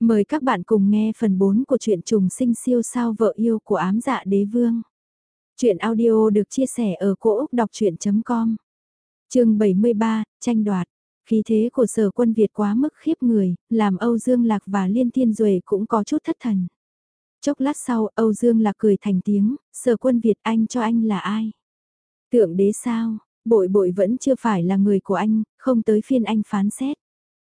Mời các bạn cùng nghe phần 4 của truyện trùng sinh siêu sao vợ yêu của ám dạ đế vương. Chuyện audio được chia sẻ ở cỗ Úc Đọc Chuyện.com Trường 73, tranh đoạt. Khí thế của sở quân Việt quá mức khiếp người, làm Âu Dương Lạc và Liên Thiên Duệ cũng có chút thất thần. Chốc lát sau, Âu Dương Lạc cười thành tiếng, sở quân Việt anh cho anh là ai? Tượng đế sao, bội bội vẫn chưa phải là người của anh, không tới phiên anh phán xét.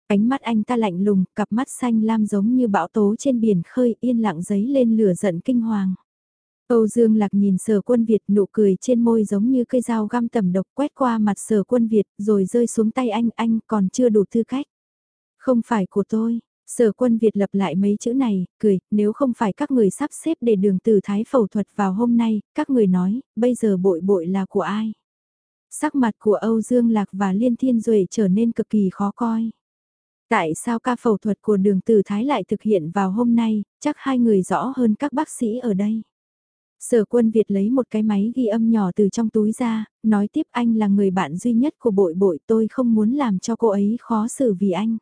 Ánh mắt anh ta lạnh lùng, cặp mắt xanh lam giống như bão tố trên biển khơi yên lặng giấy lên lửa giận kinh hoàng. Âu Dương Lạc nhìn sở quân Việt nụ cười trên môi giống như cây dao găm tầm độc quét qua mặt sở quân Việt rồi rơi xuống tay anh, anh còn chưa đủ tư cách. Không phải của tôi, sở quân Việt lập lại mấy chữ này, cười, nếu không phải các người sắp xếp để đường từ thái phẫu thuật vào hôm nay, các người nói, bây giờ bội bội là của ai? Sắc mặt của Âu Dương Lạc và Liên Thiên Duệ trở nên cực kỳ khó coi. Tại sao ca phẫu thuật của đường tử thái lại thực hiện vào hôm nay, chắc hai người rõ hơn các bác sĩ ở đây. Sở quân Việt lấy một cái máy ghi âm nhỏ từ trong túi ra, nói tiếp anh là người bạn duy nhất của bội bội tôi không muốn làm cho cô ấy khó xử vì anh.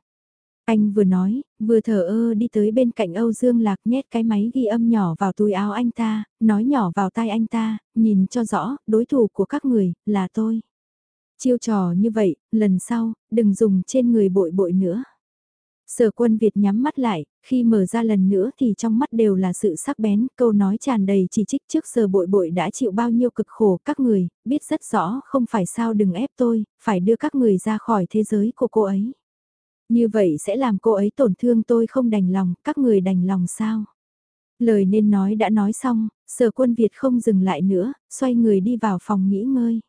Anh vừa nói, vừa thở ơ đi tới bên cạnh Âu Dương Lạc nhét cái máy ghi âm nhỏ vào túi áo anh ta, nói nhỏ vào tai anh ta, nhìn cho rõ, đối thủ của các người, là tôi. Chiêu trò như vậy, lần sau, đừng dùng trên người bội bội nữa. Sở quân Việt nhắm mắt lại, khi mở ra lần nữa thì trong mắt đều là sự sắc bén, câu nói tràn đầy chỉ trích trước giờ bội bội đã chịu bao nhiêu cực khổ các người, biết rất rõ không phải sao đừng ép tôi, phải đưa các người ra khỏi thế giới của cô ấy. Như vậy sẽ làm cô ấy tổn thương tôi không đành lòng, các người đành lòng sao? Lời nên nói đã nói xong, sở quân Việt không dừng lại nữa, xoay người đi vào phòng nghỉ ngơi.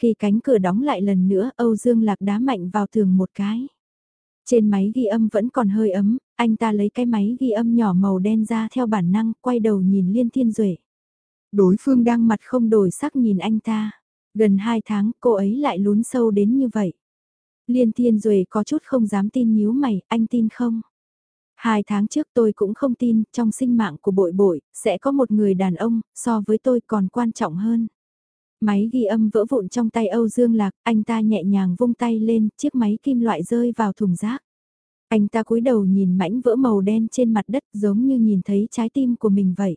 Khi cánh cửa đóng lại lần nữa Âu Dương Lạc đá mạnh vào tường một cái. Trên máy ghi âm vẫn còn hơi ấm, anh ta lấy cái máy ghi âm nhỏ màu đen ra theo bản năng, quay đầu nhìn Liên Thiên Duệ. Đối phương đang mặt không đổi sắc nhìn anh ta. Gần hai tháng cô ấy lại lún sâu đến như vậy. Liên Thiên Duệ có chút không dám tin nhíu mày, anh tin không? Hai tháng trước tôi cũng không tin, trong sinh mạng của bội bội, sẽ có một người đàn ông, so với tôi còn quan trọng hơn. Máy ghi âm vỡ vụn trong tay Âu Dương Lạc, anh ta nhẹ nhàng vung tay lên, chiếc máy kim loại rơi vào thùng rác. Anh ta cúi đầu nhìn mảnh vỡ màu đen trên mặt đất giống như nhìn thấy trái tim của mình vậy.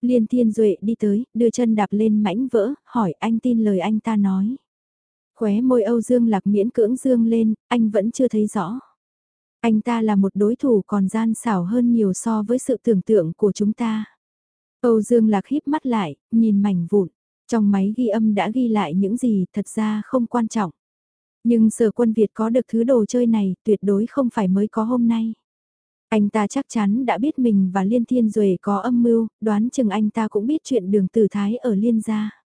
Liên Thiên Duệ đi tới, đưa chân đạp lên mảnh vỡ, hỏi anh tin lời anh ta nói. Khóe môi Âu Dương Lạc miễn cưỡng dương lên, anh vẫn chưa thấy rõ. Anh ta là một đối thủ còn gian xảo hơn nhiều so với sự tưởng tượng của chúng ta. Âu Dương Lạc híp mắt lại, nhìn mảnh vụn. Trong máy ghi âm đã ghi lại những gì thật ra không quan trọng. Nhưng sở quân Việt có được thứ đồ chơi này tuyệt đối không phải mới có hôm nay. Anh ta chắc chắn đã biết mình và Liên Thiên Duệ có âm mưu, đoán chừng anh ta cũng biết chuyện đường tử thái ở Liên gia.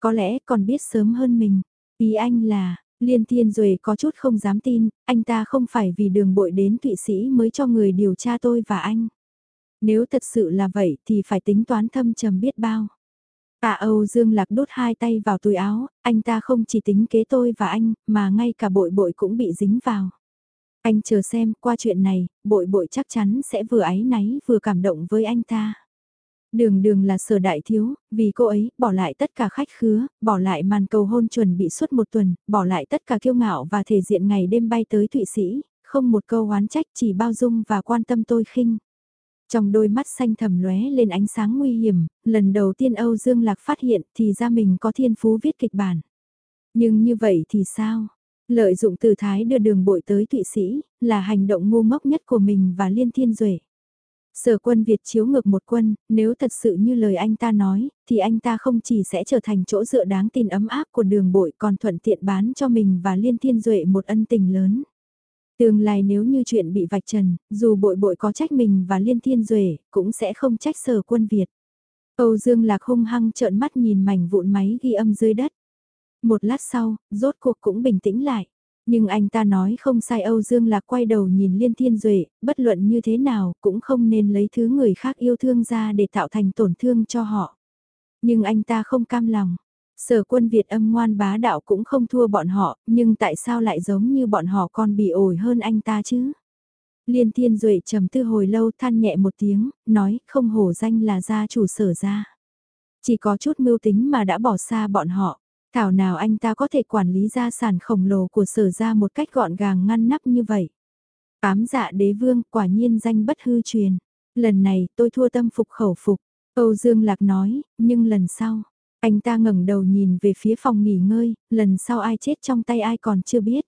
Có lẽ còn biết sớm hơn mình. Ý anh là, Liên Thiên Duệ có chút không dám tin, anh ta không phải vì đường bội đến Thụy Sĩ mới cho người điều tra tôi và anh. Nếu thật sự là vậy thì phải tính toán thâm trầm biết bao. Tạ Âu Dương Lạc đốt hai tay vào túi áo, anh ta không chỉ tính kế tôi và anh, mà ngay cả bội bội cũng bị dính vào. Anh chờ xem, qua chuyện này, bội bội chắc chắn sẽ vừa áy náy vừa cảm động với anh ta. Đường đường là sở đại thiếu, vì cô ấy, bỏ lại tất cả khách khứa, bỏ lại màn cầu hôn chuẩn bị suốt một tuần, bỏ lại tất cả kiêu ngạo và thể diện ngày đêm bay tới Thụy Sĩ, không một câu oán trách chỉ bao dung và quan tâm tôi khinh. Trong đôi mắt xanh thầm lóe lên ánh sáng nguy hiểm, lần đầu tiên Âu Dương Lạc phát hiện thì ra mình có thiên phú viết kịch bản. Nhưng như vậy thì sao? Lợi dụng từ thái đưa đường bội tới Thụy Sĩ, là hành động ngu ngốc nhất của mình và Liên Thiên Duệ. Sở quân Việt chiếu ngược một quân, nếu thật sự như lời anh ta nói, thì anh ta không chỉ sẽ trở thành chỗ dựa đáng tin ấm áp của đường bội còn thuận tiện bán cho mình và Liên Thiên Duệ một ân tình lớn. Tương lai nếu như chuyện bị vạch trần, dù bội bội có trách mình và liên thiên duệ cũng sẽ không trách sở quân Việt. Âu Dương Lạc hung hăng trợn mắt nhìn mảnh vụn máy ghi âm dưới đất. Một lát sau, rốt cuộc cũng bình tĩnh lại. Nhưng anh ta nói không sai Âu Dương Lạc quay đầu nhìn Liên Thiên Duệ, bất luận như thế nào cũng không nên lấy thứ người khác yêu thương ra để tạo thành tổn thương cho họ. Nhưng anh ta không cam lòng, Sở quân Việt âm ngoan bá đạo cũng không thua bọn họ, nhưng tại sao lại giống như bọn họ còn bị ổi hơn anh ta chứ? Liên Thiên Duệ trầm tư hồi lâu than nhẹ một tiếng, nói không hổ danh là gia chủ sở gia. Chỉ có chút mưu tính mà đã bỏ xa bọn họ. Thảo nào anh ta có thể quản lý gia sản khổng lồ của sở gia một cách gọn gàng ngăn nắp như vậy. Ám dạ đế vương quả nhiên danh bất hư truyền. Lần này tôi thua tâm phục khẩu phục. Âu Dương Lạc nói, nhưng lần sau, anh ta ngẩng đầu nhìn về phía phòng nghỉ ngơi, lần sau ai chết trong tay ai còn chưa biết.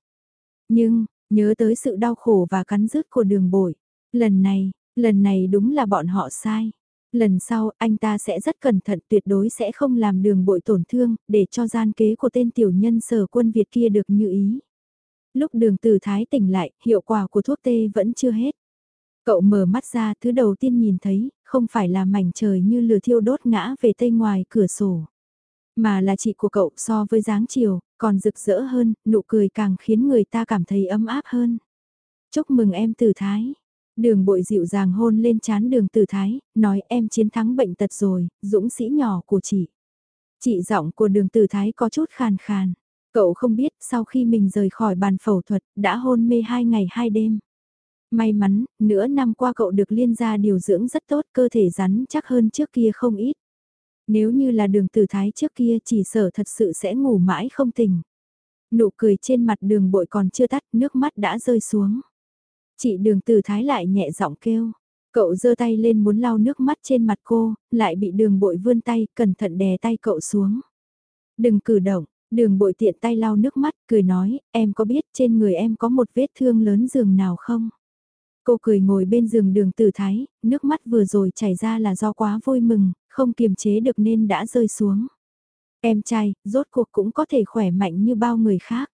Nhưng, nhớ tới sự đau khổ và cắn rứt của đường bội. Lần này, lần này đúng là bọn họ sai. Lần sau, anh ta sẽ rất cẩn thận tuyệt đối sẽ không làm đường bội tổn thương, để cho gian kế của tên tiểu nhân sở quân Việt kia được như ý. Lúc đường tử thái tỉnh lại, hiệu quả của thuốc tê vẫn chưa hết. Cậu mở mắt ra, thứ đầu tiên nhìn thấy, không phải là mảnh trời như lửa thiêu đốt ngã về tây ngoài cửa sổ. Mà là chị của cậu so với dáng chiều, còn rực rỡ hơn, nụ cười càng khiến người ta cảm thấy ấm áp hơn. Chúc mừng em tử thái. Đường bội dịu dàng hôn lên chán đường tử thái, nói em chiến thắng bệnh tật rồi, dũng sĩ nhỏ của chị. Chị giọng của đường tử thái có chút khàn khàn. Cậu không biết sau khi mình rời khỏi bàn phẫu thuật đã hôn mê hai ngày hai đêm. May mắn, nửa năm qua cậu được liên gia điều dưỡng rất tốt cơ thể rắn chắc hơn trước kia không ít. Nếu như là đường tử thái trước kia chỉ sợ thật sự sẽ ngủ mãi không tỉnh. Nụ cười trên mặt đường bội còn chưa tắt nước mắt đã rơi xuống. Chị đường tử thái lại nhẹ giọng kêu. Cậu giơ tay lên muốn lau nước mắt trên mặt cô, lại bị đường bội vươn tay, cẩn thận đè tay cậu xuống. Đừng cử động, đường bội tiện tay lau nước mắt, cười nói, em có biết trên người em có một vết thương lớn giường nào không? Cô cười ngồi bên giường đường tử thái, nước mắt vừa rồi chảy ra là do quá vui mừng, không kiềm chế được nên đã rơi xuống. Em trai, rốt cuộc cũng có thể khỏe mạnh như bao người khác.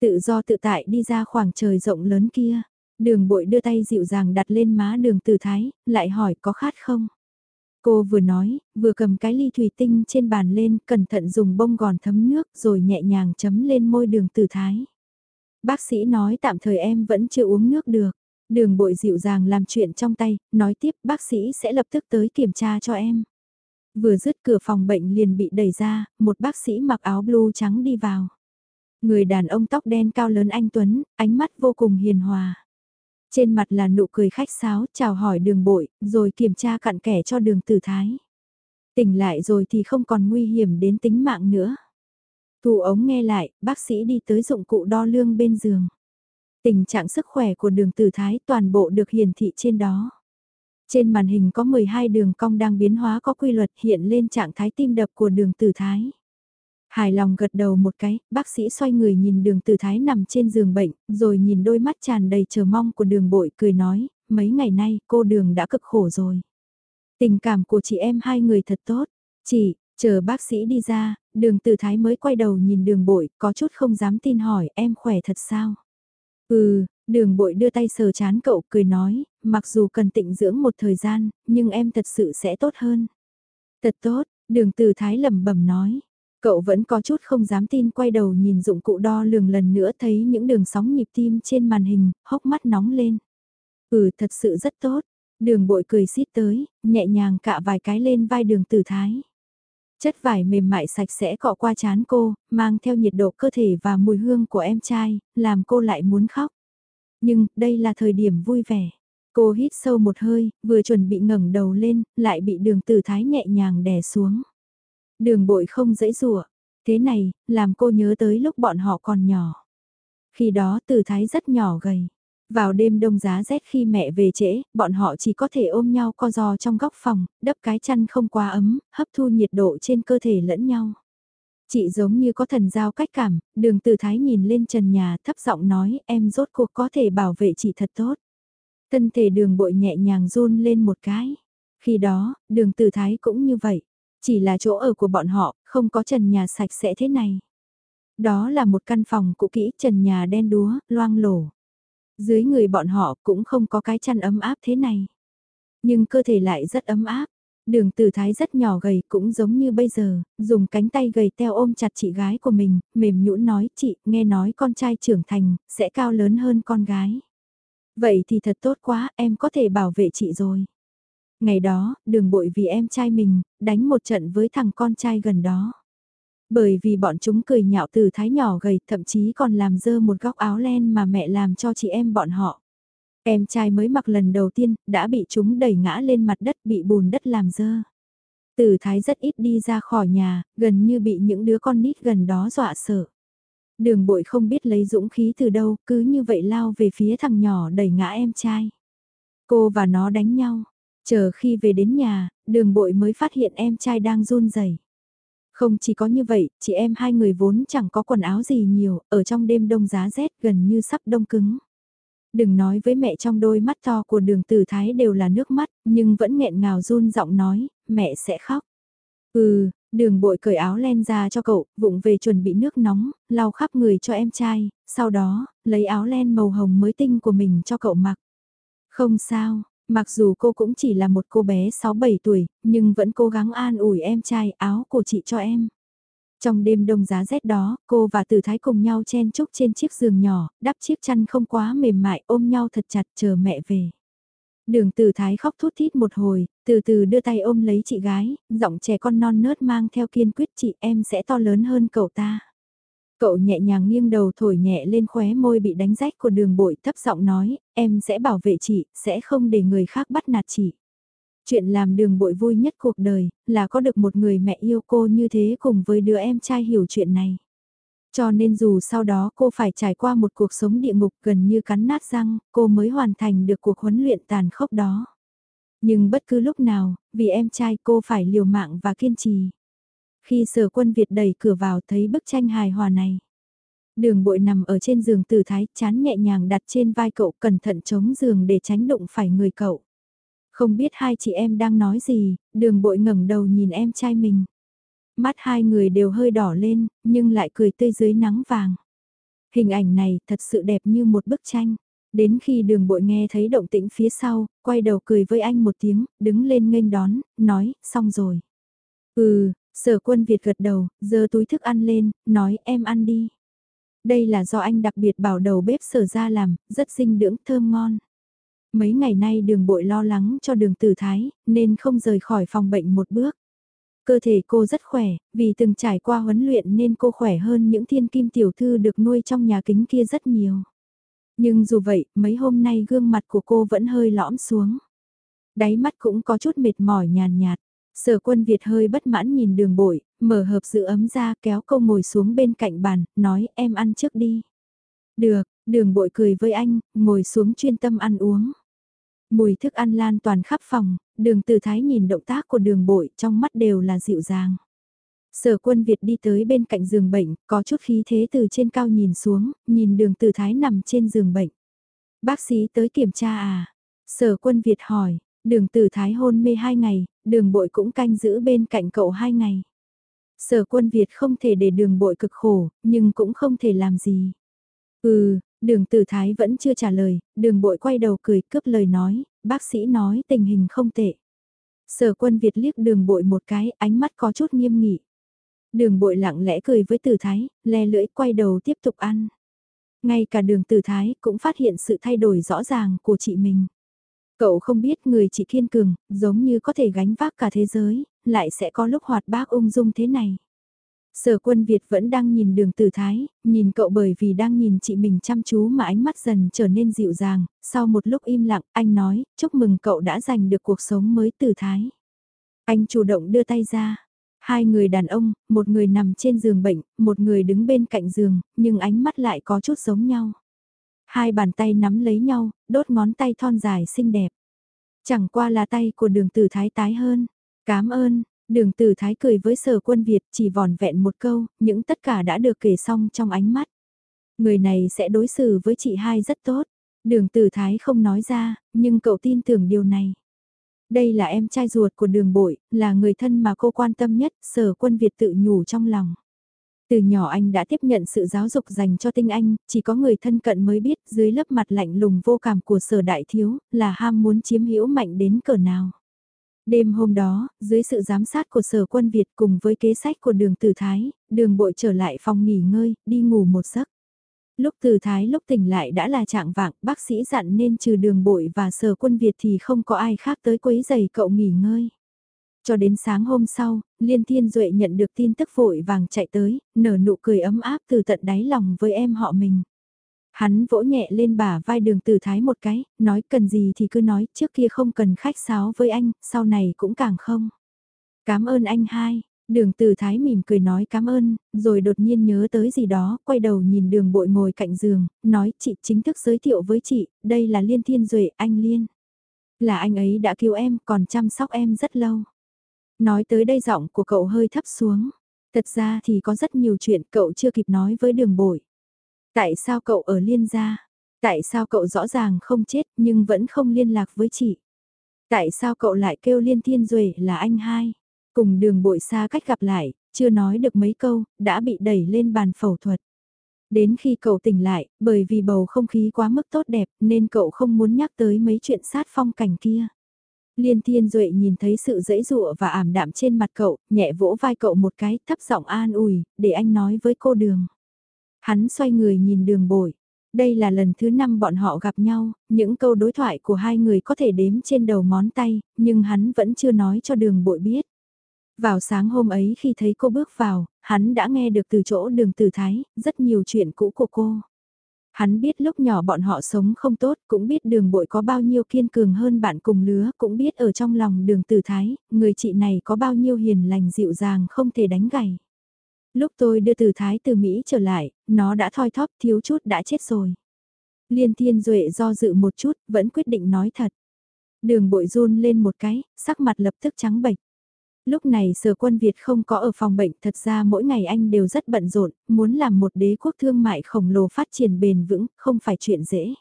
Tự do tự tại đi ra khoảng trời rộng lớn kia. Đường bội đưa tay dịu dàng đặt lên má đường tử thái, lại hỏi có khát không? Cô vừa nói, vừa cầm cái ly thủy tinh trên bàn lên, cẩn thận dùng bông gòn thấm nước rồi nhẹ nhàng chấm lên môi đường tử thái. Bác sĩ nói tạm thời em vẫn chưa uống nước được. Đường bội dịu dàng làm chuyện trong tay, nói tiếp bác sĩ sẽ lập tức tới kiểm tra cho em. Vừa dứt cửa phòng bệnh liền bị đẩy ra, một bác sĩ mặc áo blue trắng đi vào. Người đàn ông tóc đen cao lớn anh Tuấn, ánh mắt vô cùng hiền hòa. Trên mặt là nụ cười khách sáo, chào hỏi đường bội, rồi kiểm tra cặn kẻ cho đường tử thái. Tỉnh lại rồi thì không còn nguy hiểm đến tính mạng nữa. Thu ống nghe lại, bác sĩ đi tới dụng cụ đo lương bên giường. Tình trạng sức khỏe của đường tử thái toàn bộ được hiển thị trên đó. Trên màn hình có 12 đường cong đang biến hóa có quy luật hiện lên trạng thái tim đập của đường tử thái. Hài lòng gật đầu một cái, bác sĩ xoay người nhìn đường tử thái nằm trên giường bệnh, rồi nhìn đôi mắt tràn đầy chờ mong của đường bội cười nói, mấy ngày nay cô đường đã cực khổ rồi. Tình cảm của chị em hai người thật tốt, chị, chờ bác sĩ đi ra, đường tử thái mới quay đầu nhìn đường bội, có chút không dám tin hỏi em khỏe thật sao. Ừ, đường bội đưa tay sờ chán cậu cười nói, mặc dù cần tịnh dưỡng một thời gian, nhưng em thật sự sẽ tốt hơn. Thật tốt, đường từ thái lẩm bẩm nói. Cậu vẫn có chút không dám tin quay đầu nhìn dụng cụ đo lường lần nữa thấy những đường sóng nhịp tim trên màn hình, hốc mắt nóng lên. Ừ thật sự rất tốt. Đường bội cười xít tới, nhẹ nhàng cạ vài cái lên vai đường tử thái. Chất vải mềm mại sạch sẽ cọ qua chán cô, mang theo nhiệt độ cơ thể và mùi hương của em trai, làm cô lại muốn khóc. Nhưng, đây là thời điểm vui vẻ. Cô hít sâu một hơi, vừa chuẩn bị ngẩng đầu lên, lại bị đường tử thái nhẹ nhàng đè xuống. Đường bội không dễ dụa, thế này, làm cô nhớ tới lúc bọn họ còn nhỏ. Khi đó tử thái rất nhỏ gầy. Vào đêm đông giá rét khi mẹ về trễ, bọn họ chỉ có thể ôm nhau co giò trong góc phòng, đắp cái chăn không quá ấm, hấp thu nhiệt độ trên cơ thể lẫn nhau. Chị giống như có thần giao cách cảm, đường Tử thái nhìn lên trần nhà thấp giọng nói em rốt cuộc có thể bảo vệ chị thật tốt. Thân thể đường bội nhẹ nhàng run lên một cái. Khi đó, đường từ thái cũng như vậy. Chỉ là chỗ ở của bọn họ, không có trần nhà sạch sẽ thế này. Đó là một căn phòng cũ kỹ trần nhà đen đúa, loang lổ. Dưới người bọn họ cũng không có cái chăn ấm áp thế này. Nhưng cơ thể lại rất ấm áp. Đường tử thái rất nhỏ gầy cũng giống như bây giờ, dùng cánh tay gầy teo ôm chặt chị gái của mình, mềm nhũn nói chị nghe nói con trai trưởng thành, sẽ cao lớn hơn con gái. Vậy thì thật tốt quá, em có thể bảo vệ chị rồi. Ngày đó, đường bội vì em trai mình, đánh một trận với thằng con trai gần đó. Bởi vì bọn chúng cười nhạo từ thái nhỏ gầy, thậm chí còn làm dơ một góc áo len mà mẹ làm cho chị em bọn họ. Em trai mới mặc lần đầu tiên, đã bị chúng đẩy ngã lên mặt đất bị bùn đất làm dơ. Từ thái rất ít đi ra khỏi nhà, gần như bị những đứa con nít gần đó dọa sợ. Đường bội không biết lấy dũng khí từ đâu, cứ như vậy lao về phía thằng nhỏ đẩy ngã em trai. Cô và nó đánh nhau. Chờ khi về đến nhà, đường bội mới phát hiện em trai đang run rẩy. Không chỉ có như vậy, chị em hai người vốn chẳng có quần áo gì nhiều, ở trong đêm đông giá rét gần như sắp đông cứng. Đừng nói với mẹ trong đôi mắt to của đường tử thái đều là nước mắt, nhưng vẫn nghẹn ngào run giọng nói, mẹ sẽ khóc. Ừ, đường bội cởi áo len ra cho cậu, vụng về chuẩn bị nước nóng, lau khắp người cho em trai, sau đó, lấy áo len màu hồng mới tinh của mình cho cậu mặc. Không sao, mặc dù cô cũng chỉ là một cô bé 6-7 tuổi, nhưng vẫn cố gắng an ủi em trai áo của chị cho em. Trong đêm đông giá rét đó, cô và Tử Thái cùng nhau chen chúc trên chiếc giường nhỏ, đắp chiếc chăn không quá mềm mại ôm nhau thật chặt chờ mẹ về. Đường Tử Thái khóc thút thít một hồi, từ từ đưa tay ôm lấy chị gái, giọng trẻ con non nớt mang theo kiên quyết chị em sẽ to lớn hơn cậu ta. Cậu nhẹ nhàng nghiêng đầu thổi nhẹ lên khóe môi bị đánh rách của đường bội thấp giọng nói, em sẽ bảo vệ chị, sẽ không để người khác bắt nạt chị. Chuyện làm đường bội vui nhất cuộc đời, là có được một người mẹ yêu cô như thế cùng với đứa em trai hiểu chuyện này. Cho nên dù sau đó cô phải trải qua một cuộc sống địa ngục gần như cắn nát răng, cô mới hoàn thành được cuộc huấn luyện tàn khốc đó. Nhưng bất cứ lúc nào, vì em trai cô phải liều mạng và kiên trì. Khi sở quân Việt đẩy cửa vào thấy bức tranh hài hòa này. Đường bội nằm ở trên giường tử thái, chán nhẹ nhàng đặt trên vai cậu cẩn thận chống giường để tránh đụng phải người cậu. Không biết hai chị em đang nói gì, đường bội ngẩng đầu nhìn em trai mình. Mắt hai người đều hơi đỏ lên, nhưng lại cười tươi dưới nắng vàng. Hình ảnh này thật sự đẹp như một bức tranh. Đến khi đường bội nghe thấy động tĩnh phía sau, quay đầu cười với anh một tiếng, đứng lên nghênh đón, nói, xong rồi. Ừ, sở quân Việt gật đầu, giơ túi thức ăn lên, nói em ăn đi. Đây là do anh đặc biệt bảo đầu bếp sở ra làm, rất dinh dưỡng thơm ngon. Mấy ngày nay đường bội lo lắng cho đường tử thái, nên không rời khỏi phòng bệnh một bước. Cơ thể cô rất khỏe, vì từng trải qua huấn luyện nên cô khỏe hơn những thiên kim tiểu thư được nuôi trong nhà kính kia rất nhiều. Nhưng dù vậy, mấy hôm nay gương mặt của cô vẫn hơi lõm xuống. Đáy mắt cũng có chút mệt mỏi nhàn nhạt. Sở quân Việt hơi bất mãn nhìn đường bội, mở hộp giữ ấm ra kéo cô ngồi xuống bên cạnh bàn, nói em ăn trước đi. Được, đường bội cười với anh, ngồi xuống chuyên tâm ăn uống. Mùi thức ăn lan toàn khắp phòng, đường từ thái nhìn động tác của đường bội trong mắt đều là dịu dàng. Sở quân Việt đi tới bên cạnh giường bệnh, có chút khí thế từ trên cao nhìn xuống, nhìn đường từ thái nằm trên giường bệnh. Bác sĩ tới kiểm tra à? Sở quân Việt hỏi, đường từ thái hôn mê hai ngày, đường bội cũng canh giữ bên cạnh cậu hai ngày. Sở quân Việt không thể để đường bội cực khổ, nhưng cũng không thể làm gì. Ừ, Đường tử thái vẫn chưa trả lời, đường bội quay đầu cười cướp lời nói, bác sĩ nói tình hình không tệ. Sở quân Việt liếc đường bội một cái, ánh mắt có chút nghiêm nghị. Đường bội lặng lẽ cười với tử thái, le lưỡi quay đầu tiếp tục ăn. Ngay cả đường tử thái cũng phát hiện sự thay đổi rõ ràng của chị mình. Cậu không biết người chị kiên cường, giống như có thể gánh vác cả thế giới, lại sẽ có lúc hoạt bác ung dung thế này. Sở quân Việt vẫn đang nhìn đường tử thái, nhìn cậu bởi vì đang nhìn chị mình chăm chú mà ánh mắt dần trở nên dịu dàng, sau một lúc im lặng, anh nói, chúc mừng cậu đã giành được cuộc sống mới tử thái. Anh chủ động đưa tay ra, hai người đàn ông, một người nằm trên giường bệnh, một người đứng bên cạnh giường, nhưng ánh mắt lại có chút giống nhau. Hai bàn tay nắm lấy nhau, đốt ngón tay thon dài xinh đẹp. Chẳng qua là tay của đường tử thái tái hơn. Cảm ơn, Đường tử thái cười với sở quân Việt chỉ vòn vẹn một câu, những tất cả đã được kể xong trong ánh mắt. Người này sẽ đối xử với chị hai rất tốt. Đường tử thái không nói ra, nhưng cậu tin tưởng điều này. Đây là em trai ruột của đường bội, là người thân mà cô quan tâm nhất, sở quân Việt tự nhủ trong lòng. Từ nhỏ anh đã tiếp nhận sự giáo dục dành cho tinh anh, chỉ có người thân cận mới biết dưới lớp mặt lạnh lùng vô cảm của sở đại thiếu, là ham muốn chiếm hữu mạnh đến cỡ nào. Đêm hôm đó, dưới sự giám sát của sở quân Việt cùng với kế sách của đường tử thái, đường bội trở lại phòng nghỉ ngơi, đi ngủ một giấc. Lúc Từ thái lúc tỉnh lại đã là trạng vạng, bác sĩ dặn nên trừ đường bội và sở quân Việt thì không có ai khác tới quấy giày cậu nghỉ ngơi. Cho đến sáng hôm sau, Liên Thiên Duệ nhận được tin tức vội vàng chạy tới, nở nụ cười ấm áp từ tận đáy lòng với em họ mình. Hắn vỗ nhẹ lên bả vai đường tử thái một cái, nói cần gì thì cứ nói, trước kia không cần khách sáo với anh, sau này cũng càng không. Cảm ơn anh hai, Đường từ thái mỉm cười nói cảm ơn, rồi đột nhiên nhớ tới gì đó, quay đầu nhìn đường bội ngồi cạnh giường, nói chị chính thức giới thiệu với chị, đây là Liên Thiên Duệ, anh Liên. Là anh ấy đã cứu em, còn chăm sóc em rất lâu. Nói tới đây giọng của cậu hơi thấp xuống. Thật ra thì có rất nhiều chuyện cậu chưa kịp nói với đường bội. Tại sao cậu ở liên gia? Tại sao cậu rõ ràng không chết nhưng vẫn không liên lạc với chị? Tại sao cậu lại kêu Liên Thiên Duệ là anh hai? Cùng đường bội xa cách gặp lại, chưa nói được mấy câu, đã bị đẩy lên bàn phẫu thuật. Đến khi cậu tỉnh lại, bởi vì bầu không khí quá mức tốt đẹp nên cậu không muốn nhắc tới mấy chuyện sát phong cảnh kia. Liên Thiên Duệ nhìn thấy sự dễ dụa và ảm đạm trên mặt cậu, nhẹ vỗ vai cậu một cái, thấp giọng an ủi, để anh nói với cô đường. Hắn xoay người nhìn đường bội. Đây là lần thứ năm bọn họ gặp nhau, những câu đối thoại của hai người có thể đếm trên đầu ngón tay, nhưng hắn vẫn chưa nói cho đường bội biết. Vào sáng hôm ấy khi thấy cô bước vào, hắn đã nghe được từ chỗ đường tử thái, rất nhiều chuyện cũ của cô. Hắn biết lúc nhỏ bọn họ sống không tốt, cũng biết đường bội có bao nhiêu kiên cường hơn bạn cùng lứa, cũng biết ở trong lòng đường tử thái, người chị này có bao nhiêu hiền lành dịu dàng không thể đánh gầy. Lúc tôi đưa tử thái từ Mỹ trở lại, nó đã thoi thóp thiếu chút đã chết rồi. Liên Thiên Duệ do dự một chút, vẫn quyết định nói thật. Đường bội run lên một cái, sắc mặt lập tức trắng bệch. Lúc này sở quân Việt không có ở phòng bệnh, thật ra mỗi ngày anh đều rất bận rộn, muốn làm một đế quốc thương mại khổng lồ phát triển bền vững, không phải chuyện dễ.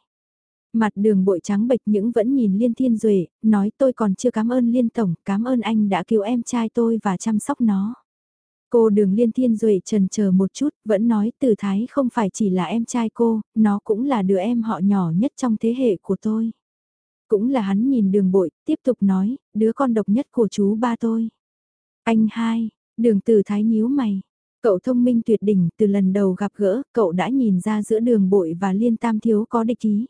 Mặt đường bội trắng bệch những vẫn nhìn Liên Thiên Duệ, nói tôi còn chưa cảm ơn Liên Tổng, cảm ơn anh đã cứu em trai tôi và chăm sóc nó. Cô đường Liên Thiên Duệ trần chờ một chút, vẫn nói từ Thái không phải chỉ là em trai cô, nó cũng là đứa em họ nhỏ nhất trong thế hệ của tôi. Cũng là hắn nhìn đường bội, tiếp tục nói, đứa con độc nhất của chú ba tôi. Anh hai, đường từ thái nhíu mày. Cậu thông minh tuyệt đỉnh từ lần đầu gặp gỡ, cậu đã nhìn ra giữa đường bội và liên tam thiếu có địch ý.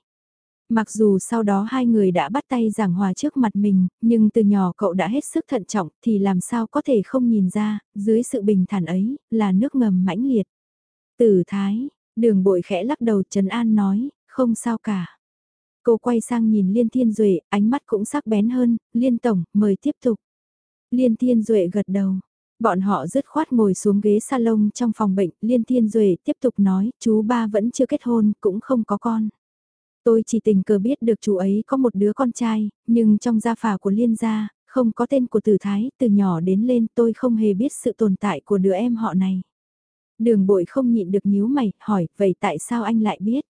Mặc dù sau đó hai người đã bắt tay giảng hòa trước mặt mình, nhưng từ nhỏ cậu đã hết sức thận trọng thì làm sao có thể không nhìn ra, dưới sự bình thản ấy, là nước ngầm mãnh liệt. Tử thái, đường bội khẽ lắc đầu Trần An nói, không sao cả. Cô quay sang nhìn Liên Thiên Duệ, ánh mắt cũng sắc bén hơn, Liên Tổng, mời tiếp tục. Liên Thiên Duệ gật đầu. Bọn họ dứt khoát ngồi xuống ghế salon trong phòng bệnh, Liên Thiên Duệ tiếp tục nói, chú ba vẫn chưa kết hôn, cũng không có con. Tôi chỉ tình cờ biết được chú ấy có một đứa con trai, nhưng trong gia phả của Liên gia, không có tên của tử thái, từ nhỏ đến lên tôi không hề biết sự tồn tại của đứa em họ này. Đường bội không nhịn được nhíu mày, hỏi, vậy tại sao anh lại biết?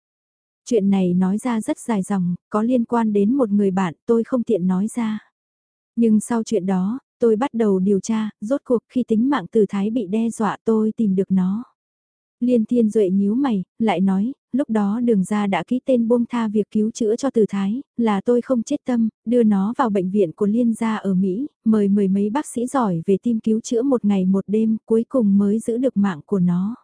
Chuyện này nói ra rất dài dòng, có liên quan đến một người bạn tôi không tiện nói ra. Nhưng sau chuyện đó, tôi bắt đầu điều tra, rốt cuộc khi tính mạng từ thái bị đe dọa tôi tìm được nó. Liên Thiên Duệ nhíu mày, lại nói, lúc đó đường ra đã ký tên buông tha việc cứu chữa cho từ thái, là tôi không chết tâm, đưa nó vào bệnh viện của Liên gia ở Mỹ, mời mười mấy bác sĩ giỏi về tim cứu chữa một ngày một đêm, cuối cùng mới giữ được mạng của nó.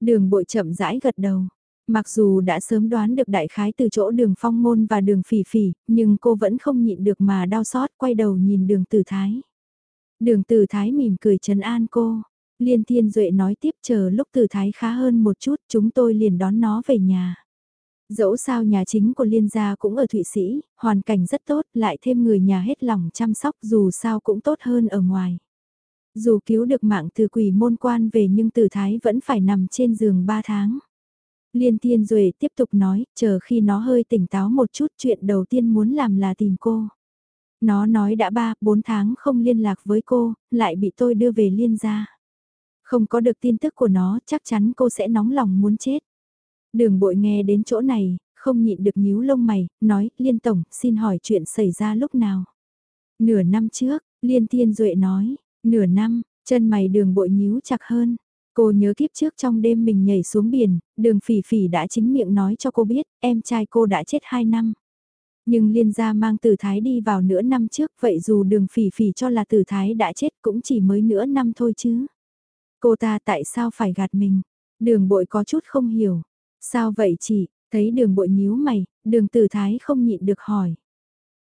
Đường bội chậm rãi gật đầu. Mặc dù đã sớm đoán được đại khái từ chỗ đường phong ngôn và đường phỉ phỉ, nhưng cô vẫn không nhịn được mà đau xót quay đầu nhìn đường tử thái. Đường Từ Thái mỉm cười trấn an cô. Liên Thiên Duệ nói tiếp chờ lúc Từ Thái khá hơn một chút chúng tôi liền đón nó về nhà. Dẫu sao nhà chính của Liên gia cũng ở Thụy Sĩ, hoàn cảnh rất tốt, lại thêm người nhà hết lòng chăm sóc dù sao cũng tốt hơn ở ngoài. Dù cứu được mạng từ quỷ môn quan về nhưng Từ Thái vẫn phải nằm trên giường 3 tháng. Liên Thiên Duệ tiếp tục nói, chờ khi nó hơi tỉnh táo một chút chuyện đầu tiên muốn làm là tìm cô. Nó nói đã 3, 4 tháng không liên lạc với cô, lại bị tôi đưa về liên gia. Không có được tin tức của nó, chắc chắn cô sẽ nóng lòng muốn chết. Đường bội nghe đến chỗ này, không nhịn được nhíu lông mày, nói, Liên Tổng, xin hỏi chuyện xảy ra lúc nào. Nửa năm trước, Liên Thiên Duệ nói, nửa năm, chân mày đường bội nhíu chặt hơn. Cô nhớ kiếp trước trong đêm mình nhảy xuống biển, đường phỉ phỉ đã chính miệng nói cho cô biết, em trai cô đã chết 2 năm. Nhưng liên gia mang tử thái đi vào nửa năm trước vậy dù đường phỉ phỉ cho là tử thái đã chết cũng chỉ mới nửa năm thôi chứ. Cô ta tại sao phải gạt mình? Đường bội có chút không hiểu. Sao vậy chị? Thấy đường bội nhíu mày, đường tử thái không nhịn được hỏi.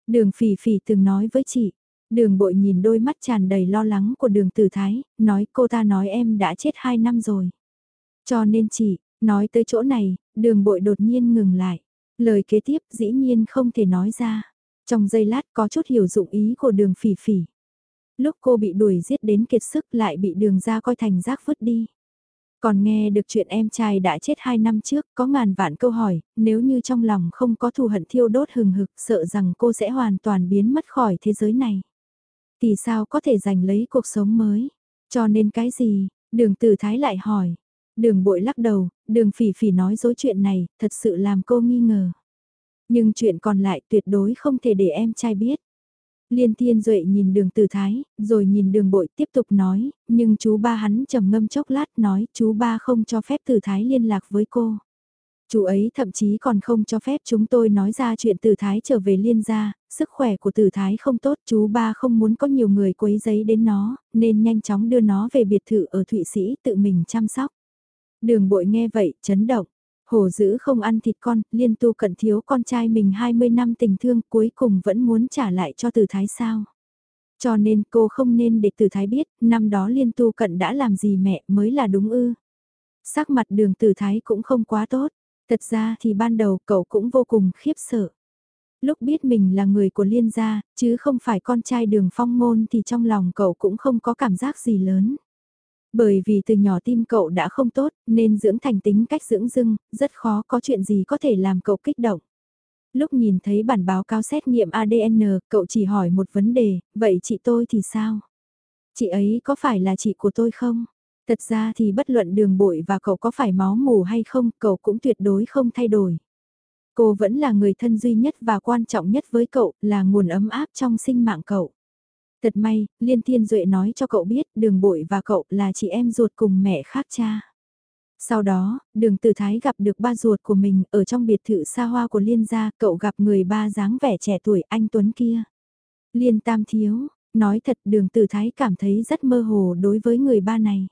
Đường phỉ phỉ từng nói với chị. Đường bội nhìn đôi mắt tràn đầy lo lắng của đường tử thái, nói cô ta nói em đã chết 2 năm rồi. Cho nên chị, nói tới chỗ này, đường bội đột nhiên ngừng lại. Lời kế tiếp dĩ nhiên không thể nói ra. Trong giây lát có chút hiểu dụng ý của đường phỉ phỉ. Lúc cô bị đuổi giết đến kiệt sức lại bị đường ra coi thành rác vứt đi. Còn nghe được chuyện em trai đã chết 2 năm trước, có ngàn vạn câu hỏi, nếu như trong lòng không có thù hận thiêu đốt hừng hực, sợ rằng cô sẽ hoàn toàn biến mất khỏi thế giới này. Thì sao có thể giành lấy cuộc sống mới? Cho nên cái gì? Đường tử thái lại hỏi. Đường bội lắc đầu, đường phỉ phỉ nói dối chuyện này, thật sự làm cô nghi ngờ. Nhưng chuyện còn lại tuyệt đối không thể để em trai biết. Liên Tiên Duệ nhìn đường từ thái, rồi nhìn đường bội tiếp tục nói, nhưng chú ba hắn trầm ngâm chốc lát nói chú ba không cho phép từ thái liên lạc với cô. Chú ấy thậm chí còn không cho phép chúng tôi nói ra chuyện từ thái trở về liên gia, sức khỏe của từ thái không tốt chú ba không muốn có nhiều người quấy giấy đến nó, nên nhanh chóng đưa nó về biệt thự ở Thụy Sĩ tự mình chăm sóc. Đường bội nghe vậy, chấn động. hồ dữ không ăn thịt con, liên tu cận thiếu con trai mình 20 năm tình thương cuối cùng vẫn muốn trả lại cho từ thái sao. Cho nên cô không nên để từ thái biết, năm đó liên tu cận đã làm gì mẹ mới là đúng ư. Sắc mặt đường từ thái cũng không quá tốt, thật ra thì ban đầu cậu cũng vô cùng khiếp sợ. Lúc biết mình là người của liên gia, chứ không phải con trai đường phong ngôn thì trong lòng cậu cũng không có cảm giác gì lớn. Bởi vì từ nhỏ tim cậu đã không tốt, nên dưỡng thành tính cách dưỡng dưng, rất khó có chuyện gì có thể làm cậu kích động. Lúc nhìn thấy bản báo cáo xét nghiệm ADN, cậu chỉ hỏi một vấn đề, vậy chị tôi thì sao? Chị ấy có phải là chị của tôi không? Thật ra thì bất luận đường bội và cậu có phải máu mù hay không, cậu cũng tuyệt đối không thay đổi. Cô vẫn là người thân duy nhất và quan trọng nhất với cậu, là nguồn ấm áp trong sinh mạng cậu. Thật may, Liên Thiên Duệ nói cho cậu biết đường bội và cậu là chị em ruột cùng mẹ khác cha. Sau đó, đường tử thái gặp được ba ruột của mình ở trong biệt thự xa hoa của Liên gia, cậu gặp người ba dáng vẻ trẻ tuổi anh Tuấn kia. Liên Tam Thiếu, nói thật đường tử thái cảm thấy rất mơ hồ đối với người ba này.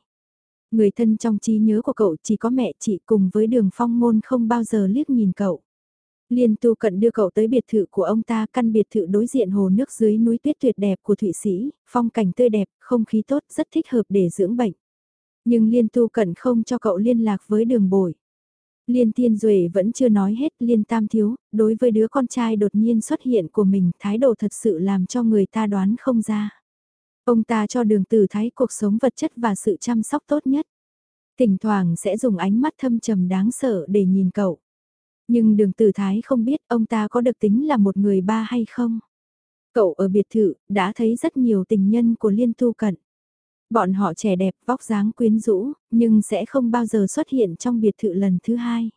Người thân trong trí nhớ của cậu chỉ có mẹ chị cùng với đường phong môn không bao giờ liếc nhìn cậu. Liên tu cận đưa cậu tới biệt thự của ông ta, căn biệt thự đối diện hồ nước dưới núi tuyết tuyệt đẹp của Thụy Sĩ, phong cảnh tươi đẹp, không khí tốt, rất thích hợp để dưỡng bệnh. Nhưng Liên tu cận không cho cậu liên lạc với đường bồi. Liên Tiên Duệ vẫn chưa nói hết Liên Tam Thiếu, đối với đứa con trai đột nhiên xuất hiện của mình thái độ thật sự làm cho người ta đoán không ra. Ông ta cho đường tử thái cuộc sống vật chất và sự chăm sóc tốt nhất. Thỉnh thoảng sẽ dùng ánh mắt thâm trầm đáng sợ để nhìn cậu. Nhưng đường tử thái không biết ông ta có được tính là một người ba hay không. Cậu ở biệt thự, đã thấy rất nhiều tình nhân của liên tu cận. Bọn họ trẻ đẹp, vóc dáng quyến rũ, nhưng sẽ không bao giờ xuất hiện trong biệt thự lần thứ hai.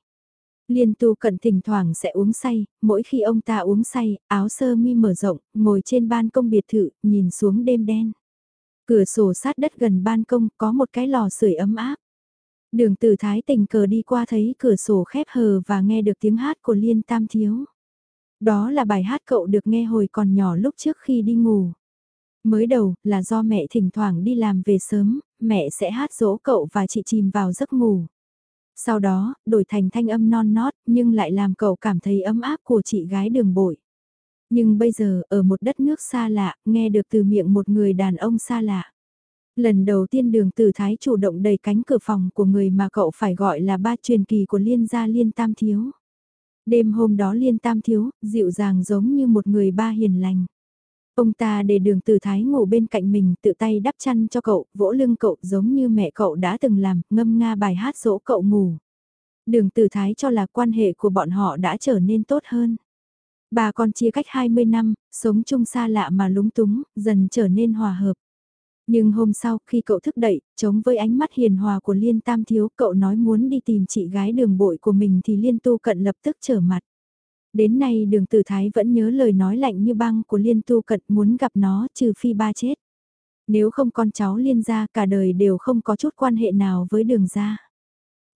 Liên tu cận thỉnh thoảng sẽ uống say, mỗi khi ông ta uống say, áo sơ mi mở rộng, ngồi trên ban công biệt thự, nhìn xuống đêm đen. Cửa sổ sát đất gần ban công có một cái lò sưởi ấm áp. Đường tử thái tình cờ đi qua thấy cửa sổ khép hờ và nghe được tiếng hát của Liên Tam Thiếu. Đó là bài hát cậu được nghe hồi còn nhỏ lúc trước khi đi ngủ. Mới đầu là do mẹ thỉnh thoảng đi làm về sớm, mẹ sẽ hát dỗ cậu và chị chìm vào giấc ngủ. Sau đó, đổi thành thanh âm non nót nhưng lại làm cậu cảm thấy ấm áp của chị gái đường bội. Nhưng bây giờ, ở một đất nước xa lạ, nghe được từ miệng một người đàn ông xa lạ. Lần đầu tiên đường tử thái chủ động đẩy cánh cửa phòng của người mà cậu phải gọi là ba truyền kỳ của liên gia liên tam thiếu. Đêm hôm đó liên tam thiếu, dịu dàng giống như một người ba hiền lành. Ông ta để đường tử thái ngủ bên cạnh mình tự tay đắp chăn cho cậu, vỗ lưng cậu giống như mẹ cậu đã từng làm, ngâm nga bài hát dỗ cậu ngủ. Đường tử thái cho là quan hệ của bọn họ đã trở nên tốt hơn. Bà con chia cách 20 năm, sống chung xa lạ mà lúng túng, dần trở nên hòa hợp. Nhưng hôm sau khi cậu thức dậy, chống với ánh mắt hiền hòa của Liên Tam Thiếu, cậu nói muốn đi tìm chị gái đường bội của mình thì Liên Tu Cận lập tức trở mặt. Đến nay đường tử thái vẫn nhớ lời nói lạnh như băng của Liên Tu Cận muốn gặp nó trừ phi ba chết. Nếu không con cháu Liên gia cả đời đều không có chút quan hệ nào với đường gia.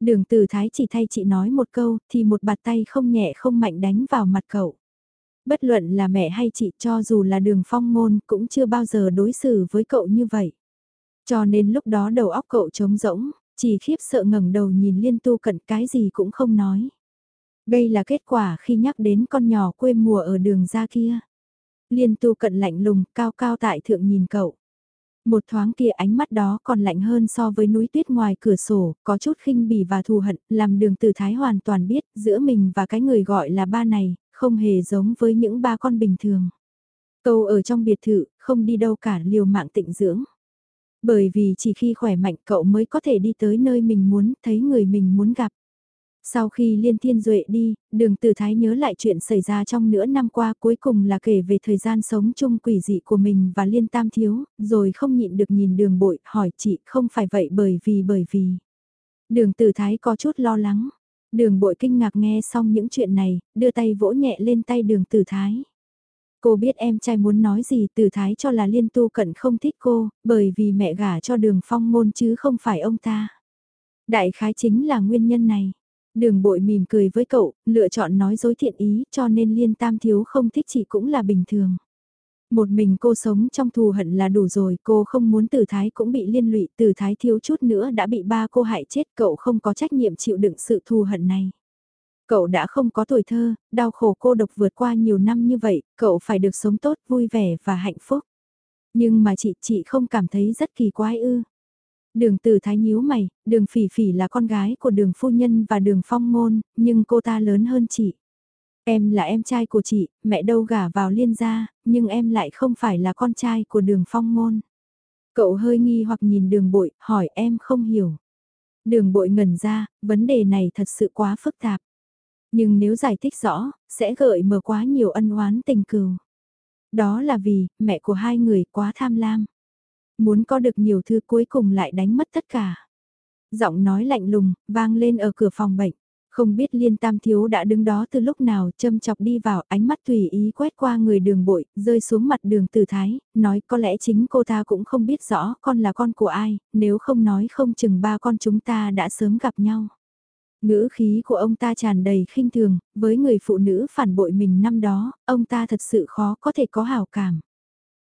Đường tử thái chỉ thay chị nói một câu thì một bạt tay không nhẹ không mạnh đánh vào mặt cậu. Bất luận là mẹ hay chị cho dù là đường phong ngôn cũng chưa bao giờ đối xử với cậu như vậy. Cho nên lúc đó đầu óc cậu trống rỗng, chỉ khiếp sợ ngẩng đầu nhìn liên tu cận cái gì cũng không nói. Đây là kết quả khi nhắc đến con nhỏ quê mùa ở đường ra kia. Liên tu cận lạnh lùng, cao cao tại thượng nhìn cậu. Một thoáng kia ánh mắt đó còn lạnh hơn so với núi tuyết ngoài cửa sổ, có chút khinh bỉ và thù hận, làm đường tử thái hoàn toàn biết giữa mình và cái người gọi là ba này, không hề giống với những ba con bình thường. Câu ở trong biệt thự, không đi đâu cả liều mạng tịnh dưỡng. Bởi vì chỉ khi khỏe mạnh cậu mới có thể đi tới nơi mình muốn, thấy người mình muốn gặp. Sau khi Liên Thiên Duệ đi, đường Tử Thái nhớ lại chuyện xảy ra trong nửa năm qua cuối cùng là kể về thời gian sống chung quỷ dị của mình và Liên Tam Thiếu, rồi không nhịn được nhìn đường bội, hỏi chị không phải vậy bởi vì bởi vì. Đường Tử Thái có chút lo lắng. Đường bội kinh ngạc nghe xong những chuyện này, đưa tay vỗ nhẹ lên tay đường Tử Thái. Cô biết em trai muốn nói gì Tử Thái cho là Liên Tu Cận không thích cô, bởi vì mẹ gả cho đường phong ngôn chứ không phải ông ta. Đại khái chính là nguyên nhân này. Đường bội mỉm cười với cậu, lựa chọn nói dối thiện ý cho nên liên tam thiếu không thích chị cũng là bình thường. Một mình cô sống trong thù hận là đủ rồi, cô không muốn tử thái cũng bị liên lụy, tử thái thiếu chút nữa đã bị ba cô hại chết, cậu không có trách nhiệm chịu đựng sự thù hận này. Cậu đã không có tuổi thơ, đau khổ cô độc vượt qua nhiều năm như vậy, cậu phải được sống tốt, vui vẻ và hạnh phúc. Nhưng mà chị, chị không cảm thấy rất kỳ quái ư. Đường tử thái nhíu mày, đường phỉ phỉ là con gái của đường phu nhân và đường phong ngôn, nhưng cô ta lớn hơn chị. Em là em trai của chị, mẹ đâu gả vào liên gia, nhưng em lại không phải là con trai của đường phong ngôn. Cậu hơi nghi hoặc nhìn đường bội, hỏi em không hiểu. Đường bội ngẩn ra, vấn đề này thật sự quá phức tạp. Nhưng nếu giải thích rõ, sẽ gợi mở quá nhiều ân oán tình cừu. Đó là vì, mẹ của hai người quá tham lam muốn có được nhiều thứ cuối cùng lại đánh mất tất cả. Giọng nói lạnh lùng, vang lên ở cửa phòng bệnh. Không biết liên tam thiếu đã đứng đó từ lúc nào châm chọc đi vào ánh mắt tùy ý quét qua người đường bội, rơi xuống mặt đường từ thái, nói có lẽ chính cô ta cũng không biết rõ con là con của ai, nếu không nói không chừng ba con chúng ta đã sớm gặp nhau. Ngữ khí của ông ta tràn đầy khinh thường, với người phụ nữ phản bội mình năm đó, ông ta thật sự khó có thể có hào cảm.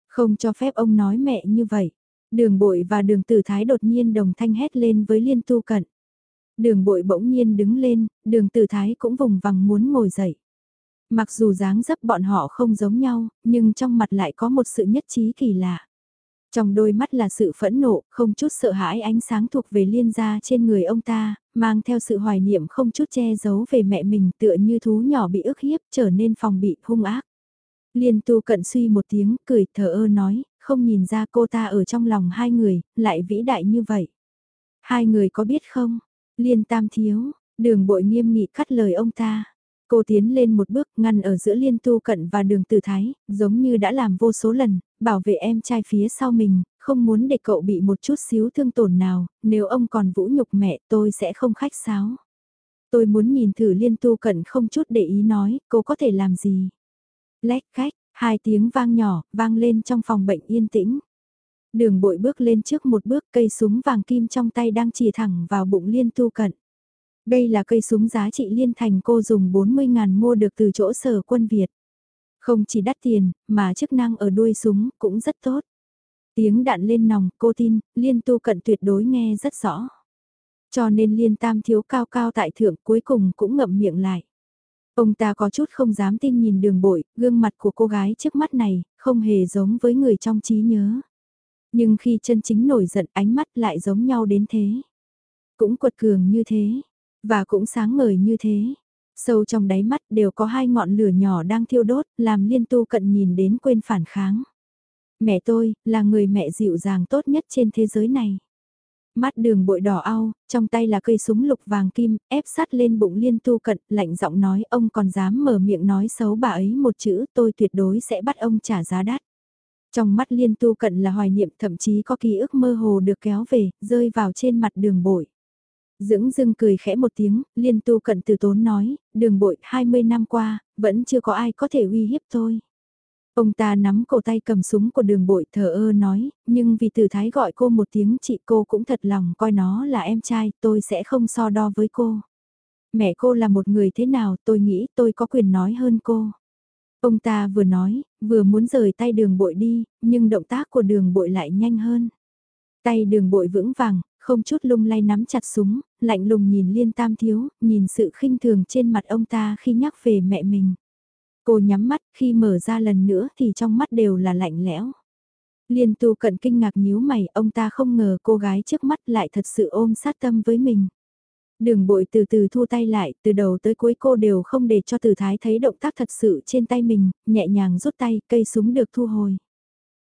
Không cho phép ông nói mẹ như vậy. Đường bội và đường tử thái đột nhiên đồng thanh hét lên với liên tu cận. Đường bội bỗng nhiên đứng lên, đường tử thái cũng vùng vằng muốn ngồi dậy. Mặc dù dáng dấp bọn họ không giống nhau, nhưng trong mặt lại có một sự nhất trí kỳ lạ. Trong đôi mắt là sự phẫn nộ, không chút sợ hãi ánh sáng thuộc về liên gia trên người ông ta, mang theo sự hoài niệm không chút che giấu về mẹ mình tựa như thú nhỏ bị ức hiếp trở nên phòng bị hung ác. Liên tu cận suy một tiếng, cười thở ơ nói, không nhìn ra cô ta ở trong lòng hai người, lại vĩ đại như vậy. Hai người có biết không? Liên tam thiếu, đường bội nghiêm nghị cắt lời ông ta. Cô tiến lên một bước ngăn ở giữa liên tu cận và đường tử thái, giống như đã làm vô số lần, bảo vệ em trai phía sau mình, không muốn để cậu bị một chút xíu thương tổn nào, nếu ông còn vũ nhục mẹ tôi sẽ không khách sáo. Tôi muốn nhìn thử liên tu cận không chút để ý nói, cô có thể làm gì. Lách cách Hai tiếng vang nhỏ, vang lên trong phòng bệnh yên tĩnh. Đường bội bước lên trước một bước cây súng vàng kim trong tay đang chỉ thẳng vào bụng liên tu cận. Đây là cây súng giá trị liên thành cô dùng 40.000 mua được từ chỗ sở quân Việt. Không chỉ đắt tiền, mà chức năng ở đuôi súng cũng rất tốt. Tiếng đạn lên nòng, cô tin, liên tu cận tuyệt đối nghe rất rõ. Cho nên liên tam thiếu cao cao tại thượng cuối cùng cũng ngậm miệng lại. Ông ta có chút không dám tin nhìn đường bội, gương mặt của cô gái trước mắt này, không hề giống với người trong trí nhớ. Nhưng khi chân chính nổi giận ánh mắt lại giống nhau đến thế. Cũng quật cường như thế, và cũng sáng ngời như thế. Sâu trong đáy mắt đều có hai ngọn lửa nhỏ đang thiêu đốt, làm liên tu cận nhìn đến quên phản kháng. Mẹ tôi, là người mẹ dịu dàng tốt nhất trên thế giới này. Mắt đường bội đỏ ao, trong tay là cây súng lục vàng kim, ép sát lên bụng liên tu cận, lạnh giọng nói ông còn dám mở miệng nói xấu bà ấy một chữ tôi tuyệt đối sẽ bắt ông trả giá đắt. Trong mắt liên tu cận là hoài niệm thậm chí có ký ức mơ hồ được kéo về, rơi vào trên mặt đường bội. Dưỡng dưng cười khẽ một tiếng, liên tu cận từ tốn nói, đường bội 20 năm qua, vẫn chưa có ai có thể uy hiếp tôi. Ông ta nắm cổ tay cầm súng của đường bội thờ ơ nói, nhưng vì từ thái gọi cô một tiếng chị cô cũng thật lòng coi nó là em trai, tôi sẽ không so đo với cô. Mẹ cô là một người thế nào tôi nghĩ tôi có quyền nói hơn cô. Ông ta vừa nói, vừa muốn rời tay đường bội đi, nhưng động tác của đường bội lại nhanh hơn. Tay đường bội vững vàng, không chút lung lay nắm chặt súng, lạnh lùng nhìn liên tam thiếu, nhìn sự khinh thường trên mặt ông ta khi nhắc về mẹ mình. Cô nhắm mắt, khi mở ra lần nữa thì trong mắt đều là lạnh lẽo. Liên tu cận kinh ngạc nhíu mày, ông ta không ngờ cô gái trước mắt lại thật sự ôm sát tâm với mình. Đường bội từ từ thu tay lại, từ đầu tới cuối cô đều không để cho tử thái thấy động tác thật sự trên tay mình, nhẹ nhàng rút tay, cây súng được thu hồi.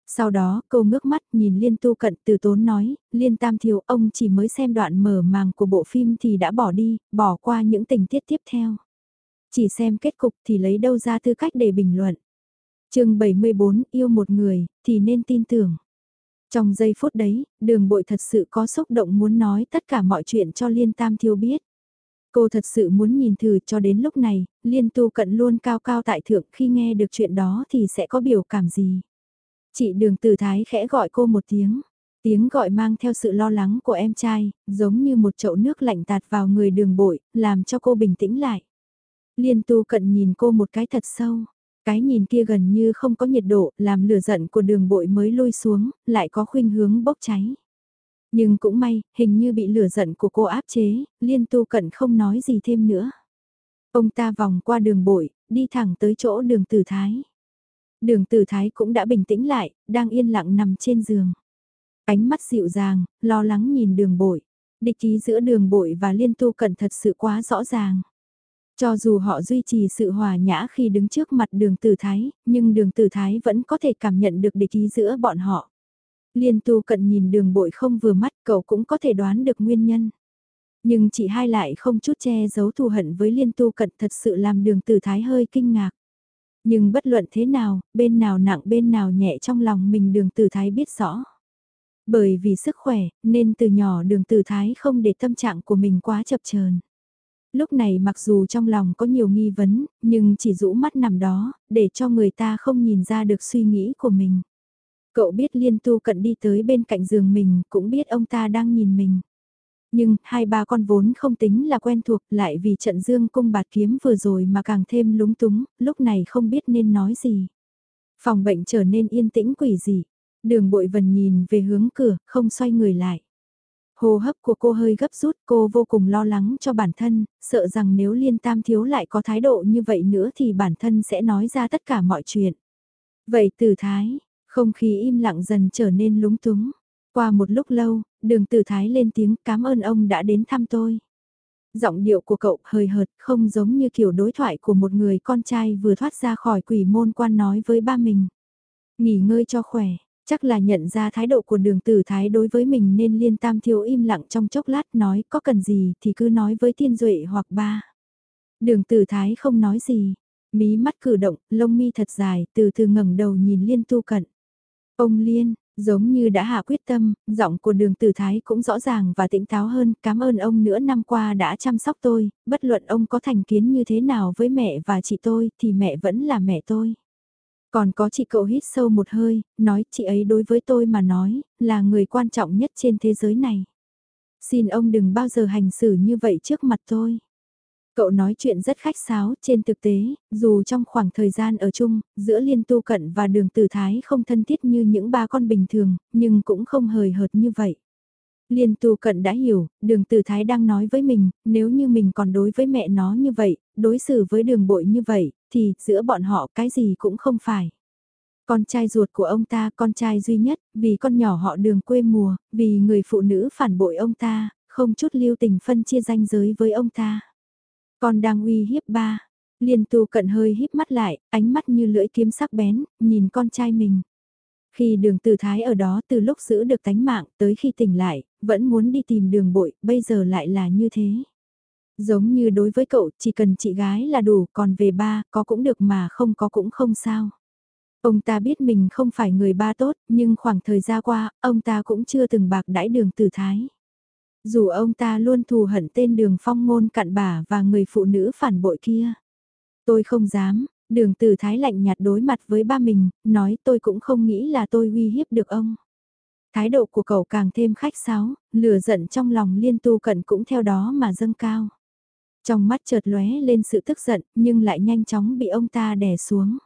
Sau đó, cô ngước mắt nhìn Liên Tu Cận từ tốn nói, Liên Tam Thiếu ông chỉ mới xem đoạn mở màng của bộ phim thì đã bỏ đi, bỏ qua những tình tiết tiếp theo. Chỉ xem kết cục thì lấy đâu ra tư cách để bình luận. chương 74 yêu một người thì nên tin tưởng. Trong giây phút đấy, đường bội thật sự có xúc động muốn nói tất cả mọi chuyện cho Liên Tam Thiếu biết. Cô thật sự muốn nhìn thử cho đến lúc này, Liên Tu Cận luôn cao cao tại thượng khi nghe được chuyện đó thì sẽ có biểu cảm gì. Chị đường tử thái khẽ gọi cô một tiếng. Tiếng gọi mang theo sự lo lắng của em trai, giống như một chậu nước lạnh tạt vào người đường bội, làm cho cô bình tĩnh lại. Liên tu cận nhìn cô một cái thật sâu. Cái nhìn kia gần như không có nhiệt độ, làm lửa giận của đường bội mới lôi xuống, lại có khuynh hướng bốc cháy. Nhưng cũng may, hình như bị lửa giận của cô áp chế, liên tu cận không nói gì thêm nữa. Ông ta vòng qua đường bội, đi thẳng tới chỗ đường tử thái. Đường tử thái cũng đã bình tĩnh lại, đang yên lặng nằm trên giường. Ánh mắt dịu dàng, lo lắng nhìn đường bội. Địch ý giữa đường bội và liên tu cận thật sự quá rõ ràng. Cho dù họ duy trì sự hòa nhã khi đứng trước mặt đường tử thái, nhưng đường tử thái vẫn có thể cảm nhận được địch ý giữa bọn họ. Liên tu cận nhìn đường bội không vừa mắt cậu cũng có thể đoán được nguyên nhân. Nhưng chị hai lại không chút che giấu thù hận với liên tu cận thật sự làm đường tử thái hơi kinh ngạc. Nhưng bất luận thế nào, bên nào nặng bên nào nhẹ trong lòng mình đường tử thái biết rõ. Bởi vì sức khỏe, nên từ nhỏ đường tử thái không để tâm trạng của mình quá chập chờn. Lúc này mặc dù trong lòng có nhiều nghi vấn, nhưng chỉ rũ mắt nằm đó, để cho người ta không nhìn ra được suy nghĩ của mình. Cậu biết liên tu cận đi tới bên cạnh giường mình, cũng biết ông ta đang nhìn mình. Nhưng, hai ba con vốn không tính là quen thuộc lại vì trận dương cung bạt kiếm vừa rồi mà càng thêm lúng túng, lúc này không biết nên nói gì. Phòng bệnh trở nên yên tĩnh quỷ dị. Đường bội vần nhìn về hướng cửa, không xoay người lại. Hô hấp của cô hơi gấp rút, cô vô cùng lo lắng cho bản thân, sợ rằng nếu liên tam thiếu lại có thái độ như vậy nữa thì bản thân sẽ nói ra tất cả mọi chuyện. Vậy từ thái, không khí im lặng dần trở nên lúng túng. Qua một lúc lâu, đường tử thái lên tiếng cảm ơn ông đã đến thăm tôi. Giọng điệu của cậu hơi hợt không giống như kiểu đối thoại của một người con trai vừa thoát ra khỏi quỷ môn quan nói với ba mình. Nghỉ ngơi cho khỏe, chắc là nhận ra thái độ của đường tử thái đối với mình nên liên tam thiếu im lặng trong chốc lát nói có cần gì thì cứ nói với thiên duệ hoặc ba. Đường tử thái không nói gì, mí mắt cử động, lông mi thật dài, từ từ ngẩng đầu nhìn liên tu cận. Ông Liên, Giống như đã hạ quyết tâm, giọng của đường tử thái cũng rõ ràng và tỉnh táo hơn, cảm ơn ông nữa năm qua đã chăm sóc tôi, bất luận ông có thành kiến như thế nào với mẹ và chị tôi thì mẹ vẫn là mẹ tôi. Còn có chị cậu hít sâu một hơi, nói chị ấy đối với tôi mà nói, là người quan trọng nhất trên thế giới này. Xin ông đừng bao giờ hành xử như vậy trước mặt tôi. Cậu nói chuyện rất khách sáo, trên thực tế, dù trong khoảng thời gian ở chung, giữa Liên Tu Cận và Đường Tử Thái không thân thiết như những ba con bình thường, nhưng cũng không hời hợt như vậy. Liên Tu Cận đã hiểu, Đường Tử Thái đang nói với mình, nếu như mình còn đối với mẹ nó như vậy, đối xử với đường bội như vậy, thì giữa bọn họ cái gì cũng không phải. Con trai ruột của ông ta, con trai duy nhất, vì con nhỏ họ đường quê mùa, vì người phụ nữ phản bội ông ta, không chút lưu tình phân chia danh giới với ông ta. Con đang uy hiếp ba. Liên tu cận hơi híp mắt lại, ánh mắt như lưỡi kiếm sắc bén, nhìn con trai mình. Khi đường Tử thái ở đó từ lúc giữ được tánh mạng tới khi tỉnh lại, vẫn muốn đi tìm đường bội, bây giờ lại là như thế. Giống như đối với cậu, chỉ cần chị gái là đủ, còn về ba, có cũng được mà không có cũng không sao. Ông ta biết mình không phải người ba tốt, nhưng khoảng thời gian qua, ông ta cũng chưa từng bạc đãi đường từ thái. Dù ông ta luôn thù hận tên đường phong ngôn cặn bà và người phụ nữ phản bội kia. Tôi không dám, đường từ thái lạnh nhạt đối mặt với ba mình, nói tôi cũng không nghĩ là tôi uy hiếp được ông. Thái độ của cậu càng thêm khách sáo, lửa giận trong lòng liên tu cận cũng theo đó mà dâng cao. Trong mắt chợt lóe lên sự tức giận, nhưng lại nhanh chóng bị ông ta đè xuống.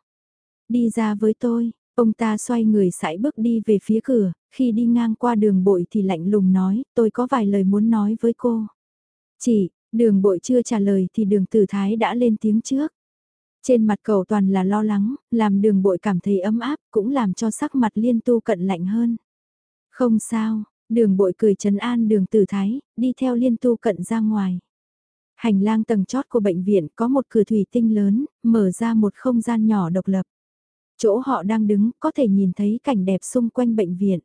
Đi ra với tôi, ông ta xoay người sải bước đi về phía cửa, khi đi ngang qua đường bội thì lạnh lùng nói, tôi có vài lời muốn nói với cô. Chỉ, đường bội chưa trả lời thì đường tử thái đã lên tiếng trước. Trên mặt cầu toàn là lo lắng, làm đường bội cảm thấy ấm áp, cũng làm cho sắc mặt liên tu cận lạnh hơn. Không sao, đường bội cười trấn an đường tử thái, đi theo liên tu cận ra ngoài. Hành lang tầng chót của bệnh viện có một cửa thủy tinh lớn, mở ra một không gian nhỏ độc lập. Chỗ họ đang đứng có thể nhìn thấy cảnh đẹp xung quanh bệnh viện.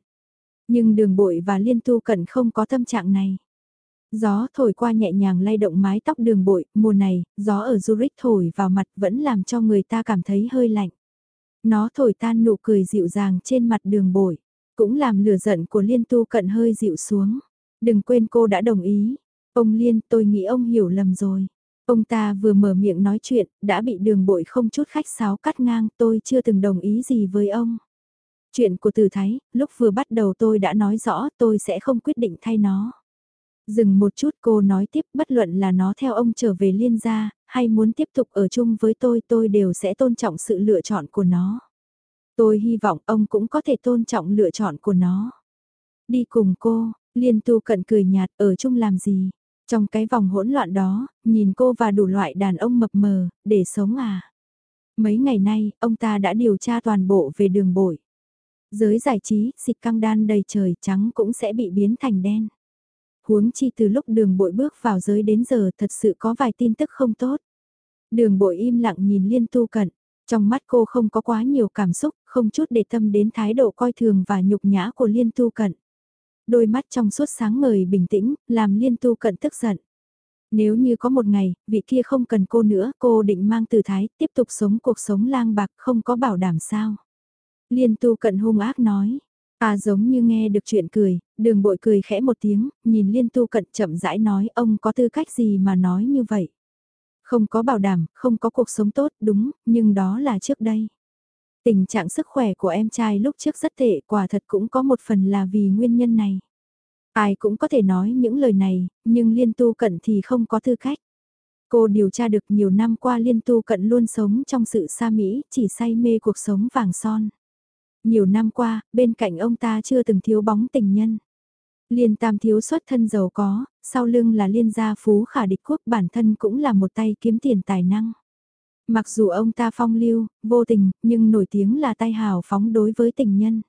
Nhưng đường bội và liên tu cận không có tâm trạng này. Gió thổi qua nhẹ nhàng lay động mái tóc đường bội, mùa này, gió ở Zurich thổi vào mặt vẫn làm cho người ta cảm thấy hơi lạnh. Nó thổi tan nụ cười dịu dàng trên mặt đường bội, cũng làm lửa giận của liên tu cận hơi dịu xuống. Đừng quên cô đã đồng ý. Ông Liên, tôi nghĩ ông hiểu lầm rồi. Ông ta vừa mở miệng nói chuyện, đã bị đường bội không chút khách sáo cắt ngang, tôi chưa từng đồng ý gì với ông. Chuyện của Từ Thái, lúc vừa bắt đầu tôi đã nói rõ tôi sẽ không quyết định thay nó. Dừng một chút cô nói tiếp bất luận là nó theo ông trở về liên gia, hay muốn tiếp tục ở chung với tôi tôi đều sẽ tôn trọng sự lựa chọn của nó. Tôi hy vọng ông cũng có thể tôn trọng lựa chọn của nó. Đi cùng cô, liên tu cận cười nhạt ở chung làm gì? Trong cái vòng hỗn loạn đó, nhìn cô và đủ loại đàn ông mập mờ, để sống à? Mấy ngày nay, ông ta đã điều tra toàn bộ về đường bội. Giới giải trí, xịt căng đan đầy trời trắng cũng sẽ bị biến thành đen. Huống chi từ lúc đường bội bước vào giới đến giờ thật sự có vài tin tức không tốt. Đường bội im lặng nhìn liên tu cận, trong mắt cô không có quá nhiều cảm xúc, không chút để tâm đến thái độ coi thường và nhục nhã của liên tu cận. Đôi mắt trong suốt sáng ngời bình tĩnh, làm liên tu cận tức giận. Nếu như có một ngày, vị kia không cần cô nữa, cô định mang từ thái, tiếp tục sống cuộc sống lang bạc không có bảo đảm sao. Liên tu cận hung ác nói, À giống như nghe được chuyện cười, đường bội cười khẽ một tiếng, nhìn liên tu cận chậm rãi nói ông có tư cách gì mà nói như vậy. Không có bảo đảm, không có cuộc sống tốt, đúng, nhưng đó là trước đây. Tình trạng sức khỏe của em trai lúc trước rất tệ, quả thật cũng có một phần là vì nguyên nhân này. Ai cũng có thể nói những lời này, nhưng liên tu cận thì không có tư cách. Cô điều tra được nhiều năm qua liên tu cận luôn sống trong sự xa mỹ, chỉ say mê cuộc sống vàng son. Nhiều năm qua, bên cạnh ông ta chưa từng thiếu bóng tình nhân. Liên tam thiếu xuất thân giàu có, sau lưng là liên gia phú khả địch quốc bản thân cũng là một tay kiếm tiền tài năng. Mặc dù ông ta phong lưu, vô tình, nhưng nổi tiếng là tay hào phóng đối với tình nhân.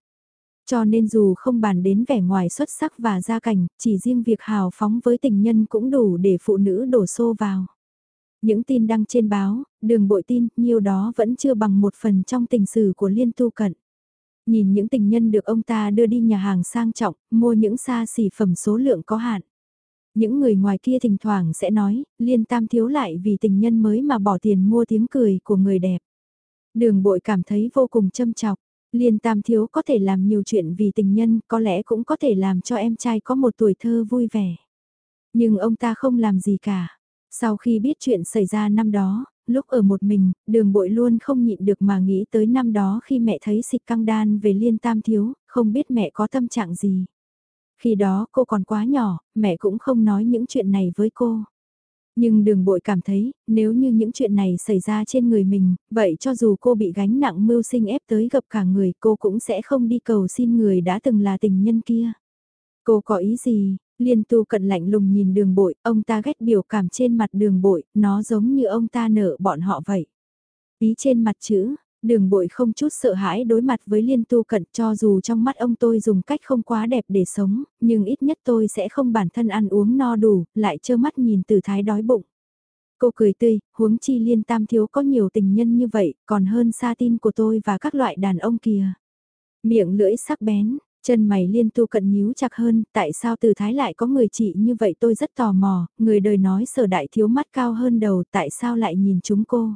Cho nên dù không bàn đến vẻ ngoài xuất sắc và gia cảnh, chỉ riêng việc hào phóng với tình nhân cũng đủ để phụ nữ đổ xô vào. Những tin đăng trên báo, đường bội tin, nhiều đó vẫn chưa bằng một phần trong tình sử của Liên Tu Cận. Nhìn những tình nhân được ông ta đưa đi nhà hàng sang trọng, mua những xa xỉ phẩm số lượng có hạn. Những người ngoài kia thỉnh thoảng sẽ nói, liên tam thiếu lại vì tình nhân mới mà bỏ tiền mua tiếng cười của người đẹp. Đường bội cảm thấy vô cùng châm chọc, liên tam thiếu có thể làm nhiều chuyện vì tình nhân, có lẽ cũng có thể làm cho em trai có một tuổi thơ vui vẻ. Nhưng ông ta không làm gì cả. Sau khi biết chuyện xảy ra năm đó, lúc ở một mình, đường bội luôn không nhịn được mà nghĩ tới năm đó khi mẹ thấy xịt căng đan về liên tam thiếu, không biết mẹ có tâm trạng gì. Khi đó cô còn quá nhỏ, mẹ cũng không nói những chuyện này với cô. Nhưng đường bội cảm thấy, nếu như những chuyện này xảy ra trên người mình, vậy cho dù cô bị gánh nặng mưu sinh ép tới gặp cả người cô cũng sẽ không đi cầu xin người đã từng là tình nhân kia. Cô có ý gì, Liên tu cận lạnh lùng nhìn đường bội, ông ta ghét biểu cảm trên mặt đường bội, nó giống như ông ta nợ bọn họ vậy. Ý trên mặt chữ, đường bội không chút sợ hãi đối mặt với liên tu cận cho dù trong mắt ông tôi dùng cách không quá đẹp để sống, nhưng ít nhất tôi sẽ không bản thân ăn uống no đủ, lại trơ mắt nhìn từ thái đói bụng. Cô cười tươi, huống chi liên tam thiếu có nhiều tình nhân như vậy, còn hơn xa tin của tôi và các loại đàn ông kìa. Miệng lưỡi sắc bén, Chân mày liên tu cận nhíu chặt hơn, tại sao từ thái lại có người chị như vậy tôi rất tò mò, người đời nói sở đại thiếu mắt cao hơn đầu, tại sao lại nhìn chúng cô.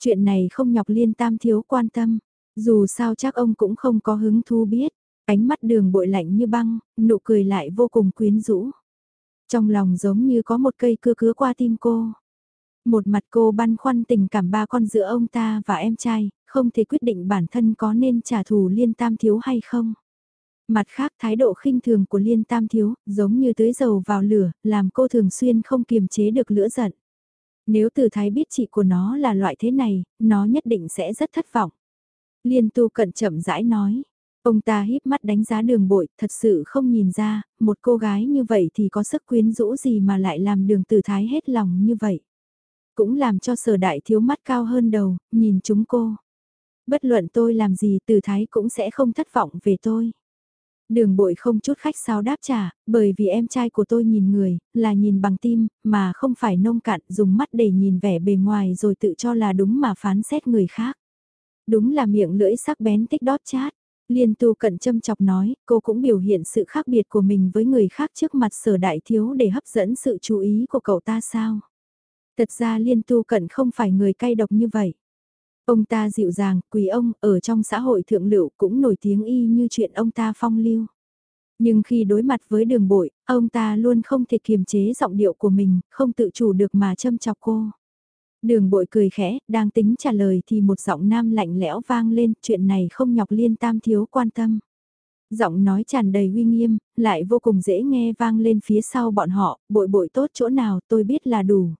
Chuyện này không nhọc liên tam thiếu quan tâm, dù sao chắc ông cũng không có hứng thú biết, ánh mắt đường bội lạnh như băng, nụ cười lại vô cùng quyến rũ. Trong lòng giống như có một cây cưa cứa qua tim cô. Một mặt cô băn khoăn tình cảm ba con giữa ông ta và em trai, không thể quyết định bản thân có nên trả thù liên tam thiếu hay không. Mặt khác thái độ khinh thường của Liên Tam Thiếu, giống như tưới dầu vào lửa, làm cô thường xuyên không kiềm chế được lửa giận. Nếu từ thái biết chị của nó là loại thế này, nó nhất định sẽ rất thất vọng. Liên tu cận chậm rãi nói. Ông ta híp mắt đánh giá đường bội, thật sự không nhìn ra, một cô gái như vậy thì có sức quyến rũ gì mà lại làm đường từ thái hết lòng như vậy. Cũng làm cho sở đại thiếu mắt cao hơn đầu, nhìn chúng cô. Bất luận tôi làm gì từ thái cũng sẽ không thất vọng về tôi. Đường bội không chút khách sao đáp trả, bởi vì em trai của tôi nhìn người, là nhìn bằng tim, mà không phải nông cạn dùng mắt để nhìn vẻ bề ngoài rồi tự cho là đúng mà phán xét người khác. Đúng là miệng lưỡi sắc bén tích đót chát. Liên tu cận châm chọc nói, cô cũng biểu hiện sự khác biệt của mình với người khác trước mặt sở đại thiếu để hấp dẫn sự chú ý của cậu ta sao. Thật ra liên tu cận không phải người cay độc như vậy. Ông ta dịu dàng, quỳ ông, ở trong xã hội thượng lưu cũng nổi tiếng y như chuyện ông ta phong lưu. Nhưng khi đối mặt với đường bội, ông ta luôn không thể kiềm chế giọng điệu của mình, không tự chủ được mà châm chọc cô. Đường bội cười khẽ, đang tính trả lời thì một giọng nam lạnh lẽo vang lên, chuyện này không nhọc liên tam thiếu quan tâm. Giọng nói tràn đầy uy nghiêm, lại vô cùng dễ nghe vang lên phía sau bọn họ, bội bội tốt chỗ nào tôi biết là đủ.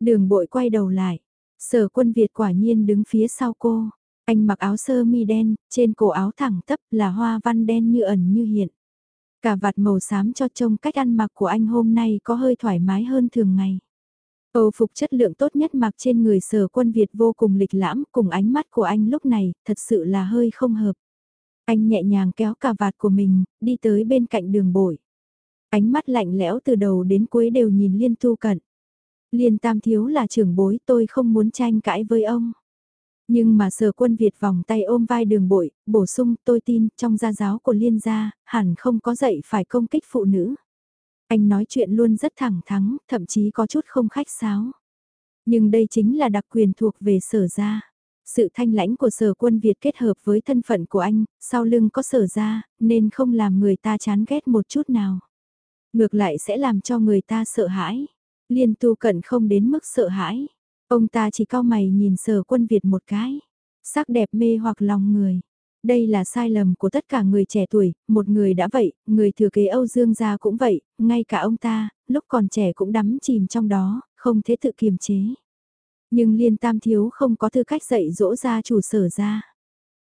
Đường bội quay đầu lại, sở quân Việt quả nhiên đứng phía sau cô. Anh mặc áo sơ mi đen, trên cổ áo thẳng tắp là hoa văn đen như ẩn như hiện. Cả vạt màu xám cho trông cách ăn mặc của anh hôm nay có hơi thoải mái hơn thường ngày. Âu phục chất lượng tốt nhất mặc trên người sở quân Việt vô cùng lịch lãm cùng ánh mắt của anh lúc này thật sự là hơi không hợp. Anh nhẹ nhàng kéo cà vạt của mình, đi tới bên cạnh đường bội. Ánh mắt lạnh lẽo từ đầu đến cuối đều nhìn liên tu cận. Liên tam thiếu là trưởng bối tôi không muốn tranh cãi với ông. Nhưng mà sở quân Việt vòng tay ôm vai đường bội, bổ sung tôi tin trong gia giáo của liên gia, hẳn không có dạy phải công kích phụ nữ. Anh nói chuyện luôn rất thẳng thắn, thậm chí có chút không khách sáo. Nhưng đây chính là đặc quyền thuộc về sở gia. Sự thanh lãnh của sở quân Việt kết hợp với thân phận của anh, sau lưng có sở gia, nên không làm người ta chán ghét một chút nào. Ngược lại sẽ làm cho người ta sợ hãi. Liên tu cận không đến mức sợ hãi. Ông ta chỉ cao mày nhìn sở quân Việt một cái. Sắc đẹp mê hoặc lòng người. Đây là sai lầm của tất cả người trẻ tuổi, một người đã vậy, người thừa kế Âu Dương gia cũng vậy, ngay cả ông ta, lúc còn trẻ cũng đắm chìm trong đó, không thể tự kiềm chế. Nhưng Liên Tam Thiếu không có tư cách dạy dỗ gia chủ sở ra.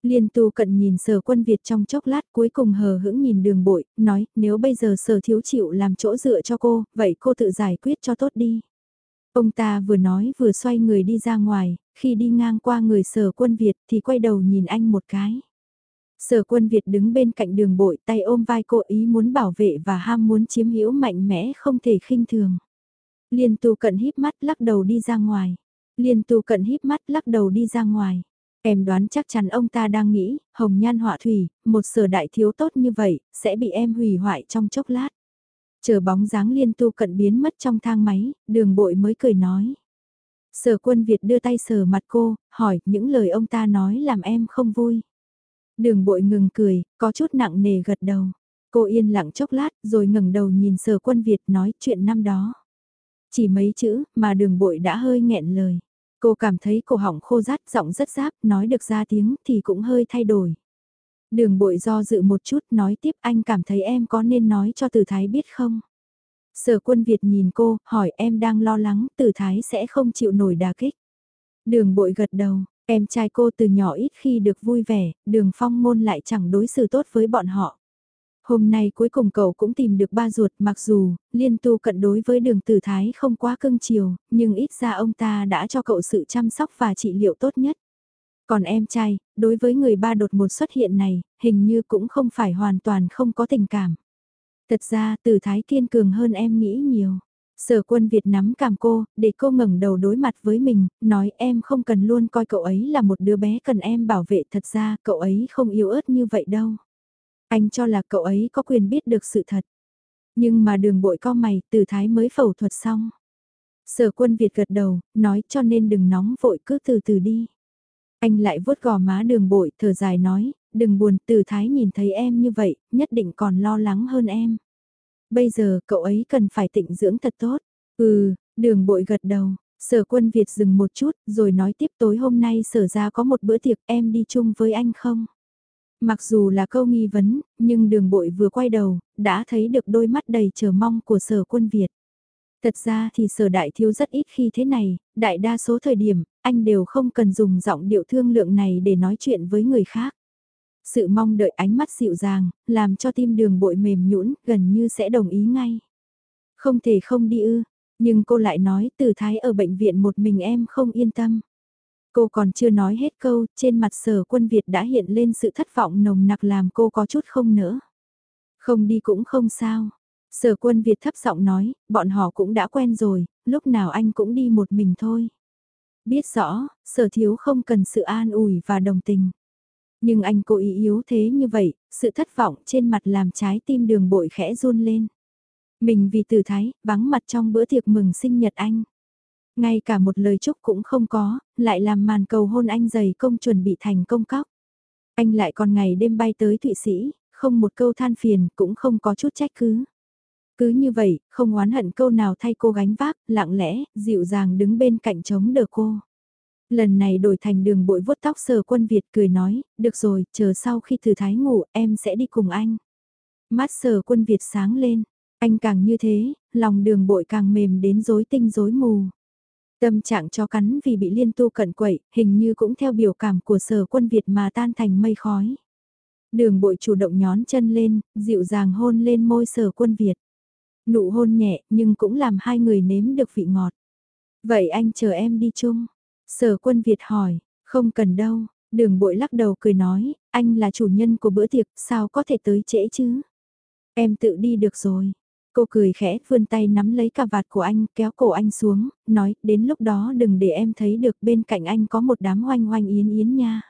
Liên tu cận nhìn sở quân Việt trong chốc lát cuối cùng hờ hững nhìn đường bội, nói nếu bây giờ sở thiếu chịu làm chỗ dựa cho cô, vậy cô tự giải quyết cho tốt đi. Ông ta vừa nói vừa xoay người đi ra ngoài, khi đi ngang qua người sở quân Việt thì quay đầu nhìn anh một cái. Sở quân Việt đứng bên cạnh đường bội tay ôm vai cô ý muốn bảo vệ và ham muốn chiếm hữu mạnh mẽ không thể khinh thường. Liên tu cận híp mắt lắc đầu đi ra ngoài. Liên tu cận híp mắt lắc đầu đi ra ngoài. Em đoán chắc chắn ông ta đang nghĩ, hồng nhan họa thủy, một sở đại thiếu tốt như vậy, sẽ bị em hủy hoại trong chốc lát. Chờ bóng dáng liên tu cận biến mất trong thang máy, đường bội mới cười nói. Sở quân Việt đưa tay sờ mặt cô, hỏi những lời ông ta nói làm em không vui. Đường bội ngừng cười, có chút nặng nề gật đầu. Cô yên lặng chốc lát rồi ngẩng đầu nhìn sở quân Việt nói chuyện năm đó. Chỉ mấy chữ mà đường bội đã hơi nghẹn lời. Cô cảm thấy cổ họng khô rát giọng rất giáp, nói được ra tiếng thì cũng hơi thay đổi. Đường bội do dự một chút nói tiếp anh cảm thấy em có nên nói cho Tử Thái biết không? Sở quân Việt nhìn cô, hỏi em đang lo lắng Tử Thái sẽ không chịu nổi đà kích. Đường bội gật đầu, em trai cô từ nhỏ ít khi được vui vẻ, đường phong môn lại chẳng đối xử tốt với bọn họ. Hôm nay cuối cùng cậu cũng tìm được ba ruột mặc dù liên tu cận đối với đường tử thái không quá cưng chiều, nhưng ít ra ông ta đã cho cậu sự chăm sóc và trị liệu tốt nhất. Còn em trai, đối với người ba đột một xuất hiện này, hình như cũng không phải hoàn toàn không có tình cảm. Thật ra tử thái kiên cường hơn em nghĩ nhiều. Sở quân Việt nắm cảm cô, để cô ngẩng đầu đối mặt với mình, nói em không cần luôn coi cậu ấy là một đứa bé cần em bảo vệ thật ra cậu ấy không yếu ớt như vậy đâu. Anh cho là cậu ấy có quyền biết được sự thật. Nhưng mà đường bội co mày, từ thái mới phẫu thuật xong. Sở quân Việt gật đầu, nói cho nên đừng nóng vội cứ từ từ đi. Anh lại vuốt gò má đường bội, thở dài nói, đừng buồn, từ thái nhìn thấy em như vậy, nhất định còn lo lắng hơn em. Bây giờ cậu ấy cần phải tịnh dưỡng thật tốt. Ừ, đường bội gật đầu, sở quân Việt dừng một chút, rồi nói tiếp tối hôm nay sở ra có một bữa tiệc em đi chung với anh không? Mặc dù là câu nghi vấn, nhưng đường bội vừa quay đầu, đã thấy được đôi mắt đầy chờ mong của sở quân Việt. Thật ra thì sở đại thiếu rất ít khi thế này, đại đa số thời điểm, anh đều không cần dùng giọng điệu thương lượng này để nói chuyện với người khác. Sự mong đợi ánh mắt dịu dàng, làm cho tim đường bội mềm nhũn gần như sẽ đồng ý ngay. Không thể không đi ư, nhưng cô lại nói từ thái ở bệnh viện một mình em không yên tâm. Cô còn chưa nói hết câu, trên mặt sở quân Việt đã hiện lên sự thất vọng nồng nặc làm cô có chút không nữa Không đi cũng không sao. Sở quân Việt thấp giọng nói, bọn họ cũng đã quen rồi, lúc nào anh cũng đi một mình thôi. Biết rõ, sở thiếu không cần sự an ủi và đồng tình. Nhưng anh cố ý yếu thế như vậy, sự thất vọng trên mặt làm trái tim đường bội khẽ run lên. Mình vì tử thái, vắng mặt trong bữa tiệc mừng sinh nhật anh. Ngay cả một lời chúc cũng không có, lại làm màn cầu hôn anh dày công chuẩn bị thành công cóc. Anh lại còn ngày đêm bay tới Thụy Sĩ, không một câu than phiền, cũng không có chút trách cứ. Cứ như vậy, không oán hận câu nào thay cô gánh vác, lặng lẽ, dịu dàng đứng bên cạnh chống đỡ cô. Lần này đổi thành đường bội vuốt tóc sờ quân Việt cười nói, được rồi, chờ sau khi thử thái ngủ em sẽ đi cùng anh. Mắt sờ quân Việt sáng lên, anh càng như thế, lòng đường bội càng mềm đến rối tinh rối mù. Tâm trạng cho cắn vì bị liên tu cận quậy, hình như cũng theo biểu cảm của sở quân Việt mà tan thành mây khói. Đường bội chủ động nhón chân lên, dịu dàng hôn lên môi sở quân Việt. Nụ hôn nhẹ nhưng cũng làm hai người nếm được vị ngọt. Vậy anh chờ em đi chung. Sở quân Việt hỏi, không cần đâu. Đường bội lắc đầu cười nói, anh là chủ nhân của bữa tiệc, sao có thể tới trễ chứ? Em tự đi được rồi. Cô cười khẽ, vươn tay nắm lấy cà vạt của anh, kéo cổ anh xuống, nói, đến lúc đó đừng để em thấy được bên cạnh anh có một đám oanh oanh yến yến nha.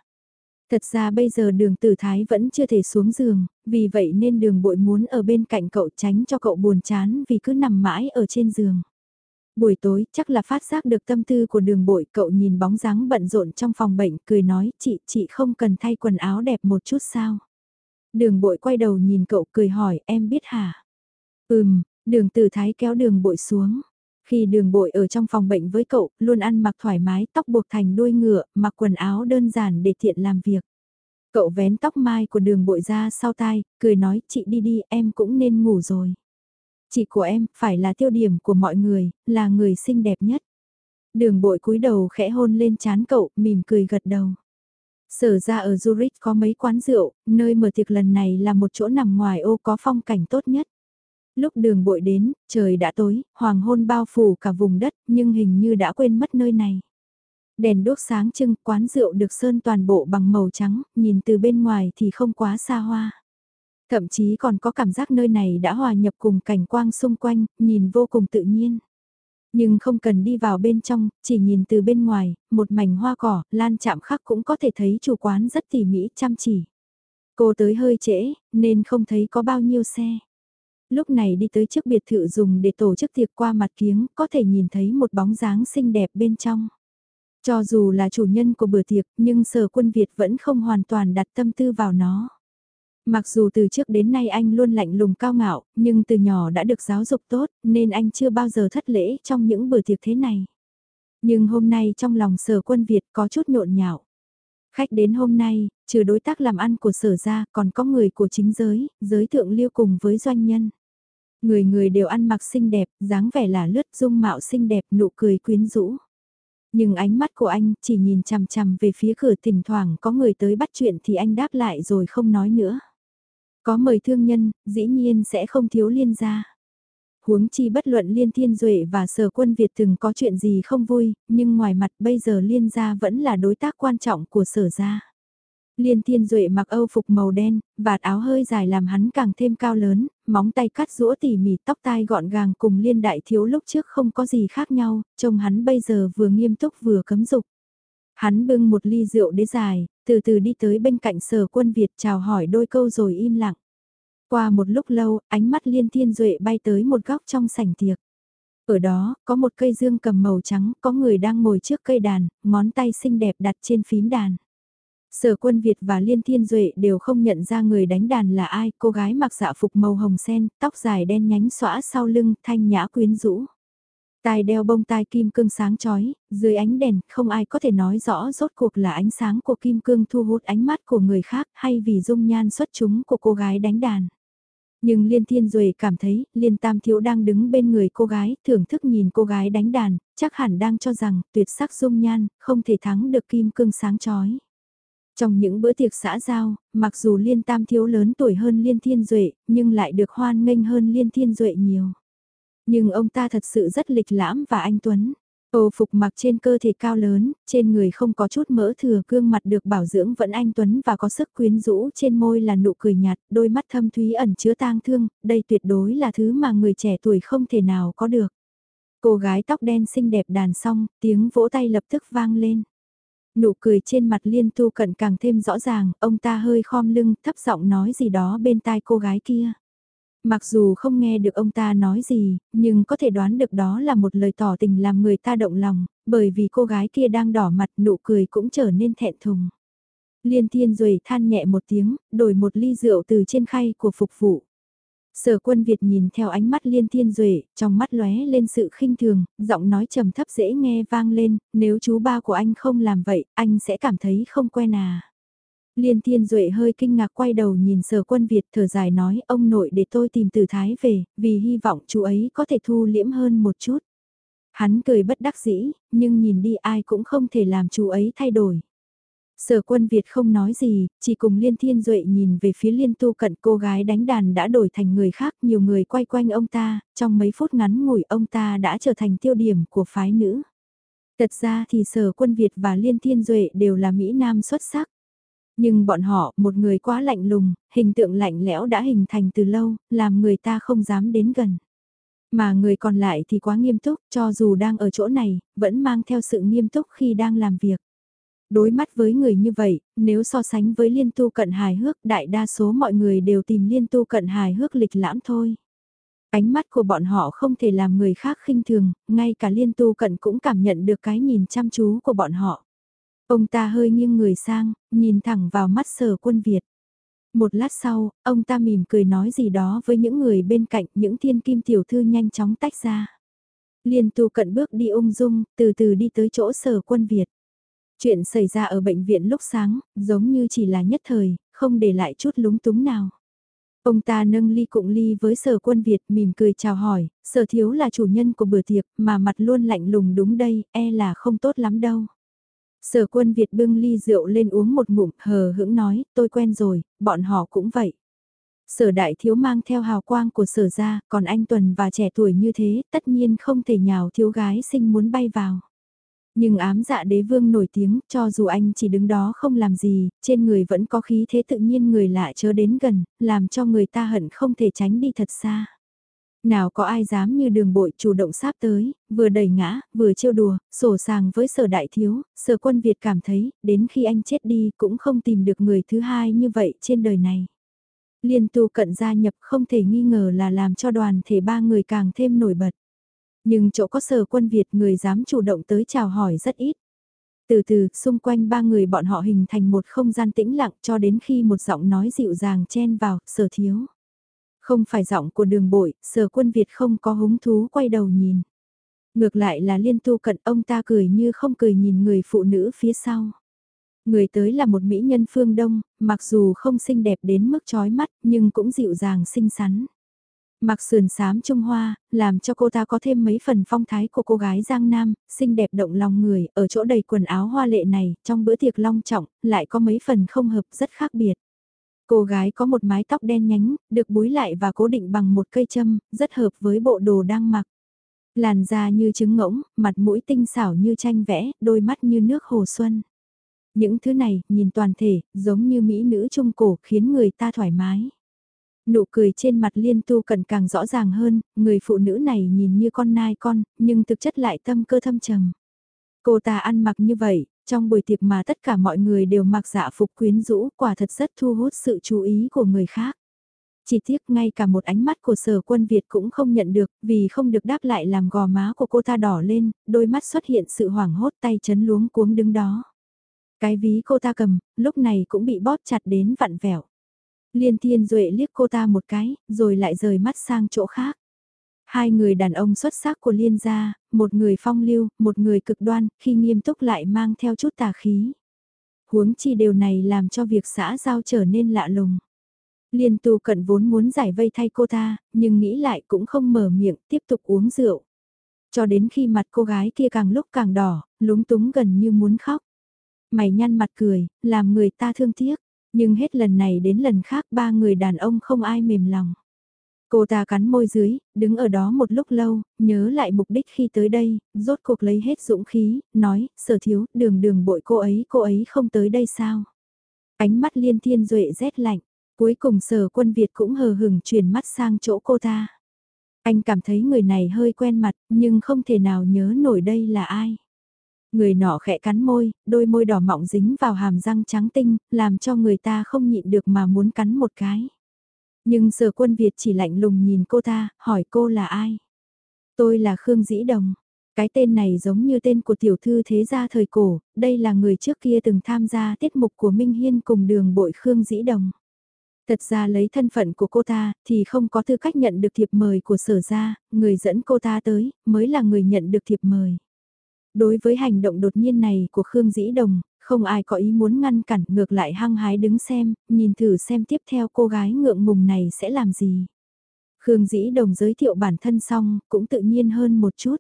Thật ra bây giờ đường tử thái vẫn chưa thể xuống giường, vì vậy nên đường bội muốn ở bên cạnh cậu tránh cho cậu buồn chán vì cứ nằm mãi ở trên giường. Buổi tối chắc là phát giác được tâm tư của đường bội cậu nhìn bóng dáng bận rộn trong phòng bệnh cười nói chị, chị không cần thay quần áo đẹp một chút sao. Đường bội quay đầu nhìn cậu cười hỏi em biết hả? Ừm, đường tử thái kéo đường bội xuống. Khi đường bội ở trong phòng bệnh với cậu, luôn ăn mặc thoải mái, tóc buộc thành đuôi ngựa, mặc quần áo đơn giản để tiện làm việc. Cậu vén tóc mai của đường bội ra sau tai, cười nói chị đi đi em cũng nên ngủ rồi. Chị của em phải là tiêu điểm của mọi người, là người xinh đẹp nhất. Đường bội cúi đầu khẽ hôn lên chán cậu, mỉm cười gật đầu. Sở ra ở Zurich có mấy quán rượu, nơi mở tiệc lần này là một chỗ nằm ngoài ô có phong cảnh tốt nhất. Lúc đường bội đến, trời đã tối, hoàng hôn bao phủ cả vùng đất, nhưng hình như đã quên mất nơi này. Đèn đốt sáng trưng, quán rượu được sơn toàn bộ bằng màu trắng, nhìn từ bên ngoài thì không quá xa hoa. Thậm chí còn có cảm giác nơi này đã hòa nhập cùng cảnh quang xung quanh, nhìn vô cùng tự nhiên. Nhưng không cần đi vào bên trong, chỉ nhìn từ bên ngoài, một mảnh hoa cỏ, lan chạm khắc cũng có thể thấy chủ quán rất tỉ mỉ chăm chỉ. Cô tới hơi trễ, nên không thấy có bao nhiêu xe. Lúc này đi tới trước biệt thự dùng để tổ chức tiệc qua mặt kiếng, có thể nhìn thấy một bóng dáng xinh đẹp bên trong. Cho dù là chủ nhân của bữa tiệc, nhưng sở quân Việt vẫn không hoàn toàn đặt tâm tư vào nó. Mặc dù từ trước đến nay anh luôn lạnh lùng cao ngạo, nhưng từ nhỏ đã được giáo dục tốt, nên anh chưa bao giờ thất lễ trong những bữa tiệc thế này. Nhưng hôm nay trong lòng sở quân Việt có chút nhộn nhạo. Khách đến hôm nay, trừ đối tác làm ăn của sở ra, còn có người của chính giới, giới thượng liêu cùng với doanh nhân. Người người đều ăn mặc xinh đẹp, dáng vẻ là lướt dung mạo xinh đẹp, nụ cười quyến rũ. Nhưng ánh mắt của anh chỉ nhìn chằm chằm về phía cửa thỉnh thoảng có người tới bắt chuyện thì anh đáp lại rồi không nói nữa. Có mời thương nhân, dĩ nhiên sẽ không thiếu liên gia. Huống chi bất luận Liên Thiên Duệ và Sở Quân Việt từng có chuyện gì không vui, nhưng ngoài mặt bây giờ Liên gia vẫn là đối tác quan trọng của Sở gia. Liên Thiên Duệ mặc âu phục màu đen, vạt áo hơi dài làm hắn càng thêm cao lớn, móng tay cắt rũa tỉ mỉ tóc tai gọn gàng cùng Liên Đại Thiếu lúc trước không có gì khác nhau, trông hắn bây giờ vừa nghiêm túc vừa cấm dục. Hắn bưng một ly rượu đế dài, từ từ đi tới bên cạnh sở quân Việt chào hỏi đôi câu rồi im lặng. Qua một lúc lâu, ánh mắt liên thiên duệ bay tới một góc trong sảnh tiệc. Ở đó, có một cây dương cầm màu trắng, có người đang ngồi trước cây đàn, ngón tay xinh đẹp đặt trên phím đàn. Sở quân Việt và Liên Thiên Duệ đều không nhận ra người đánh đàn là ai, cô gái mặc dạ phục màu hồng sen, tóc dài đen nhánh xõa sau lưng, thanh nhã quyến rũ. Tai đeo bông tai kim cương sáng chói, dưới ánh đèn không ai có thể nói rõ rốt cuộc là ánh sáng của kim cương thu hút ánh mắt của người khác hay vì dung nhan xuất chúng của cô gái đánh đàn. Nhưng Liên Thiên Duệ cảm thấy Liên Tam Thiếu đang đứng bên người cô gái thưởng thức nhìn cô gái đánh đàn, chắc hẳn đang cho rằng tuyệt sắc dung nhan không thể thắng được kim cương sáng chói. Trong những bữa tiệc xã giao, mặc dù Liên Tam Thiếu lớn tuổi hơn Liên Thiên Duệ, nhưng lại được hoan nghênh hơn Liên Thiên Duệ nhiều. Nhưng ông ta thật sự rất lịch lãm và anh Tuấn. Ô phục mặc trên cơ thể cao lớn, trên người không có chút mỡ thừa gương mặt được bảo dưỡng vẫn anh tuấn và có sức quyến rũ trên môi là nụ cười nhạt, đôi mắt thâm thúy ẩn chứa tang thương, đây tuyệt đối là thứ mà người trẻ tuổi không thể nào có được. Cô gái tóc đen xinh đẹp đàn xong, tiếng vỗ tay lập tức vang lên. Nụ cười trên mặt liên tu cận càng thêm rõ ràng, ông ta hơi khom lưng thấp giọng nói gì đó bên tai cô gái kia. Mặc dù không nghe được ông ta nói gì, nhưng có thể đoán được đó là một lời tỏ tình làm người ta động lòng, bởi vì cô gái kia đang đỏ mặt nụ cười cũng trở nên thẹn thùng. Liên Thiên rồi than nhẹ một tiếng, đổi một ly rượu từ trên khay của phục vụ. Sở quân Việt nhìn theo ánh mắt liên thiên duệ trong mắt lóe lên sự khinh thường, giọng nói trầm thấp dễ nghe vang lên, nếu chú ba của anh không làm vậy, anh sẽ cảm thấy không quen à. Liên Thiên Duệ hơi kinh ngạc quay đầu nhìn sở quân Việt thở dài nói ông nội để tôi tìm từ thái về, vì hy vọng chú ấy có thể thu liễm hơn một chút. Hắn cười bất đắc dĩ, nhưng nhìn đi ai cũng không thể làm chú ấy thay đổi. Sở quân Việt không nói gì, chỉ cùng Liên Thiên Duệ nhìn về phía Liên Tu cận cô gái đánh đàn đã đổi thành người khác, nhiều người quay quanh ông ta, trong mấy phút ngắn ngủi ông ta đã trở thành tiêu điểm của phái nữ. Thật ra thì Sở quân Việt và Liên Thiên Duệ đều là Mỹ Nam xuất sắc. Nhưng bọn họ, một người quá lạnh lùng, hình tượng lạnh lẽo đã hình thành từ lâu, làm người ta không dám đến gần. Mà người còn lại thì quá nghiêm túc, cho dù đang ở chỗ này, vẫn mang theo sự nghiêm túc khi đang làm việc. Đối mắt với người như vậy, nếu so sánh với liên tu cận hài hước, đại đa số mọi người đều tìm liên tu cận hài hước lịch lãm thôi. Ánh mắt của bọn họ không thể làm người khác khinh thường, ngay cả liên tu cận cũng cảm nhận được cái nhìn chăm chú của bọn họ. Ông ta hơi nghiêng người sang, nhìn thẳng vào mắt sở quân Việt. Một lát sau, ông ta mỉm cười nói gì đó với những người bên cạnh những thiên kim tiểu thư nhanh chóng tách ra. Liên tu cận bước đi ung dung, từ từ đi tới chỗ sở quân Việt. Chuyện xảy ra ở bệnh viện lúc sáng, giống như chỉ là nhất thời, không để lại chút lúng túng nào. Ông ta nâng ly cụng ly với sở quân Việt mỉm cười chào hỏi, sở thiếu là chủ nhân của bữa tiệc mà mặt luôn lạnh lùng đúng đây, e là không tốt lắm đâu. Sở quân Việt bưng ly rượu lên uống một ngụm hờ hững nói, tôi quen rồi, bọn họ cũng vậy. Sở đại thiếu mang theo hào quang của sở gia, còn anh Tuần và trẻ tuổi như thế, tất nhiên không thể nhào thiếu gái sinh muốn bay vào. Nhưng ám dạ đế vương nổi tiếng, cho dù anh chỉ đứng đó không làm gì, trên người vẫn có khí thế tự nhiên người lạ chớ đến gần, làm cho người ta hận không thể tránh đi thật xa. Nào có ai dám như đường bội chủ động sáp tới, vừa đẩy ngã, vừa trêu đùa, sổ sàng với sở đại thiếu, sở quân Việt cảm thấy, đến khi anh chết đi cũng không tìm được người thứ hai như vậy trên đời này. Liên tu cận gia nhập không thể nghi ngờ là làm cho đoàn thể ba người càng thêm nổi bật. Nhưng chỗ có sở quân Việt người dám chủ động tới chào hỏi rất ít. Từ từ, xung quanh ba người bọn họ hình thành một không gian tĩnh lặng cho đến khi một giọng nói dịu dàng chen vào, sở thiếu. Không phải giọng của đường bội, sở quân Việt không có hứng thú quay đầu nhìn. Ngược lại là liên tu cận ông ta cười như không cười nhìn người phụ nữ phía sau. Người tới là một mỹ nhân phương Đông, mặc dù không xinh đẹp đến mức chói mắt nhưng cũng dịu dàng xinh xắn. Mặc sườn xám trung hoa, làm cho cô ta có thêm mấy phần phong thái của cô gái Giang Nam, xinh đẹp động lòng người, ở chỗ đầy quần áo hoa lệ này, trong bữa tiệc long trọng, lại có mấy phần không hợp rất khác biệt. Cô gái có một mái tóc đen nhánh, được búi lại và cố định bằng một cây châm, rất hợp với bộ đồ đang mặc. Làn da như trứng ngỗng, mặt mũi tinh xảo như tranh vẽ, đôi mắt như nước hồ xuân. Những thứ này, nhìn toàn thể, giống như mỹ nữ trung cổ khiến người ta thoải mái. Nụ cười trên mặt liên tu cần càng rõ ràng hơn, người phụ nữ này nhìn như con nai con, nhưng thực chất lại tâm cơ thâm trầm. Cô ta ăn mặc như vậy, trong buổi tiệc mà tất cả mọi người đều mặc dạ phục quyến rũ, quả thật rất thu hút sự chú ý của người khác. Chỉ tiếc ngay cả một ánh mắt của sở quân Việt cũng không nhận được, vì không được đáp lại làm gò má của cô ta đỏ lên, đôi mắt xuất hiện sự hoảng hốt tay chấn luống cuống đứng đó. Cái ví cô ta cầm, lúc này cũng bị bóp chặt đến vặn vẹo. Liên Thiên Duệ liếc cô ta một cái, rồi lại rời mắt sang chỗ khác. Hai người đàn ông xuất sắc của Liên gia, một người phong lưu, một người cực đoan, khi nghiêm túc lại mang theo chút tà khí. Huống chi điều này làm cho việc xã giao trở nên lạ lùng. Liên tu cận vốn muốn giải vây thay cô ta, nhưng nghĩ lại cũng không mở miệng, tiếp tục uống rượu. Cho đến khi mặt cô gái kia càng lúc càng đỏ, lúng túng gần như muốn khóc. Mày nhăn mặt cười, làm người ta thương tiếc. Nhưng hết lần này đến lần khác ba người đàn ông không ai mềm lòng. Cô ta cắn môi dưới, đứng ở đó một lúc lâu, nhớ lại mục đích khi tới đây, rốt cuộc lấy hết dũng khí, nói, sở thiếu, đường đường bội cô ấy, cô ấy không tới đây sao? Ánh mắt liên thiên duệ rét lạnh, cuối cùng sở quân Việt cũng hờ hừng chuyển mắt sang chỗ cô ta. Anh cảm thấy người này hơi quen mặt, nhưng không thể nào nhớ nổi đây là ai. Người nọ khẽ cắn môi, đôi môi đỏ mọng dính vào hàm răng trắng tinh, làm cho người ta không nhịn được mà muốn cắn một cái. Nhưng sở quân Việt chỉ lạnh lùng nhìn cô ta, hỏi cô là ai? Tôi là Khương Dĩ Đồng. Cái tên này giống như tên của tiểu thư thế gia thời cổ, đây là người trước kia từng tham gia tiết mục của Minh Hiên cùng đường bội Khương Dĩ Đồng. Thật ra lấy thân phận của cô ta thì không có tư cách nhận được thiệp mời của sở gia, người dẫn cô ta tới mới là người nhận được thiệp mời. Đối với hành động đột nhiên này của Khương Dĩ Đồng, không ai có ý muốn ngăn cản ngược lại hăng hái đứng xem, nhìn thử xem tiếp theo cô gái ngượng ngùng này sẽ làm gì. Khương Dĩ Đồng giới thiệu bản thân xong, cũng tự nhiên hơn một chút.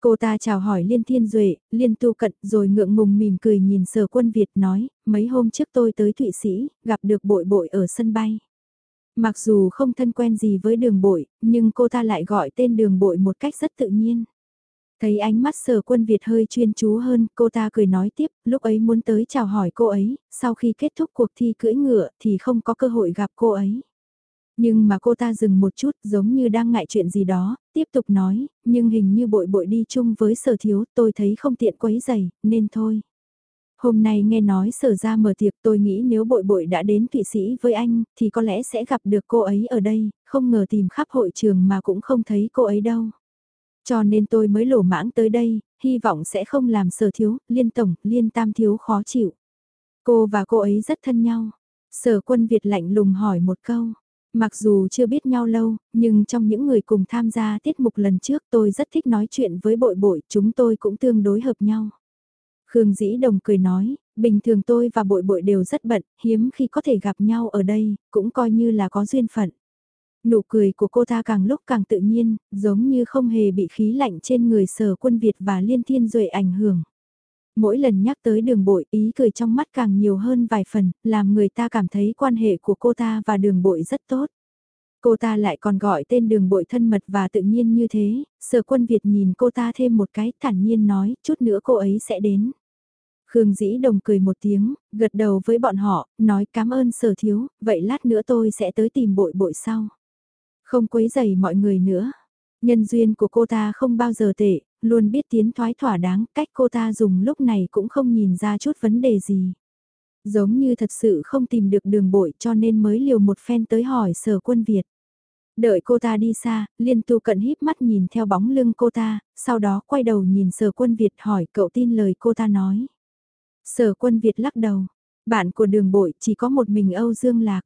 Cô ta chào hỏi Liên Thiên Duệ, Liên Tu Cận rồi ngượng ngùng mỉm cười nhìn sở quân Việt nói, mấy hôm trước tôi tới Thụy Sĩ, gặp được bội bội ở sân bay. Mặc dù không thân quen gì với đường bội, nhưng cô ta lại gọi tên đường bội một cách rất tự nhiên. Thấy ánh mắt sở quân Việt hơi chuyên chú hơn, cô ta cười nói tiếp, lúc ấy muốn tới chào hỏi cô ấy, sau khi kết thúc cuộc thi cưỡi ngựa thì không có cơ hội gặp cô ấy. Nhưng mà cô ta dừng một chút giống như đang ngại chuyện gì đó, tiếp tục nói, nhưng hình như bội bội đi chung với sở thiếu tôi thấy không tiện quấy giày, nên thôi. Hôm nay nghe nói sở ra mở tiệc tôi nghĩ nếu bội bội đã đến Thụy Sĩ với anh thì có lẽ sẽ gặp được cô ấy ở đây, không ngờ tìm khắp hội trường mà cũng không thấy cô ấy đâu. Cho nên tôi mới lổ mãng tới đây, hy vọng sẽ không làm sở thiếu, liên tổng, liên tam thiếu khó chịu. Cô và cô ấy rất thân nhau. Sở quân Việt lạnh lùng hỏi một câu. Mặc dù chưa biết nhau lâu, nhưng trong những người cùng tham gia tiết mục lần trước tôi rất thích nói chuyện với bội bội, chúng tôi cũng tương đối hợp nhau. Khương Dĩ Đồng cười nói, bình thường tôi và bội bội đều rất bận, hiếm khi có thể gặp nhau ở đây, cũng coi như là có duyên phận. Nụ cười của cô ta càng lúc càng tự nhiên, giống như không hề bị khí lạnh trên người sở quân Việt và liên thiên duệ ảnh hưởng. Mỗi lần nhắc tới đường bội ý cười trong mắt càng nhiều hơn vài phần, làm người ta cảm thấy quan hệ của cô ta và đường bội rất tốt. Cô ta lại còn gọi tên đường bội thân mật và tự nhiên như thế, sở quân Việt nhìn cô ta thêm một cái thản nhiên nói, chút nữa cô ấy sẽ đến. Khương Dĩ Đồng cười một tiếng, gật đầu với bọn họ, nói cảm ơn sở thiếu, vậy lát nữa tôi sẽ tới tìm bội bội sau. Không quấy dày mọi người nữa. Nhân duyên của cô ta không bao giờ tệ, luôn biết tiến thoái thỏa đáng, cách cô ta dùng lúc này cũng không nhìn ra chút vấn đề gì. Giống như thật sự không tìm được đường bội cho nên mới liều một phen tới hỏi sở quân Việt. Đợi cô ta đi xa, liên tu cận híp mắt nhìn theo bóng lưng cô ta, sau đó quay đầu nhìn sở quân Việt hỏi cậu tin lời cô ta nói. Sở quân Việt lắc đầu, bạn của đường bội chỉ có một mình Âu Dương Lạc.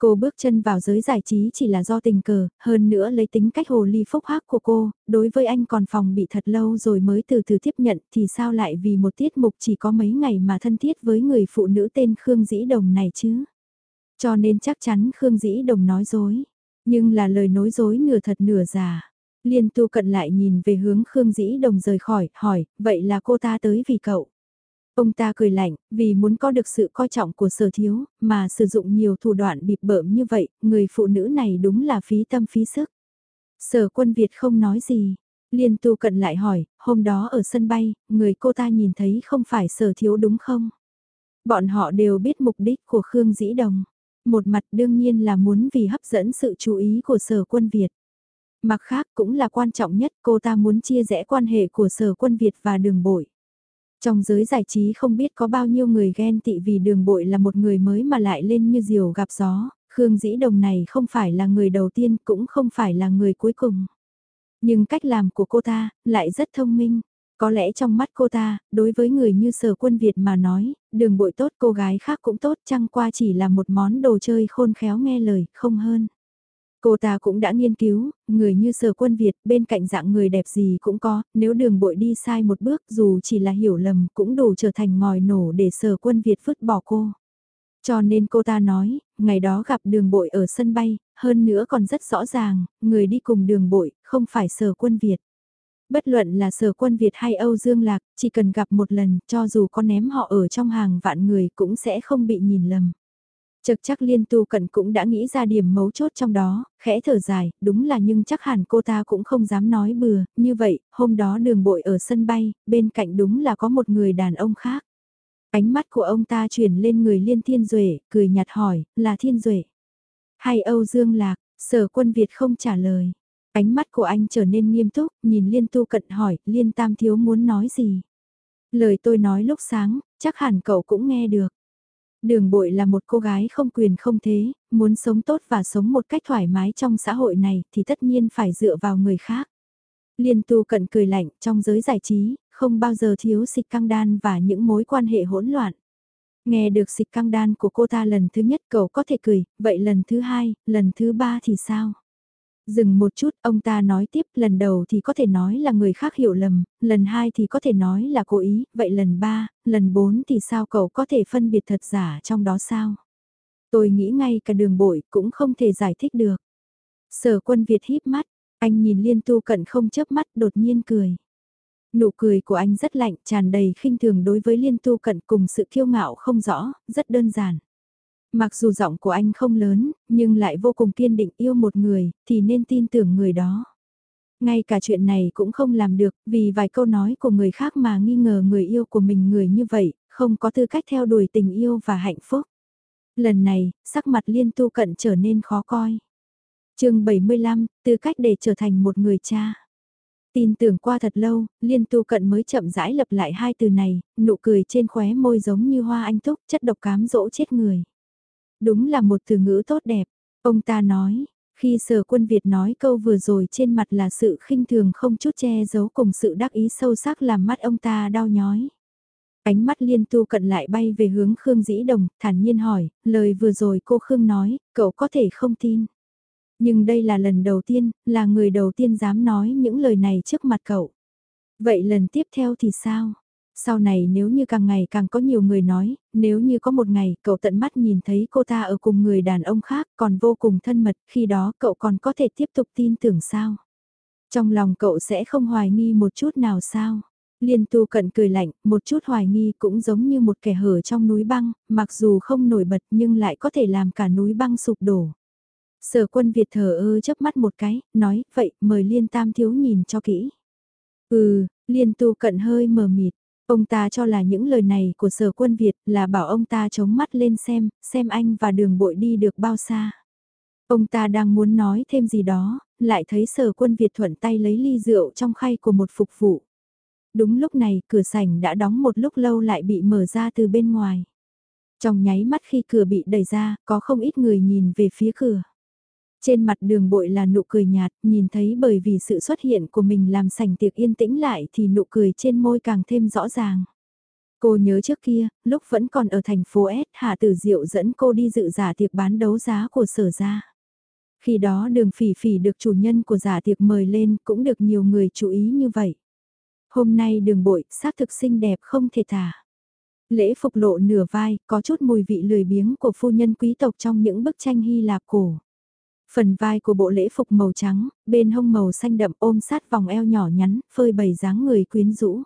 Cô bước chân vào giới giải trí chỉ là do tình cờ, hơn nữa lấy tính cách hồ ly phúc hác của cô, đối với anh còn phòng bị thật lâu rồi mới từ từ tiếp nhận thì sao lại vì một tiết mục chỉ có mấy ngày mà thân thiết với người phụ nữ tên Khương Dĩ Đồng này chứ. Cho nên chắc chắn Khương Dĩ Đồng nói dối, nhưng là lời nói dối nửa thật nửa giả. Liên tu cận lại nhìn về hướng Khương Dĩ Đồng rời khỏi, hỏi, vậy là cô ta tới vì cậu. Ông ta cười lạnh, vì muốn có được sự coi trọng của sở thiếu, mà sử dụng nhiều thủ đoạn bịp bợm như vậy, người phụ nữ này đúng là phí tâm phí sức. Sở quân Việt không nói gì. Liên tu cận lại hỏi, hôm đó ở sân bay, người cô ta nhìn thấy không phải sở thiếu đúng không? Bọn họ đều biết mục đích của Khương Dĩ Đồng. Một mặt đương nhiên là muốn vì hấp dẫn sự chú ý của sở quân Việt. Mặt khác cũng là quan trọng nhất cô ta muốn chia rẽ quan hệ của sở quân Việt và đường bội. Trong giới giải trí không biết có bao nhiêu người ghen tị vì đường bội là một người mới mà lại lên như diều gặp gió, Khương Dĩ Đồng này không phải là người đầu tiên cũng không phải là người cuối cùng. Nhưng cách làm của cô ta lại rất thông minh. Có lẽ trong mắt cô ta, đối với người như sở quân Việt mà nói, đường bội tốt cô gái khác cũng tốt chăng qua chỉ là một món đồ chơi khôn khéo nghe lời, không hơn. Cô ta cũng đã nghiên cứu, người như sở quân Việt bên cạnh dạng người đẹp gì cũng có, nếu đường bội đi sai một bước dù chỉ là hiểu lầm cũng đủ trở thành ngòi nổ để sở quân Việt vứt bỏ cô. Cho nên cô ta nói, ngày đó gặp đường bội ở sân bay, hơn nữa còn rất rõ ràng, người đi cùng đường bội, không phải sở quân Việt. Bất luận là sở quân Việt hay Âu Dương Lạc, chỉ cần gặp một lần, cho dù có ném họ ở trong hàng vạn người cũng sẽ không bị nhìn lầm. Chật chắc liên tu cận cũng đã nghĩ ra điểm mấu chốt trong đó, khẽ thở dài, đúng là nhưng chắc hẳn cô ta cũng không dám nói bừa, như vậy, hôm đó đường bội ở sân bay, bên cạnh đúng là có một người đàn ông khác. Ánh mắt của ông ta chuyển lên người liên thiên duệ cười nhạt hỏi, là thiên duệ Hay Âu Dương Lạc, sở quân Việt không trả lời. Ánh mắt của anh trở nên nghiêm túc, nhìn liên tu cận hỏi, liên tam thiếu muốn nói gì? Lời tôi nói lúc sáng, chắc hẳn cậu cũng nghe được. Đường bội là một cô gái không quyền không thế, muốn sống tốt và sống một cách thoải mái trong xã hội này thì tất nhiên phải dựa vào người khác. Liên tu cận cười lạnh trong giới giải trí, không bao giờ thiếu xịt căng đan và những mối quan hệ hỗn loạn. Nghe được xịt căng đan của cô ta lần thứ nhất cậu có thể cười, vậy lần thứ hai, lần thứ ba thì sao? Dừng một chút, ông ta nói tiếp, lần đầu thì có thể nói là người khác hiểu lầm, lần hai thì có thể nói là cố ý, vậy lần ba, lần bốn thì sao cậu có thể phân biệt thật giả trong đó sao? Tôi nghĩ ngay cả đường bội cũng không thể giải thích được. Sở quân Việt híp mắt, anh nhìn liên tu cận không chớp mắt đột nhiên cười. Nụ cười của anh rất lạnh, tràn đầy khinh thường đối với liên tu cận cùng sự kiêu ngạo không rõ, rất đơn giản. Mặc dù giọng của anh không lớn, nhưng lại vô cùng kiên định yêu một người, thì nên tin tưởng người đó. Ngay cả chuyện này cũng không làm được, vì vài câu nói của người khác mà nghi ngờ người yêu của mình người như vậy, không có tư cách theo đuổi tình yêu và hạnh phúc. Lần này, sắc mặt liên tu cận trở nên khó coi. chương 75, tư cách để trở thành một người cha. Tin tưởng qua thật lâu, liên tu cận mới chậm rãi lập lại hai từ này, nụ cười trên khóe môi giống như hoa anh túc, chất độc cám dỗ chết người. Đúng là một từ ngữ tốt đẹp. Ông ta nói, khi sở quân Việt nói câu vừa rồi trên mặt là sự khinh thường không chút che giấu cùng sự đắc ý sâu sắc làm mắt ông ta đau nhói. Ánh mắt liên tu cận lại bay về hướng Khương Dĩ Đồng, thản nhiên hỏi, lời vừa rồi cô Khương nói, cậu có thể không tin. Nhưng đây là lần đầu tiên, là người đầu tiên dám nói những lời này trước mặt cậu. Vậy lần tiếp theo thì sao? Sau này nếu như càng ngày càng có nhiều người nói, nếu như có một ngày cậu tận mắt nhìn thấy cô ta ở cùng người đàn ông khác còn vô cùng thân mật, khi đó cậu còn có thể tiếp tục tin tưởng sao? Trong lòng cậu sẽ không hoài nghi một chút nào sao? Liên tu cận cười lạnh, một chút hoài nghi cũng giống như một kẻ hở trong núi băng, mặc dù không nổi bật nhưng lại có thể làm cả núi băng sụp đổ. Sở quân Việt thờ ơ chớp mắt một cái, nói, vậy mời Liên Tam Thiếu nhìn cho kỹ. Ừ, Liên tu cận hơi mờ mịt, Ông ta cho là những lời này của sở quân Việt là bảo ông ta chống mắt lên xem, xem anh và đường bội đi được bao xa. Ông ta đang muốn nói thêm gì đó, lại thấy sở quân Việt thuận tay lấy ly rượu trong khay của một phục vụ. Đúng lúc này cửa sảnh đã đóng một lúc lâu lại bị mở ra từ bên ngoài. Trong nháy mắt khi cửa bị đẩy ra, có không ít người nhìn về phía cửa. Trên mặt đường bội là nụ cười nhạt, nhìn thấy bởi vì sự xuất hiện của mình làm sảnh tiệc yên tĩnh lại thì nụ cười trên môi càng thêm rõ ràng. Cô nhớ trước kia, lúc vẫn còn ở thành phố S, Hạ Tử Diệu dẫn cô đi dự giả tiệc bán đấu giá của sở gia. Khi đó đường phỉ phỉ được chủ nhân của giả tiệc mời lên cũng được nhiều người chú ý như vậy. Hôm nay đường bội, xác thực xinh đẹp không thể tả. Lễ phục lộ nửa vai, có chút mùi vị lười biếng của phu nhân quý tộc trong những bức tranh Hy Lạp cổ. Phần vai của bộ lễ phục màu trắng, bên hông màu xanh đậm ôm sát vòng eo nhỏ nhắn, phơi bày dáng người quyến rũ.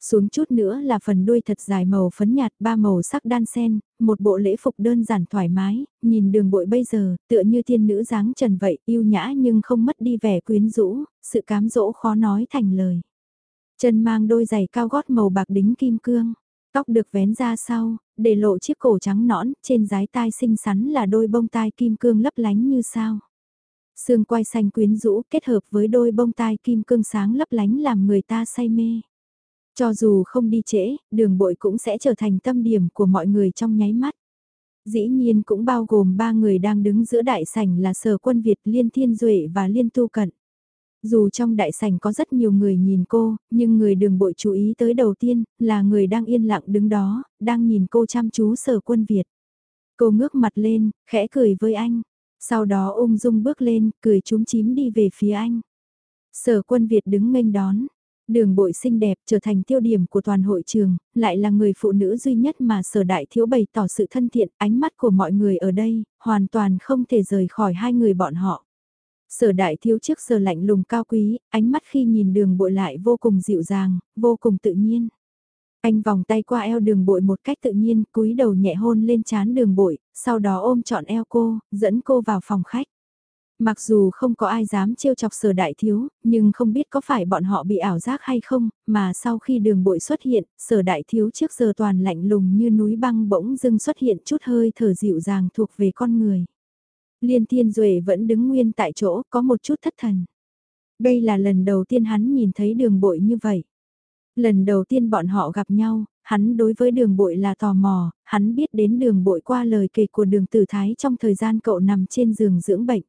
Xuống chút nữa là phần đuôi thật dài màu phấn nhạt ba màu sắc đan sen, một bộ lễ phục đơn giản thoải mái, nhìn đường bội bây giờ, tựa như thiên nữ dáng trần vậy, yêu nhã nhưng không mất đi vẻ quyến rũ, sự cám dỗ khó nói thành lời. Chân mang đôi giày cao gót màu bạc đính kim cương. Tóc được vén ra sau, để lộ chiếc cổ trắng nõn, trên dái tai xinh xắn là đôi bông tai kim cương lấp lánh như sao. Xương quai xanh quyến rũ kết hợp với đôi bông tai kim cương sáng lấp lánh làm người ta say mê. Cho dù không đi trễ, đường bội cũng sẽ trở thành tâm điểm của mọi người trong nháy mắt. Dĩ nhiên cũng bao gồm ba người đang đứng giữa đại sảnh là Sở Quân Việt Liên Thiên Duệ và Liên Tu Cận. Dù trong đại sảnh có rất nhiều người nhìn cô, nhưng người đường bội chú ý tới đầu tiên là người đang yên lặng đứng đó, đang nhìn cô chăm chú sở quân Việt. Cô ngước mặt lên, khẽ cười với anh. Sau đó ung dung bước lên, cười trúng chím đi về phía anh. Sở quân Việt đứng nghênh đón. Đường bội xinh đẹp trở thành tiêu điểm của toàn hội trường, lại là người phụ nữ duy nhất mà sở đại thiếu bày tỏ sự thân thiện, ánh mắt của mọi người ở đây, hoàn toàn không thể rời khỏi hai người bọn họ. Sở đại thiếu trước sở lạnh lùng cao quý, ánh mắt khi nhìn đường bội lại vô cùng dịu dàng, vô cùng tự nhiên. Anh vòng tay qua eo đường bội một cách tự nhiên, cúi đầu nhẹ hôn lên chán đường bội, sau đó ôm trọn eo cô, dẫn cô vào phòng khách. Mặc dù không có ai dám trêu chọc sở đại thiếu, nhưng không biết có phải bọn họ bị ảo giác hay không, mà sau khi đường bội xuất hiện, sở đại thiếu trước giờ toàn lạnh lùng như núi băng bỗng dưng xuất hiện chút hơi thở dịu dàng thuộc về con người. Liên Thiên Duệ vẫn đứng nguyên tại chỗ, có một chút thất thần. Đây là lần đầu tiên hắn nhìn thấy đường bội như vậy. Lần đầu tiên bọn họ gặp nhau, hắn đối với đường bội là tò mò, hắn biết đến đường bội qua lời kể của đường tử thái trong thời gian cậu nằm trên giường dưỡng bệnh.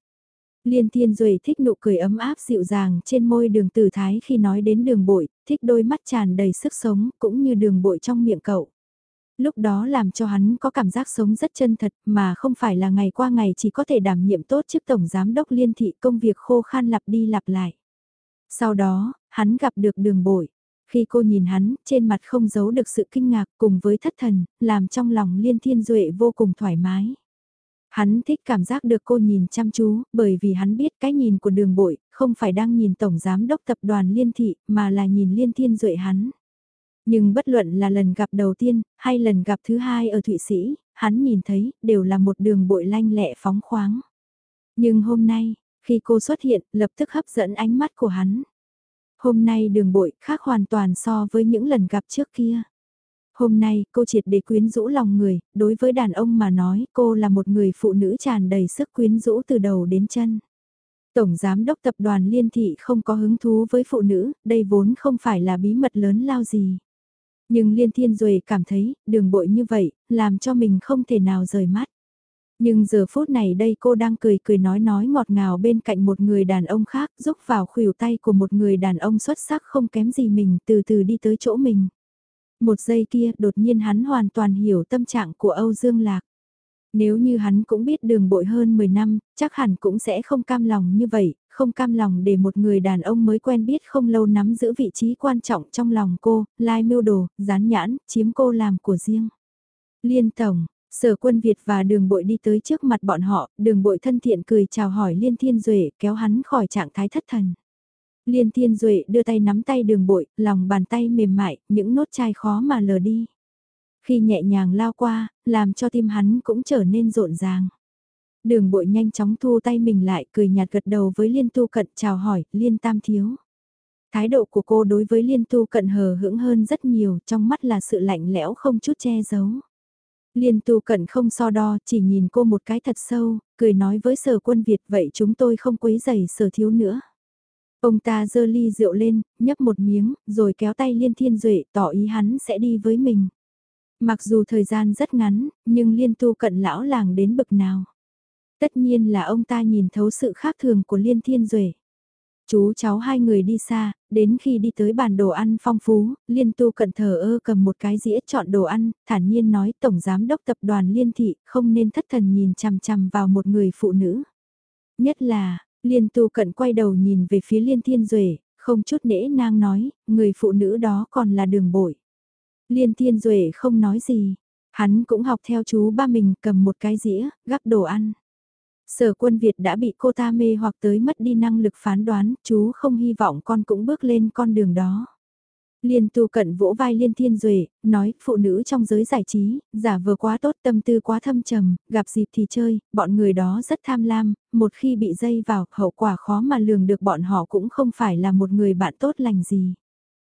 Liên Thiên Duệ thích nụ cười ấm áp dịu dàng trên môi đường tử thái khi nói đến đường bội, thích đôi mắt tràn đầy sức sống cũng như đường bội trong miệng cậu. Lúc đó làm cho hắn có cảm giác sống rất chân thật mà không phải là ngày qua ngày chỉ có thể đảm nhiệm tốt chức tổng giám đốc liên thị công việc khô khan lặp đi lặp lại. Sau đó, hắn gặp được đường bội. Khi cô nhìn hắn, trên mặt không giấu được sự kinh ngạc cùng với thất thần, làm trong lòng liên thiên duệ vô cùng thoải mái. Hắn thích cảm giác được cô nhìn chăm chú, bởi vì hắn biết cái nhìn của đường bội, không phải đang nhìn tổng giám đốc tập đoàn liên thị, mà là nhìn liên thiên duệ hắn. Nhưng bất luận là lần gặp đầu tiên, hay lần gặp thứ hai ở Thụy Sĩ, hắn nhìn thấy, đều là một đường bội lanh lẹ phóng khoáng. Nhưng hôm nay, khi cô xuất hiện, lập tức hấp dẫn ánh mắt của hắn. Hôm nay đường bội khác hoàn toàn so với những lần gặp trước kia. Hôm nay cô triệt để quyến rũ lòng người, đối với đàn ông mà nói cô là một người phụ nữ tràn đầy sức quyến rũ từ đầu đến chân. Tổng Giám đốc Tập đoàn Liên Thị không có hứng thú với phụ nữ, đây vốn không phải là bí mật lớn lao gì. Nhưng Liên Thiên Duệ cảm thấy, đường bội như vậy, làm cho mình không thể nào rời mắt. Nhưng giờ phút này đây cô đang cười cười nói nói ngọt ngào bên cạnh một người đàn ông khác, giúp vào khuỷu tay của một người đàn ông xuất sắc không kém gì mình, từ từ đi tới chỗ mình. Một giây kia, đột nhiên hắn hoàn toàn hiểu tâm trạng của Âu Dương Lạc. Nếu như hắn cũng biết đường bội hơn 10 năm, chắc hẳn cũng sẽ không cam lòng như vậy, không cam lòng để một người đàn ông mới quen biết không lâu nắm giữ vị trí quan trọng trong lòng cô, lai mưu đồ, dán nhãn, chiếm cô làm của riêng. Liên Tổng, Sở quân Việt và đường bội đi tới trước mặt bọn họ, đường bội thân thiện cười chào hỏi Liên Thiên Duệ kéo hắn khỏi trạng thái thất thần. Liên Thiên Duệ đưa tay nắm tay đường bội, lòng bàn tay mềm mại, những nốt chai khó mà lờ đi. Khi nhẹ nhàng lao qua, làm cho tim hắn cũng trở nên rộn ràng. Đường bội nhanh chóng thu tay mình lại cười nhạt gật đầu với Liên Tu Cận chào hỏi, Liên Tam Thiếu. Thái độ của cô đối với Liên Tu Cận hờ hững hơn rất nhiều, trong mắt là sự lạnh lẽo không chút che giấu. Liên tu cận không so đo, chỉ nhìn cô một cái thật sâu, cười nói với sở quân Việt vậy chúng tôi không quấy giày sở thiếu nữa. Ông ta dơ ly rượu lên, nhấp một miếng, rồi kéo tay Liên Thiên Duệ tỏ ý hắn sẽ đi với mình. Mặc dù thời gian rất ngắn, nhưng Liên tu cận lão làng đến bực nào. Tất nhiên là ông ta nhìn thấu sự khác thường của Liên Thiên Duệ. Chú cháu hai người đi xa, đến khi đi tới bàn đồ ăn phong phú, liên tu cận thờ ơ cầm một cái dĩa chọn đồ ăn, thản nhiên nói Tổng Giám đốc Tập đoàn Liên Thị không nên thất thần nhìn chằm chằm vào một người phụ nữ. Nhất là, liên tu cận quay đầu nhìn về phía Liên Thiên Duệ không chút nễ nang nói, người phụ nữ đó còn là đường bội. Liên Thiên Duệ không nói gì, hắn cũng học theo chú ba mình cầm một cái dĩa, gắp đồ ăn. Sở quân Việt đã bị cô ta mê hoặc tới mất đi năng lực phán đoán, chú không hy vọng con cũng bước lên con đường đó. Liên tu cận vỗ vai Liên Thiên Duệ, nói, phụ nữ trong giới giải trí, giả vờ quá tốt tâm tư quá thâm trầm, gặp dịp thì chơi, bọn người đó rất tham lam, một khi bị dây vào, hậu quả khó mà lường được bọn họ cũng không phải là một người bạn tốt lành gì.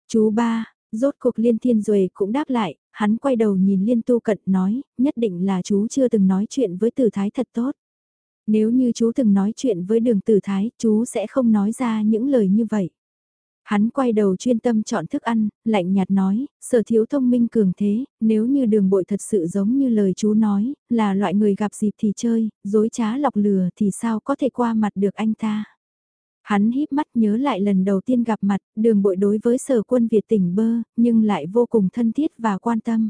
Chú ba, rốt cuộc Liên Thiên Duệ cũng đáp lại, hắn quay đầu nhìn Liên tu cận nói, nhất định là chú chưa từng nói chuyện với tử thái thật tốt. Nếu như chú từng nói chuyện với đường tử thái, chú sẽ không nói ra những lời như vậy. Hắn quay đầu chuyên tâm chọn thức ăn, lạnh nhạt nói, sở thiếu thông minh cường thế, nếu như đường bội thật sự giống như lời chú nói, là loại người gặp dịp thì chơi, dối trá lọc lừa thì sao có thể qua mặt được anh ta. Hắn híp mắt nhớ lại lần đầu tiên gặp mặt, đường bội đối với sở quân Việt tỉnh bơ, nhưng lại vô cùng thân thiết và quan tâm.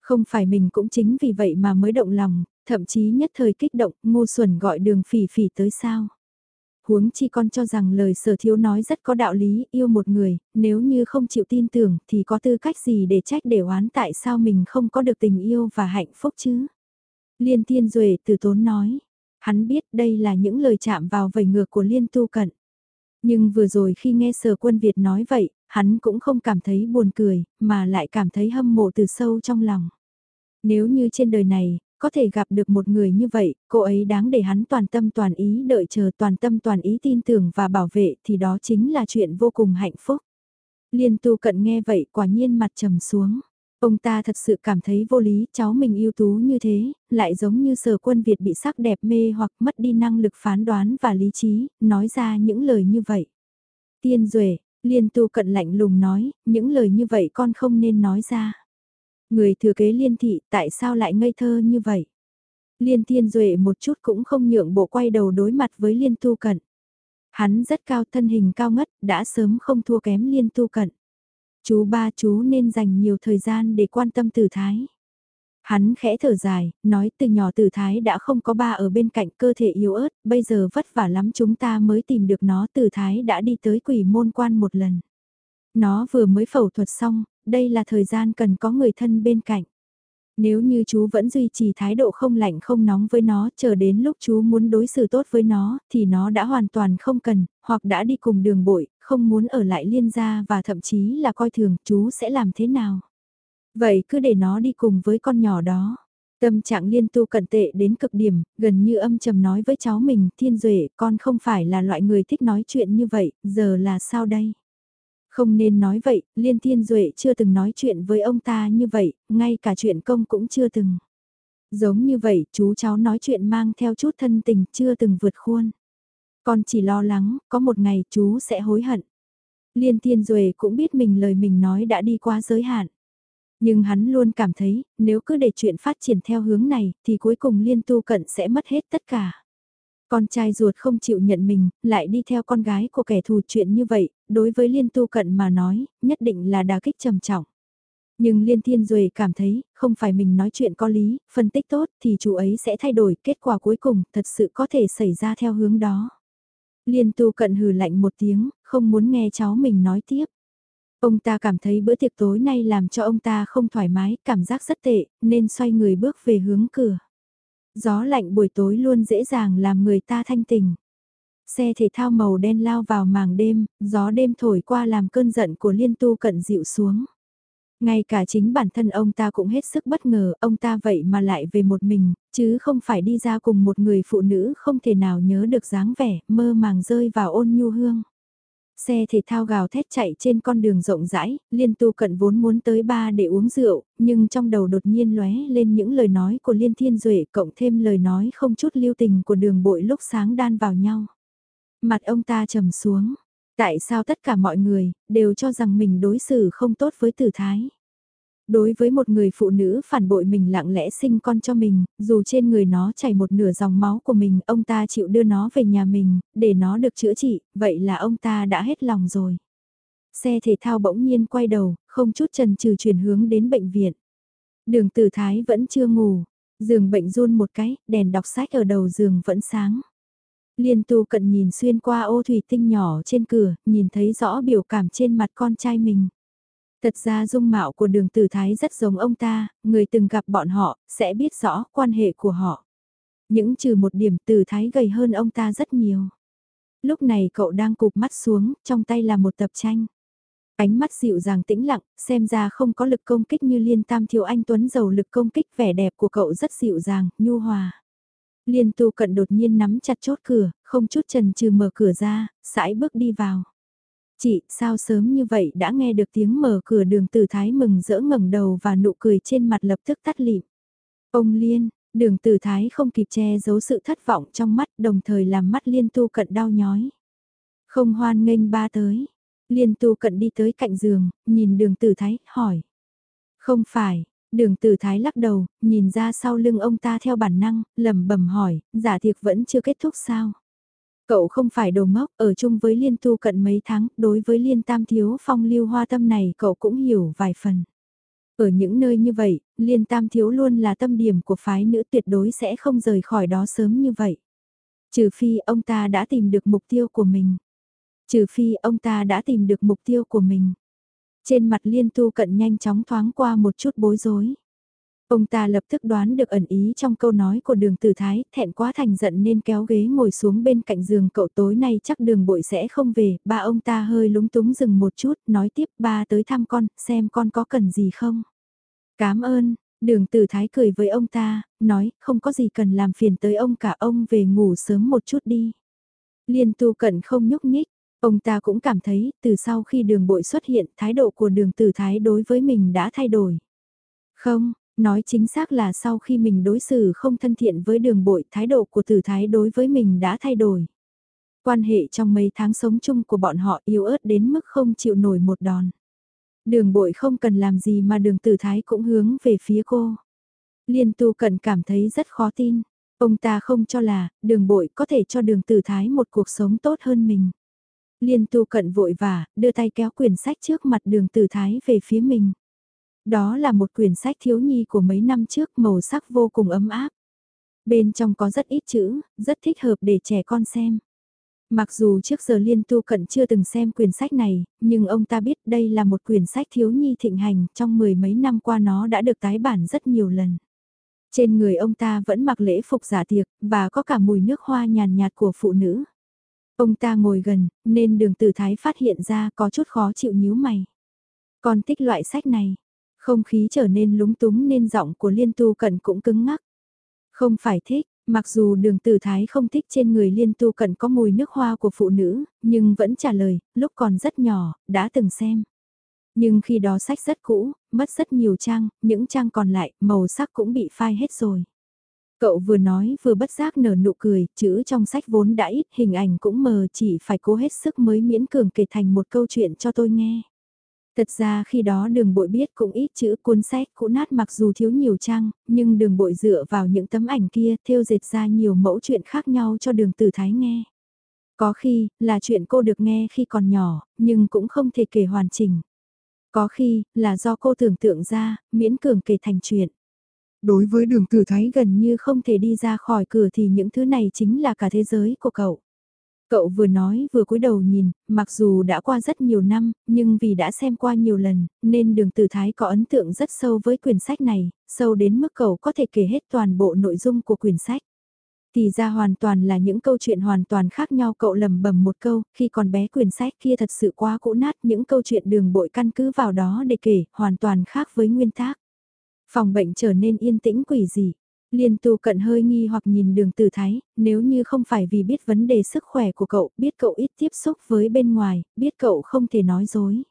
Không phải mình cũng chính vì vậy mà mới động lòng, thậm chí nhất thời kích động, ngu xuẩn gọi đường phỉ phỉ tới sao. Huống chi con cho rằng lời sở thiếu nói rất có đạo lý, yêu một người, nếu như không chịu tin tưởng thì có tư cách gì để trách để oán tại sao mình không có được tình yêu và hạnh phúc chứ. Liên Tiên Duệ từ tốn nói, hắn biết đây là những lời chạm vào vầy ngược của Liên Tu Cận. Nhưng vừa rồi khi nghe sở quân Việt nói vậy, hắn cũng không cảm thấy buồn cười, mà lại cảm thấy hâm mộ từ sâu trong lòng. Nếu như trên đời này, có thể gặp được một người như vậy, cô ấy đáng để hắn toàn tâm toàn ý đợi chờ toàn tâm toàn ý tin tưởng và bảo vệ thì đó chính là chuyện vô cùng hạnh phúc. Liên tu cận nghe vậy quả nhiên mặt trầm xuống. Ông ta thật sự cảm thấy vô lý, cháu mình ưu tú như thế, lại giống như sở quân Việt bị sắc đẹp mê hoặc mất đi năng lực phán đoán và lý trí, nói ra những lời như vậy. Tiên Duệ, Liên tu cận lạnh lùng nói, những lời như vậy con không nên nói ra. Người thừa kế liên thị tại sao lại ngây thơ như vậy? Liên thiên duệ một chút cũng không nhượng bộ quay đầu đối mặt với liên tu cận. Hắn rất cao thân hình cao ngất, đã sớm không thua kém liên tu cận. Chú ba chú nên dành nhiều thời gian để quan tâm tử thái. Hắn khẽ thở dài, nói từ nhỏ tử thái đã không có ba ở bên cạnh cơ thể yếu ớt, bây giờ vất vả lắm chúng ta mới tìm được nó tử thái đã đi tới quỷ môn quan một lần. Nó vừa mới phẫu thuật xong, đây là thời gian cần có người thân bên cạnh. Nếu như chú vẫn duy trì thái độ không lạnh không nóng với nó, chờ đến lúc chú muốn đối xử tốt với nó, thì nó đã hoàn toàn không cần, hoặc đã đi cùng đường bội, không muốn ở lại liên gia và thậm chí là coi thường chú sẽ làm thế nào. Vậy cứ để nó đi cùng với con nhỏ đó. Tâm trạng liên tu cận tệ đến cực điểm, gần như âm trầm nói với cháu mình, thiên duệ, con không phải là loại người thích nói chuyện như vậy, giờ là sao đây? Không nên nói vậy, Liên Thiên Duệ chưa từng nói chuyện với ông ta như vậy, ngay cả chuyện công cũng chưa từng. Giống như vậy, chú cháu nói chuyện mang theo chút thân tình chưa từng vượt khuôn. Con chỉ lo lắng, có một ngày chú sẽ hối hận. Liên Thiên Duệ cũng biết mình lời mình nói đã đi qua giới hạn. Nhưng hắn luôn cảm thấy, nếu cứ để chuyện phát triển theo hướng này, thì cuối cùng Liên Tu Cận sẽ mất hết tất cả. Con trai ruột không chịu nhận mình, lại đi theo con gái của kẻ thù chuyện như vậy, đối với Liên Tu Cận mà nói, nhất định là đà kích trầm trọng. Nhưng Liên Thiên Duệ cảm thấy, không phải mình nói chuyện có lý, phân tích tốt thì chú ấy sẽ thay đổi, kết quả cuối cùng thật sự có thể xảy ra theo hướng đó. Liên Tu Cận hừ lạnh một tiếng, không muốn nghe cháu mình nói tiếp. Ông ta cảm thấy bữa tiệc tối nay làm cho ông ta không thoải mái, cảm giác rất tệ, nên xoay người bước về hướng cửa. Gió lạnh buổi tối luôn dễ dàng làm người ta thanh tình. Xe thể thao màu đen lao vào màng đêm, gió đêm thổi qua làm cơn giận của liên tu cận dịu xuống. Ngay cả chính bản thân ông ta cũng hết sức bất ngờ, ông ta vậy mà lại về một mình, chứ không phải đi ra cùng một người phụ nữ không thể nào nhớ được dáng vẻ, mơ màng rơi vào ôn nhu hương. Xe thể thao gào thét chạy trên con đường rộng rãi, liên tu cận vốn muốn tới ba để uống rượu, nhưng trong đầu đột nhiên lóe lên những lời nói của liên thiên duệ cộng thêm lời nói không chút lưu tình của đường bội lúc sáng đan vào nhau. Mặt ông ta trầm xuống, tại sao tất cả mọi người đều cho rằng mình đối xử không tốt với tử thái. Đối với một người phụ nữ phản bội mình lặng lẽ sinh con cho mình, dù trên người nó chảy một nửa dòng máu của mình, ông ta chịu đưa nó về nhà mình, để nó được chữa trị, vậy là ông ta đã hết lòng rồi. Xe thể thao bỗng nhiên quay đầu, không chút chần trừ chuyển hướng đến bệnh viện. Đường tử thái vẫn chưa ngủ, giường bệnh run một cái, đèn đọc sách ở đầu giường vẫn sáng. Liên tu cận nhìn xuyên qua ô thủy tinh nhỏ trên cửa, nhìn thấy rõ biểu cảm trên mặt con trai mình. Thật ra dung mạo của đường tử thái rất giống ông ta, người từng gặp bọn họ, sẽ biết rõ quan hệ của họ. Những trừ một điểm tử thái gầy hơn ông ta rất nhiều. Lúc này cậu đang cụp mắt xuống, trong tay là một tập tranh. Ánh mắt dịu dàng tĩnh lặng, xem ra không có lực công kích như liên tam thiếu anh Tuấn giàu lực công kích vẻ đẹp của cậu rất dịu dàng, nhu hòa. Liên tu cận đột nhiên nắm chặt chốt cửa, không chút trần trừ mở cửa ra, sải bước đi vào. Chị, sao sớm như vậy đã nghe được tiếng mở cửa đường tử thái mừng rỡ ngẩng đầu và nụ cười trên mặt lập tức tắt lịm. Ông Liên, đường tử thái không kịp che giấu sự thất vọng trong mắt đồng thời làm mắt liên tu cận đau nhói. Không hoan nghênh ba tới. Liên tu cận đi tới cạnh giường, nhìn đường tử thái, hỏi. Không phải, đường tử thái lắc đầu, nhìn ra sau lưng ông ta theo bản năng, lẩm bẩm hỏi, giả tiệc vẫn chưa kết thúc sao? Cậu không phải đồ ngốc, ở chung với liên tu cận mấy tháng, đối với liên tam thiếu phong lưu hoa tâm này cậu cũng hiểu vài phần. Ở những nơi như vậy, liên tam thiếu luôn là tâm điểm của phái nữ tuyệt đối sẽ không rời khỏi đó sớm như vậy. Trừ phi ông ta đã tìm được mục tiêu của mình. Trừ phi ông ta đã tìm được mục tiêu của mình. Trên mặt liên tu cận nhanh chóng thoáng qua một chút bối rối. Ông ta lập tức đoán được ẩn ý trong câu nói của đường tử thái, thẹn quá thành giận nên kéo ghế ngồi xuống bên cạnh giường cậu tối nay chắc đường bội sẽ không về, ba ông ta hơi lúng túng dừng một chút, nói tiếp ba tới thăm con, xem con có cần gì không. Cảm ơn, Đường Tử Thái cười với ông ta, nói, không có gì cần làm phiền tới ông cả ông về ngủ sớm một chút đi. Liên tu cận không nhúc nhích, ông ta cũng cảm thấy từ sau khi đường bội xuất hiện thái độ của đường Tử Thái đối với mình đã thay đổi. Không, nói chính xác là sau khi mình đối xử không thân thiện với đường bội thái độ của Tử Thái đối với mình đã thay đổi. Quan hệ trong mấy tháng sống chung của bọn họ yếu ớt đến mức không chịu nổi một đòn. Đường bội không cần làm gì mà đường tử thái cũng hướng về phía cô. Liên tu cận cảm thấy rất khó tin. Ông ta không cho là, đường bội có thể cho đường tử thái một cuộc sống tốt hơn mình. Liên tu cận vội vả, đưa tay kéo quyển sách trước mặt đường tử thái về phía mình. Đó là một quyển sách thiếu nhi của mấy năm trước màu sắc vô cùng ấm áp. Bên trong có rất ít chữ, rất thích hợp để trẻ con xem. Mặc dù trước giờ Liên Tu Cận chưa từng xem quyển sách này, nhưng ông ta biết đây là một quyển sách thiếu nhi thịnh hành, trong mười mấy năm qua nó đã được tái bản rất nhiều lần. Trên người ông ta vẫn mặc lễ phục giả tiệc, và có cả mùi nước hoa nhàn nhạt của phụ nữ. Ông ta ngồi gần, nên đường tử thái phát hiện ra có chút khó chịu nhíu mày. Còn thích loại sách này, không khí trở nên lúng túng nên giọng của Liên Tu Cận cũng cứng ngắc. Không phải thích, Mặc dù đường tử thái không thích trên người liên tu cận có mùi nước hoa của phụ nữ, nhưng vẫn trả lời, lúc còn rất nhỏ, đã từng xem. Nhưng khi đó sách rất cũ, mất rất nhiều trang, những trang còn lại, màu sắc cũng bị phai hết rồi. Cậu vừa nói vừa bất giác nở nụ cười, chữ trong sách vốn đã ít, hình ảnh cũng mờ chỉ phải cố hết sức mới miễn cường kể thành một câu chuyện cho tôi nghe. Thật ra khi đó đường bội biết cũng ít chữ cuốn sách cũ nát mặc dù thiếu nhiều trang, nhưng đường bội dựa vào những tấm ảnh kia thêu dệt ra nhiều mẫu chuyện khác nhau cho đường tử thái nghe. Có khi, là chuyện cô được nghe khi còn nhỏ, nhưng cũng không thể kể hoàn chỉnh. Có khi, là do cô tưởng tượng ra, miễn cường kể thành chuyện. Đối với đường tử thái gần như không thể đi ra khỏi cửa thì những thứ này chính là cả thế giới của cậu. Cậu vừa nói vừa cúi đầu nhìn, mặc dù đã qua rất nhiều năm, nhưng vì đã xem qua nhiều lần, nên đường tử thái có ấn tượng rất sâu với quyển sách này, sâu đến mức cậu có thể kể hết toàn bộ nội dung của quyển sách. Thì ra hoàn toàn là những câu chuyện hoàn toàn khác nhau cậu lầm bầm một câu, khi còn bé quyển sách kia thật sự quá cũ nát những câu chuyện đường bội căn cứ vào đó để kể, hoàn toàn khác với nguyên tác. Phòng bệnh trở nên yên tĩnh quỷ dị, Liên tu cận hơi nghi hoặc nhìn đường tử thái, nếu như không phải vì biết vấn đề sức khỏe của cậu, biết cậu ít tiếp xúc với bên ngoài, biết cậu không thể nói dối.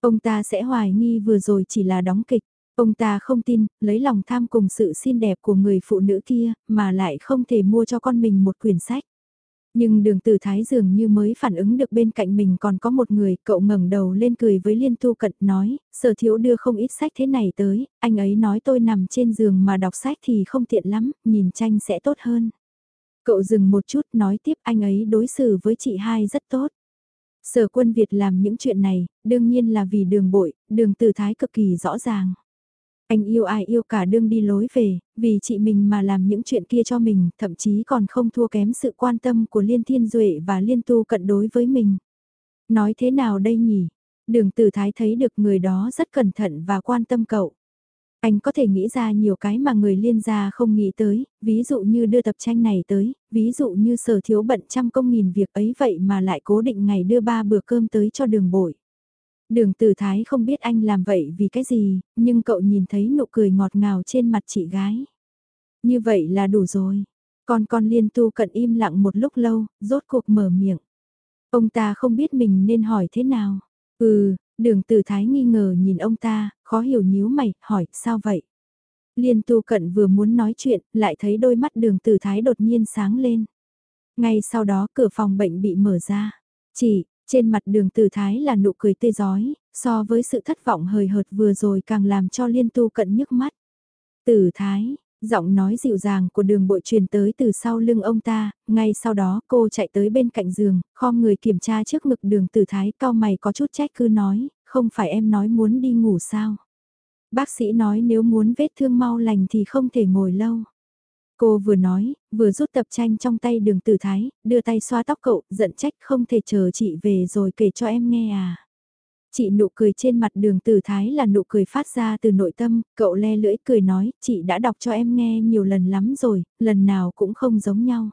Ông ta sẽ hoài nghi vừa rồi chỉ là đóng kịch, ông ta không tin, lấy lòng tham cùng sự xinh đẹp của người phụ nữ kia, mà lại không thể mua cho con mình một quyển sách. Nhưng đường tử thái dường như mới phản ứng được bên cạnh mình còn có một người, cậu ngẩng đầu lên cười với liên tu cận nói, sở thiếu đưa không ít sách thế này tới, anh ấy nói tôi nằm trên giường mà đọc sách thì không tiện lắm, nhìn tranh sẽ tốt hơn. Cậu dừng một chút nói tiếp anh ấy đối xử với chị hai rất tốt. Sở quân Việt làm những chuyện này, đương nhiên là vì đường bội, đường tử thái cực kỳ rõ ràng. Anh yêu ai yêu cả đương đi lối về, vì chị mình mà làm những chuyện kia cho mình, thậm chí còn không thua kém sự quan tâm của Liên Thiên Duệ và Liên Tu cận đối với mình. Nói thế nào đây nhỉ? Đường Tử Thái thấy được người đó rất cẩn thận và quan tâm cậu. Anh có thể nghĩ ra nhiều cái mà người liên gia không nghĩ tới, ví dụ như đưa tập tranh này tới, ví dụ như sở thiếu bận trăm công nghìn việc ấy vậy mà lại cố định ngày đưa ba bữa cơm tới cho đường bội. Đường tử thái không biết anh làm vậy vì cái gì, nhưng cậu nhìn thấy nụ cười ngọt ngào trên mặt chị gái. Như vậy là đủ rồi. Con con liên tu cận im lặng một lúc lâu, rốt cuộc mở miệng. Ông ta không biết mình nên hỏi thế nào. Ừ, đường tử thái nghi ngờ nhìn ông ta, khó hiểu nhíu mày, hỏi, sao vậy? Liên tu cận vừa muốn nói chuyện, lại thấy đôi mắt đường tử thái đột nhiên sáng lên. Ngay sau đó cửa phòng bệnh bị mở ra. Chỉ, trên mặt đường tử thái là nụ cười tươi giói, so với sự thất vọng hời hợt vừa rồi càng làm cho liên tu cận nhức mắt. Tử thái, giọng nói dịu dàng của đường bội truyền tới từ sau lưng ông ta, ngay sau đó cô chạy tới bên cạnh giường, khom người kiểm tra trước ngực đường tử thái cao mày có chút trách cứ nói, không phải em nói muốn đi ngủ sao. Bác sĩ nói nếu muốn vết thương mau lành thì không thể ngồi lâu. Cô vừa nói, vừa rút tập tranh trong tay đường tử thái, đưa tay xoa tóc cậu, giận trách không thể chờ chị về rồi kể cho em nghe à. Chị nụ cười trên mặt đường tử thái là nụ cười phát ra từ nội tâm, cậu le lưỡi cười nói, chị đã đọc cho em nghe nhiều lần lắm rồi, lần nào cũng không giống nhau.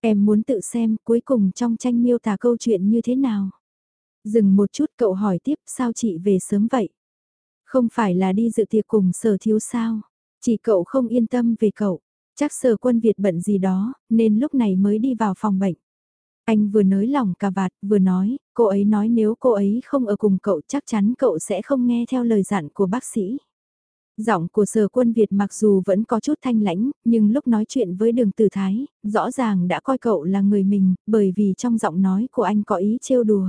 Em muốn tự xem cuối cùng trong tranh miêu tả câu chuyện như thế nào. Dừng một chút cậu hỏi tiếp sao chị về sớm vậy? Không phải là đi dự tiệc cùng sở thiếu sao? Chỉ cậu không yên tâm về cậu, chắc sở quân Việt bận gì đó, nên lúc này mới đi vào phòng bệnh. Anh vừa nới lỏng cà vạt, vừa nói, cô ấy nói nếu cô ấy không ở cùng cậu chắc chắn cậu sẽ không nghe theo lời dặn của bác sĩ. Giọng của sở quân Việt mặc dù vẫn có chút thanh lãnh, nhưng lúc nói chuyện với đường tử thái, rõ ràng đã coi cậu là người mình, bởi vì trong giọng nói của anh có ý trêu đùa.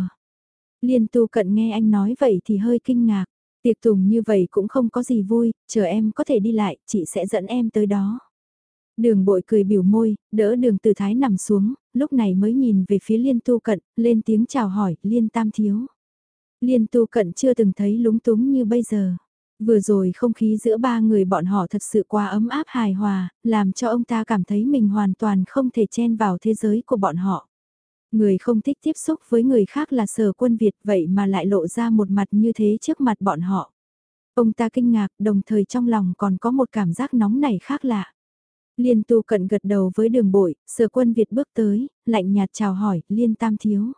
Liên tu cận nghe anh nói vậy thì hơi kinh ngạc, tiệc tùng như vậy cũng không có gì vui, chờ em có thể đi lại, chị sẽ dẫn em tới đó. Đường bội cười biểu môi, đỡ đường từ thái nằm xuống, lúc này mới nhìn về phía liên tu cận, lên tiếng chào hỏi, liên tam thiếu. Liên tu cận chưa từng thấy lúng túng như bây giờ. Vừa rồi không khí giữa ba người bọn họ thật sự quá ấm áp hài hòa, làm cho ông ta cảm thấy mình hoàn toàn không thể chen vào thế giới của bọn họ. Người không thích tiếp xúc với người khác là sở quân Việt vậy mà lại lộ ra một mặt như thế trước mặt bọn họ. Ông ta kinh ngạc đồng thời trong lòng còn có một cảm giác nóng nảy khác lạ. Liên tu cận gật đầu với đường bội, sở quân Việt bước tới, lạnh nhạt chào hỏi, liên tam thiếu.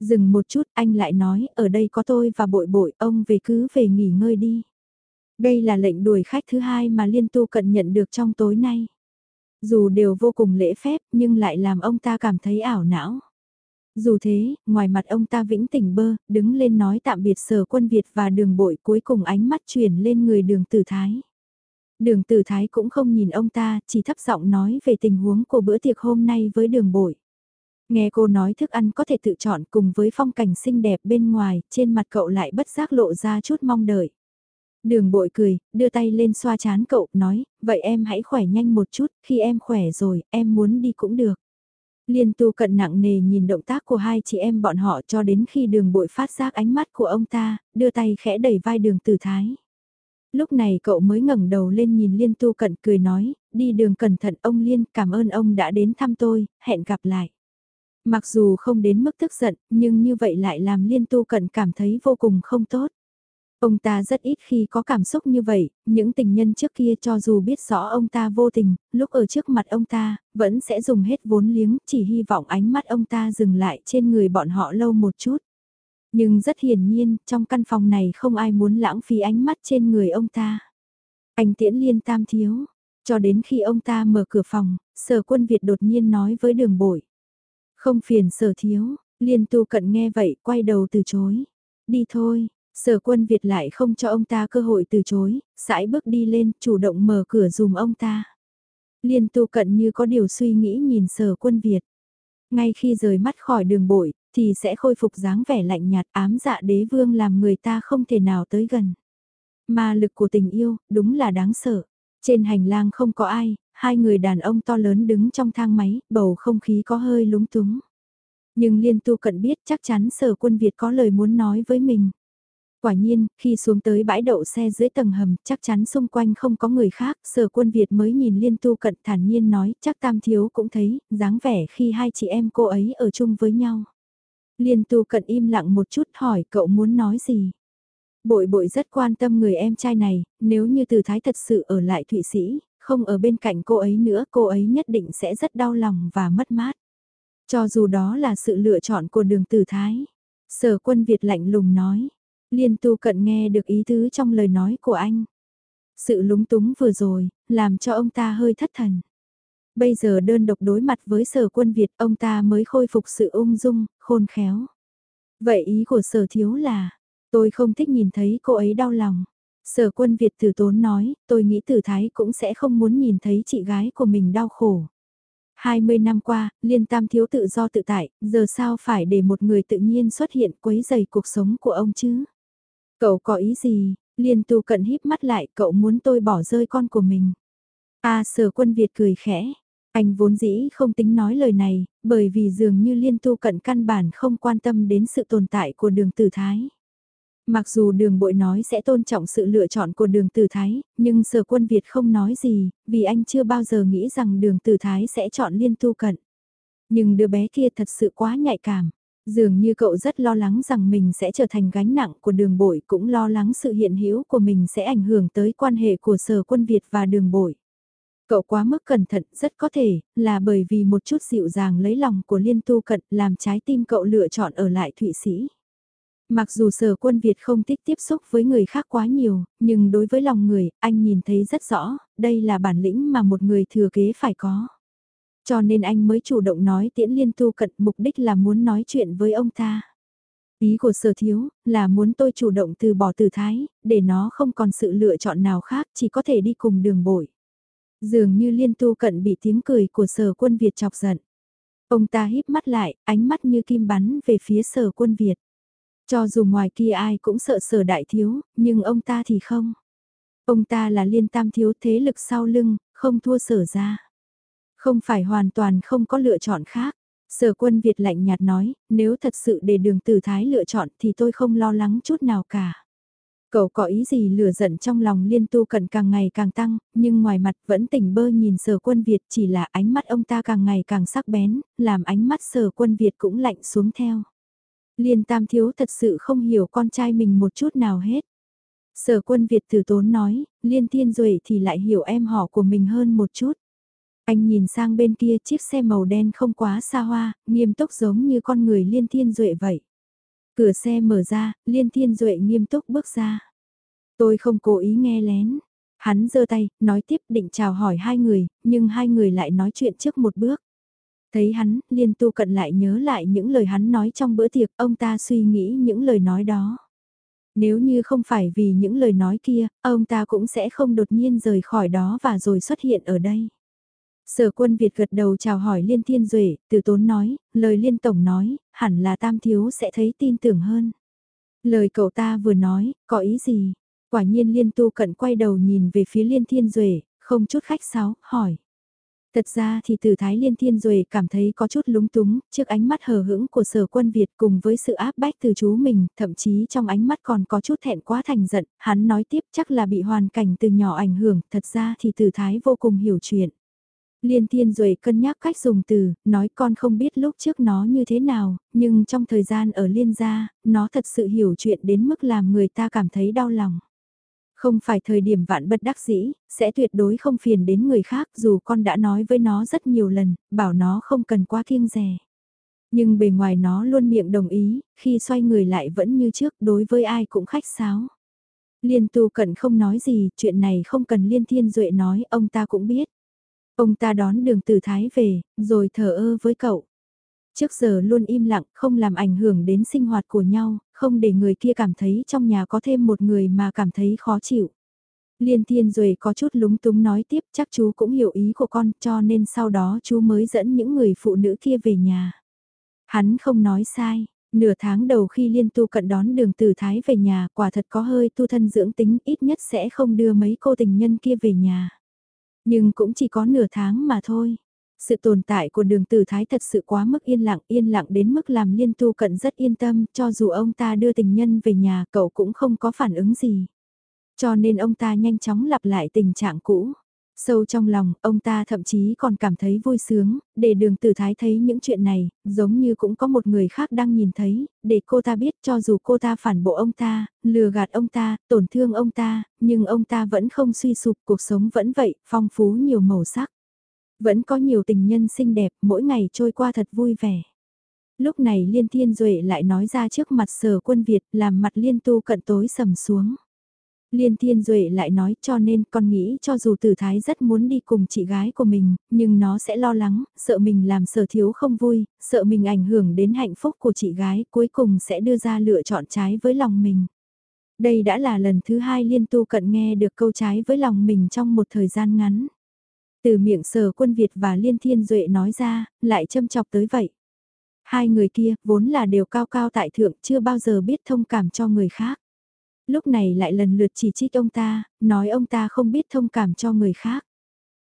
Dừng một chút anh lại nói, ở đây có tôi và bội bội, ông về cứ về nghỉ ngơi đi. Đây là lệnh đuổi khách thứ hai mà liên tu cận nhận được trong tối nay. Dù đều vô cùng lễ phép nhưng lại làm ông ta cảm thấy ảo não. Dù thế, ngoài mặt ông ta vĩnh tỉnh bơ, đứng lên nói tạm biệt sở quân Việt và đường bội cuối cùng ánh mắt chuyển lên người đường tử thái. Đường tử thái cũng không nhìn ông ta, chỉ thấp giọng nói về tình huống của bữa tiệc hôm nay với đường bội. Nghe cô nói thức ăn có thể tự chọn cùng với phong cảnh xinh đẹp bên ngoài, trên mặt cậu lại bất giác lộ ra chút mong đợi. Đường bội cười, đưa tay lên xoa chán cậu, nói, vậy em hãy khỏe nhanh một chút, khi em khỏe rồi, em muốn đi cũng được. Liên tu cận nặng nề nhìn động tác của hai chị em bọn họ cho đến khi đường bội phát giác ánh mắt của ông ta, đưa tay khẽ đẩy vai đường tử thái. Lúc này cậu mới ngẩng đầu lên nhìn Liên tu cận cười nói, đi đường cẩn thận ông Liên, cảm ơn ông đã đến thăm tôi, hẹn gặp lại. Mặc dù không đến mức tức giận, nhưng như vậy lại làm Liên tu cận cảm thấy vô cùng không tốt. Ông ta rất ít khi có cảm xúc như vậy, những tình nhân trước kia cho dù biết rõ ông ta vô tình, lúc ở trước mặt ông ta, vẫn sẽ dùng hết vốn liếng, chỉ hy vọng ánh mắt ông ta dừng lại trên người bọn họ lâu một chút. Nhưng rất hiển nhiên, trong căn phòng này không ai muốn lãng phí ánh mắt trên người ông ta. Anh tiễn liên tam thiếu, cho đến khi ông ta mở cửa phòng, sở quân Việt đột nhiên nói với đường bội. Không phiền sở thiếu, liên tu cận nghe vậy quay đầu từ chối. Đi thôi, Sở quân Việt lại không cho ông ta cơ hội từ chối, sải bước đi lên, chủ động mở cửa dùm ông ta. Liên tu cận như có điều suy nghĩ nhìn sở quân Việt. Ngay khi rời mắt khỏi đường bội, thì sẽ khôi phục dáng vẻ lạnh nhạt ám dạ đế vương làm người ta không thể nào tới gần. Mà lực của tình yêu, đúng là đáng sợ. Trên hành lang không có ai, hai người đàn ông to lớn đứng trong thang máy, bầu không khí có hơi lúng túng. Nhưng liên tu cận biết chắc chắn sở quân Việt có lời muốn nói với mình. Quả nhiên, khi xuống tới bãi đậu xe dưới tầng hầm, chắc chắn xung quanh không có người khác, sở quân Việt mới nhìn liên tu cận thản nhiên nói, chắc tam thiếu cũng thấy, dáng vẻ khi hai chị em cô ấy ở chung với nhau. Liên tu cận im lặng một chút hỏi cậu muốn nói gì. Bội bội rất quan tâm người em trai này, nếu như từ thái thật sự ở lại Thụy Sĩ, không ở bên cạnh cô ấy nữa cô ấy nhất định sẽ rất đau lòng và mất mát. Cho dù đó là sự lựa chọn của đường tử thái. Sở quân Việt lạnh lùng nói, Liên tu cận nghe được ý tứ trong lời nói của anh. Sự lúng túng vừa rồi, làm cho ông ta hơi thất thần. Bây giờ đơn độc đối mặt với sở quân Việt ông ta mới khôi phục sự ung dung, khôn khéo. Vậy ý của sở thiếu là, tôi không thích nhìn thấy cô ấy đau lòng. Sở quân Việt tử tốn nói, tôi nghĩ tử thái cũng sẽ không muốn nhìn thấy chị gái của mình đau khổ. 20 năm qua, liên tam thiếu tự do tự tại, giờ sao phải để một người tự nhiên xuất hiện quấy dày cuộc sống của ông chứ? Cậu có ý gì? Liên tu cận híp mắt lại, cậu muốn tôi bỏ rơi con của mình. À sở quân Việt cười khẽ. Anh vốn dĩ không tính nói lời này, bởi vì dường như liên tu cận căn bản không quan tâm đến sự tồn tại của đường tử thái. Mặc dù đường bội nói sẽ tôn trọng sự lựa chọn của đường tử thái, nhưng sở quân Việt không nói gì, vì anh chưa bao giờ nghĩ rằng đường tử thái sẽ chọn liên tu cận. Nhưng đứa bé kia thật sự quá nhạy cảm. Dường như cậu rất lo lắng rằng mình sẽ trở thành gánh nặng của đường bội cũng lo lắng sự hiện hữu của mình sẽ ảnh hưởng tới quan hệ của sở quân Việt và đường bội. Cậu quá mức cẩn thận rất có thể là bởi vì một chút dịu dàng lấy lòng của liên tu cận làm trái tim cậu lựa chọn ở lại Thụy Sĩ. Mặc dù sở quân Việt không thích tiếp xúc với người khác quá nhiều, nhưng đối với lòng người, anh nhìn thấy rất rõ, đây là bản lĩnh mà một người thừa kế phải có. Cho nên anh mới chủ động nói tiễn liên tu cận mục đích là muốn nói chuyện với ông ta. Ý của sở thiếu, là muốn tôi chủ động từ bỏ từ thái, để nó không còn sự lựa chọn nào khác, chỉ có thể đi cùng đường bội. Dường như liên tu cận bị tiếng cười của sở quân Việt chọc giận. Ông ta híp mắt lại, ánh mắt như kim bắn về phía sở quân Việt. Cho dù ngoài kia ai cũng sợ sở đại thiếu, nhưng ông ta thì không. Ông ta là liên tam thiếu thế lực sau lưng, không thua sở ra. Không phải hoàn toàn không có lựa chọn khác. Sở quân Việt lạnh nhạt nói, nếu thật sự để đường tử thái lựa chọn thì tôi không lo lắng chút nào cả. Cậu có ý gì lửa giận trong lòng liên tu cận càng ngày càng tăng, nhưng ngoài mặt vẫn tỉnh bơ nhìn sở quân Việt chỉ là ánh mắt ông ta càng ngày càng sắc bén, làm ánh mắt sở quân Việt cũng lạnh xuống theo. Liên tam thiếu thật sự không hiểu con trai mình một chút nào hết. Sở quân Việt từ tốn nói, liên thiên duệ thì lại hiểu em họ của mình hơn một chút. Anh nhìn sang bên kia chiếc xe màu đen không quá xa hoa, nghiêm túc giống như con người liên thiên duệ vậy. Cửa xe mở ra, liên thiên duệ nghiêm túc bước ra. Tôi không cố ý nghe lén. Hắn giơ tay, nói tiếp định chào hỏi hai người, nhưng hai người lại nói chuyện trước một bước. Thấy hắn, liên tu cận lại nhớ lại những lời hắn nói trong bữa tiệc, ông ta suy nghĩ những lời nói đó. Nếu như không phải vì những lời nói kia, ông ta cũng sẽ không đột nhiên rời khỏi đó và rồi xuất hiện ở đây. Sở quân Việt gật đầu chào hỏi Liên Thiên Duệ, từ tốn nói, lời Liên Tổng nói, hẳn là Tam Thiếu sẽ thấy tin tưởng hơn. Lời cậu ta vừa nói, có ý gì? Quả nhiên Liên Tu Cận quay đầu nhìn về phía Liên Thiên Duệ, không chút khách sáo, hỏi. Thật ra thì từ Thái Liên Thiên Duệ cảm thấy có chút lúng túng, trước ánh mắt hờ hững của sở quân Việt cùng với sự áp bách từ chú mình, thậm chí trong ánh mắt còn có chút thẹn quá thành giận, hắn nói tiếp chắc là bị hoàn cảnh từ nhỏ ảnh hưởng, thật ra thì từ Thái vô cùng hiểu chuyện. Liên Thiên Duệ cân nhắc cách dùng từ, nói con không biết lúc trước nó như thế nào, nhưng trong thời gian ở Liên gia, nó thật sự hiểu chuyện đến mức làm người ta cảm thấy đau lòng. Không phải thời điểm vạn bất đắc dĩ, sẽ tuyệt đối không phiền đến người khác dù con đã nói với nó rất nhiều lần, bảo nó không cần quá kiêng rè. Nhưng bề ngoài nó luôn miệng đồng ý, khi xoay người lại vẫn như trước đối với ai cũng khách sáo. Liên tu cận không nói gì, chuyện này không cần liên thiên duệ nói, ông ta cũng biết. Ông ta đón đường từ Thái về, rồi thở ơ với cậu. Trước giờ luôn im lặng, không làm ảnh hưởng đến sinh hoạt của nhau, không để người kia cảm thấy trong nhà có thêm một người mà cảm thấy khó chịu. Liên Thiên Duệ có chút lúng túng nói tiếp chắc chú cũng hiểu ý của con cho nên sau đó chú mới dẫn những người phụ nữ kia về nhà. Hắn không nói sai, nửa tháng đầu khi Liên Tu cận đón đường từ Thái về nhà quả thật có hơi tu thân dưỡng tính ít nhất sẽ không đưa mấy cô tình nhân kia về nhà. Nhưng cũng chỉ có nửa tháng mà thôi. Sự tồn tại của đường tử thái thật sự quá mức yên lặng, yên lặng đến mức làm liên tu cận rất yên tâm, cho dù ông ta đưa tình nhân về nhà cậu cũng không có phản ứng gì. Cho nên ông ta nhanh chóng lặp lại tình trạng cũ. Sâu trong lòng, ông ta thậm chí còn cảm thấy vui sướng, để đường tử thái thấy những chuyện này, giống như cũng có một người khác đang nhìn thấy, để cô ta biết cho dù cô ta phản bộ ông ta, lừa gạt ông ta, tổn thương ông ta, nhưng ông ta vẫn không suy sụp, cuộc sống vẫn vậy, phong phú nhiều màu sắc. Vẫn có nhiều tình nhân xinh đẹp, mỗi ngày trôi qua thật vui vẻ. Lúc này Liên Thiên Duệ lại nói ra trước mặt sở quân Việt, làm mặt Liên Tu cận tối sầm xuống. Liên Thiên Duệ lại nói cho nên con nghĩ cho dù tử thái rất muốn đi cùng chị gái của mình, nhưng nó sẽ lo lắng, sợ mình làm sở thiếu không vui, sợ mình ảnh hưởng đến hạnh phúc của chị gái, cuối cùng sẽ đưa ra lựa chọn trái với lòng mình. Đây đã là lần thứ hai Liên Tu Cận nghe được câu trái với lòng mình trong một thời gian ngắn. Từ miệng sở quân Việt và Liên Thiên Duệ nói ra, lại châm chọc tới vậy. Hai người kia, vốn là đều cao cao tại thượng, chưa bao giờ biết thông cảm cho người khác lúc này lại lần lượt chỉ trích ông ta, nói ông ta không biết thông cảm cho người khác.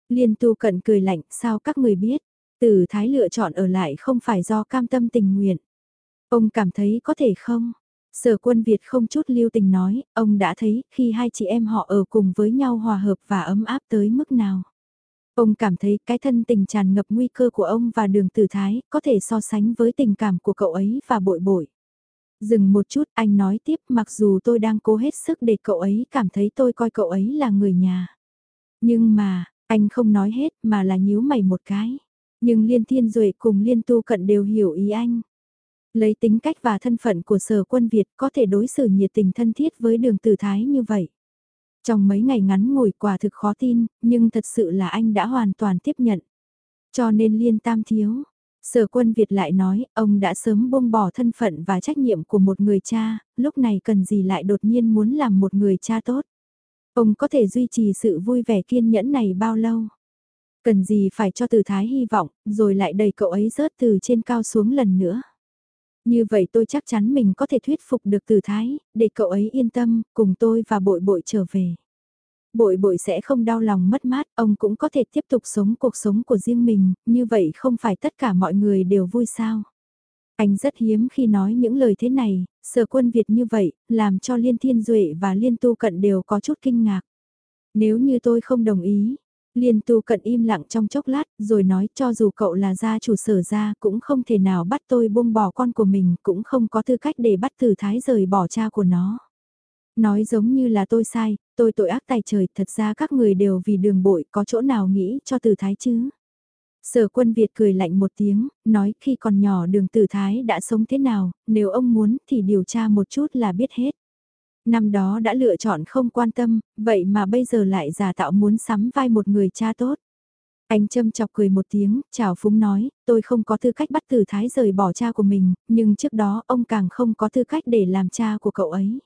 Liên tu cận cười lạnh, sao các người biết, tử thái lựa chọn ở lại không phải do cam tâm tình nguyện. Ông cảm thấy có thể không? Sở quân Việt không chút lưu tình nói, ông đã thấy khi hai chị em họ ở cùng với nhau hòa hợp và ấm áp tới mức nào. Ông cảm thấy cái thân tình tràn ngập nguy cơ của ông và đường tử thái có thể so sánh với tình cảm của cậu ấy và bội bội. Dừng một chút anh nói tiếp mặc dù tôi đang cố hết sức để cậu ấy cảm thấy tôi coi cậu ấy là người nhà. Nhưng mà, anh không nói hết mà là nhíu mày một cái. Nhưng Liên Thiên Duệ cùng Liên Tu Cận đều hiểu ý anh. Lấy tính cách và thân phận của sở quân Việt có thể đối xử nhiệt tình thân thiết với đường tử thái như vậy. Trong mấy ngày ngắn ngủi quả thực khó tin, nhưng thật sự là anh đã hoàn toàn tiếp nhận. Cho nên liên tam thiếu. Sở quân Việt lại nói, ông đã sớm buông bỏ thân phận và trách nhiệm của một người cha, lúc này cần gì lại đột nhiên muốn làm một người cha tốt. Ông có thể duy trì sự vui vẻ kiên nhẫn này bao lâu? Cần gì phải cho từ thái hy vọng, rồi lại đẩy cậu ấy rớt từ trên cao xuống lần nữa. Như vậy tôi chắc chắn mình có thể thuyết phục được từ thái, để cậu ấy yên tâm, cùng tôi và bội bội trở về. Bội bội sẽ không đau lòng mất mát, ông cũng có thể tiếp tục sống cuộc sống của riêng mình, như vậy không phải tất cả mọi người đều vui sao. Anh rất hiếm khi nói những lời thế này, sở quân Việt như vậy, làm cho Liên Thiên Duệ và Liên Tu Cận đều có chút kinh ngạc. Nếu như tôi không đồng ý, Liên Tu Cận im lặng trong chốc lát, rồi nói cho dù cậu là gia chủ sở gia cũng không thể nào bắt tôi buông bỏ con của mình, cũng không có tư cách để bắt Từ Thái rời bỏ cha của nó. Nói giống như là tôi sai, tôi tội ác tài trời, thật ra các người đều vì đường bội có chỗ nào nghĩ cho Từ Thái chứ. Sở quân Việt cười lạnh một tiếng, nói khi còn nhỏ đường tử thái đã sống thế nào, nếu ông muốn thì điều tra một chút là biết hết. Năm đó đã lựa chọn không quan tâm, vậy mà bây giờ lại giả tạo muốn sắm vai một người cha tốt. Anh châm chọc cười một tiếng, chào phúng nói, tôi không có tư cách bắt tử thái rời bỏ cha của mình, nhưng trước đó ông càng không có tư cách để làm cha của cậu ấy.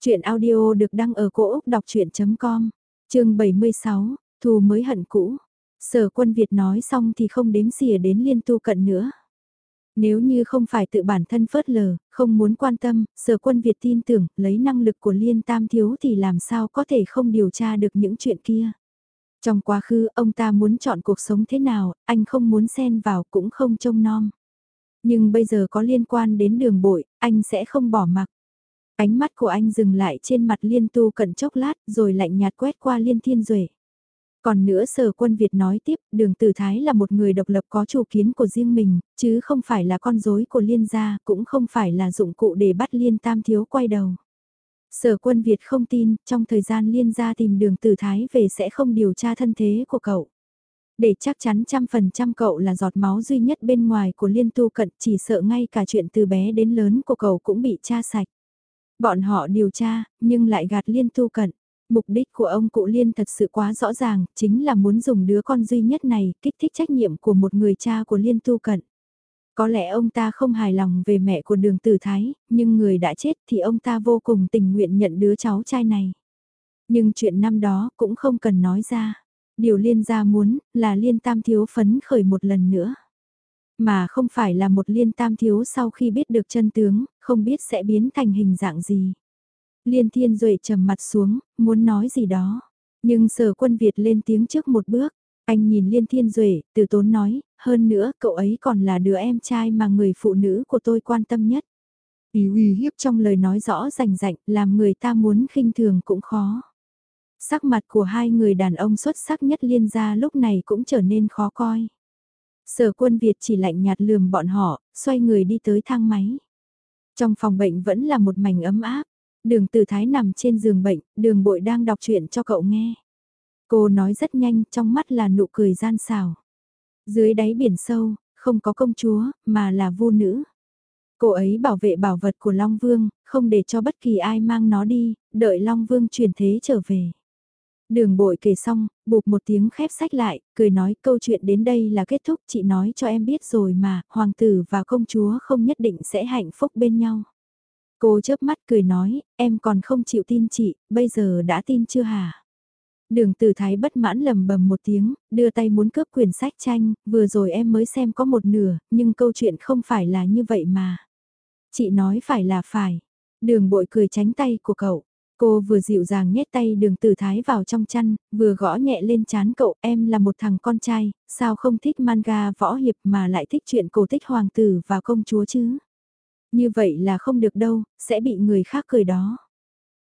Chuyện audio được đăng ở cổ Úc đọc chuyện.com, chương 76, thù mới hận cũ. Sở quân Việt nói xong thì không đếm xỉa đến liên tu cận nữa. Nếu như không phải tự bản thân phớt lờ, không muốn quan tâm, sở quân Việt tin tưởng, lấy năng lực của liên tam thiếu thì làm sao có thể không điều tra được những chuyện kia. Trong quá khứ, ông ta muốn chọn cuộc sống thế nào, anh không muốn xen vào cũng không trông nom. Nhưng bây giờ có liên quan đến đường bội, anh sẽ không bỏ mặc. Ánh mắt của anh dừng lại trên mặt liên tu cận chốc lát rồi lạnh nhạt quét qua liên thiên duệ còn nữa sở quân Việt nói tiếp, đường tử thái là một người độc lập có chủ kiến của riêng mình, chứ không phải là con rối của liên gia, cũng không phải là dụng cụ để bắt liên tam thiếu quay đầu. Sở quân Việt không tin, trong thời gian liên gia tìm đường tử thái về sẽ không điều tra thân thế của cậu. Để chắc chắn trăm phần trăm cậu là giọt máu duy nhất bên ngoài của liên tu cận chỉ sợ ngay cả chuyện từ bé đến lớn của cậu cũng bị tra sạch. Bọn họ điều tra, nhưng lại gạt liên tu cận. Mục đích của ông cụ Liên thật sự quá rõ ràng, chính là muốn dùng đứa con duy nhất này kích thích trách nhiệm của một người cha của Liên tu cận. Có lẽ ông ta không hài lòng về mẹ của đường tử thái, nhưng người đã chết thì ông ta vô cùng tình nguyện nhận đứa cháu trai này. Nhưng chuyện năm đó cũng không cần nói ra. Điều liên gia muốn là liên tam thiếu phấn khởi một lần nữa. Mà không phải là một liên tam thiếu sau khi biết được chân tướng, không biết sẽ biến thành hình dạng gì. Liên Thiên Duệ trầm mặt xuống, muốn nói gì đó. Nhưng sở quân Việt lên tiếng trước một bước. Anh nhìn Liên Thiên Duệ, từ tốn nói, hơn nữa cậu ấy còn là đứa em trai mà người phụ nữ của tôi quan tâm nhất. Ý uy hiếp trong lời nói rõ rành rạnh, làm người ta muốn khinh thường cũng khó. Sắc mặt của hai người đàn ông xuất sắc nhất liên gia lúc này cũng trở nên khó coi. Sở quân Việt chỉ lạnh nhạt lườm bọn họ, xoay người đi tới thang máy. Trong phòng bệnh vẫn là một mảnh ấm áp, Đường Từ Thái nằm trên giường bệnh, đường bội đang đọc chuyện cho cậu nghe. Cô nói rất nhanh, trong mắt là nụ cười gian xào. Dưới đáy biển sâu, không có công chúa, mà là vu nữ. Cô ấy bảo vệ bảo vật của Long Vương, không để cho bất kỳ ai mang nó đi, đợi Long Vương truyền thế trở về. Đường bội kể xong, bụp một tiếng khép sách lại, cười nói câu chuyện đến đây là kết thúc, chị nói cho em biết rồi mà, hoàng tử và công chúa không nhất định sẽ hạnh phúc bên nhau. Cô chớp mắt cười nói, em còn không chịu tin chị, bây giờ đã tin chưa hả? Đường tử thái bất mãn lầm bầm một tiếng, đưa tay muốn cướp quyển sách tranh, vừa rồi em mới xem có một nửa, nhưng câu chuyện không phải là như vậy mà. Chị nói phải là phải. Đường bội cười tránh tay của cậu. Cô vừa dịu dàng nhét tay đường tử thái vào trong chăn, vừa gõ nhẹ lên chán cậu em là một thằng con trai, sao không thích manga võ hiệp mà lại thích chuyện cổ tích hoàng tử và công chúa chứ? Như vậy là không được đâu, sẽ bị người khác cười đó.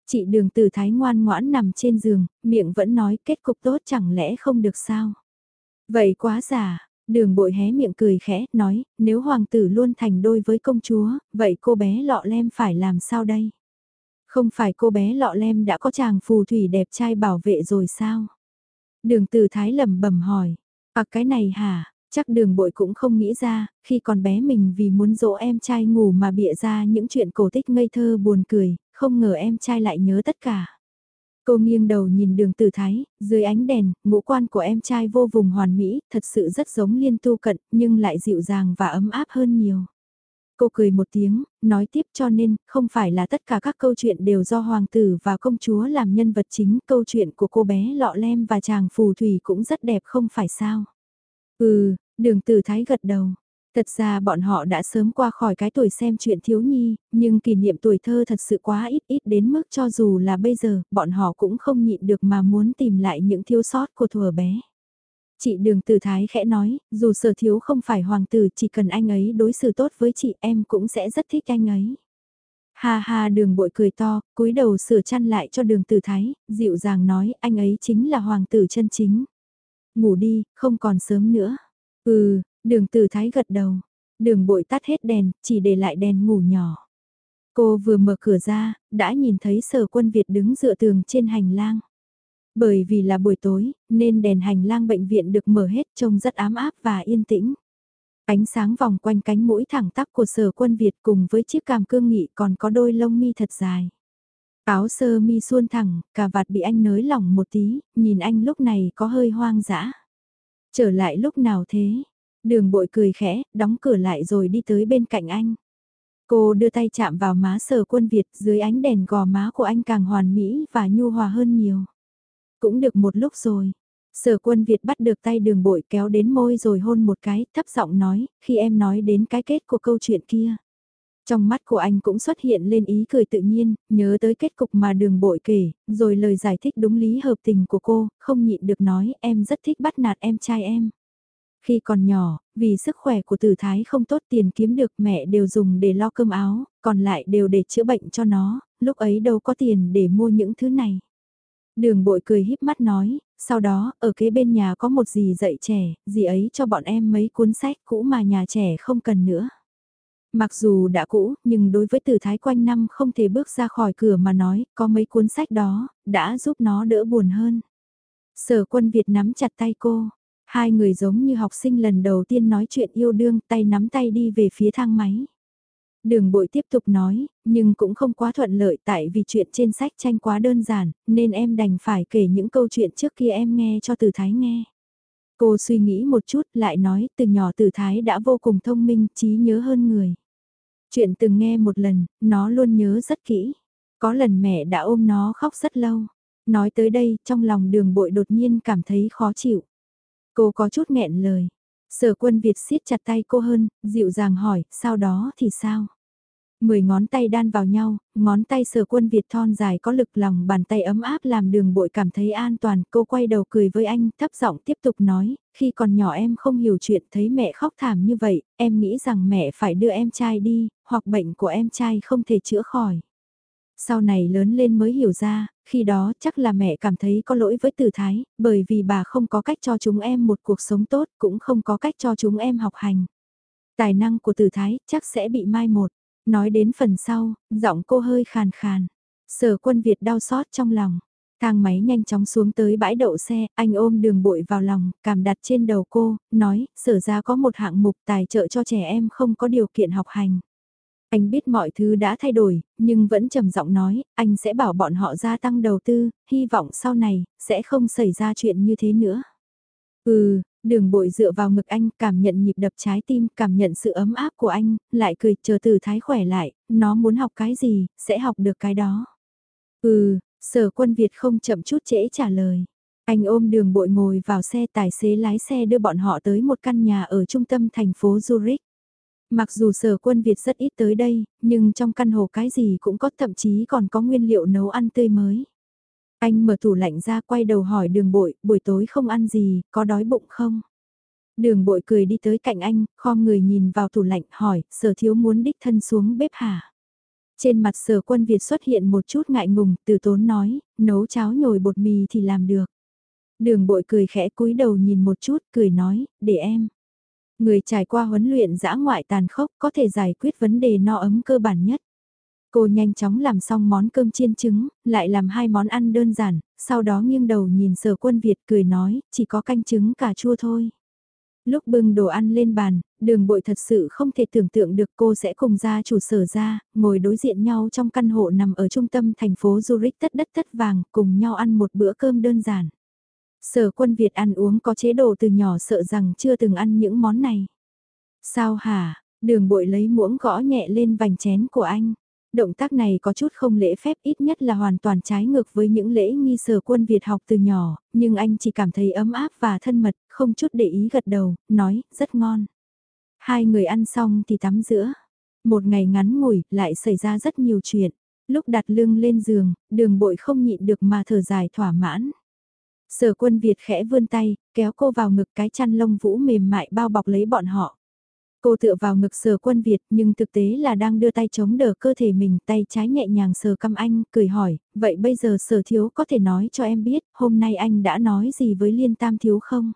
Chị đường từ thái ngoan ngoãn nằm trên giường, miệng vẫn nói kết cục tốt chẳng lẽ không được sao. Vậy quá giả, đường bội hé miệng cười khẽ, nói, nếu hoàng tử luôn thành đôi với công chúa, vậy cô bé lọ lem phải làm sao đây? Không phải cô bé lọ lem đã có chàng phù thủy đẹp trai bảo vệ rồi sao? Đường từ thái lầm bẩm hỏi, à cái này hả, Chắc đường bội cũng không nghĩ ra, khi còn bé mình vì muốn dỗ em trai ngủ mà bịa ra những chuyện cổ tích ngây thơ buồn cười, không ngờ em trai lại nhớ tất cả. Cô nghiêng đầu nhìn đường tử thái, dưới ánh đèn, ngũ quan của em trai vô vùng hoàn mỹ, thật sự rất giống liên tu cận, nhưng lại dịu dàng và ấm áp hơn nhiều. Cô cười một tiếng, nói tiếp cho nên, không phải là tất cả các câu chuyện đều do hoàng tử và công chúa làm nhân vật chính, câu chuyện của cô bé lọ lem và chàng phù thủy cũng rất đẹp không phải sao. Ừ, đường tử thái gật đầu. Thật ra bọn họ đã sớm qua khỏi cái tuổi xem chuyện thiếu nhi, nhưng kỷ niệm tuổi thơ thật sự quá ít ít đến mức cho dù là bây giờ, bọn họ cũng không nhịn được mà muốn tìm lại những thiếu sót của thuở bé. Chị đường Từ thái khẽ nói, dù sở thiếu không phải hoàng tử chỉ cần anh ấy đối xử tốt với chị em cũng sẽ rất thích anh ấy. Ha ha đường bội cười to, cúi đầu sửa chăn lại cho đường tử thái, dịu dàng nói anh ấy chính là hoàng tử chân chính. Ngủ đi, không còn sớm nữa. Ừ, đường tử thái gật đầu. Đường bội tắt hết đèn, chỉ để lại đèn ngủ nhỏ. Cô vừa mở cửa ra, đã nhìn thấy sở quân Việt đứng dựa tường trên hành lang. Bởi vì là buổi tối, nên đèn hành lang bệnh viện được mở hết trông rất ám áp và yên tĩnh. Ánh sáng vòng quanh cánh mũi thẳng tắp của sở quân Việt cùng với chiếc càm cương nghị còn có đôi lông mi thật dài. Áo sơ mi suôn thẳng, cà vạt bị anh nới lỏng một tí, nhìn anh lúc này có hơi hoang dã. Trở lại lúc nào thế? Đường bội cười khẽ, đóng cửa lại rồi đi tới bên cạnh anh. Cô đưa tay chạm vào má sở quân Việt dưới ánh đèn gò má của anh càng hoàn mỹ và nhu hòa hơn nhiều. Cũng được một lúc rồi. Sở quân Việt bắt được tay đường bội kéo đến môi rồi hôn một cái, thấp giọng nói, khi em nói đến cái kết của câu chuyện kia. Trong mắt của anh cũng xuất hiện lên ý cười tự nhiên, nhớ tới kết cục mà đường bội kể, rồi lời giải thích đúng lý hợp tình của cô, không nhịn được nói em rất thích bắt nạt em trai em. Khi còn nhỏ, vì sức khỏe của tử thái không tốt tiền kiếm được mẹ đều dùng để lo cơm áo, còn lại đều để chữa bệnh cho nó, lúc ấy đâu có tiền để mua những thứ này. Đường bội cười híp mắt nói, sau đó, ở kế bên nhà có một dì dạy trẻ, dì ấy cho bọn em mấy cuốn sách cũ mà nhà trẻ không cần nữa. Mặc dù đã cũ, nhưng đối với từ thái quanh năm không thể bước ra khỏi cửa mà nói, có mấy cuốn sách đó, đã giúp nó đỡ buồn hơn. Sở quân Việt nắm chặt tay cô, hai người giống như học sinh lần đầu tiên nói chuyện yêu đương tay nắm tay đi về phía thang máy. Đường bội tiếp tục nói, nhưng cũng không quá thuận lợi tại vì chuyện trên sách tranh quá đơn giản, nên em đành phải kể những câu chuyện trước kia em nghe cho từ thái nghe. Cô suy nghĩ một chút lại nói từ nhỏ từ thái đã vô cùng thông minh, trí nhớ hơn người. Chuyện từng nghe một lần, nó luôn nhớ rất kỹ. Có lần mẹ đã ôm nó khóc rất lâu. Nói tới đây, trong lòng đường bội đột nhiên cảm thấy khó chịu. Cô có chút nghẹn lời. Sở quân Việt siết chặt tay cô hơn, dịu dàng hỏi, sau đó thì sao? Mười ngón tay đan vào nhau, ngón tay sở quân Việt thon dài có lực lòng bàn tay ấm áp làm đường bội cảm thấy an toàn. Cô quay đầu cười với anh, thấp giọng tiếp tục nói, khi còn nhỏ em không hiểu chuyện thấy mẹ khóc thảm như vậy, em nghĩ rằng mẹ phải đưa em trai đi, hoặc bệnh của em trai không thể chữa khỏi. Sau này lớn lên mới hiểu ra, khi đó chắc là mẹ cảm thấy có lỗi với tử thái, bởi vì bà không có cách cho chúng em một cuộc sống tốt, cũng không có cách cho chúng em học hành. Tài năng của tử thái chắc sẽ bị mai một. Nói đến phần sau, giọng cô hơi khàn khàn. Sở quân Việt đau xót trong lòng. Thang máy nhanh chóng xuống tới bãi đậu xe, anh ôm đường bội vào lòng, cảm đặt trên đầu cô, nói, sở ra có một hạng mục tài trợ cho trẻ em không có điều kiện học hành. Anh biết mọi thứ đã thay đổi, nhưng vẫn trầm giọng nói, anh sẽ bảo bọn họ gia tăng đầu tư, hy vọng sau này, sẽ không xảy ra chuyện như thế nữa. Ừ, đường bội dựa vào ngực anh, cảm nhận nhịp đập trái tim, cảm nhận sự ấm áp của anh, lại cười chờ từ thái khỏe lại, nó muốn học cái gì, sẽ học được cái đó. Ừ, sở quân Việt không chậm chút trễ trả lời. Anh ôm đường bội ngồi vào xe tài xế lái xe đưa bọn họ tới một căn nhà ở trung tâm thành phố Zurich. Mặc dù sở quân Việt rất ít tới đây, nhưng trong căn hộ cái gì cũng có thậm chí còn có nguyên liệu nấu ăn tươi mới. Anh mở tủ lạnh ra quay đầu hỏi đường bội, buổi tối không ăn gì, có đói bụng không? Đường bội cười đi tới cạnh anh, khom người nhìn vào tủ lạnh hỏi, sở thiếu muốn đích thân xuống bếp hả? Trên mặt sở quân Việt xuất hiện một chút ngại ngùng, từ tốn nói, nấu cháo nhồi bột mì thì làm được. Đường bội cười khẽ cúi đầu nhìn một chút, cười nói, để em. Người trải qua huấn luyện dã ngoại tàn khốc có thể giải quyết vấn đề no ấm cơ bản nhất. Cô nhanh chóng làm xong món cơm chiên trứng, lại làm hai món ăn đơn giản, sau đó nghiêng đầu nhìn sở quân Việt cười nói, chỉ có canh trứng cà chua thôi. Lúc bưng đồ ăn lên bàn, đường bội thật sự không thể tưởng tượng được cô sẽ cùng gia chủ sở ra, ngồi đối diện nhau trong căn hộ nằm ở trung tâm thành phố Zurich tất đất tất vàng, cùng nhau ăn một bữa cơm đơn giản. Sở quân Việt ăn uống có chế độ từ nhỏ sợ rằng chưa từng ăn những món này. Sao hả, đường bội lấy muỗng gõ nhẹ lên vành chén của anh. Động tác này có chút không lễ phép ít nhất là hoàn toàn trái ngược với những lễ nghi sở quân Việt học từ nhỏ, nhưng anh chỉ cảm thấy ấm áp và thân mật, không chút để ý gật đầu, nói, rất ngon. Hai người ăn xong thì tắm giữa. Một ngày ngắn ngủi, lại xảy ra rất nhiều chuyện. Lúc đặt lưng lên giường, đường bội không nhịn được mà thở dài thỏa mãn. Sở quân Việt khẽ vươn tay, kéo cô vào ngực cái chăn lông vũ mềm mại bao bọc lấy bọn họ. Cô tựa vào ngực Sở quân Việt nhưng thực tế là đang đưa tay chống đỡ cơ thể mình tay trái nhẹ nhàng sờ căm anh, cười hỏi, vậy bây giờ sở thiếu có thể nói cho em biết, hôm nay anh đã nói gì với liên tam thiếu không?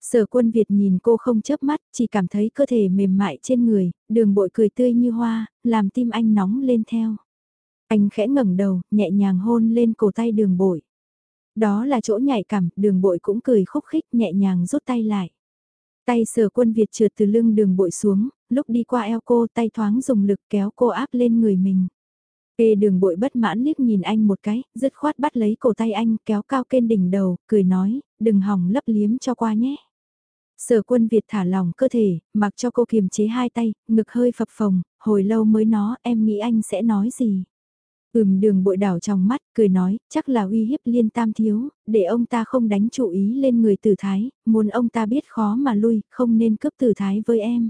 Sở quân Việt nhìn cô không chớp mắt, chỉ cảm thấy cơ thể mềm mại trên người, đường bội cười tươi như hoa, làm tim anh nóng lên theo. Anh khẽ ngẩng đầu, nhẹ nhàng hôn lên cổ tay đường bội. Đó là chỗ nhạy cảm, đường bội cũng cười khúc khích nhẹ nhàng rút tay lại. Tay sở quân Việt trượt từ lưng đường bội xuống, lúc đi qua eo cô tay thoáng dùng lực kéo cô áp lên người mình. Ê đường bội bất mãn liếc nhìn anh một cái, dứt khoát bắt lấy cổ tay anh kéo cao trên đỉnh đầu, cười nói, đừng hỏng lấp liếm cho qua nhé. Sở quân Việt thả lỏng cơ thể, mặc cho cô kiềm chế hai tay, ngực hơi phập phồng, hồi lâu mới nó, em nghĩ anh sẽ nói gì. Ừm đường bội đảo trong mắt, cười nói, chắc là uy hiếp liên tam thiếu, để ông ta không đánh chủ ý lên người tử thái, muốn ông ta biết khó mà lui, không nên cướp tử thái với em.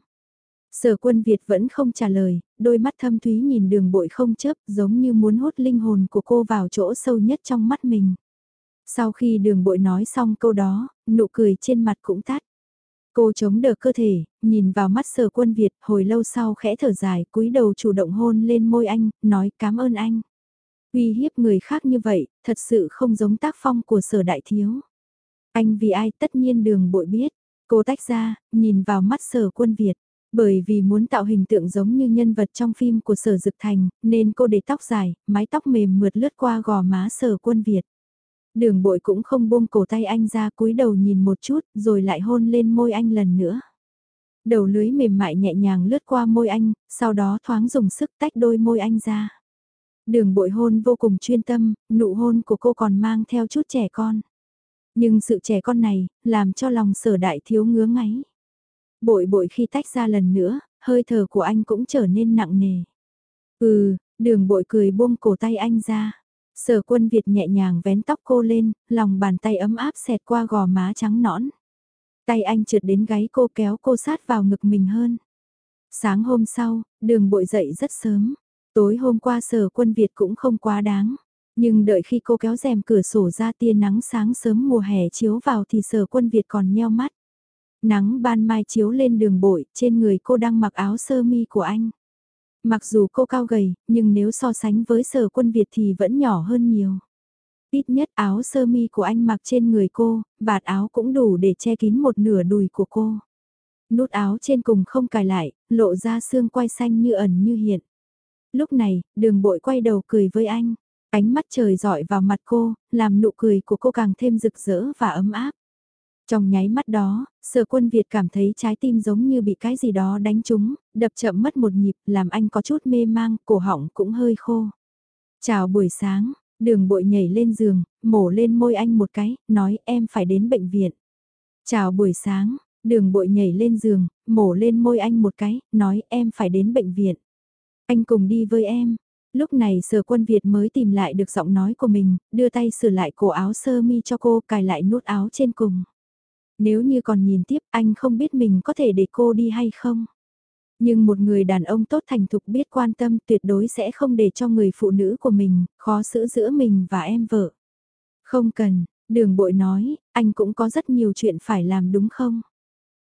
Sở quân Việt vẫn không trả lời, đôi mắt thâm thúy nhìn đường bội không chớp giống như muốn hút linh hồn của cô vào chỗ sâu nhất trong mắt mình. Sau khi đường bội nói xong câu đó, nụ cười trên mặt cũng tắt. Cô chống đỡ cơ thể, nhìn vào mắt sở quân Việt hồi lâu sau khẽ thở dài cúi đầu chủ động hôn lên môi anh, nói cảm ơn anh. Uy hiếp người khác như vậy, thật sự không giống tác phong của sở đại thiếu. Anh vì ai tất nhiên đường bội biết. Cô tách ra, nhìn vào mắt sở quân Việt. Bởi vì muốn tạo hình tượng giống như nhân vật trong phim của sở dực thành, nên cô để tóc dài, mái tóc mềm mượt lướt qua gò má sở quân Việt. Đường bội cũng không buông cổ tay anh ra cúi đầu nhìn một chút rồi lại hôn lên môi anh lần nữa. Đầu lưới mềm mại nhẹ nhàng lướt qua môi anh, sau đó thoáng dùng sức tách đôi môi anh ra. Đường bội hôn vô cùng chuyên tâm, nụ hôn của cô còn mang theo chút trẻ con. Nhưng sự trẻ con này, làm cho lòng sở đại thiếu ngứa ngáy. Bội bội khi tách ra lần nữa, hơi thở của anh cũng trở nên nặng nề. Ừ, đường bội cười buông cổ tay anh ra. Sở quân Việt nhẹ nhàng vén tóc cô lên, lòng bàn tay ấm áp xẹt qua gò má trắng nõn. Tay anh trượt đến gáy cô kéo cô sát vào ngực mình hơn. Sáng hôm sau, đường bội dậy rất sớm. Tối hôm qua sở quân Việt cũng không quá đáng. Nhưng đợi khi cô kéo rèm cửa sổ ra tia nắng sáng sớm mùa hè chiếu vào thì sở quân Việt còn nheo mắt. Nắng ban mai chiếu lên đường bội, trên người cô đang mặc áo sơ mi của anh. Mặc dù cô cao gầy, nhưng nếu so sánh với sở quân Việt thì vẫn nhỏ hơn nhiều. Ít nhất áo sơ mi của anh mặc trên người cô, vạt áo cũng đủ để che kín một nửa đùi của cô. Nút áo trên cùng không cài lại, lộ ra xương quai xanh như ẩn như hiện. Lúc này, đường bội quay đầu cười với anh. Ánh mắt trời dọi vào mặt cô, làm nụ cười của cô càng thêm rực rỡ và ấm áp. Trong nháy mắt đó, sở quân Việt cảm thấy trái tim giống như bị cái gì đó đánh trúng, đập chậm mất một nhịp, làm anh có chút mê mang, cổ họng cũng hơi khô. Chào buổi sáng, đường bội nhảy lên giường, mổ lên môi anh một cái, nói em phải đến bệnh viện. Chào buổi sáng, đường bội nhảy lên giường, mổ lên môi anh một cái, nói em phải đến bệnh viện. Anh cùng đi với em. Lúc này sở quân Việt mới tìm lại được giọng nói của mình, đưa tay sửa lại cổ áo sơ mi cho cô cài lại nút áo trên cùng. Nếu như còn nhìn tiếp anh không biết mình có thể để cô đi hay không. Nhưng một người đàn ông tốt thành thục biết quan tâm tuyệt đối sẽ không để cho người phụ nữ của mình, khó xử giữa mình và em vợ. Không cần, đường bội nói, anh cũng có rất nhiều chuyện phải làm đúng không?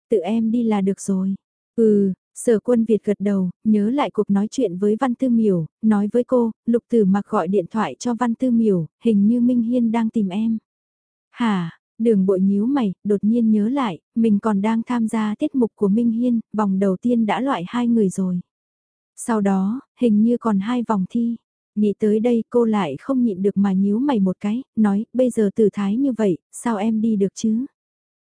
Tự em đi là được rồi. Ừ, Sở quân Việt gật đầu, nhớ lại cuộc nói chuyện với Văn Tư Miểu, nói với cô, Lục Tử mặc gọi điện thoại cho Văn Tư Miểu, hình như Minh Hiên đang tìm em. Hả, đường bội nhíu mày, đột nhiên nhớ lại, mình còn đang tham gia tiết mục của Minh Hiên, vòng đầu tiên đã loại hai người rồi. Sau đó, hình như còn hai vòng thi. Nghĩ tới đây cô lại không nhịn được mà nhíu mày một cái, nói, bây giờ tử thái như vậy, sao em đi được chứ?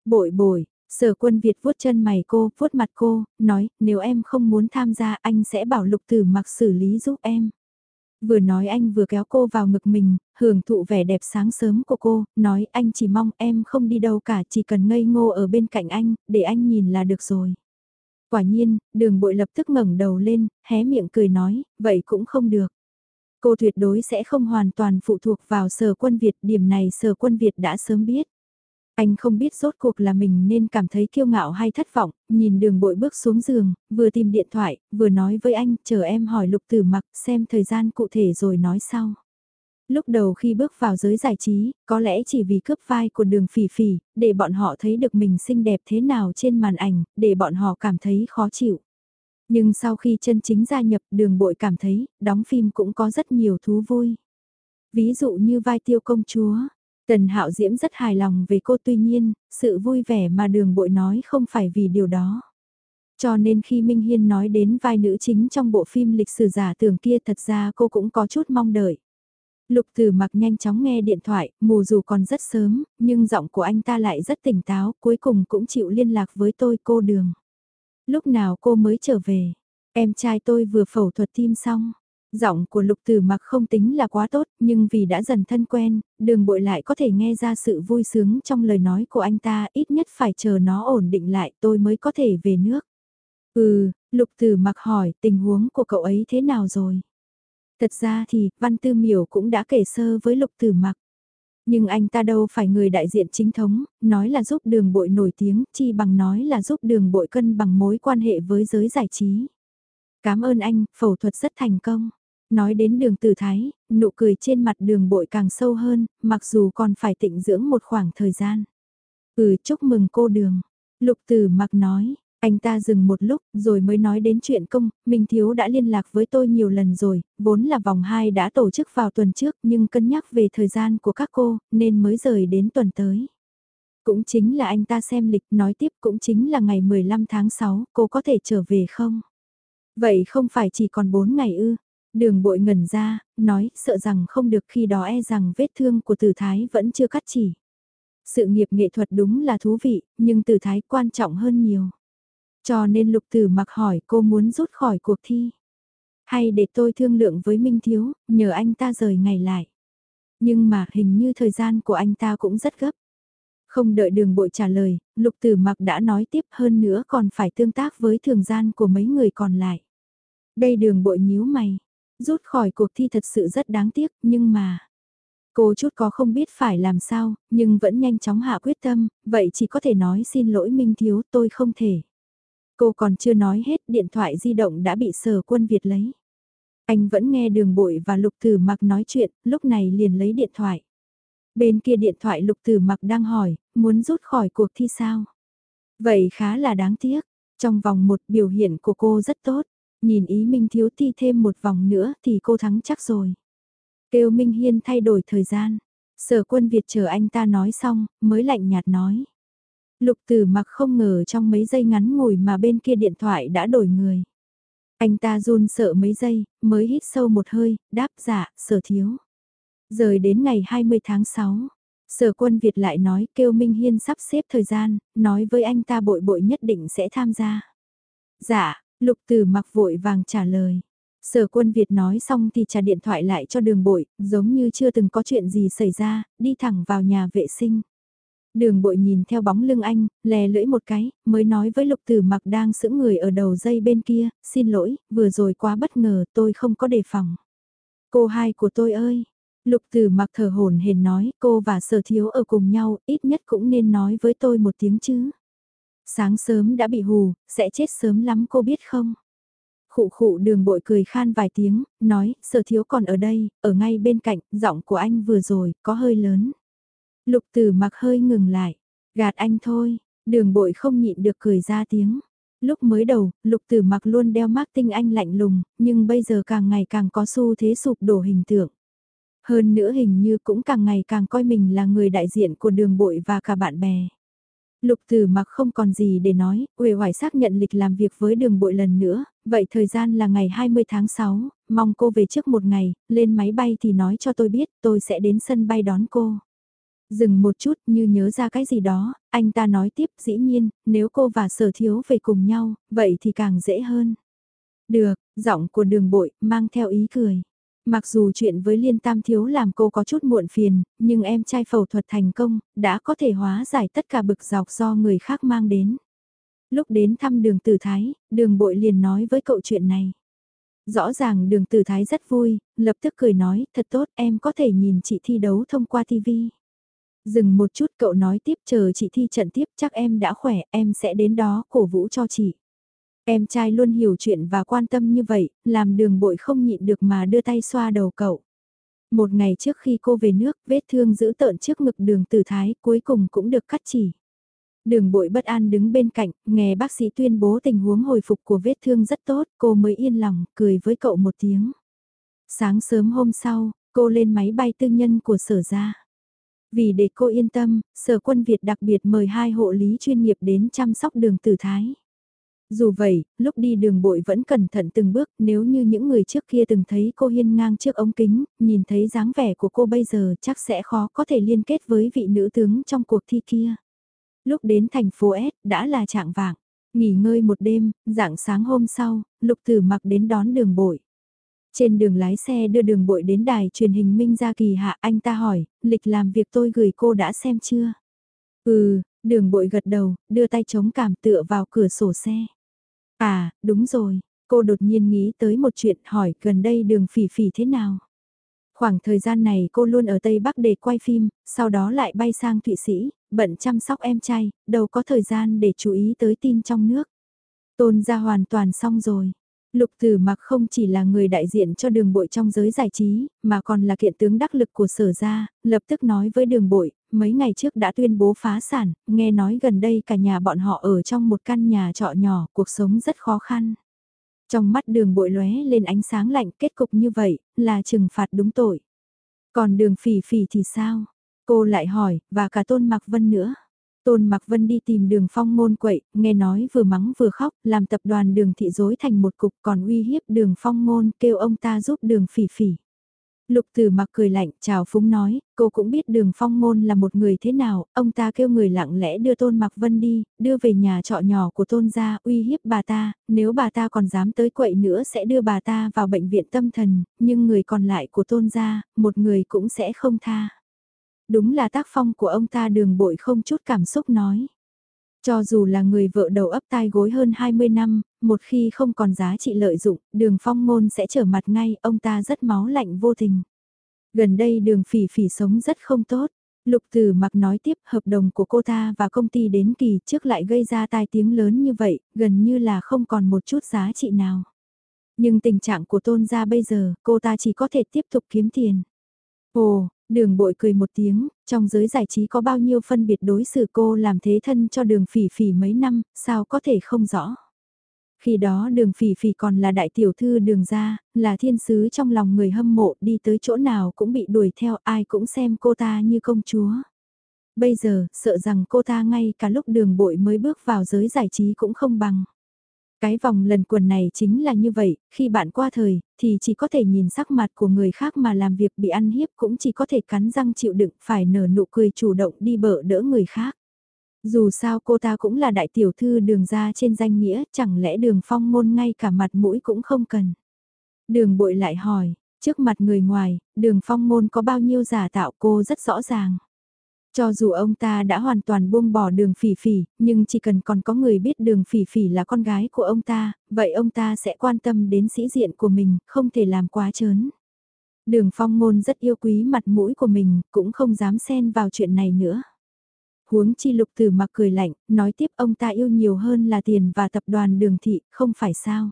Bội bội, Sở quân Việt vuốt chân mày cô, vuốt mặt cô, nói, nếu em không muốn tham gia anh sẽ bảo lục tử mặc xử lý giúp em. Vừa nói anh vừa kéo cô vào ngực mình, hưởng thụ vẻ đẹp sáng sớm của cô, nói anh chỉ mong em không đi đâu cả, chỉ cần ngây ngô ở bên cạnh anh, để anh nhìn là được rồi. Quả nhiên, đường bội lập tức ngẩng đầu lên, hé miệng cười nói, vậy cũng không được. Cô tuyệt đối sẽ không hoàn toàn phụ thuộc vào sở quân Việt, điểm này sở quân Việt đã sớm biết. Anh không biết rốt cuộc là mình nên cảm thấy kiêu ngạo hay thất vọng, nhìn đường bội bước xuống giường, vừa tìm điện thoại, vừa nói với anh, chờ em hỏi lục tử mặc xem thời gian cụ thể rồi nói sau. Lúc đầu khi bước vào giới giải trí, có lẽ chỉ vì cướp vai của đường phỉ phỉ, để bọn họ thấy được mình xinh đẹp thế nào trên màn ảnh, để bọn họ cảm thấy khó chịu. Nhưng sau khi chân chính gia nhập đường bội cảm thấy, đóng phim cũng có rất nhiều thú vui. Ví dụ như vai tiêu công chúa, Tần Hạo Diễm rất hài lòng về cô tuy nhiên, sự vui vẻ mà đường bội nói không phải vì điều đó. Cho nên khi Minh Hiên nói đến vai nữ chính trong bộ phim lịch sử giả tưởng kia thật ra cô cũng có chút mong đợi. Lục Tử mặc nhanh chóng nghe điện thoại, mù dù còn rất sớm, nhưng giọng của anh ta lại rất tỉnh táo, cuối cùng cũng chịu liên lạc với tôi cô đường. Lúc nào cô mới trở về? Em trai tôi vừa phẫu thuật tim xong. Giọng của lục tử mặc không tính là quá tốt, nhưng vì đã dần thân quen, đường bội lại có thể nghe ra sự vui sướng trong lời nói của anh ta, ít nhất phải chờ nó ổn định lại tôi mới có thể về nước. Ừ, lục tử mặc hỏi tình huống của cậu ấy thế nào rồi? Thật ra thì, Văn Tư Miểu cũng đã kể sơ với lục tử mặc. Nhưng anh ta đâu phải người đại diện chính thống, nói là giúp đường bội nổi tiếng, chi bằng nói là giúp đường bội cân bằng mối quan hệ với giới giải trí. Cảm ơn anh, phẫu thuật rất thành công. Nói đến đường tử thái, nụ cười trên mặt đường bội càng sâu hơn, mặc dù còn phải tịnh dưỡng một khoảng thời gian. Ừ chúc mừng cô đường. Lục tử mặc nói, anh ta dừng một lúc rồi mới nói đến chuyện công, Minh Thiếu đã liên lạc với tôi nhiều lần rồi, vốn là vòng 2 đã tổ chức vào tuần trước nhưng cân nhắc về thời gian của các cô nên mới rời đến tuần tới. Cũng chính là anh ta xem lịch nói tiếp cũng chính là ngày 15 tháng 6 cô có thể trở về không? Vậy không phải chỉ còn 4 ngày ư? Đường bội ngẩn ra, nói, sợ rằng không được khi đó e rằng vết thương của tử thái vẫn chưa cắt chỉ. Sự nghiệp nghệ thuật đúng là thú vị, nhưng tử thái quan trọng hơn nhiều. Cho nên lục tử mặc hỏi cô muốn rút khỏi cuộc thi. Hay để tôi thương lượng với Minh Thiếu, nhờ anh ta rời ngày lại. Nhưng mà hình như thời gian của anh ta cũng rất gấp. Không đợi đường bội trả lời, lục tử mặc đã nói tiếp hơn nữa còn phải tương tác với thường gian của mấy người còn lại. Đây đường bội nhíu mày, Rút khỏi cuộc thi thật sự rất đáng tiếc, nhưng mà... Cô chút có không biết phải làm sao, nhưng vẫn nhanh chóng hạ quyết tâm, vậy chỉ có thể nói xin lỗi Minh Thiếu tôi không thể. Cô còn chưa nói hết điện thoại di động đã bị sở quân Việt lấy. Anh vẫn nghe đường bội và lục tử mặc nói chuyện, lúc này liền lấy điện thoại. Bên kia điện thoại lục tử mặc đang hỏi, muốn rút khỏi cuộc thi sao? Vậy khá là đáng tiếc, trong vòng một biểu hiện của cô rất tốt. Nhìn ý Minh Thiếu thi thêm một vòng nữa thì cô thắng chắc rồi. Kêu Minh Hiên thay đổi thời gian. Sở quân Việt chờ anh ta nói xong, mới lạnh nhạt nói. Lục tử mặc không ngờ trong mấy giây ngắn ngủi mà bên kia điện thoại đã đổi người. Anh ta run sợ mấy giây, mới hít sâu một hơi, đáp giả sở thiếu. Rời đến ngày 20 tháng 6, sở quân Việt lại nói kêu Minh Hiên sắp xếp thời gian, nói với anh ta bội bội nhất định sẽ tham gia. Dạ, Lục tử mặc vội vàng trả lời. Sở quân Việt nói xong thì trả điện thoại lại cho đường bội, giống như chưa từng có chuyện gì xảy ra, đi thẳng vào nhà vệ sinh. Đường bội nhìn theo bóng lưng anh, lè lưỡi một cái, mới nói với lục tử mặc đang sững người ở đầu dây bên kia, xin lỗi, vừa rồi quá bất ngờ, tôi không có đề phòng. Cô hai của tôi ơi! Lục tử mặc thở hồn hển nói, cô và sở thiếu ở cùng nhau, ít nhất cũng nên nói với tôi một tiếng chứ. Sáng sớm đã bị hù, sẽ chết sớm lắm cô biết không? Khụ khụ đường bội cười khan vài tiếng, nói, sở thiếu còn ở đây, ở ngay bên cạnh, giọng của anh vừa rồi, có hơi lớn. Lục tử mặc hơi ngừng lại, gạt anh thôi, đường bội không nhịn được cười ra tiếng. Lúc mới đầu, lục tử mặc luôn đeo mác tinh anh lạnh lùng, nhưng bây giờ càng ngày càng có xu thế sụp đổ hình tượng. Hơn nữa hình như cũng càng ngày càng coi mình là người đại diện của đường bội và cả bạn bè. Lục Tử mặc không còn gì để nói, uể oải xác nhận lịch làm việc với đường bội lần nữa, vậy thời gian là ngày 20 tháng 6, mong cô về trước một ngày, lên máy bay thì nói cho tôi biết, tôi sẽ đến sân bay đón cô. Dừng một chút như nhớ ra cái gì đó, anh ta nói tiếp dĩ nhiên, nếu cô và sở thiếu về cùng nhau, vậy thì càng dễ hơn. Được, giọng của đường bội, mang theo ý cười. Mặc dù chuyện với Liên Tam Thiếu làm cô có chút muộn phiền, nhưng em trai phẫu thuật thành công, đã có thể hóa giải tất cả bực dọc do người khác mang đến. Lúc đến thăm đường Tử Thái, đường bội liền nói với cậu chuyện này. Rõ ràng đường Tử Thái rất vui, lập tức cười nói, thật tốt em có thể nhìn chị thi đấu thông qua TV. Dừng một chút cậu nói tiếp chờ chị thi trận tiếp chắc em đã khỏe, em sẽ đến đó cổ vũ cho chị. Em trai luôn hiểu chuyện và quan tâm như vậy, làm đường bội không nhịn được mà đưa tay xoa đầu cậu. Một ngày trước khi cô về nước, vết thương giữ tợn trước ngực đường tử thái cuối cùng cũng được cắt chỉ. Đường bội bất an đứng bên cạnh, nghe bác sĩ tuyên bố tình huống hồi phục của vết thương rất tốt, cô mới yên lòng, cười với cậu một tiếng. Sáng sớm hôm sau, cô lên máy bay tư nhân của sở ra. Vì để cô yên tâm, sở quân Việt đặc biệt mời hai hộ lý chuyên nghiệp đến chăm sóc đường tử thái. Dù vậy, lúc đi đường bội vẫn cẩn thận từng bước, nếu như những người trước kia từng thấy cô hiên ngang trước ống kính, nhìn thấy dáng vẻ của cô bây giờ chắc sẽ khó có thể liên kết với vị nữ tướng trong cuộc thi kia. Lúc đến thành phố S, đã là trạng vạng. Nghỉ ngơi một đêm, dạng sáng hôm sau, Lục Tử mặc đến đón đường bội. Trên đường lái xe đưa đường bội đến đài truyền hình Minh Gia Kỳ Hạ anh ta hỏi, lịch làm việc tôi gửi cô đã xem chưa? Ừ, đường bội gật đầu, đưa tay chống cảm tựa vào cửa sổ xe. À, đúng rồi, cô đột nhiên nghĩ tới một chuyện hỏi gần đây đường phỉ phỉ thế nào? Khoảng thời gian này cô luôn ở Tây Bắc để quay phim, sau đó lại bay sang Thụy Sĩ, bận chăm sóc em trai, đâu có thời gian để chú ý tới tin trong nước. Tôn ra hoàn toàn xong rồi. Lục Tử Mặc không chỉ là người đại diện cho đường bội trong giới giải trí, mà còn là kiện tướng đắc lực của sở gia, lập tức nói với đường bội, mấy ngày trước đã tuyên bố phá sản, nghe nói gần đây cả nhà bọn họ ở trong một căn nhà trọ nhỏ, cuộc sống rất khó khăn. Trong mắt đường bội lóe lên ánh sáng lạnh kết cục như vậy, là trừng phạt đúng tội. Còn đường phỉ phỉ thì sao? Cô lại hỏi, và cả tôn mặc vân nữa. Tôn Mạc Vân đi tìm đường phong Môn quậy, nghe nói vừa mắng vừa khóc, làm tập đoàn đường thị dối thành một cục còn uy hiếp đường phong Môn, kêu ông ta giúp đường phỉ phỉ. Lục Tử Mặc cười lạnh, chào phúng nói, cô cũng biết đường phong Môn là một người thế nào, ông ta kêu người lặng lẽ đưa Tôn Mạc Vân đi, đưa về nhà trọ nhỏ của Tôn gia, uy hiếp bà ta, nếu bà ta còn dám tới quậy nữa sẽ đưa bà ta vào bệnh viện tâm thần, nhưng người còn lại của Tôn gia, một người cũng sẽ không tha. Đúng là tác phong của ông ta đường bội không chút cảm xúc nói. Cho dù là người vợ đầu ấp tai gối hơn 20 năm, một khi không còn giá trị lợi dụng, đường phong ngôn sẽ trở mặt ngay, ông ta rất máu lạnh vô tình. Gần đây đường phỉ phỉ sống rất không tốt. Lục Tử Mặc nói tiếp hợp đồng của cô ta và công ty đến kỳ trước lại gây ra tai tiếng lớn như vậy, gần như là không còn một chút giá trị nào. Nhưng tình trạng của tôn gia bây giờ, cô ta chỉ có thể tiếp tục kiếm tiền. Ồ, Đường bội cười một tiếng, trong giới giải trí có bao nhiêu phân biệt đối xử cô làm thế thân cho đường phỉ phỉ mấy năm, sao có thể không rõ. Khi đó đường phỉ phỉ còn là đại tiểu thư đường gia, là thiên sứ trong lòng người hâm mộ đi tới chỗ nào cũng bị đuổi theo ai cũng xem cô ta như công chúa. Bây giờ, sợ rằng cô ta ngay cả lúc đường bội mới bước vào giới giải trí cũng không bằng. Cái vòng lần quần này chính là như vậy, khi bạn qua thời, thì chỉ có thể nhìn sắc mặt của người khác mà làm việc bị ăn hiếp cũng chỉ có thể cắn răng chịu đựng phải nở nụ cười chủ động đi bợ đỡ người khác. Dù sao cô ta cũng là đại tiểu thư đường ra trên danh nghĩa, chẳng lẽ đường phong ngôn ngay cả mặt mũi cũng không cần. Đường bội lại hỏi, trước mặt người ngoài, đường phong môn có bao nhiêu giả tạo cô rất rõ ràng. Cho dù ông ta đã hoàn toàn buông bỏ đường phỉ phỉ, nhưng chỉ cần còn có người biết đường phỉ phỉ là con gái của ông ta, vậy ông ta sẽ quan tâm đến sĩ diện của mình, không thể làm quá chớn. Đường phong ngôn rất yêu quý mặt mũi của mình, cũng không dám xen vào chuyện này nữa. Huống chi lục từ mặc cười lạnh, nói tiếp ông ta yêu nhiều hơn là tiền và tập đoàn đường thị, không phải sao.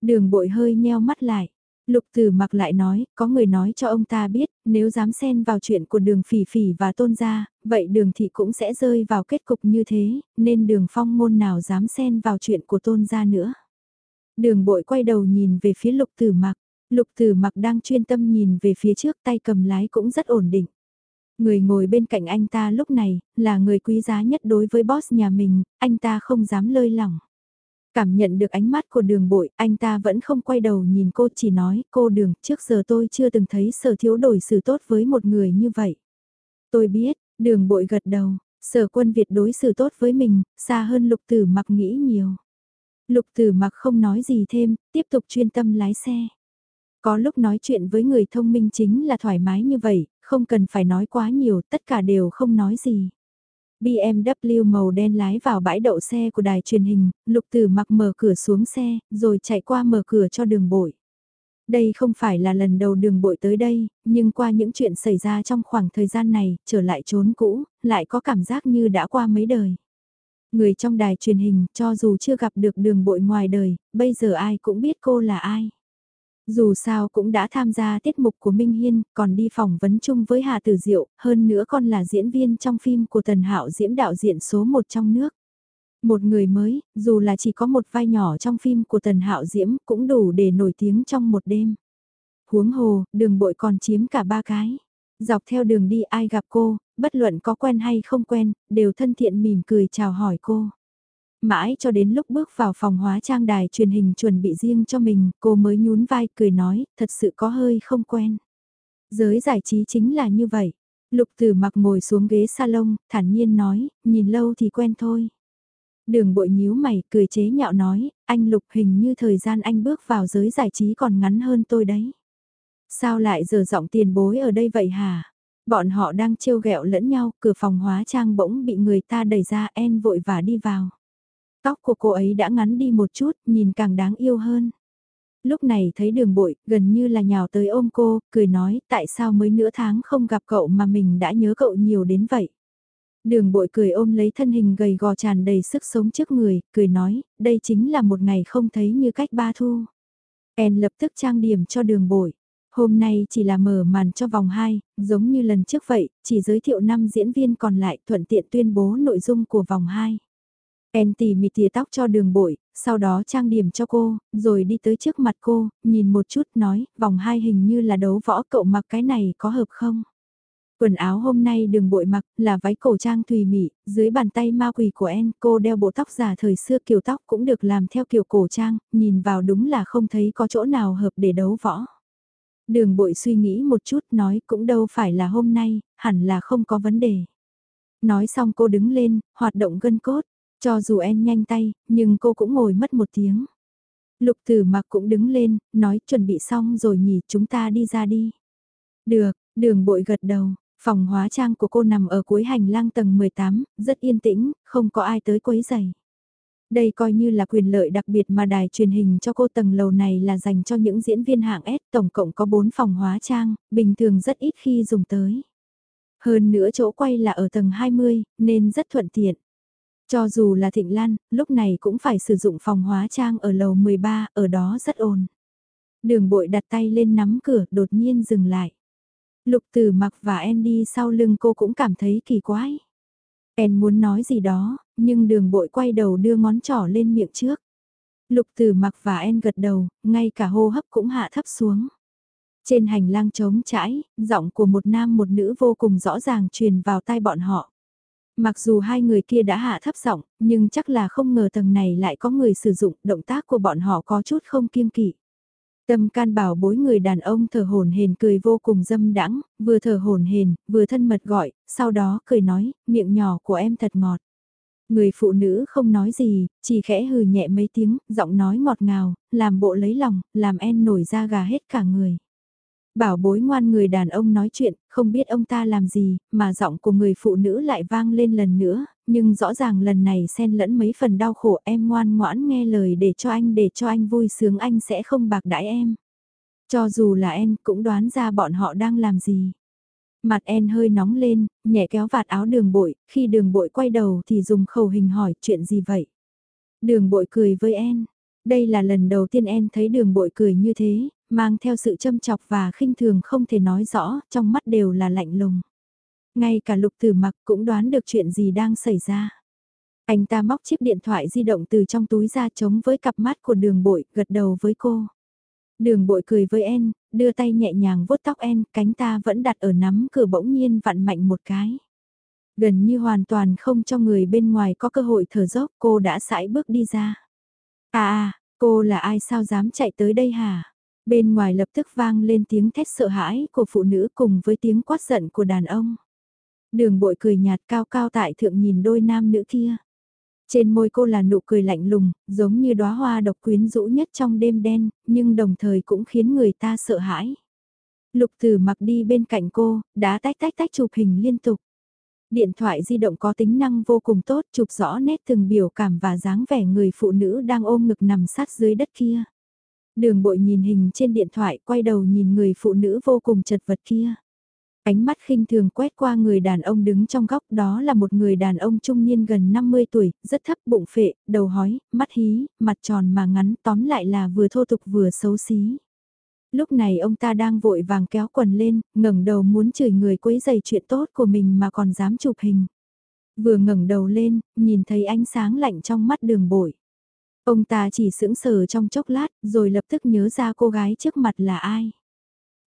Đường bội hơi nheo mắt lại. Lục Tử mặc lại nói, có người nói cho ông ta biết, nếu dám xen vào chuyện của đường phỉ phỉ và tôn gia, vậy đường thị cũng sẽ rơi vào kết cục như thế, nên đường phong môn nào dám xen vào chuyện của tôn gia nữa. Đường bội quay đầu nhìn về phía lục tử mặc, lục tử mặc đang chuyên tâm nhìn về phía trước tay cầm lái cũng rất ổn định. Người ngồi bên cạnh anh ta lúc này, là người quý giá nhất đối với boss nhà mình, anh ta không dám lơi lỏng. Cảm nhận được ánh mắt của đường bội, anh ta vẫn không quay đầu nhìn cô chỉ nói, cô đường, trước giờ tôi chưa từng thấy sở thiếu đổi xử tốt với một người như vậy. Tôi biết, Đường bội gật đầu, sở quân Việt đối xử tốt với mình, xa hơn lục tử mặc nghĩ nhiều. Lục tử mặc không nói gì thêm, tiếp tục chuyên tâm lái xe. Có lúc nói chuyện với người thông minh chính là thoải mái như vậy, không cần phải nói quá nhiều, tất cả đều không nói gì. BMW màu đen lái vào bãi đậu xe của đài truyền hình, lục tử mặc mở cửa xuống xe, rồi chạy qua mở cửa cho đường bội. Đây không phải là lần đầu đường bội tới đây, nhưng qua những chuyện xảy ra trong khoảng thời gian này, trở lại trốn cũ, lại có cảm giác như đã qua mấy đời. Người trong đài truyền hình, cho dù chưa gặp được đường bội ngoài đời, bây giờ ai cũng biết cô là ai. Dù sao cũng đã tham gia tiết mục của Minh Hiên, còn đi phỏng vấn chung với Hà Tử Diệu, hơn nữa còn là diễn viên trong phim của Tần Hạo Diễm đạo diễn số 1 trong nước. Một người mới, dù là chỉ có một vai nhỏ trong phim của Tần Hạo Diễm cũng đủ để nổi tiếng trong một đêm. Huống hồ, đường bội còn chiếm cả ba cái. Dọc theo đường đi ai gặp cô, bất luận có quen hay không quen, đều thân thiện mỉm cười chào hỏi cô. Mãi cho đến lúc bước vào phòng hóa trang đài truyền hình chuẩn bị riêng cho mình, cô mới nhún vai cười nói, thật sự có hơi không quen. Giới giải trí chính là như vậy. Lục tử mặc ngồi xuống ghế salon, thản nhiên nói, nhìn lâu thì quen thôi. Đường bội nhíu mày, cười chế nhạo nói, anh Lục hình như thời gian anh bước vào giới giải trí còn ngắn hơn tôi đấy. Sao lại giờ giọng tiền bối ở đây vậy hả? Bọn họ đang trêu ghẹo lẫn nhau, cửa phòng hóa trang bỗng bị người ta đẩy ra en vội và đi vào. Tóc của cô ấy đã ngắn đi một chút, nhìn càng đáng yêu hơn. Lúc này thấy đường bội, gần như là nhào tới ôm cô, cười nói tại sao mới nửa tháng không gặp cậu mà mình đã nhớ cậu nhiều đến vậy. Đường bội cười ôm lấy thân hình gầy gò tràn đầy sức sống trước người, cười nói, đây chính là một ngày không thấy như cách ba thu. En lập tức trang điểm cho đường bội. Hôm nay chỉ là mở màn cho vòng 2, giống như lần trước vậy, chỉ giới thiệu 5 diễn viên còn lại thuận tiện tuyên bố nội dung của vòng 2. En tỉ mỉ tỉa tóc cho đường bội, sau đó trang điểm cho cô, rồi đi tới trước mặt cô, nhìn một chút nói, vòng hai hình như là đấu võ cậu mặc cái này có hợp không? Quần áo hôm nay đường bội mặc là váy cổ trang tùy mị, dưới bàn tay ma quỷ của En cô đeo bộ tóc giả thời xưa kiểu tóc cũng được làm theo kiểu cổ trang, nhìn vào đúng là không thấy có chỗ nào hợp để đấu võ. Đường bội suy nghĩ một chút nói cũng đâu phải là hôm nay, hẳn là không có vấn đề. Nói xong cô đứng lên, hoạt động gân cốt, cho dù En nhanh tay, nhưng cô cũng ngồi mất một tiếng. Lục tử mặc cũng đứng lên, nói chuẩn bị xong rồi nhỉ chúng ta đi ra đi. Được, đường bội gật đầu, Phòng hóa trang của cô nằm ở cuối hành lang tầng 18, rất yên tĩnh, không có ai tới quấy giày. Đây coi như là quyền lợi đặc biệt mà đài truyền hình cho cô tầng lầu này là dành cho những diễn viên hạng S, tổng cộng có 4 phòng hóa trang, bình thường rất ít khi dùng tới. Hơn nữa chỗ quay là ở tầng 20, nên rất thuận tiện. Cho dù là Thịnh Lan, lúc này cũng phải sử dụng phòng hóa trang ở lầu 13, ở đó rất ồn. Đường bội đặt tay lên nắm cửa, đột nhiên dừng lại. Lục tử mặc và Andy sau lưng cô cũng cảm thấy kỳ quái. En muốn nói gì đó, nhưng đường bội quay đầu đưa ngón trỏ lên miệng trước. Lục tử mặc và En gật đầu, ngay cả hô hấp cũng hạ thấp xuống. Trên hành lang trống trãi, giọng của một nam một nữ vô cùng rõ ràng truyền vào tai bọn họ. Mặc dù hai người kia đã hạ thấp giọng, nhưng chắc là không ngờ tầng này lại có người sử dụng động tác của bọn họ có chút không kiêng kỵ. Tâm can bảo bối người đàn ông thở hồn hền cười vô cùng dâm đãng, vừa thở hồn hền, vừa thân mật gọi, sau đó cười nói, miệng nhỏ của em thật ngọt. Người phụ nữ không nói gì, chỉ khẽ hừ nhẹ mấy tiếng, giọng nói ngọt ngào, làm bộ lấy lòng, làm en nổi da gà hết cả người. Bảo bối ngoan người đàn ông nói chuyện, không biết ông ta làm gì, mà giọng của người phụ nữ lại vang lên lần nữa, nhưng rõ ràng lần này xen lẫn mấy phần đau khổ em ngoan ngoãn nghe lời để cho anh để cho anh vui sướng anh sẽ không bạc đãi em. Cho dù là em cũng đoán ra bọn họ đang làm gì. Mặt en hơi nóng lên, nhẹ kéo vạt áo đường bội, khi đường bội quay đầu thì dùng khẩu hình hỏi chuyện gì vậy. Đường bội cười với en. Đây là lần đầu tiên en thấy đường bội cười như thế, mang theo sự châm chọc và khinh thường không thể nói rõ, trong mắt đều là lạnh lùng. Ngay cả lục tử mặc cũng đoán được chuyện gì đang xảy ra. Anh ta móc chiếc điện thoại di động từ trong túi ra chống với cặp mắt của đường bội, gật đầu với cô. Đường bội cười với En, đưa tay nhẹ nhàng vuốt tóc En, cánh ta vẫn đặt ở nắm cửa bỗng nhiên vặn mạnh một cái. Gần như hoàn toàn không cho người bên ngoài có cơ hội thở dốc cô đã sải bước đi ra. À à, cô là ai sao dám chạy tới đây hả? Bên ngoài lập tức vang lên tiếng thét sợ hãi của phụ nữ cùng với tiếng quát giận của đàn ông. Đường bội cười nhạt cao cao tại thượng nhìn đôi nam nữ kia. Trên môi cô là nụ cười lạnh lùng, giống như đóa hoa độc quyến rũ nhất trong đêm đen, nhưng đồng thời cũng khiến người ta sợ hãi. Lục tử mặc đi bên cạnh cô, đã tách tách tách chụp hình liên tục. Điện thoại di động có tính năng vô cùng tốt, chụp rõ nét từng biểu cảm và dáng vẻ người phụ nữ đang ôm ngực nằm sát dưới đất kia. Đường bội nhìn hình trên điện thoại, quay đầu nhìn người phụ nữ vô cùng chật vật kia. Ánh mắt khinh thường quét qua người đàn ông đứng trong góc đó là một người đàn ông trung niên gần 50 tuổi, rất thấp bụng phệ, đầu hói, mắt hí, mặt tròn mà ngắn tóm lại là vừa thô tục vừa xấu xí. Lúc này ông ta đang vội vàng kéo quần lên, ngẩng đầu muốn chửi người quấy giày chuyện tốt của mình mà còn dám chụp hình. Vừa ngẩng đầu lên, nhìn thấy ánh sáng lạnh trong mắt đường bội. Ông ta chỉ sững sờ trong chốc lát, rồi lập tức nhớ ra cô gái trước mặt là ai.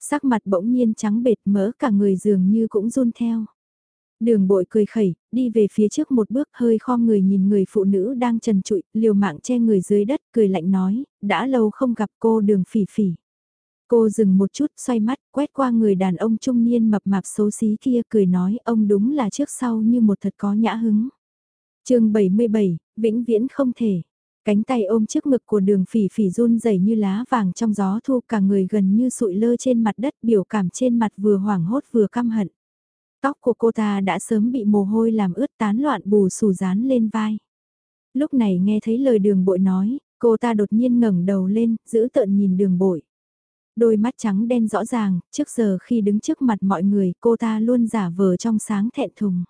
Sắc mặt bỗng nhiên trắng bệt mỡ cả người dường như cũng run theo. Đường bội cười khẩy, đi về phía trước một bước hơi khom người nhìn người phụ nữ đang trần trụi, liều mạng che người dưới đất, cười lạnh nói, đã lâu không gặp cô đường phỉ phỉ. Cô dừng một chút, xoay mắt, quét qua người đàn ông trung niên mập mạp xấu xí kia, cười nói ông đúng là trước sau như một thật có nhã hứng. chương 77, vĩnh viễn không thể. Cánh tay ôm trước ngực của đường phỉ phỉ run rẩy như lá vàng trong gió thu cả người gần như sụi lơ trên mặt đất biểu cảm trên mặt vừa hoảng hốt vừa căm hận. Tóc của cô ta đã sớm bị mồ hôi làm ướt tán loạn bù xù dán lên vai. Lúc này nghe thấy lời đường bội nói, cô ta đột nhiên ngẩng đầu lên, giữ tợn nhìn đường bội. Đôi mắt trắng đen rõ ràng, trước giờ khi đứng trước mặt mọi người cô ta luôn giả vờ trong sáng thẹn thùng.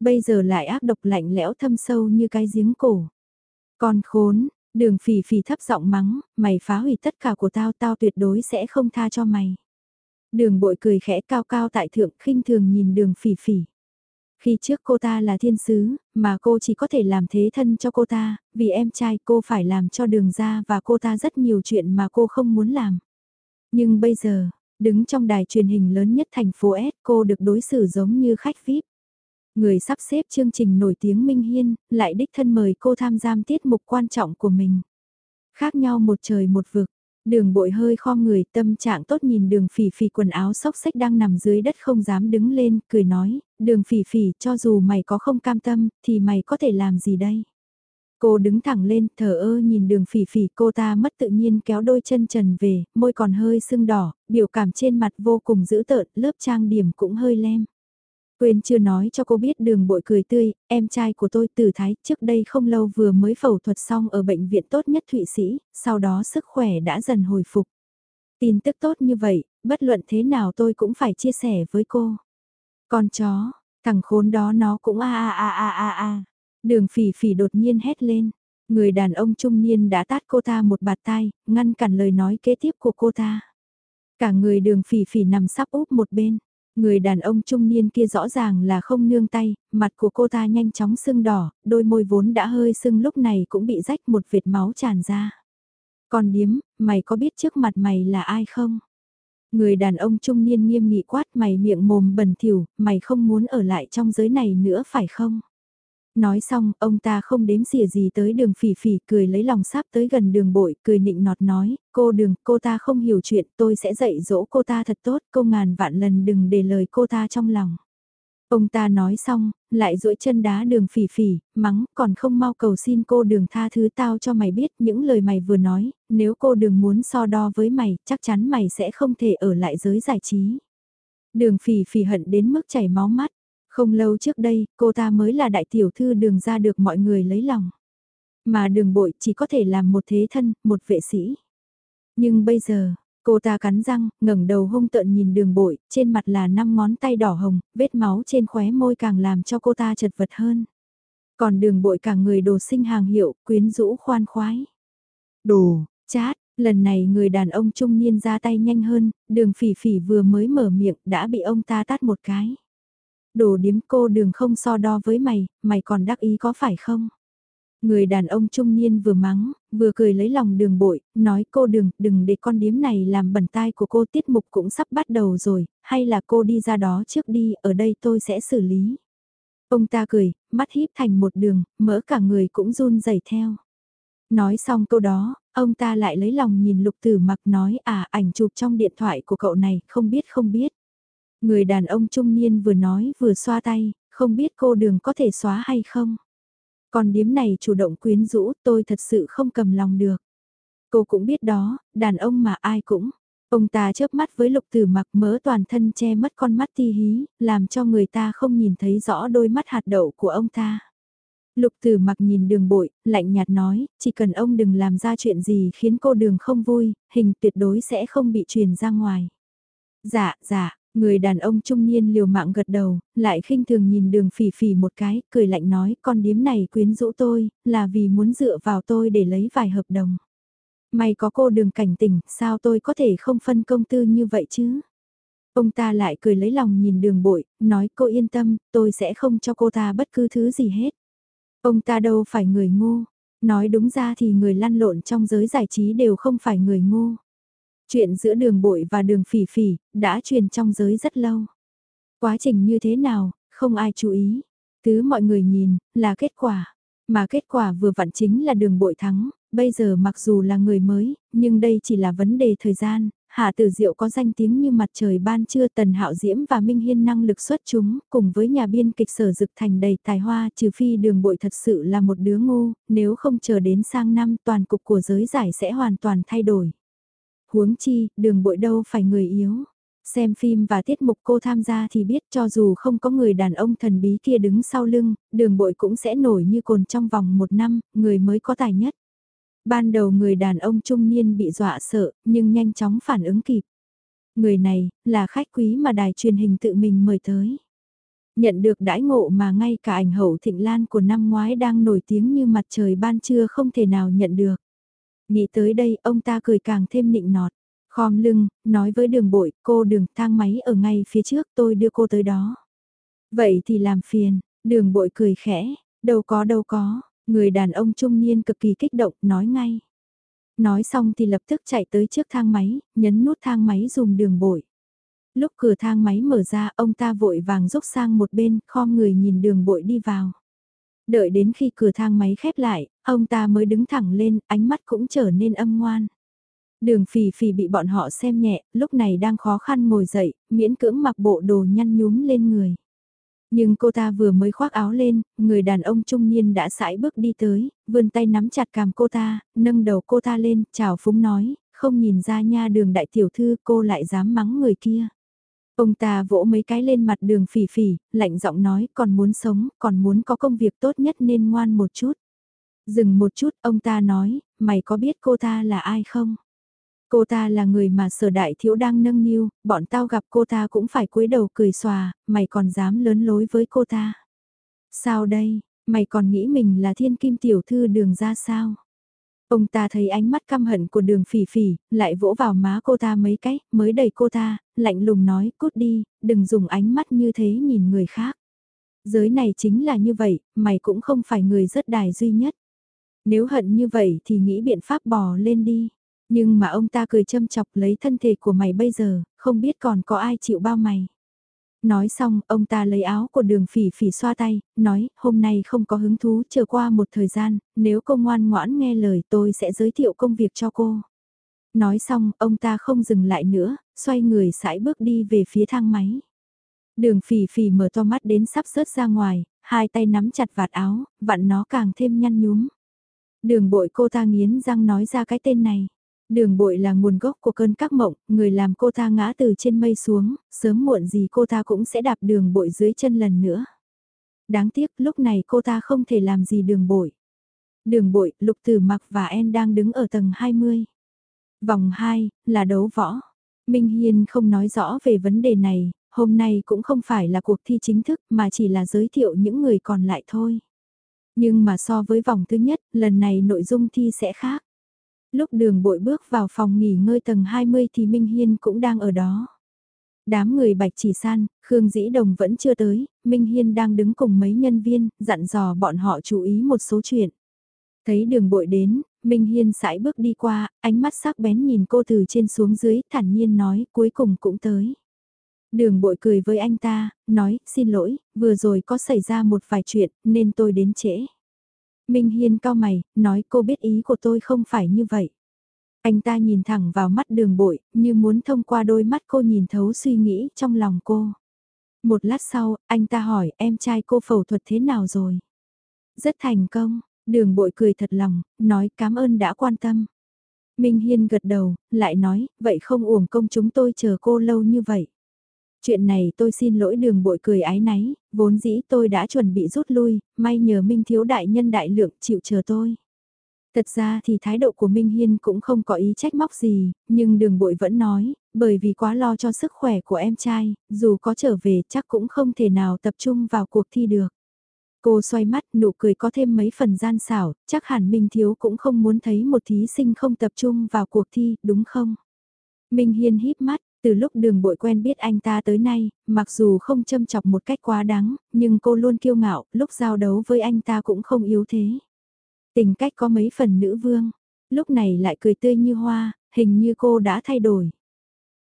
Bây giờ lại ác độc lạnh lẽo thâm sâu như cái giếng cổ. Con khốn, đường phỉ phỉ thấp giọng mắng, mày phá hủy tất cả của tao tao tuyệt đối sẽ không tha cho mày. Đường bội cười khẽ cao cao tại thượng khinh thường nhìn đường phỉ phỉ. Khi trước cô ta là thiên sứ, mà cô chỉ có thể làm thế thân cho cô ta, vì em trai cô phải làm cho đường ra và cô ta rất nhiều chuyện mà cô không muốn làm. Nhưng bây giờ, đứng trong đài truyền hình lớn nhất thành phố S cô được đối xử giống như khách VIP. Người sắp xếp chương trình nổi tiếng Minh Hiên, lại đích thân mời cô tham gia tiết mục quan trọng của mình. Khác nhau một trời một vực, đường bội hơi khom người tâm trạng tốt nhìn đường phỉ phỉ quần áo xốc xách đang nằm dưới đất không dám đứng lên, cười nói, đường phỉ phỉ cho dù mày có không cam tâm, thì mày có thể làm gì đây? Cô đứng thẳng lên, thở ơ nhìn đường phỉ phỉ cô ta mất tự nhiên kéo đôi chân trần về, môi còn hơi sưng đỏ, biểu cảm trên mặt vô cùng dữ tợn, lớp trang điểm cũng hơi lem. Quên chưa nói cho cô biết đường bội cười tươi, em trai của tôi từ Thái trước đây không lâu vừa mới phẫu thuật xong ở bệnh viện tốt nhất Thụy Sĩ, sau đó sức khỏe đã dần hồi phục. Tin tức tốt như vậy, bất luận thế nào tôi cũng phải chia sẻ với cô. Con chó, thằng khốn đó nó cũng a a a a a a. Đường phỉ phỉ đột nhiên hét lên. Người đàn ông trung niên đã tát cô ta một bạt tay, ngăn cản lời nói kế tiếp của cô ta. Cả người đường phỉ phỉ nằm sắp úp một bên. Người đàn ông trung niên kia rõ ràng là không nương tay, mặt của cô ta nhanh chóng sưng đỏ, đôi môi vốn đã hơi sưng lúc này cũng bị rách một vệt máu tràn ra. Còn điếm, mày có biết trước mặt mày là ai không? Người đàn ông trung niên nghiêm nghị quát mày miệng mồm bẩn thỉu, mày không muốn ở lại trong giới này nữa phải không? Nói xong, ông ta không đếm xỉa gì tới đường phỉ phỉ, cười lấy lòng sáp tới gần đường bội, cười nịnh nọt nói, cô đường, cô ta không hiểu chuyện, tôi sẽ dạy dỗ cô ta thật tốt, cô ngàn vạn lần đừng để lời cô ta trong lòng. Ông ta nói xong, lại duỗi chân đá đường phỉ phỉ, mắng, còn không mau cầu xin cô đường tha thứ tao cho mày biết những lời mày vừa nói, nếu cô đường muốn so đo với mày, chắc chắn mày sẽ không thể ở lại giới giải trí. Đường phỉ phỉ hận đến mức chảy máu mắt, không lâu trước đây, cô ta mới là đại tiểu thư đường ra được mọi người lấy lòng. Mà đường bội chỉ có thể làm một thế thân, một vệ sĩ. Nhưng bây giờ, cô ta cắn răng, ngẩng đầu hung tợn nhìn đường bội, trên mặt là năm ngón tay đỏ hồng, vết máu trên khóe môi càng làm cho cô ta chật vật hơn. Còn đường bội cả người đồ sinh hàng hiệu, quyến rũ khoan khoái. Đồ, chát, lần này người đàn ông trung niên ra tay nhanh hơn, đường phỉ phỉ vừa mới mở miệng đã bị ông ta tát một cái đồ điếm cô đường không so đo với mày, mày còn đắc ý có phải không? Người đàn ông trung niên vừa mắng, vừa cười lấy lòng đường bội, nói cô đường, đừng để con điếm này làm bẩn tai của cô tiết mục cũng sắp bắt đầu rồi, hay là cô đi ra đó trước đi, ở đây tôi sẽ xử lý. Ông ta cười, mắt híp thành một đường, mỡ cả người cũng run rẩy theo. Nói xong câu đó, ông ta lại lấy lòng nhìn lục tử mặc nói à ảnh chụp trong điện thoại của cậu này, không biết không biết. Người đàn ông trung niên vừa nói vừa xoa tay, không biết cô đường có thể xóa hay không. Còn điếm này chủ động quyến rũ tôi thật sự không cầm lòng được. Cô cũng biết đó, đàn ông mà ai cũng. Ông ta chớp mắt với lục tử mặc mớ toàn thân che mất con mắt ti hí, làm cho người ta không nhìn thấy rõ đôi mắt hạt đậu của ông ta. Lục tử mặc nhìn đường bội, lạnh nhạt nói, chỉ cần ông đừng làm ra chuyện gì khiến cô đường không vui, hình tuyệt đối sẽ không bị truyền ra ngoài. Dạ, dạ, người đàn ông trung niên liều mạng gật đầu, lại khinh thường nhìn đường phỉ phỉ một cái, cười lạnh nói, con điếm này quyến rũ tôi, là vì muốn dựa vào tôi để lấy vài hợp đồng. May có cô đường cảnh tỉnh, sao tôi có thể không phân công tư như vậy chứ? Ông ta lại cười lấy lòng nhìn đường bội, nói cô yên tâm, tôi sẽ không cho cô ta bất cứ thứ gì hết. Ông ta đâu phải người ngu, nói đúng ra thì người lăn lộn trong giới giải trí đều không phải người ngu. Chuyện giữa đường bội và đường phỉ phỉ, đã truyền trong giới rất lâu. Quá trình như thế nào, không ai chú ý. Thứ mọi người nhìn, là kết quả. Mà kết quả vừa vặn chính là đường bội thắng, bây giờ mặc dù là người mới, nhưng đây chỉ là vấn đề thời gian, Hạ Tử Diệu có danh tiếng như mặt trời ban trưa Tần Hạo Diễm và Minh Hiên năng lực xuất chúng, cùng với nhà biên kịch sở dực thành đầy tài hoa trừ phi đường bội thật sự là một đứa ngu, nếu không chờ đến sang năm toàn cục của giới giải sẽ hoàn toàn thay đổi. Huống chi, đường bội đâu phải người yếu. Xem phim và tiết mục cô tham gia thì biết cho dù không có người đàn ông thần bí kia đứng sau lưng, đường bội cũng sẽ nổi như cồn trong vòng một năm, người mới có tài nhất. Ban đầu người đàn ông trung niên bị dọa sợ, nhưng nhanh chóng phản ứng kịp. Người này, là khách quý mà đài truyền hình tự mình mời tới. Nhận được đãi ngộ mà ngay cả ảnh hậu thịnh lan của năm ngoái đang nổi tiếng như mặt trời ban trưa không thể nào nhận được. Nghĩ tới đây, ông ta cười càng thêm nịnh nọt. Khom lưng, nói với đường bội, cô đường thang máy ở ngay phía trước tôi đưa cô tới đó. Vậy thì làm phiền, đường bội cười khẽ, đâu có đâu có, Người đàn ông trung niên cực kỳ kích động, nói ngay. Nói xong thì lập tức chạy tới trước thang máy, nhấn nút thang máy dùng đường bội. Lúc cửa thang máy mở ra, ông ta vội vàng rúc sang một bên, khom người nhìn đường bội đi vào. Đợi đến khi cửa thang máy khép lại, ông ta mới đứng thẳng lên, ánh mắt cũng trở nên âm ngoan. Đường phì phì bị bọn họ xem nhẹ, lúc này đang khó khăn ngồi dậy, miễn cưỡng mặc bộ đồ nhăn nhúm lên người. Nhưng cô ta vừa mới khoác áo lên, người đàn ông trung niên đã sải bước đi tới, vươn tay nắm chặt cằm cô ta, nâng đầu cô ta lên, chào phúng nói, không nhìn ra nha đường đại tiểu thư cô lại dám mắng người kia. Ông ta vỗ mấy cái lên mặt đường phỉ phỉ, lạnh giọng nói còn muốn sống, còn muốn có công việc tốt nhất nên ngoan một chút. Dừng một chút, ông ta nói, mày có biết cô ta là ai không? Cô ta là người mà sở đại thiếu đang nâng niu, bọn tao gặp cô ta cũng phải cúi đầu cười xòa, mày còn dám lớn lối với cô ta. Sao đây, mày còn nghĩ mình là thiên kim tiểu thư đường ra sao? Ông ta thấy ánh mắt căm hận của đường phỉ phỉ, lại vỗ vào má cô ta mấy cái, mới đẩy cô ta, lạnh lùng nói, cút đi, đừng dùng ánh mắt như thế nhìn người khác. Giới này chính là như vậy, mày cũng không phải người rất đài duy nhất. Nếu hận như vậy thì nghĩ biện pháp bò lên đi. Nhưng mà ông ta cười châm chọc lấy thân thể của mày bây giờ, không biết còn có ai chịu bao mày. Nói xong, ông ta lấy áo của đường phỉ phỉ xoa tay, nói, hôm nay không có hứng thú, chờ qua một thời gian, nếu cô ngoan ngoãn nghe lời tôi sẽ giới thiệu công việc cho cô. Nói xong, ông ta không dừng lại nữa, xoay người sải bước đi về phía thang máy. Đường phỉ phỉ mở to mắt đến sắp rớt ra ngoài, hai tay nắm chặt vạt áo, vặn nó càng thêm nhăn nhúm. Đường bội cô ta nghiến răng nói ra cái tên này. Đường bội là nguồn gốc của cơn các mộng, người làm cô ta ngã từ trên mây xuống, sớm muộn gì cô ta cũng sẽ đạp đường bội dưới chân lần nữa. Đáng tiếc lúc này cô ta không thể làm gì đường bội. Đường bội, Lục Tử Mặc và En đang đứng ở tầng 20. Vòng 2, là đấu võ. Minh Hiên không nói rõ về vấn đề này, hôm nay cũng không phải là cuộc thi chính thức mà chỉ là giới thiệu những người còn lại thôi. Nhưng mà so với vòng thứ nhất, lần này nội dung thi sẽ khác. Lúc đường bội bước vào phòng nghỉ ngơi tầng 20 thì Minh Hiên cũng đang ở đó. Đám người bạch chỉ san, Khương Dĩ Đồng vẫn chưa tới, Minh Hiên đang đứng cùng mấy nhân viên, dặn dò bọn họ chú ý một số chuyện. Thấy đường bội đến, Minh Hiên sải bước đi qua, ánh mắt sắc bén nhìn cô từ trên xuống dưới, thản nhiên nói, cuối cùng cũng tới. Đường bội cười với anh ta, nói, xin lỗi, vừa rồi có xảy ra một vài chuyện, nên tôi đến trễ. Minh Hiên cao mày, nói cô biết ý của tôi không phải như vậy. Anh ta nhìn thẳng vào mắt đường bội, như muốn thông qua đôi mắt cô nhìn thấu suy nghĩ trong lòng cô. Một lát sau, anh ta hỏi em trai cô phẫu thuật thế nào rồi? Rất thành công, đường bội cười thật lòng, nói cảm ơn đã quan tâm. Minh Hiên gật đầu, lại nói, vậy không uổng công chúng tôi chờ cô lâu như vậy. Chuyện này tôi xin lỗi đường bội cười ái náy, vốn dĩ tôi đã chuẩn bị rút lui, may nhờ Minh thiếu đại nhân đại lượng chịu chờ tôi. Thật ra thì thái độ của Minh Hiên cũng không có ý trách móc gì, nhưng đường bội vẫn nói, bởi vì quá lo cho sức khỏe của em trai, dù có trở về chắc cũng không thể nào tập trung vào cuộc thi được. Cô xoay mắt, nụ cười có thêm mấy phần gian xảo, chắc hẳn Minh Thiếu cũng không muốn thấy một thí sinh không tập trung vào cuộc thi, đúng không? Minh Hiên híp mắt, từ lúc đường bội quen biết anh ta tới nay, mặc dù không châm chọc một cách quá đáng, nhưng cô luôn kiêu ngạo, lúc giao đấu với anh ta cũng không yếu thế. Tình cách có mấy phần nữ vương, lúc này lại cười tươi như hoa, hình như cô đã thay đổi.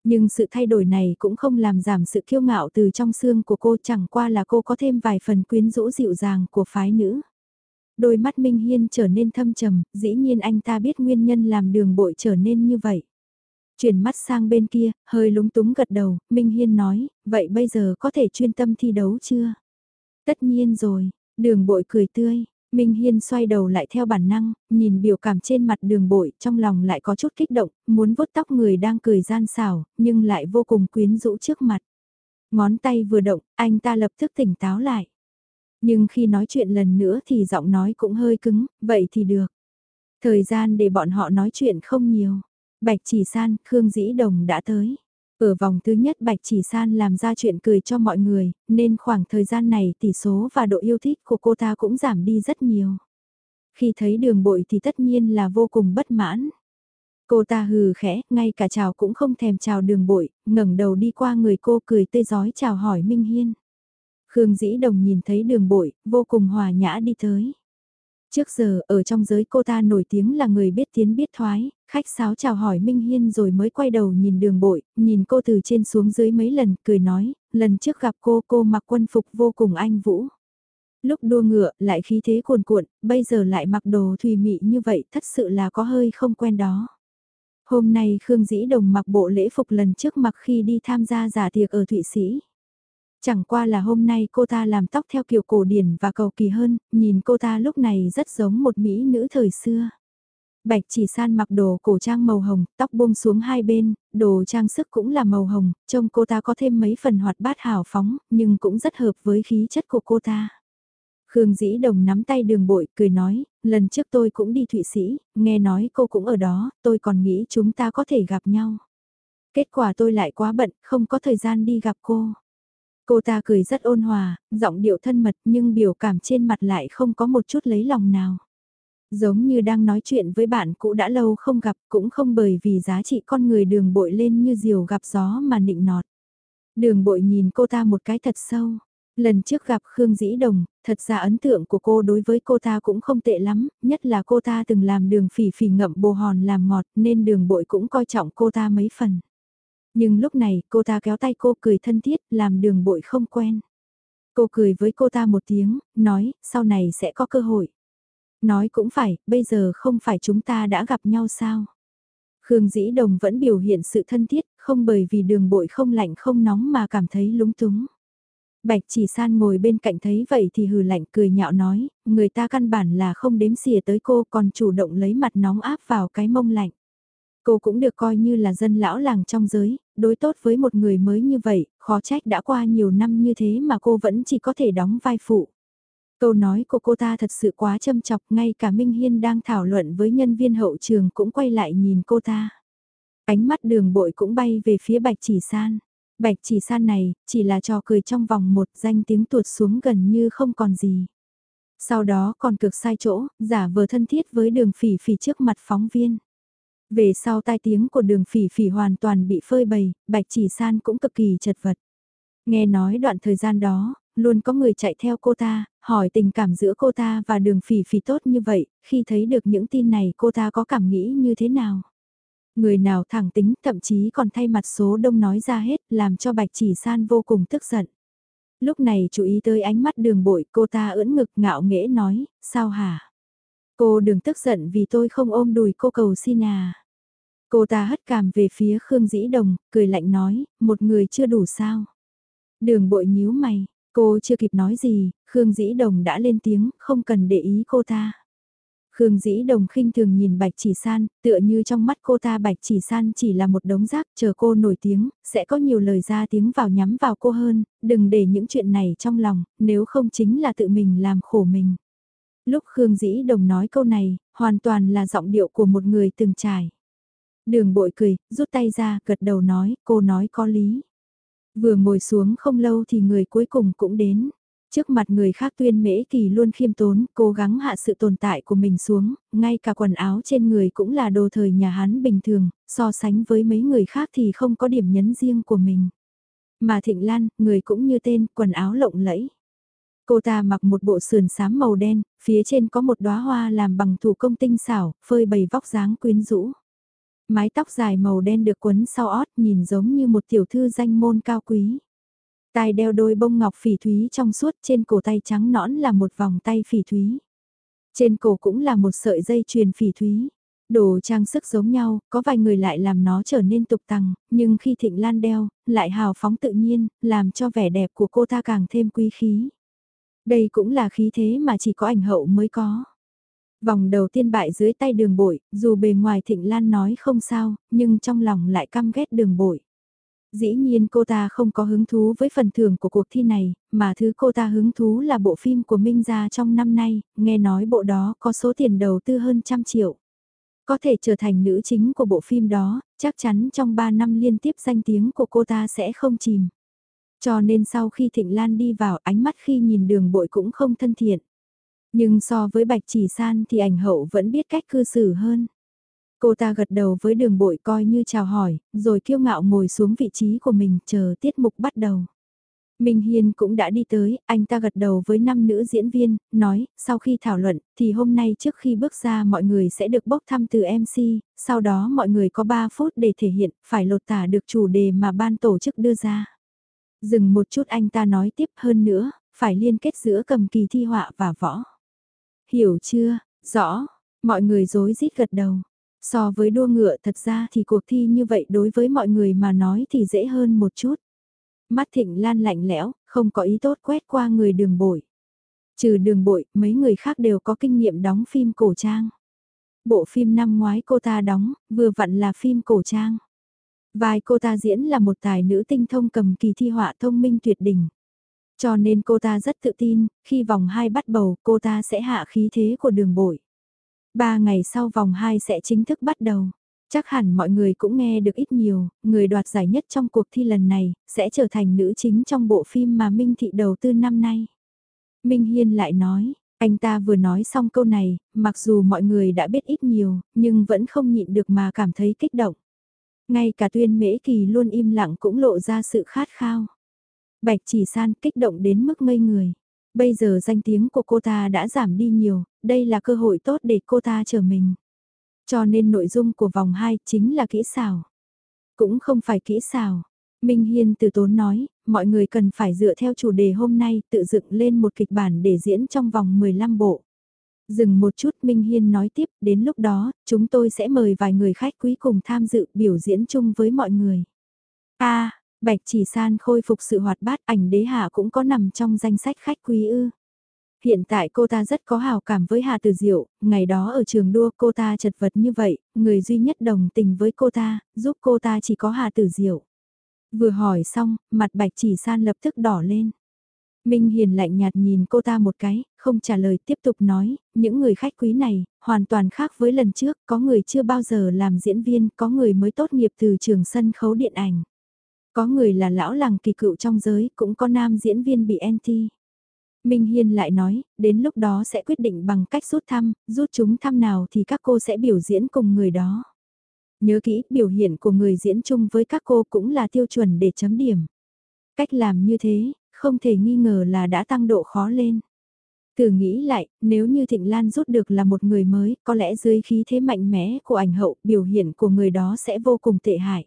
Nhưng sự thay đổi này cũng không làm giảm sự kiêu ngạo từ trong xương của cô chẳng qua là cô có thêm vài phần quyến rũ dịu dàng của phái nữ. Đôi mắt Minh Hiên trở nên thâm trầm, dĩ nhiên anh ta biết nguyên nhân làm đường bội trở nên như vậy. Chuyển mắt sang bên kia, hơi lúng túng gật đầu, Minh Hiên nói, vậy bây giờ có thể chuyên tâm thi đấu chưa? Tất nhiên rồi, đường bội cười tươi, Minh Hiên xoay đầu lại theo bản năng, nhìn biểu cảm trên mặt đường bội, trong lòng lại có chút kích động, muốn vuốt tóc người đang cười gian xảo, nhưng lại vô cùng quyến rũ trước mặt. Ngón tay vừa động, anh ta lập tức tỉnh táo lại. Nhưng khi nói chuyện lần nữa thì giọng nói cũng hơi cứng, vậy thì được. Thời gian để bọn họ nói chuyện không nhiều. Bạch chỉ san, Khương Dĩ Đồng đã tới. Ở vòng thứ nhất Bạch Chỉ San làm ra chuyện cười cho mọi người, nên khoảng thời gian này tỷ số và độ yêu thích của cô ta cũng giảm đi rất nhiều. Khi thấy đường bội thì tất nhiên là vô cùng bất mãn. Cô ta hừ khẽ, ngay cả chào cũng không thèm chào đường bội, ngẩng đầu đi qua người cô cười tươi giói chào hỏi Minh Hiên. Khương Dĩ Đồng nhìn thấy đường bội, vô cùng hòa nhã đi tới. Trước giờ, ở trong giới cô ta nổi tiếng là người biết tiến biết thoái, khách sáo chào hỏi Minh Hiên rồi mới quay đầu nhìn đường bội, nhìn cô từ trên xuống dưới mấy lần, cười nói, lần trước gặp cô cô mặc quân phục vô cùng anh vũ. Lúc đua ngựa lại khí thế cuồn cuộn, bây giờ lại mặc đồ thùy mị như vậy thật sự là có hơi không quen đó. Hôm nay Khương Dĩ Đồng mặc bộ lễ phục lần trước mặc khi đi tham gia giả tiệc ở Thụy Sĩ. Chẳng qua là hôm nay cô ta làm tóc theo kiểu cổ điển và cầu kỳ hơn, nhìn cô ta lúc này rất giống một mỹ nữ thời xưa. Bạch chỉ san mặc đồ cổ trang màu hồng, tóc buông xuống hai bên, đồ trang sức cũng là màu hồng, trông cô ta có thêm mấy phần hoạt bát hào phóng, nhưng cũng rất hợp với khí chất của cô ta. Khương Dĩ Đồng nắm tay đường bội, cười nói, lần trước tôi cũng đi Thụy Sĩ, nghe nói cô cũng ở đó, tôi còn nghĩ chúng ta có thể gặp nhau. Kết quả tôi lại quá bận, không có thời gian đi gặp cô. Cô ta cười rất ôn hòa, giọng điệu thân mật nhưng biểu cảm trên mặt lại không có một chút lấy lòng nào. Giống như đang nói chuyện với bạn cũ đã lâu không gặp cũng không bởi vì giá trị con người đường bội lên như diều gặp gió mà nịnh nọt. Đường bội nhìn cô ta một cái thật sâu. Lần trước gặp Khương Dĩ Đồng, thật ra ấn tượng của cô đối với cô ta cũng không tệ lắm, nhất là cô ta từng làm đường phỉ phỉ ngậm bồ hòn làm ngọt nên đường bội cũng coi trọng cô ta mấy phần. Nhưng lúc này cô ta kéo tay cô cười thân thiết làm đường bội không quen. Cô cười với cô ta một tiếng, nói sau này sẽ có cơ hội. Nói cũng phải, bây giờ không phải chúng ta đã gặp nhau sao? Khương Dĩ Đồng vẫn biểu hiện sự thân thiết, không bởi vì đường bội không lạnh không nóng mà cảm thấy lúng túng. Bạch chỉ san ngồi bên cạnh thấy vậy thì hừ lạnh cười nhạo nói, người ta căn bản là không đếm xỉa tới cô còn chủ động lấy mặt nóng áp vào cái mông lạnh. Cô cũng được coi như là dân lão làng trong giới, đối tốt với một người mới như vậy, khó trách đã qua nhiều năm như thế mà cô vẫn chỉ có thể đóng vai phụ. Câu nói của cô ta thật sự quá châm chọc, ngay cả Minh Hiên đang thảo luận với nhân viên hậu trường cũng quay lại nhìn cô ta. Ánh mắt đường bội cũng bay về phía bạch chỉ san. Bạch chỉ san này, chỉ là trò cười trong vòng một danh tiếng tuột xuống gần như không còn gì. Sau đó còn cực sai chỗ, giả vờ thân thiết với đường phỉ phỉ trước mặt phóng viên. Về sau tai tiếng của đường phỉ phỉ hoàn toàn bị phơi bày, bạch chỉ san cũng cực kỳ chật vật. Nghe nói đoạn thời gian đó, luôn có người chạy theo cô ta, hỏi tình cảm giữa cô ta và đường phỉ phỉ tốt như vậy, khi thấy được những tin này cô ta có cảm nghĩ như thế nào? Người nào thẳng tính thậm chí còn thay mặt số đông nói ra hết làm cho bạch chỉ san vô cùng tức giận. Lúc này chú ý tới ánh mắt đường bội cô ta ưỡn ngực ngạo nghễ nói, sao hả? Cô đừng tức giận vì tôi không ôm đùi cô cầu xin à. Cô ta hất cằm về phía Khương Dĩ Đồng, cười lạnh nói, một người chưa đủ sao. Đường bội nhíu mày, cô chưa kịp nói gì, Khương Dĩ Đồng đã lên tiếng, không cần để ý cô ta. Khương Dĩ Đồng khinh thường nhìn Bạch Chỉ San, tựa như trong mắt cô ta Bạch Chỉ San chỉ là một đống rác, chờ cô nổi tiếng, sẽ có nhiều lời ra tiếng vào nhắm vào cô hơn, đừng để những chuyện này trong lòng, nếu không chính là tự mình làm khổ mình. Lúc Khương Dĩ Đồng nói câu này, hoàn toàn là giọng điệu của một người từng trải. Đường bội cười, rút tay ra, gật đầu nói, cô nói có lý. Vừa ngồi xuống không lâu thì người cuối cùng cũng đến. Trước mặt người khác tuyên mễ kỳ luôn khiêm tốn, cố gắng hạ sự tồn tại của mình xuống, ngay cả quần áo trên người cũng là đồ thời nhà Hán bình thường, so sánh với mấy người khác thì không có điểm nhấn riêng của mình. Mà Thịnh Lan, người cũng như tên, quần áo lộng lẫy. Cô ta mặc một bộ sườn xám màu đen, phía trên có một đóa hoa làm bằng thủ công tinh xảo, phơi bày vóc dáng quyến rũ. Mái tóc dài màu đen được quấn sau ót nhìn giống như một tiểu thư danh môn cao quý. Tai đeo đôi bông ngọc phỉ thúy trong suốt trên cổ tay trắng nõn là một vòng tay phỉ thúy. Trên cổ cũng là một sợi dây chuyền phỉ thúy. Đồ trang sức giống nhau, có vài người lại làm nó trở nên tục tằng, nhưng khi Thịnh Lan đeo, lại hào phóng tự nhiên, làm cho vẻ đẹp của cô ta càng thêm quý khí. Đây cũng là khí thế mà chỉ có ảnh hậu mới có. Vòng đầu tiên bại dưới tay đường bội, dù bề ngoài Thịnh Lan nói không sao, nhưng trong lòng lại căm ghét đường bội. Dĩ nhiên cô ta không có hứng thú với phần thưởng của cuộc thi này, mà thứ cô ta hứng thú là bộ phim của Minh Gia trong năm nay, nghe nói bộ đó có số tiền đầu tư hơn trăm triệu. Có thể trở thành nữ chính của bộ phim đó, chắc chắn trong 3 năm liên tiếp danh tiếng của cô ta sẽ không chìm. Cho nên sau khi Thịnh Lan đi vào ánh mắt khi nhìn đường bội cũng không thân thiện. Nhưng so với Bạch Chỉ San thì ảnh hậu vẫn biết cách cư xử hơn. Cô ta gật đầu với đường bội coi như chào hỏi, rồi kiêu ngạo ngồi xuống vị trí của mình chờ tiết mục bắt đầu. Minh Hiên cũng đã đi tới, anh ta gật đầu với năm nữ diễn viên, nói, sau khi thảo luận, thì hôm nay trước khi bước ra mọi người sẽ được bốc thăm từ MC, sau đó mọi người có 3 phút để thể hiện, phải lột tả được chủ đề mà ban tổ chức đưa ra. Dừng một chút anh ta nói tiếp hơn nữa, phải liên kết giữa cầm kỳ thi họa và võ. Hiểu chưa, rõ, mọi người dối rít gật đầu. So với đua ngựa thật ra thì cuộc thi như vậy đối với mọi người mà nói thì dễ hơn một chút. Mắt thịnh lan lạnh lẽo, không có ý tốt quét qua người đường bội. Trừ đường bội, mấy người khác đều có kinh nghiệm đóng phim cổ trang. Bộ phim năm ngoái cô ta đóng, vừa vặn là phim cổ trang. Vai cô ta diễn là một tài nữ tinh thông cầm kỳ thi họa thông minh tuyệt đỉnh. Cho nên cô ta rất tự tin, khi vòng 2 bắt bầu cô ta sẽ hạ khí thế của đường bội. Ba ngày sau vòng 2 sẽ chính thức bắt đầu. Chắc hẳn mọi người cũng nghe được ít nhiều, người đoạt giải nhất trong cuộc thi lần này, sẽ trở thành nữ chính trong bộ phim mà Minh Thị đầu tư năm nay. Minh Hiên lại nói, anh ta vừa nói xong câu này, mặc dù mọi người đã biết ít nhiều, nhưng vẫn không nhịn được mà cảm thấy kích động. Ngay cả tuyên mễ kỳ luôn im lặng cũng lộ ra sự khát khao. Bạch chỉ san kích động đến mức ngây người. Bây giờ danh tiếng của cô ta đã giảm đi nhiều, đây là cơ hội tốt để cô ta trở mình. Cho nên nội dung của vòng 2 chính là kỹ xảo. Cũng không phải kỹ xảo. Minh Hiên từ tốn nói, mọi người cần phải dựa theo chủ đề hôm nay tự dựng lên một kịch bản để diễn trong vòng 15 bộ. Dừng một chút Minh Hiên nói tiếp, đến lúc đó, chúng tôi sẽ mời vài người khách quý cùng tham dự biểu diễn chung với mọi người. a Bạch Chỉ San khôi phục sự hoạt bát ảnh đế hạ cũng có nằm trong danh sách khách quý ư. Hiện tại cô ta rất có hào cảm với Hà Tử Diệu, ngày đó ở trường đua cô ta chật vật như vậy, người duy nhất đồng tình với cô ta, giúp cô ta chỉ có Hà Tử Diệu. Vừa hỏi xong, mặt Bạch Chỉ San lập tức đỏ lên. Minh Hiền lạnh nhạt nhìn cô ta một cái, không trả lời tiếp tục nói, những người khách quý này, hoàn toàn khác với lần trước, có người chưa bao giờ làm diễn viên, có người mới tốt nghiệp từ trường sân khấu điện ảnh. Có người là lão làng kỳ cựu trong giới, cũng có nam diễn viên bị anti. Minh Hiên lại nói, đến lúc đó sẽ quyết định bằng cách rút thăm, rút chúng thăm nào thì các cô sẽ biểu diễn cùng người đó. Nhớ kỹ, biểu hiện của người diễn chung với các cô cũng là tiêu chuẩn để chấm điểm. Cách làm như thế, không thể nghi ngờ là đã tăng độ khó lên. Thử nghĩ lại, nếu như Thịnh Lan rút được là một người mới, có lẽ dưới khí thế mạnh mẽ của ảnh hậu, biểu hiện của người đó sẽ vô cùng tệ hại.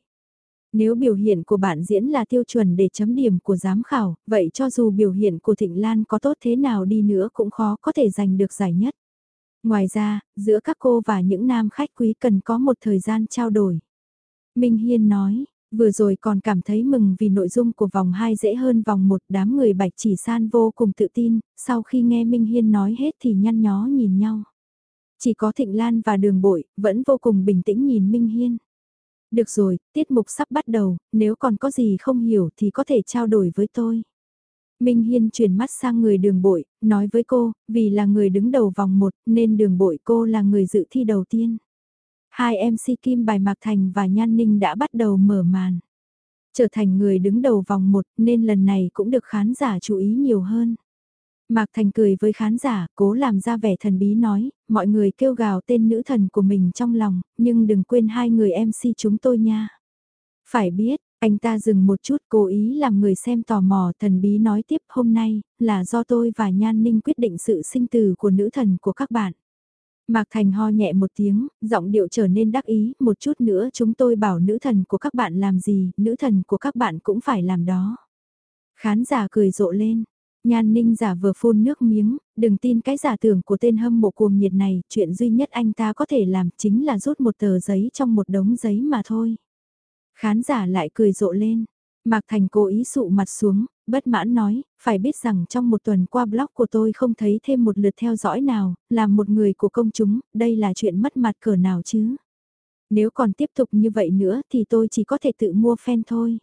Nếu biểu hiện của bạn diễn là tiêu chuẩn để chấm điểm của giám khảo, vậy cho dù biểu hiện của Thịnh Lan có tốt thế nào đi nữa cũng khó có thể giành được giải nhất. Ngoài ra, giữa các cô và những nam khách quý cần có một thời gian trao đổi. Minh Hiên nói, vừa rồi còn cảm thấy mừng vì nội dung của vòng 2 dễ hơn vòng 1 đám người bạch chỉ san vô cùng tự tin, sau khi nghe Minh Hiên nói hết thì nhăn nhó nhìn nhau. Chỉ có Thịnh Lan và Đường Bội vẫn vô cùng bình tĩnh nhìn Minh Hiên. Được rồi, tiết mục sắp bắt đầu, nếu còn có gì không hiểu thì có thể trao đổi với tôi. Minh Hiên chuyển mắt sang người đường bội, nói với cô, vì là người đứng đầu vòng 1 nên đường bội cô là người dự thi đầu tiên. Hai MC Kim Bài Mạc Thành và Nhan Ninh đã bắt đầu mở màn. Trở thành người đứng đầu vòng 1 nên lần này cũng được khán giả chú ý nhiều hơn. Mạc Thành cười với khán giả, cố làm ra vẻ thần bí nói, mọi người kêu gào tên nữ thần của mình trong lòng, nhưng đừng quên hai người MC chúng tôi nha. Phải biết, anh ta dừng một chút cố ý làm người xem tò mò thần bí nói tiếp hôm nay, là do tôi và Nhan Ninh quyết định sự sinh tử của nữ thần của các bạn. Mạc Thành ho nhẹ một tiếng, giọng điệu trở nên đắc ý, một chút nữa chúng tôi bảo nữ thần của các bạn làm gì, nữ thần của các bạn cũng phải làm đó. Khán giả cười rộ lên, Nhan Ninh giả vừa phun nước miếng, đừng tin cái giả tưởng của tên hâm mộ cuồng nhiệt này, chuyện duy nhất anh ta có thể làm chính là rút một tờ giấy trong một đống giấy mà thôi. Khán giả lại cười rộ lên. Mạc Thành cố ý sụ mặt xuống, bất mãn nói, phải biết rằng trong một tuần qua blog của tôi không thấy thêm một lượt theo dõi nào, làm một người của công chúng, đây là chuyện mất mặt cỡ nào chứ. Nếu còn tiếp tục như vậy nữa thì tôi chỉ có thể tự mua fan thôi.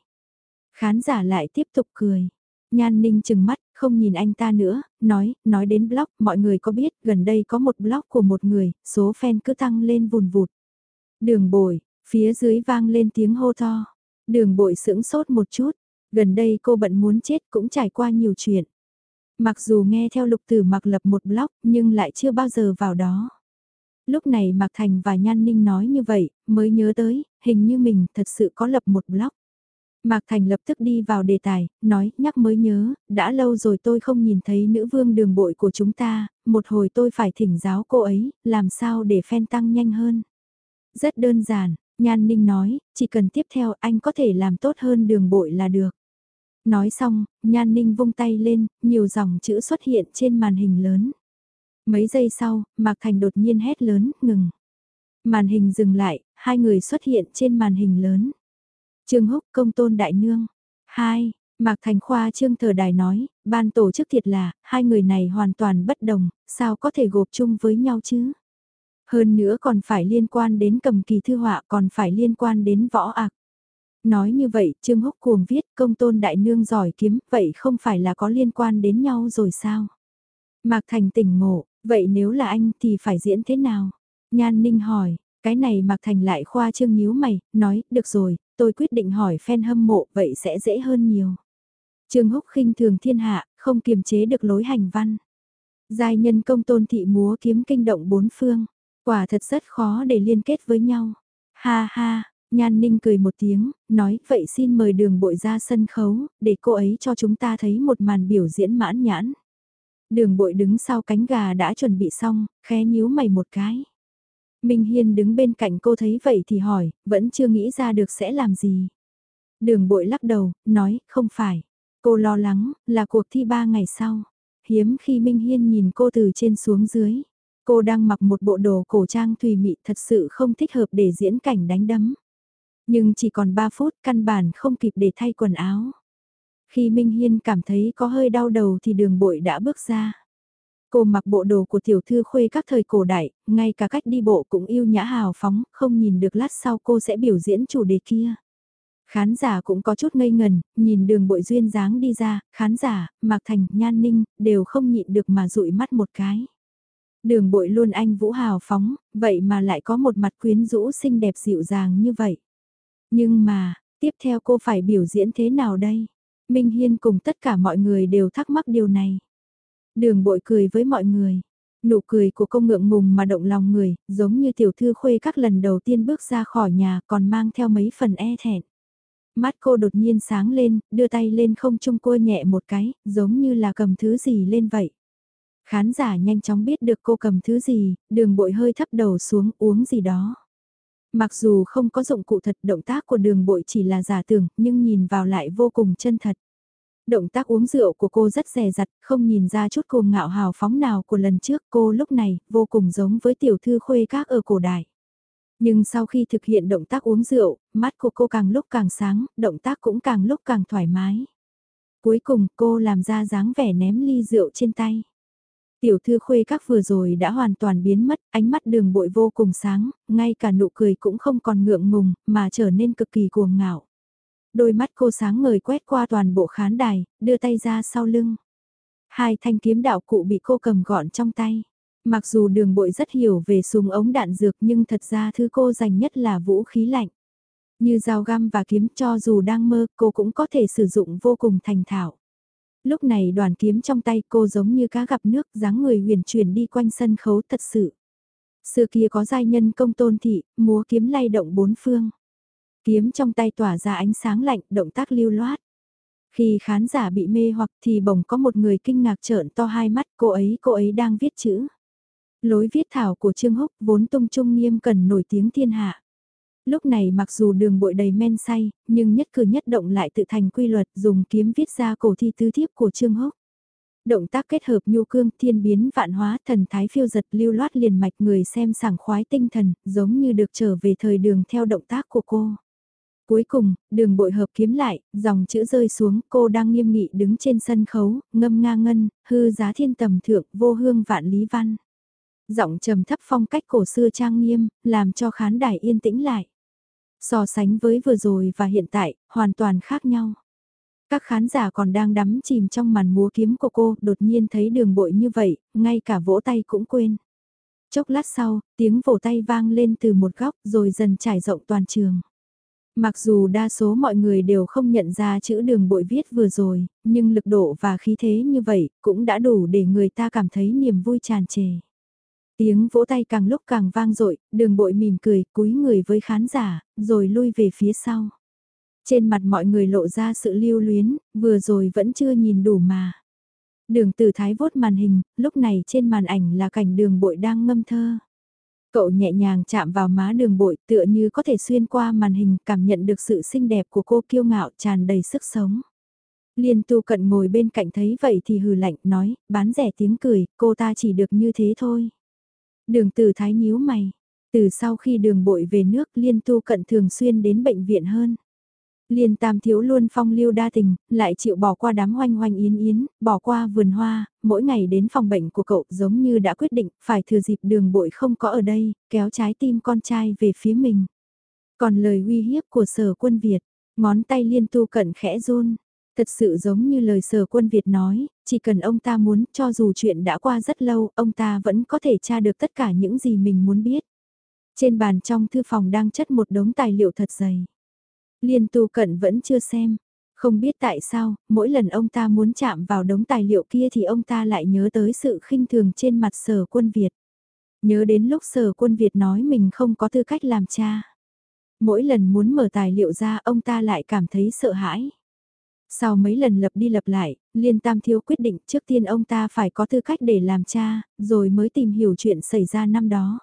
Khán giả lại tiếp tục cười. Nhan Ninh chừng mắt, không nhìn anh ta nữa, nói, nói đến blog, mọi người có biết, gần đây có một blog của một người, số fan cứ tăng lên vùn vụt. Đường bồi, Phía dưới vang lên tiếng hô to. Đường bội sững sốt một chút. Gần đây cô bận muốn chết cũng trải qua nhiều chuyện. Mặc dù nghe theo lục tử mặc lập một blog nhưng lại chưa bao giờ vào đó. Lúc này Mạc Thành và Nhan Ninh nói như vậy, mới nhớ tới, hình như mình thật sự có lập một blog. Mạc Thành lập tức đi vào đề tài, nói, nhắc mới nhớ, đã lâu rồi tôi không nhìn thấy nữ vương đường bội của chúng ta, một hồi tôi phải thỉnh giáo cô ấy, làm sao để fan tăng nhanh hơn. Rất đơn giản, Nhan Ninh nói, chỉ cần tiếp theo anh có thể làm tốt hơn đường bội là được. Nói xong, Nhan Ninh vung tay lên, nhiều dòng chữ xuất hiện trên màn hình lớn. Mấy giây sau, Mạc Thành đột nhiên hét lớn, ngừng. Màn hình dừng lại, hai người xuất hiện trên màn hình lớn. Trương Húc công tôn đại nương. Hai, Mạc Thành Khoa Trương Thờ Đài nói, ban tổ chức thiệt là, hai người này hoàn toàn bất đồng, sao có thể gộp chung với nhau chứ? Hơn nữa còn phải liên quan đến cầm kỳ thư họa còn phải liên quan đến võ ạc. Nói như vậy, Trương Húc cuồng viết công tôn đại nương giỏi kiếm, vậy không phải là có liên quan đến nhau rồi sao? Mạc Thành tỉnh ngộ, vậy nếu là anh thì phải diễn thế nào? Nhan Ninh hỏi, cái này Mạc Thành lại khoa trương nhíu mày, nói, được rồi, tôi quyết định hỏi fan hâm mộ, vậy sẽ dễ hơn nhiều. Trương Húc khinh thường thiên hạ, không kiềm chế được lối hành văn. Giai nhân công tôn thị múa kiếm kinh động bốn phương. Quả thật rất khó để liên kết với nhau. Ha ha, Nhan Ninh cười một tiếng, nói vậy xin mời đường bội ra sân khấu, để cô ấy cho chúng ta thấy một màn biểu diễn mãn nhãn. Đường bội đứng sau cánh gà đã chuẩn bị xong, khé nhíu mày một cái. Minh Hiên đứng bên cạnh cô thấy vậy thì hỏi, vẫn chưa nghĩ ra được sẽ làm gì. Đường bội lắc đầu, nói, không phải. Cô lo lắng, là cuộc thi ba ngày sau. Hiếm khi Minh Hiên nhìn cô từ trên xuống dưới. Cô đang mặc một bộ đồ cổ trang tùy mị thật sự không thích hợp để diễn cảnh đánh đấm. Nhưng chỉ còn 3 phút căn bản không kịp để thay quần áo. Khi Minh Hiên cảm thấy có hơi đau đầu thì đường bội đã bước ra. Cô mặc bộ đồ của tiểu thư khuê các thời cổ đại, ngay cả cách đi bộ cũng yêu nhã hào phóng, không nhìn được lát sau cô sẽ biểu diễn chủ đề kia. Khán giả cũng có chút ngây ngần, nhìn đường bội duyên dáng đi ra, khán giả, Mạc Thành, Nhan Ninh, đều không nhịn được mà dụi mắt một cái. Đường bội luôn anh Vũ hào phóng, vậy mà lại có một mặt quyến rũ xinh đẹp dịu dàng như vậy. Nhưng mà, tiếp theo cô phải biểu diễn thế nào đây? Minh Hiên cùng tất cả mọi người đều thắc mắc điều này. Đường bội cười với mọi người. Nụ cười của công ngượng ngùng mà động lòng người, giống như tiểu thư khuê các lần đầu tiên bước ra khỏi nhà còn mang theo mấy phần e thẹn. Mắt cô đột nhiên sáng lên, đưa tay lên không trung cua nhẹ một cái, giống như là cầm thứ gì lên vậy. Khán giả nhanh chóng biết được cô cầm thứ gì, đường bội hơi thấp đầu xuống uống gì đó. Mặc dù không có dụng cụ thật động tác của đường bội chỉ là giả tưởng nhưng nhìn vào lại vô cùng chân thật. Động tác uống rượu của cô rất rè rặt, không nhìn ra chút cuồng ngạo hào phóng nào của lần trước cô lúc này vô cùng giống với tiểu thư khuê các ở cổ đại. Nhưng sau khi thực hiện động tác uống rượu, mắt của cô càng lúc càng sáng, động tác cũng càng lúc càng thoải mái. Cuối cùng cô làm ra dáng vẻ ném ly rượu trên tay. Tiểu thư khuê các vừa rồi đã hoàn toàn biến mất, ánh mắt đường bội vô cùng sáng, ngay cả nụ cười cũng không còn ngượng ngùng, mà trở nên cực kỳ cuồng ngạo. Đôi mắt cô sáng ngời quét qua toàn bộ khán đài, đưa tay ra sau lưng. Hai thanh kiếm đạo cụ bị cô cầm gọn trong tay. Mặc dù đường bội rất hiểu về súng ống đạn dược nhưng thật ra thứ cô dành nhất là vũ khí lạnh. Như dao găm và kiếm cho dù đang mơ cô cũng có thể sử dụng vô cùng thành thạo. Lúc này đoàn kiếm trong tay cô giống như cá gặp nước dáng người huyền chuyển đi quanh sân khấu thật sự. Xưa kia có giai nhân công tôn thị, múa kiếm lay động bốn phương. Kiếm trong tay tỏa ra ánh sáng lạnh, động tác lưu loát. Khi khán giả bị mê hoặc thì bỗng có một người kinh ngạc trợn to hai mắt, cô ấy, cô ấy đang viết chữ. Lối viết thảo của Trương Húc vốn tung trung nghiêm cần nổi tiếng thiên hạ. Lúc này mặc dù đường bội đầy men say, nhưng nhất cử nhất động lại tự thành quy luật dùng kiếm viết ra cổ thi tứ thiếp của Trương Húc. Động tác kết hợp nhu cương thiên biến vạn hóa thần thái phiêu giật lưu loát liền mạch người xem sảng khoái tinh thần, giống như được trở về thời đường theo động tác của cô. Cuối cùng, đường bội hợp kiếm lại, dòng chữ rơi xuống, cô đang nghiêm nghị đứng trên sân khấu, ngâm nga ngân, hư giá thiên tầm thượng, vô hương vạn lý văn. Giọng trầm thấp phong cách cổ xưa trang nghiêm, làm cho khán đài yên tĩnh lại. So sánh với vừa rồi và hiện tại, hoàn toàn khác nhau. Các khán giả còn đang đắm chìm trong màn múa kiếm của cô, đột nhiên thấy đường bội như vậy, ngay cả vỗ tay cũng quên. Chốc lát sau, tiếng vỗ tay vang lên từ một góc rồi dần trải rộng toàn trường. Mặc dù đa số mọi người đều không nhận ra chữ đường bội viết vừa rồi, nhưng lực độ và khí thế như vậy cũng đã đủ để người ta cảm thấy niềm vui tràn trề. Tiếng vỗ tay càng lúc càng vang dội, đường bội mỉm cười, cúi người với khán giả, rồi lui về phía sau. Trên mặt mọi người lộ ra sự lưu luyến, vừa rồi vẫn chưa nhìn đủ mà. Đường tử thái vốt màn hình, lúc này trên màn ảnh là cảnh đường bội đang ngâm thơ. Cậu nhẹ nhàng chạm vào má đường bội tựa như có thể xuyên qua màn hình cảm nhận được sự xinh đẹp của cô kiêu ngạo tràn đầy sức sống. Liên tu cận ngồi bên cạnh thấy vậy thì hừ lạnh nói, bán rẻ tiếng cười, cô ta chỉ được như thế thôi. Đường tử thái nhíu mày, từ sau khi đường bội về nước liên tu cận thường xuyên đến bệnh viện hơn. Liên tam thiếu luôn phong lưu đa tình, lại chịu bỏ qua đám hoanh hoanh yến yến, bỏ qua vườn hoa, mỗi ngày đến phòng bệnh của cậu giống như đã quyết định phải thừa dịp đường bội không có ở đây, kéo trái tim con trai về phía mình. Còn lời uy hiếp của sở quân Việt, ngón tay liên tu cận khẽ run, thật sự giống như lời sở quân Việt nói, chỉ cần ông ta muốn cho dù chuyện đã qua rất lâu, ông ta vẫn có thể tra được tất cả những gì mình muốn biết. Trên bàn trong thư phòng đang chất một đống tài liệu thật dày. Liên tu cận vẫn chưa xem. Không biết tại sao, mỗi lần ông ta muốn chạm vào đống tài liệu kia thì ông ta lại nhớ tới sự khinh thường trên mặt sở quân Việt. Nhớ đến lúc sở quân Việt nói mình không có tư cách làm cha. Mỗi lần muốn mở tài liệu ra ông ta lại cảm thấy sợ hãi. Sau mấy lần lập đi lập lại, Liên Tam Thiếu quyết định trước tiên ông ta phải có tư cách để làm cha, rồi mới tìm hiểu chuyện xảy ra năm đó.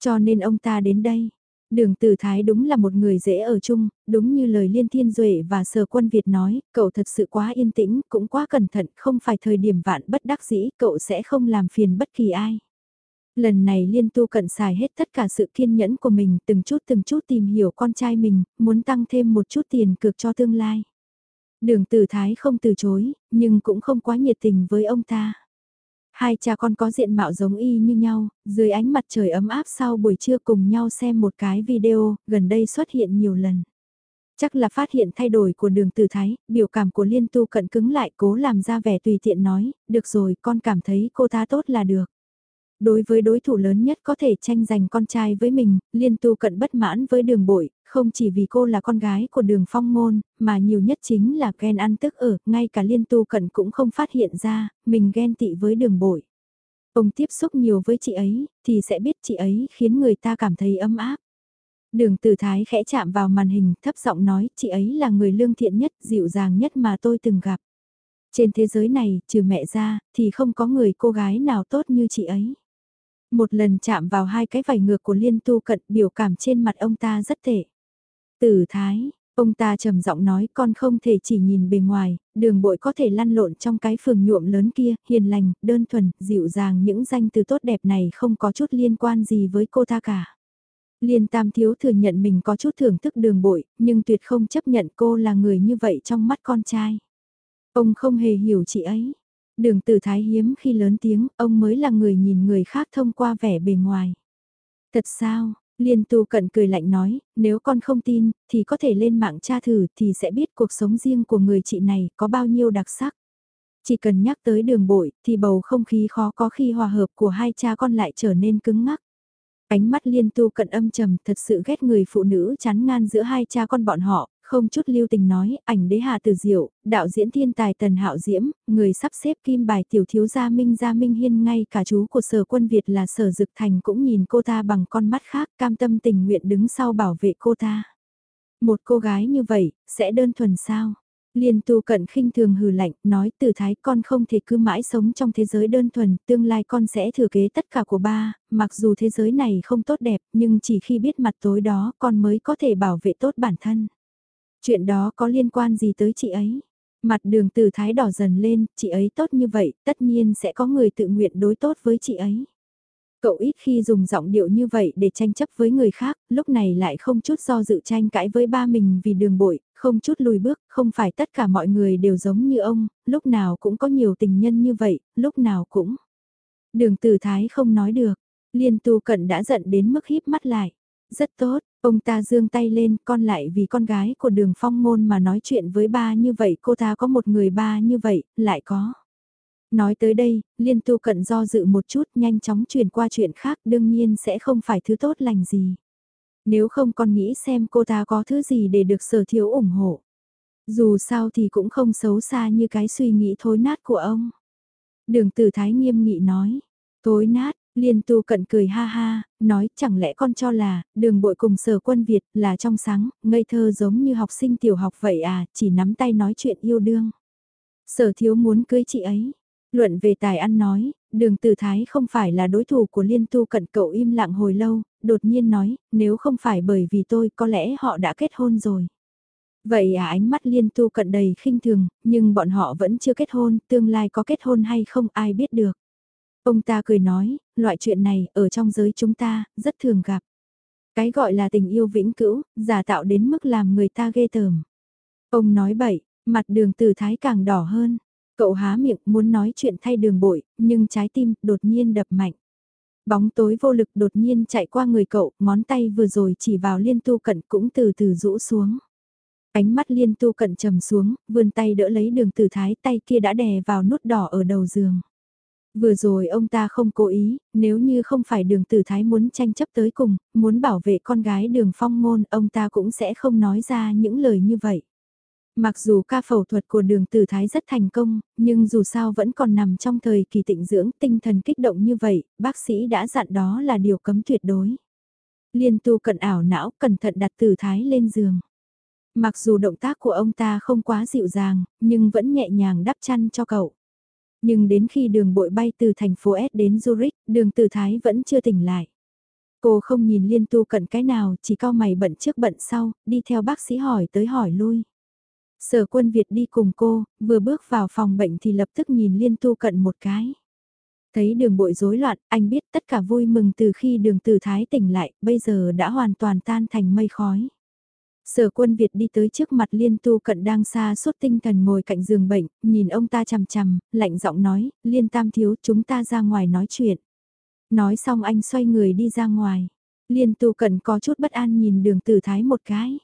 Cho nên ông ta đến đây. Đường Tử Thái đúng là một người dễ ở chung, đúng như lời Liên Thiên Duệ và Sở Quân Việt nói, cậu thật sự quá yên tĩnh, cũng quá cẩn thận, không phải thời điểm vạn bất đắc dĩ, cậu sẽ không làm phiền bất kỳ ai. Lần này Liên Tu cận xài hết tất cả sự kiên nhẫn của mình, từng chút từng chút tìm hiểu con trai mình, muốn tăng thêm một chút tiền cược cho tương lai. Đường Tử Thái không từ chối, nhưng cũng không quá nhiệt tình với ông ta. Hai cha con có diện mạo giống y như nhau, dưới ánh mặt trời ấm áp sau buổi trưa cùng nhau xem một cái video, gần đây xuất hiện nhiều lần. Chắc là phát hiện thay đổi của đường tử thái, biểu cảm của liên tu cận cứng lại cố làm ra vẻ tùy tiện nói, được rồi con cảm thấy cô ta tốt là được. Đối với đối thủ lớn nhất có thể tranh giành con trai với mình, liên tu cận bất mãn với đường bội, không chỉ vì cô là con gái của đường phong ngôn, mà nhiều nhất chính là ghen ăn tức ở, ngay cả liên tu cận cũng không phát hiện ra, mình ghen tị với đường bội. Ông tiếp xúc nhiều với chị ấy, thì sẽ biết chị ấy khiến người ta cảm thấy ấm áp. Đường tử thái khẽ chạm vào màn hình, thấp giọng nói, chị ấy là người lương thiện nhất, dịu dàng nhất mà tôi từng gặp. Trên thế giới này, trừ mẹ ra, thì không có người cô gái nào tốt như chị ấy. Một lần chạm vào hai cái vảy ngược của liên tu cận biểu cảm trên mặt ông ta rất tệ. Tử thái, ông ta trầm giọng nói con không thể chỉ nhìn bề ngoài, đường bội có thể lăn lộn trong cái phường nhuộm lớn kia, hiền lành, đơn thuần, dịu dàng những danh từ tốt đẹp này không có chút liên quan gì với cô ta cả. Liên Tam Thiếu thừa nhận mình có chút thưởng thức đường bội, nhưng tuyệt không chấp nhận cô là người như vậy trong mắt con trai. Ông không hề hiểu chị ấy. Đường tử thái hiếm khi lớn tiếng, ông mới là người nhìn người khác thông qua vẻ bề ngoài. Thật sao, Liên tu cận cười lạnh nói, nếu con không tin, thì có thể lên mạng tra thử thì sẽ biết cuộc sống riêng của người chị này có bao nhiêu đặc sắc. Chỉ cần nhắc tới đường bội, thì bầu không khí khó có khi hòa hợp của hai cha con lại trở nên cứng ngắc. Ánh mắt liên tu cận âm trầm thật sự ghét người phụ nữ chán ngan giữa hai cha con bọn họ, không chút lưu tình nói, ảnh đế hà tử diệu, đạo diễn thiên tài tần hạo diễm, người sắp xếp kim bài tiểu thiếu gia minh gia minh hiên ngay cả chú của sở quân Việt là sở dực thành cũng nhìn cô ta bằng con mắt khác cam tâm tình nguyện đứng sau bảo vệ cô ta. Một cô gái như vậy, sẽ đơn thuần sao? Liên tu cận khinh thường hừ lạnh, nói từ thái con không thể cứ mãi sống trong thế giới đơn thuần, tương lai con sẽ thừa kế tất cả của ba, mặc dù thế giới này không tốt đẹp, nhưng chỉ khi biết mặt tối đó con mới có thể bảo vệ tốt bản thân. Chuyện đó có liên quan gì tới chị ấy? Mặt đường từ thái đỏ dần lên, chị ấy tốt như vậy, tất nhiên sẽ có người tự nguyện đối tốt với chị ấy. Cậu ít khi dùng giọng điệu như vậy để tranh chấp với người khác, lúc này lại không chút do dự tranh cãi với ba mình vì đường bội, không chút lùi bước, không phải tất cả mọi người đều giống như ông, lúc nào cũng có nhiều tình nhân như vậy, lúc nào cũng. Đường từ thái không nói được, liên tu cận đã giận đến mức híp mắt lại. Rất tốt, ông ta dương tay lên, con lại vì con gái của đường phong ngôn mà nói chuyện với ba như vậy, cô ta có một người ba như vậy, lại có. Nói tới đây, liên tu cận do dự một chút nhanh chóng chuyển qua chuyện khác đương nhiên sẽ không phải thứ tốt lành gì. Nếu không con nghĩ xem cô ta có thứ gì để được sở thiếu ủng hộ. Dù sao thì cũng không xấu xa như cái suy nghĩ thối nát của ông. Đường tử thái nghiêm nghị nói, thối nát, Liên tu cận cười ha ha, nói chẳng lẽ con cho là, đường bội cùng sở quân Việt là trong sáng, ngây thơ giống như học sinh tiểu học vậy à, chỉ nắm tay nói chuyện yêu đương. Sở thiếu muốn cưới chị ấy. Luận về tài ăn nói, đường tử thái không phải là đối thủ của liên tu cận cậu im lặng hồi lâu, đột nhiên nói, nếu không phải bởi vì tôi có lẽ họ đã kết hôn rồi. Vậy à ánh mắt liên tu cận đầy khinh thường, nhưng bọn họ vẫn chưa kết hôn, tương lai có kết hôn hay không ai biết được. Ông ta cười nói, loại chuyện này ở trong giới chúng ta, rất thường gặp. Cái gọi là tình yêu vĩnh cửu giả tạo đến mức làm người ta ghê tởm. Ông nói bậy, mặt đường từ thái càng đỏ hơn. Cậu há miệng muốn nói chuyện thay đường bội, nhưng trái tim đột nhiên đập mạnh. Bóng tối vô lực đột nhiên chạy qua người cậu, ngón tay vừa rồi chỉ vào liên tu cận cũng từ từ rũ xuống. Ánh mắt liên tu cận trầm xuống, vươn tay đỡ lấy đường tử thái tay kia đã đè vào nút đỏ ở đầu giường. Vừa rồi ông ta không cố ý, nếu như không phải đường tử thái muốn tranh chấp tới cùng, muốn bảo vệ con gái đường phong ngôn, ông ta cũng sẽ không nói ra những lời như vậy. Mặc dù ca phẫu thuật của đường tử thái rất thành công, nhưng dù sao vẫn còn nằm trong thời kỳ tịnh dưỡng tinh thần kích động như vậy, bác sĩ đã dặn đó là điều cấm tuyệt đối. Liên tu cận ảo não cẩn thận đặt tử thái lên giường. Mặc dù động tác của ông ta không quá dịu dàng, nhưng vẫn nhẹ nhàng đắp chăn cho cậu. Nhưng đến khi đường bội bay từ thành phố S đến Zurich, đường từ Thái vẫn chưa tỉnh lại. Cô không nhìn liên tu cận cái nào, chỉ cao mày bận trước bận sau, đi theo bác sĩ hỏi tới hỏi lui. Sở quân Việt đi cùng cô, vừa bước vào phòng bệnh thì lập tức nhìn liên tu cận một cái. Thấy đường bội rối loạn, anh biết tất cả vui mừng từ khi đường từ thái tỉnh lại, bây giờ đã hoàn toàn tan thành mây khói. Sở quân Việt đi tới trước mặt liên tu cận đang xa suốt tinh thần ngồi cạnh giường bệnh, nhìn ông ta chằm chằm, lạnh giọng nói, liên tam thiếu chúng ta ra ngoài nói chuyện. Nói xong anh xoay người đi ra ngoài. Liên tu cận có chút bất an nhìn đường tử thái một cái.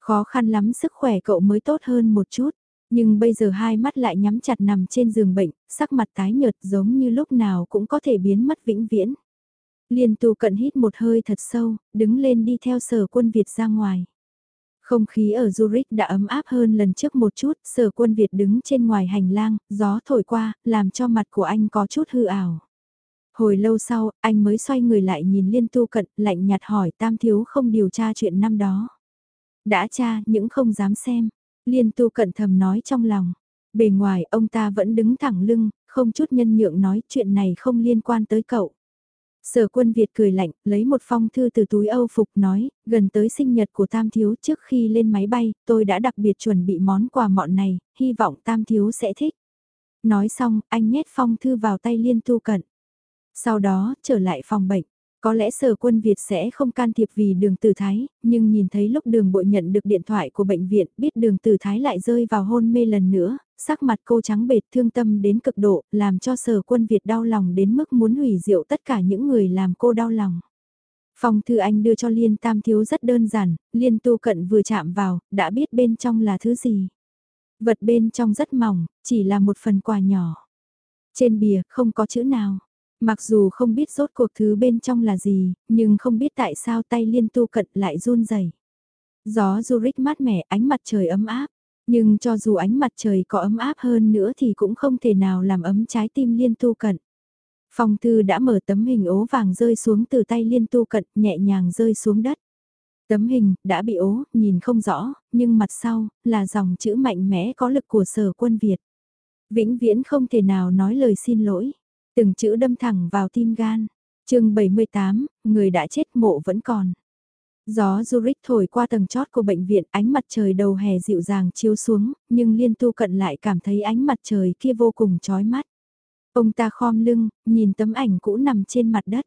Khó khăn lắm sức khỏe cậu mới tốt hơn một chút. Nhưng bây giờ hai mắt lại nhắm chặt nằm trên giường bệnh, sắc mặt tái nhợt giống như lúc nào cũng có thể biến mất vĩnh viễn. Liên tu cận hít một hơi thật sâu, đứng lên đi theo sở quân Việt ra ngoài. Không khí ở Zurich đã ấm áp hơn lần trước một chút, sở quân Việt đứng trên ngoài hành lang, gió thổi qua, làm cho mặt của anh có chút hư ảo. Hồi lâu sau, anh mới xoay người lại nhìn liên tu cận, lạnh nhạt hỏi tam thiếu không điều tra chuyện năm đó. Đã tra, những không dám xem. Liên tu cận thầm nói trong lòng. Bề ngoài ông ta vẫn đứng thẳng lưng, không chút nhân nhượng nói chuyện này không liên quan tới cậu. Sở quân Việt cười lạnh, lấy một phong thư từ túi Âu Phục nói, gần tới sinh nhật của Tam Thiếu trước khi lên máy bay, tôi đã đặc biệt chuẩn bị món quà mọn này, hy vọng Tam Thiếu sẽ thích. Nói xong, anh nhét phong thư vào tay Liên Tu Cận. Sau đó, trở lại phòng bệnh. Có lẽ sở quân Việt sẽ không can thiệp vì đường tử thái, nhưng nhìn thấy lúc đường bội nhận được điện thoại của bệnh viện biết đường tử thái lại rơi vào hôn mê lần nữa, sắc mặt cô trắng bệt thương tâm đến cực độ, làm cho sở quân Việt đau lòng đến mức muốn hủy diệu tất cả những người làm cô đau lòng. Phong thư anh đưa cho Liên Tam Thiếu rất đơn giản, Liên Tu Cận vừa chạm vào, đã biết bên trong là thứ gì. Vật bên trong rất mỏng, chỉ là một phần quà nhỏ. Trên bìa không có chữ nào. Mặc dù không biết rốt cuộc thứ bên trong là gì, nhưng không biết tại sao tay Liên Tu Cận lại run rẩy. Gió du rích mát mẻ ánh mặt trời ấm áp. Nhưng cho dù ánh mặt trời có ấm áp hơn nữa thì cũng không thể nào làm ấm trái tim Liên Tu Cận. Phong thư đã mở tấm hình ố vàng rơi xuống từ tay liên tu cận, nhẹ nhàng rơi xuống đất. Tấm hình, đã bị ố, nhìn không rõ, nhưng mặt sau, là dòng chữ mạnh mẽ có lực của sở quân Việt. Vĩnh viễn không thể nào nói lời xin lỗi. Từng chữ đâm thẳng vào tim gan. chương 78, người đã chết mộ vẫn còn. Gió Zurich thổi qua tầng chót của bệnh viện, ánh mặt trời đầu hè dịu dàng chiếu xuống, nhưng liên tu cận lại cảm thấy ánh mặt trời kia vô cùng chói mắt. Ông ta khom lưng, nhìn tấm ảnh cũ nằm trên mặt đất.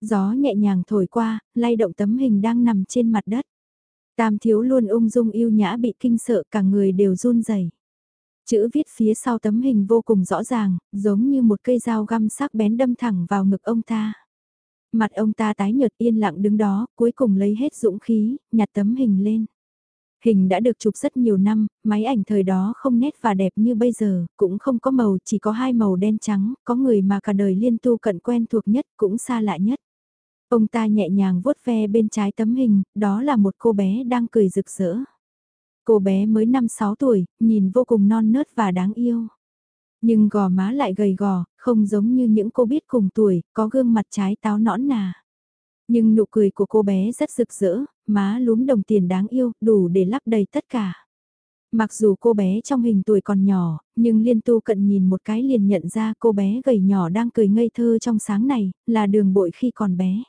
Gió nhẹ nhàng thổi qua, lay động tấm hình đang nằm trên mặt đất. Tam thiếu luôn ung dung yêu nhã bị kinh sợ cả người đều run rẩy. Chữ viết phía sau tấm hình vô cùng rõ ràng, giống như một cây dao găm sắc bén đâm thẳng vào ngực ông ta. Mặt ông ta tái nhợt yên lặng đứng đó, cuối cùng lấy hết dũng khí, nhặt tấm hình lên. Hình đã được chụp rất nhiều năm, máy ảnh thời đó không nét và đẹp như bây giờ, cũng không có màu, chỉ có hai màu đen trắng, có người mà cả đời liên tu cận quen thuộc nhất, cũng xa lạ nhất. Ông ta nhẹ nhàng vuốt ve bên trái tấm hình, đó là một cô bé đang cười rực rỡ. Cô bé mới 5-6 tuổi, nhìn vô cùng non nớt và đáng yêu. Nhưng gò má lại gầy gò, không giống như những cô biết cùng tuổi, có gương mặt trái táo nõn nà. Nhưng nụ cười của cô bé rất rực rỡ, má lúm đồng tiền đáng yêu, đủ để lắp đầy tất cả. Mặc dù cô bé trong hình tuổi còn nhỏ, nhưng liên tu cận nhìn một cái liền nhận ra cô bé gầy nhỏ đang cười ngây thơ trong sáng này, là đường bội khi còn bé.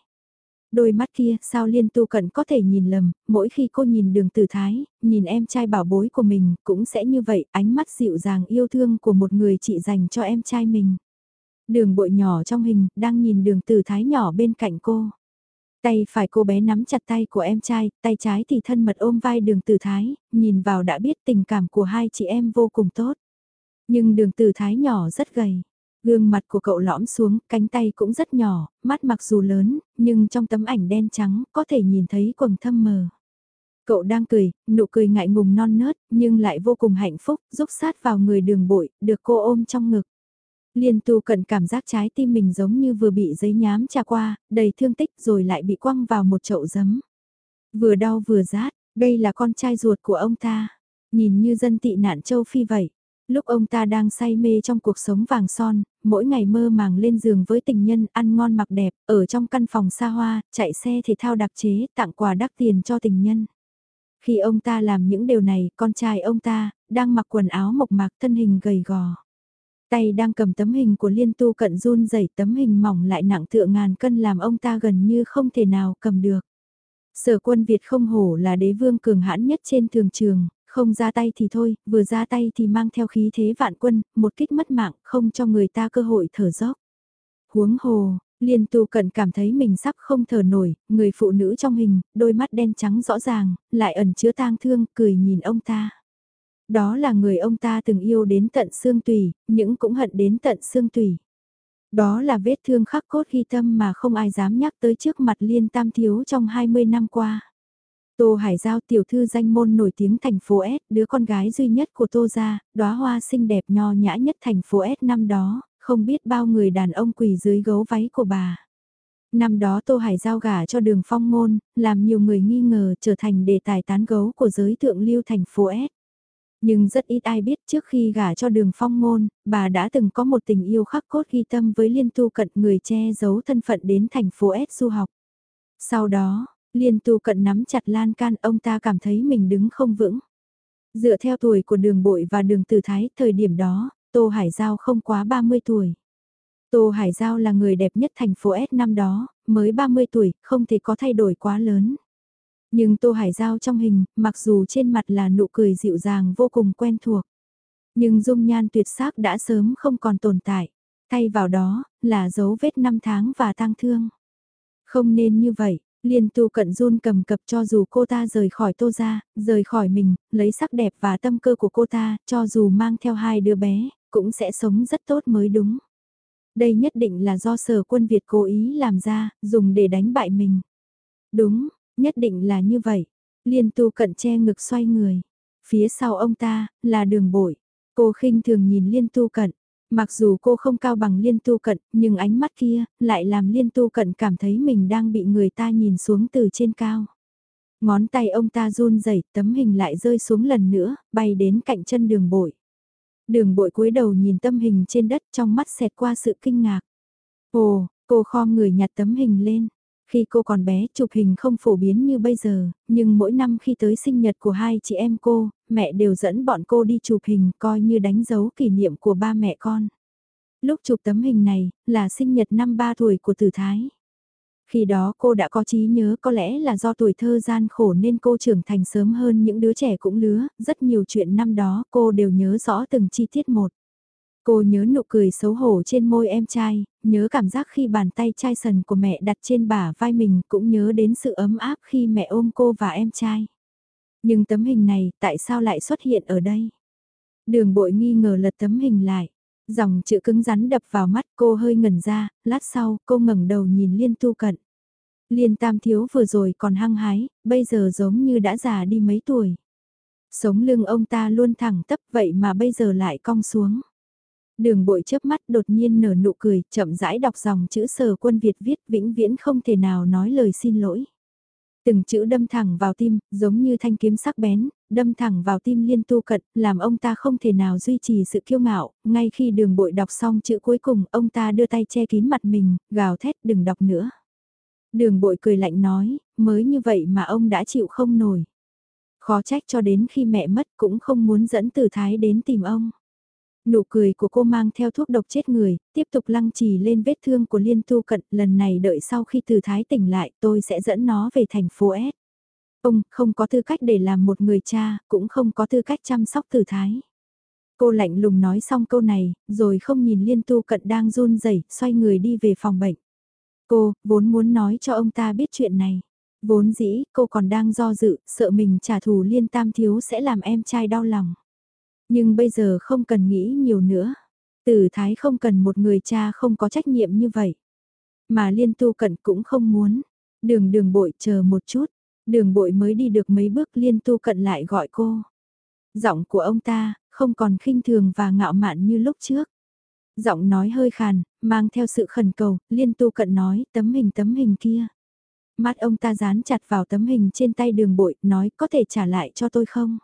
Đôi mắt kia, sao liên tu cận có thể nhìn lầm, mỗi khi cô nhìn đường tử thái, nhìn em trai bảo bối của mình, cũng sẽ như vậy, ánh mắt dịu dàng yêu thương của một người chị dành cho em trai mình. Đường bội nhỏ trong hình, đang nhìn đường tử thái nhỏ bên cạnh cô. Tay phải cô bé nắm chặt tay của em trai, tay trái thì thân mật ôm vai đường tử thái, nhìn vào đã biết tình cảm của hai chị em vô cùng tốt. Nhưng đường tử thái nhỏ rất gầy. Gương mặt của cậu lõm xuống, cánh tay cũng rất nhỏ, mắt mặc dù lớn, nhưng trong tấm ảnh đen trắng có thể nhìn thấy quầng thâm mờ. Cậu đang cười, nụ cười ngại ngùng non nớt, nhưng lại vô cùng hạnh phúc, giúp sát vào người đường bội, được cô ôm trong ngực. Liên tu cận cảm giác trái tim mình giống như vừa bị giấy nhám trà qua, đầy thương tích rồi lại bị quăng vào một chậu giấm. Vừa đau vừa rát, đây là con trai ruột của ông ta. Nhìn như dân tị nạn châu Phi vậy. Lúc ông ta đang say mê trong cuộc sống vàng son, mỗi ngày mơ màng lên giường với tình nhân ăn ngon mặc đẹp, ở trong căn phòng xa hoa, chạy xe thể thao đặc chế, tặng quà đắt tiền cho tình nhân. Khi ông ta làm những điều này, con trai ông ta, đang mặc quần áo mộc mạc thân hình gầy gò. Tay đang cầm tấm hình của liên tu cận run rẩy tấm hình mỏng lại nặng tựa ngàn cân làm ông ta gần như không thể nào cầm được. Sở quân Việt không hổ là đế vương cường hãn nhất trên thường trường, không ra tay thì thôi, vừa ra tay thì mang theo khí thế vạn quân, một kích mất mạng, không cho người ta cơ hội thở dốc. Huống hồ, liên tu cận cảm thấy mình sắp không thở nổi, người phụ nữ trong hình, đôi mắt đen trắng rõ ràng, lại ẩn chứa tang thương, cười nhìn ông ta. Đó là người ông ta từng yêu đến tận xương tùy, những cũng hận đến tận xương tùy. Đó là vết thương khắc cốt ghi tâm mà không ai dám nhắc tới trước mặt liên tam thiếu trong 20 năm qua. Tô Hải Giao tiểu thư danh môn nổi tiếng thành phố S, đứa con gái duy nhất của Tô gia, đóa hoa xinh đẹp nho nhã nhất thành phố S năm đó, không biết bao người đàn ông quỳ dưới gấu váy của bà. Năm đó Tô Hải Giao gả cho đường phong ngôn, làm nhiều người nghi ngờ trở thành đề tài tán gấu của giới thượng lưu thành phố S. Nhưng rất ít ai biết trước khi gả cho đường phong ngôn, bà đã từng có một tình yêu khắc cốt ghi tâm với liên tu cận người che giấu thân phận đến thành phố S du học. Sau đó, liên tu cận nắm chặt lan can ông ta cảm thấy mình đứng không vững. Dựa theo tuổi của đường bội và đường tử thái thời điểm đó, Tô Hải Giao không quá 30 tuổi. Tô Hải Giao là người đẹp nhất thành phố S năm đó, mới 30 tuổi, không thể có thay đổi quá lớn. Nhưng Tô Hải Giao trong hình, mặc dù trên mặt là nụ cười dịu dàng vô cùng quen thuộc. Nhưng dung nhan tuyệt sắc đã sớm không còn tồn tại. Thay vào đó, là dấu vết năm tháng và tang thương. Không nên như vậy, liên tu cận run cầm cập cho dù cô ta rời khỏi tô ra, rời khỏi mình, lấy sắc đẹp và tâm cơ của cô ta, cho dù mang theo hai đứa bé, cũng sẽ sống rất tốt mới đúng. Đây nhất định là do sở quân Việt cố ý làm ra, dùng để đánh bại mình. Đúng, nhất định là như vậy. Liên tu cận che ngực xoay người. Phía sau ông ta, là đường bội. Cô khinh thường nhìn liên tu cận. Mặc dù cô không cao bằng liên tu cận, nhưng ánh mắt kia, lại làm liên tu cận cảm thấy mình đang bị người ta nhìn xuống từ trên cao. Ngón tay ông ta run rẩy tấm hình lại rơi xuống lần nữa, bay đến cạnh chân đường bội. Đường bội cúi đầu nhìn tâm hình trên đất trong mắt xẹt qua sự kinh ngạc. Ồ, cô khom người nhặt tấm hình lên. Khi cô còn bé, chụp hình không phổ biến như bây giờ, nhưng mỗi năm khi tới sinh nhật của hai chị em cô, mẹ đều dẫn bọn cô đi chụp hình coi như đánh dấu kỷ niệm của ba mẹ con. Lúc chụp tấm hình này, là sinh nhật năm ba tuổi của Tử Thái. Khi đó cô đã có trí nhớ có lẽ là do tuổi thơ gian khổ nên cô trưởng thành sớm hơn những đứa trẻ cũng lứa, rất nhiều chuyện năm đó cô đều nhớ rõ từng chi tiết một. Cô nhớ nụ cười xấu hổ trên môi em trai, nhớ cảm giác khi bàn tay chai sần của mẹ đặt trên bả vai mình cũng nhớ đến sự ấm áp khi mẹ ôm cô và em trai. Nhưng tấm hình này tại sao lại xuất hiện ở đây? Đường bội nghi ngờ lật tấm hình lại. Dòng chữ cứng rắn đập vào mắt cô hơi ngẩn ra, lát sau cô ngẩng đầu nhìn liên tu cận. Liên tam thiếu vừa rồi còn hăng hái, bây giờ giống như đã già đi mấy tuổi. Sống lưng ông ta luôn thẳng tấp vậy mà bây giờ lại cong xuống. Đường bội chớp mắt đột nhiên nở nụ cười, chậm rãi đọc dòng chữ sở quân Việt viết vĩnh viễn không thể nào nói lời xin lỗi. Từng chữ đâm thẳng vào tim, giống như thanh kiếm sắc bén, đâm thẳng vào tim liên tu cận, làm ông ta không thể nào duy trì sự kiêu ngạo, ngay khi đường bội đọc xong chữ cuối cùng, ông ta đưa tay che kín mặt mình, gào thét đừng đọc nữa. Đường bội cười lạnh nói, mới như vậy mà ông đã chịu không nổi. Khó trách cho đến khi mẹ mất cũng không muốn dẫn từ thái đến tìm ông. Nụ cười của cô mang theo thuốc độc chết người, tiếp tục lăng trì lên vết thương của liên tu cận, lần này đợi sau khi từ thái tỉnh lại tôi sẽ dẫn nó về thành phố S. Ông không có tư cách để làm một người cha, cũng không có tư cách chăm sóc từ thái. Cô lạnh lùng nói xong câu này, rồi không nhìn liên tu cận đang run rẩy xoay người đi về phòng bệnh. Cô, vốn muốn nói cho ông ta biết chuyện này. Vốn dĩ, cô còn đang do dự, sợ mình trả thù liên tam thiếu sẽ làm em trai đau lòng. Nhưng bây giờ không cần nghĩ nhiều nữa. Tử Thái không cần một người cha không có trách nhiệm như vậy. Mà liên tu cận cũng không muốn. Đường đường bội chờ một chút. Đường bội mới đi được mấy bước liên tu cận lại gọi cô. Giọng của ông ta, không còn khinh thường và ngạo mạn như lúc trước. Giọng nói hơi khàn, mang theo sự khẩn cầu, liên tu cận nói tấm hình tấm hình kia. Mắt ông ta dán chặt vào tấm hình trên tay đường bội, nói có thể trả lại cho tôi không?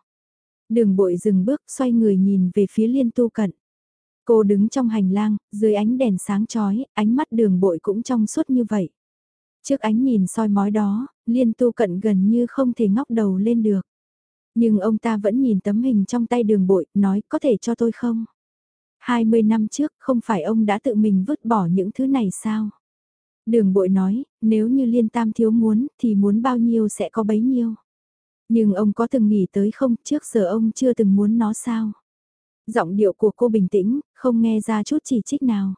Đường bội dừng bước xoay người nhìn về phía liên tu cận. Cô đứng trong hành lang, dưới ánh đèn sáng chói, ánh mắt đường bội cũng trong suốt như vậy. Trước ánh nhìn soi mói đó, liên tu cận gần như không thể ngóc đầu lên được. Nhưng ông ta vẫn nhìn tấm hình trong tay đường bội, nói có thể cho tôi không? 20 năm trước không phải ông đã tự mình vứt bỏ những thứ này sao? Đường bội nói, nếu như liên tam thiếu muốn thì muốn bao nhiêu sẽ có bấy nhiêu. Nhưng ông có từng nghĩ tới không, trước giờ ông chưa từng muốn nó sao? Giọng điệu của cô bình tĩnh, không nghe ra chút chỉ trích nào.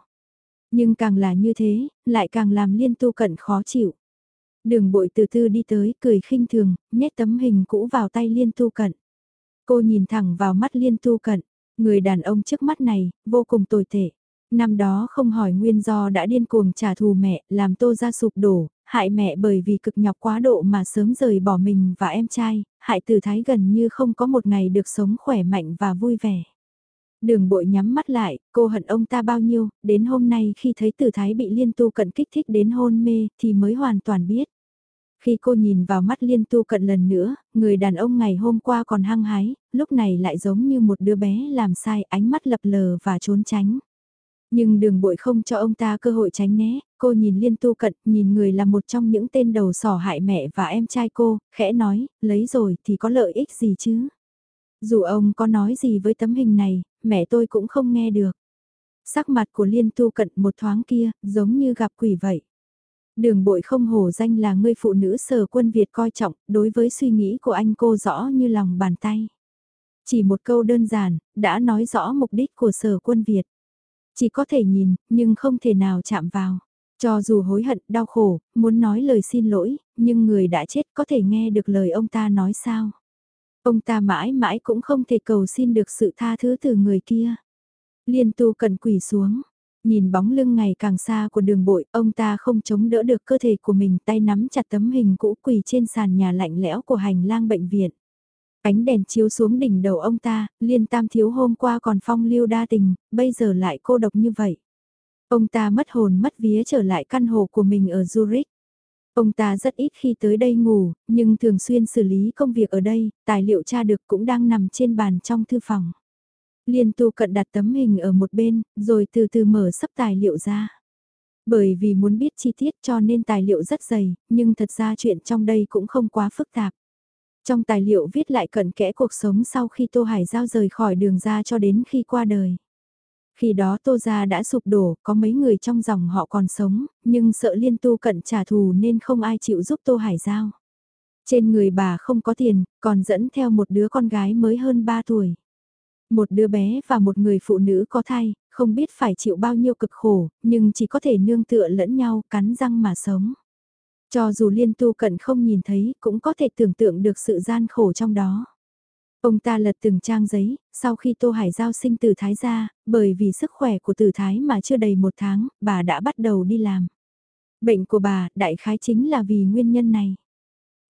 Nhưng càng là như thế, lại càng làm liên tu cận khó chịu. Đường bội từ từ đi tới, cười khinh thường, nhét tấm hình cũ vào tay liên tu cận. Cô nhìn thẳng vào mắt liên tu cận, người đàn ông trước mắt này, vô cùng tồi tệ. Năm đó không hỏi nguyên do đã điên cuồng trả thù mẹ, làm tô ra sụp đổ, hại mẹ bởi vì cực nhọc quá độ mà sớm rời bỏ mình và em trai, hại tử thái gần như không có một ngày được sống khỏe mạnh và vui vẻ. Đường bội nhắm mắt lại, cô hận ông ta bao nhiêu, đến hôm nay khi thấy tử thái bị liên tu cận kích thích đến hôn mê thì mới hoàn toàn biết. Khi cô nhìn vào mắt liên tu cận lần nữa, người đàn ông ngày hôm qua còn hăng hái, lúc này lại giống như một đứa bé làm sai ánh mắt lập lờ và trốn tránh. Nhưng đường bội không cho ông ta cơ hội tránh né, cô nhìn liên tu cận, nhìn người là một trong những tên đầu sỏ hại mẹ và em trai cô, khẽ nói, lấy rồi thì có lợi ích gì chứ? Dù ông có nói gì với tấm hình này, mẹ tôi cũng không nghe được. Sắc mặt của liên tu cận một thoáng kia, giống như gặp quỷ vậy. Đường bội không hổ danh là người phụ nữ sở quân Việt coi trọng, đối với suy nghĩ của anh cô rõ như lòng bàn tay. Chỉ một câu đơn giản, đã nói rõ mục đích của sở quân Việt. Chỉ có thể nhìn, nhưng không thể nào chạm vào. Cho dù hối hận, đau khổ, muốn nói lời xin lỗi, nhưng người đã chết có thể nghe được lời ông ta nói sao. Ông ta mãi mãi cũng không thể cầu xin được sự tha thứ từ người kia. Liên tu cần quỷ xuống, nhìn bóng lưng ngày càng xa của đường bội, ông ta không chống đỡ được cơ thể của mình tay nắm chặt tấm hình cũ quỳ trên sàn nhà lạnh lẽo của hành lang bệnh viện. Ánh đèn chiếu xuống đỉnh đầu ông ta, liên tam thiếu hôm qua còn phong lưu đa tình, bây giờ lại cô độc như vậy. Ông ta mất hồn mất vía trở lại căn hộ của mình ở Zurich. Ông ta rất ít khi tới đây ngủ, nhưng thường xuyên xử lý công việc ở đây, tài liệu tra được cũng đang nằm trên bàn trong thư phòng. Liên tu cận đặt tấm hình ở một bên, rồi từ từ mở sắp tài liệu ra. Bởi vì muốn biết chi tiết cho nên tài liệu rất dày, nhưng thật ra chuyện trong đây cũng không quá phức tạp. Trong tài liệu viết lại cận kẽ cuộc sống sau khi Tô Hải Giao rời khỏi đường ra cho đến khi qua đời. Khi đó Tô Gia đã sụp đổ, có mấy người trong dòng họ còn sống, nhưng sợ liên tu cận trả thù nên không ai chịu giúp Tô Hải Giao. Trên người bà không có tiền, còn dẫn theo một đứa con gái mới hơn 3 tuổi. Một đứa bé và một người phụ nữ có thai, không biết phải chịu bao nhiêu cực khổ, nhưng chỉ có thể nương tựa lẫn nhau, cắn răng mà sống. Cho dù liên tu cận không nhìn thấy, cũng có thể tưởng tượng được sự gian khổ trong đó. Ông ta lật từng trang giấy, sau khi Tô Hải Giao sinh từ Thái ra, bởi vì sức khỏe của tử Thái mà chưa đầy một tháng, bà đã bắt đầu đi làm. Bệnh của bà, đại khái chính là vì nguyên nhân này.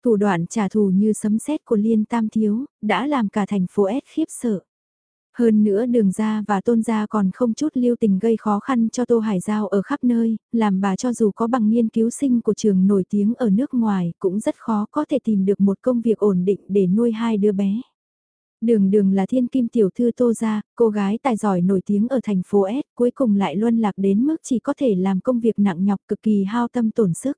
Thủ đoạn trả thù như sấm sét của Liên Tam Thiếu, đã làm cả thành phố S khiếp sợ. Hơn nữa đường ra và tôn gia còn không chút lưu tình gây khó khăn cho Tô Hải Giao ở khắp nơi, làm bà cho dù có bằng nghiên cứu sinh của trường nổi tiếng ở nước ngoài cũng rất khó có thể tìm được một công việc ổn định để nuôi hai đứa bé. Đường đường là thiên kim tiểu thư Tô Gia, cô gái tài giỏi nổi tiếng ở thành phố S, cuối cùng lại luân lạc đến mức chỉ có thể làm công việc nặng nhọc cực kỳ hao tâm tổn sức.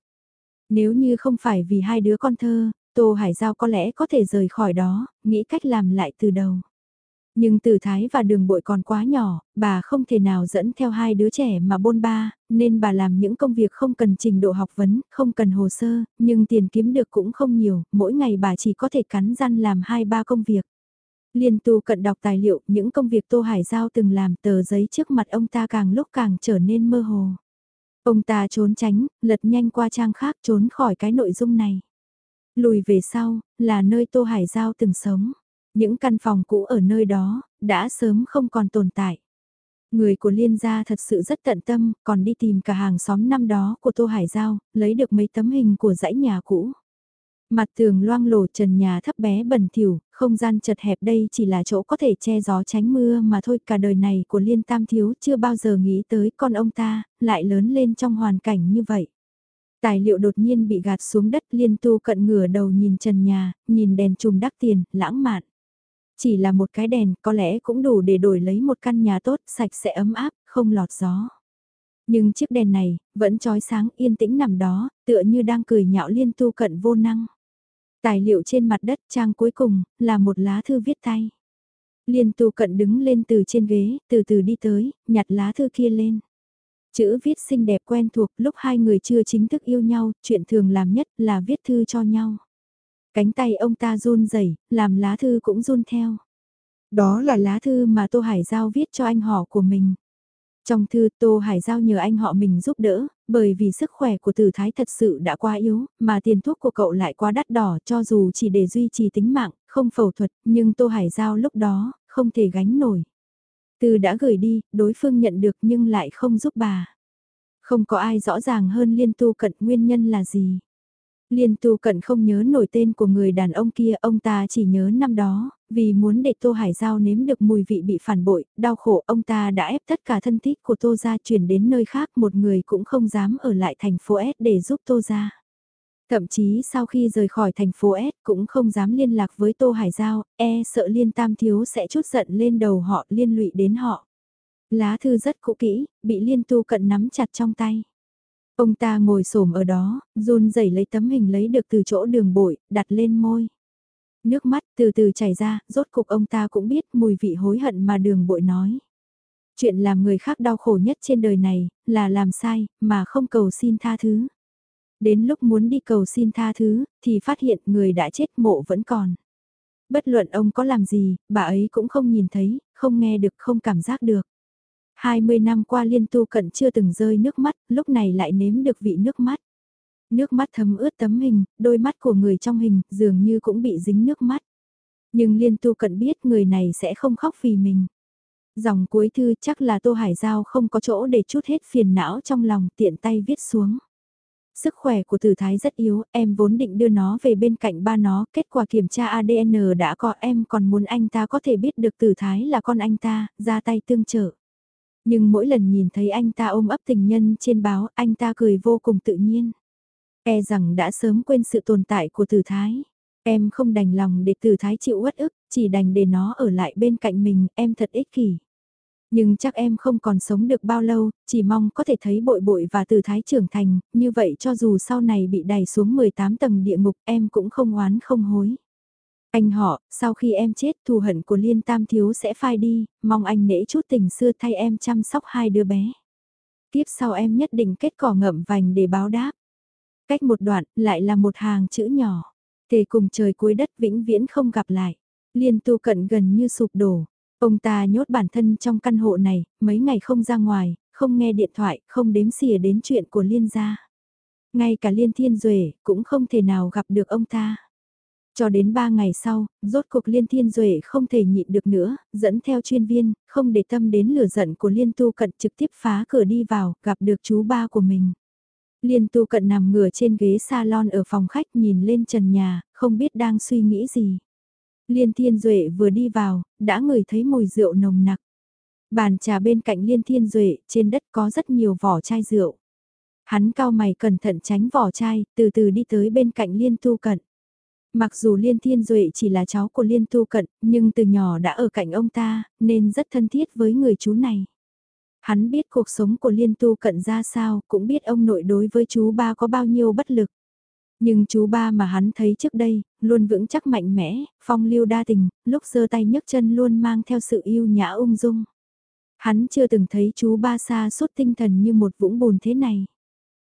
Nếu như không phải vì hai đứa con thơ, Tô Hải Giao có lẽ có thể rời khỏi đó, nghĩ cách làm lại từ đầu. Nhưng từ thái và đường bội còn quá nhỏ, bà không thể nào dẫn theo hai đứa trẻ mà bôn ba, nên bà làm những công việc không cần trình độ học vấn, không cần hồ sơ, nhưng tiền kiếm được cũng không nhiều, mỗi ngày bà chỉ có thể cắn răn làm hai ba công việc. Liên tu cận đọc tài liệu, những công việc Tô Hải Giao từng làm tờ giấy trước mặt ông ta càng lúc càng trở nên mơ hồ. Ông ta trốn tránh, lật nhanh qua trang khác trốn khỏi cái nội dung này. Lùi về sau, là nơi Tô Hải Giao từng sống. Những căn phòng cũ ở nơi đó, đã sớm không còn tồn tại. Người của Liên gia thật sự rất tận tâm, còn đi tìm cả hàng xóm năm đó của Tô Hải Giao, lấy được mấy tấm hình của dãy nhà cũ. Mặt tường loang lổ trần nhà thấp bé bẩn thỉu, không gian chật hẹp đây chỉ là chỗ có thể che gió tránh mưa mà thôi cả đời này của Liên Tam Thiếu chưa bao giờ nghĩ tới con ông ta, lại lớn lên trong hoàn cảnh như vậy. Tài liệu đột nhiên bị gạt xuống đất liên tu cận ngửa đầu nhìn trần nhà, nhìn đèn chùm đắt tiền, lãng mạn. Chỉ là một cái đèn có lẽ cũng đủ để đổi lấy một căn nhà tốt, sạch sẽ ấm áp, không lọt gió. Nhưng chiếc đèn này, vẫn trói sáng yên tĩnh nằm đó, tựa như đang cười nhạo liên tu cận vô năng. Tài liệu trên mặt đất trang cuối cùng, là một lá thư viết tay. Liên tu cận đứng lên từ trên ghế, từ từ đi tới, nhặt lá thư kia lên. Chữ viết xinh đẹp quen thuộc lúc hai người chưa chính thức yêu nhau, chuyện thường làm nhất là viết thư cho nhau. Cánh tay ông ta run rẩy, làm lá thư cũng run theo. Đó là lá thư mà Tô Hải Giao viết cho anh họ của mình. Trong thư Tô Hải Giao nhờ anh họ mình giúp đỡ, bởi vì sức khỏe của tử thái thật sự đã quá yếu, mà tiền thuốc của cậu lại quá đắt đỏ cho dù chỉ để duy trì tính mạng, không phẫu thuật, nhưng Tô Hải Giao lúc đó, không thể gánh nổi. Từ đã gửi đi, đối phương nhận được nhưng lại không giúp bà. Không có ai rõ ràng hơn liên tu cận nguyên nhân là gì. Liên tu cận không nhớ nổi tên của người đàn ông kia, ông ta chỉ nhớ năm đó, vì muốn để Tô Hải Giao nếm được mùi vị bị phản bội, đau khổ, ông ta đã ép tất cả thân thích của Tô gia chuyển đến nơi khác, một người cũng không dám ở lại thành phố S để giúp Tô gia. Thậm chí sau khi rời khỏi thành phố S cũng không dám liên lạc với Tô Hải Giao, e sợ Liên Tam Thiếu sẽ chút giận lên đầu họ liên lụy đến họ. Lá thư rất cũ kỹ, bị Liên Tu cận nắm chặt trong tay. Ông ta ngồi xổm ở đó, run rẩy lấy tấm hình lấy được từ chỗ đường bội, đặt lên môi. Nước mắt từ từ chảy ra, rốt cục ông ta cũng biết mùi vị hối hận mà đường bội nói. Chuyện làm người khác đau khổ nhất trên đời này, là làm sai, mà không cầu xin tha thứ. Đến lúc muốn đi cầu xin tha thứ, thì phát hiện người đã chết mộ vẫn còn. Bất luận ông có làm gì, bà ấy cũng không nhìn thấy, không nghe được, không cảm giác được. 20 năm qua liên tu cận chưa từng rơi nước mắt, lúc này lại nếm được vị nước mắt. Nước mắt thấm ướt tấm hình, đôi mắt của người trong hình dường như cũng bị dính nước mắt. Nhưng liên tu cận biết người này sẽ không khóc vì mình. Dòng cuối thư chắc là Tô Hải Giao không có chỗ để chút hết phiền não trong lòng tiện tay viết xuống. Sức khỏe của tử thái rất yếu, em vốn định đưa nó về bên cạnh ba nó, kết quả kiểm tra ADN đã có em còn muốn anh ta có thể biết được tử thái là con anh ta, ra tay tương trợ. Nhưng mỗi lần nhìn thấy anh ta ôm ấp tình nhân trên báo, anh ta cười vô cùng tự nhiên. E rằng đã sớm quên sự tồn tại của tử thái. Em không đành lòng để tử thái chịu uất ức, chỉ đành để nó ở lại bên cạnh mình, em thật ích kỷ. Nhưng chắc em không còn sống được bao lâu, chỉ mong có thể thấy bội bội và tử thái trưởng thành, như vậy cho dù sau này bị đẩy xuống 18 tầng địa ngục em cũng không oán không hối. Anh họ, sau khi em chết thù hận của Liên Tam Thiếu sẽ phai đi, mong anh nể chút tình xưa thay em chăm sóc hai đứa bé. Tiếp sau em nhất định kết cỏ ngậm vành để báo đáp. Cách một đoạn, lại là một hàng chữ nhỏ. Thề cùng trời cuối đất vĩnh viễn không gặp lại. Liên tu cận gần như sụp đổ. Ông ta nhốt bản thân trong căn hộ này, mấy ngày không ra ngoài, không nghe điện thoại, không đếm xỉa đến chuyện của Liên gia. Ngay cả Liên Thiên Duệ cũng không thể nào gặp được ông ta. Cho đến 3 ngày sau, rốt cuộc Liên Thiên Duệ không thể nhịn được nữa, dẫn theo chuyên viên, không để tâm đến lửa giận của Liên Tu Cận trực tiếp phá cửa đi vào, gặp được chú ba của mình. Liên Tu Cận nằm ngửa trên ghế salon ở phòng khách nhìn lên trần nhà, không biết đang suy nghĩ gì. Liên Thiên Duệ vừa đi vào, đã ngửi thấy mùi rượu nồng nặc. Bàn trà bên cạnh Liên Thiên Duệ, trên đất có rất nhiều vỏ chai rượu. Hắn cao mày cẩn thận tránh vỏ chai, từ từ đi tới bên cạnh Liên Tu Cận. Mặc dù Liên Thiên Duệ chỉ là cháu của Liên Tu Cận, nhưng từ nhỏ đã ở cạnh ông ta, nên rất thân thiết với người chú này. Hắn biết cuộc sống của Liên Tu Cận ra sao, cũng biết ông nội đối với chú ba có bao nhiêu bất lực. Nhưng chú ba mà hắn thấy trước đây, luôn vững chắc mạnh mẽ, phong lưu đa tình, lúc giơ tay nhấc chân luôn mang theo sự yêu nhã ung dung. Hắn chưa từng thấy chú ba xa suốt tinh thần như một vũng bùn thế này.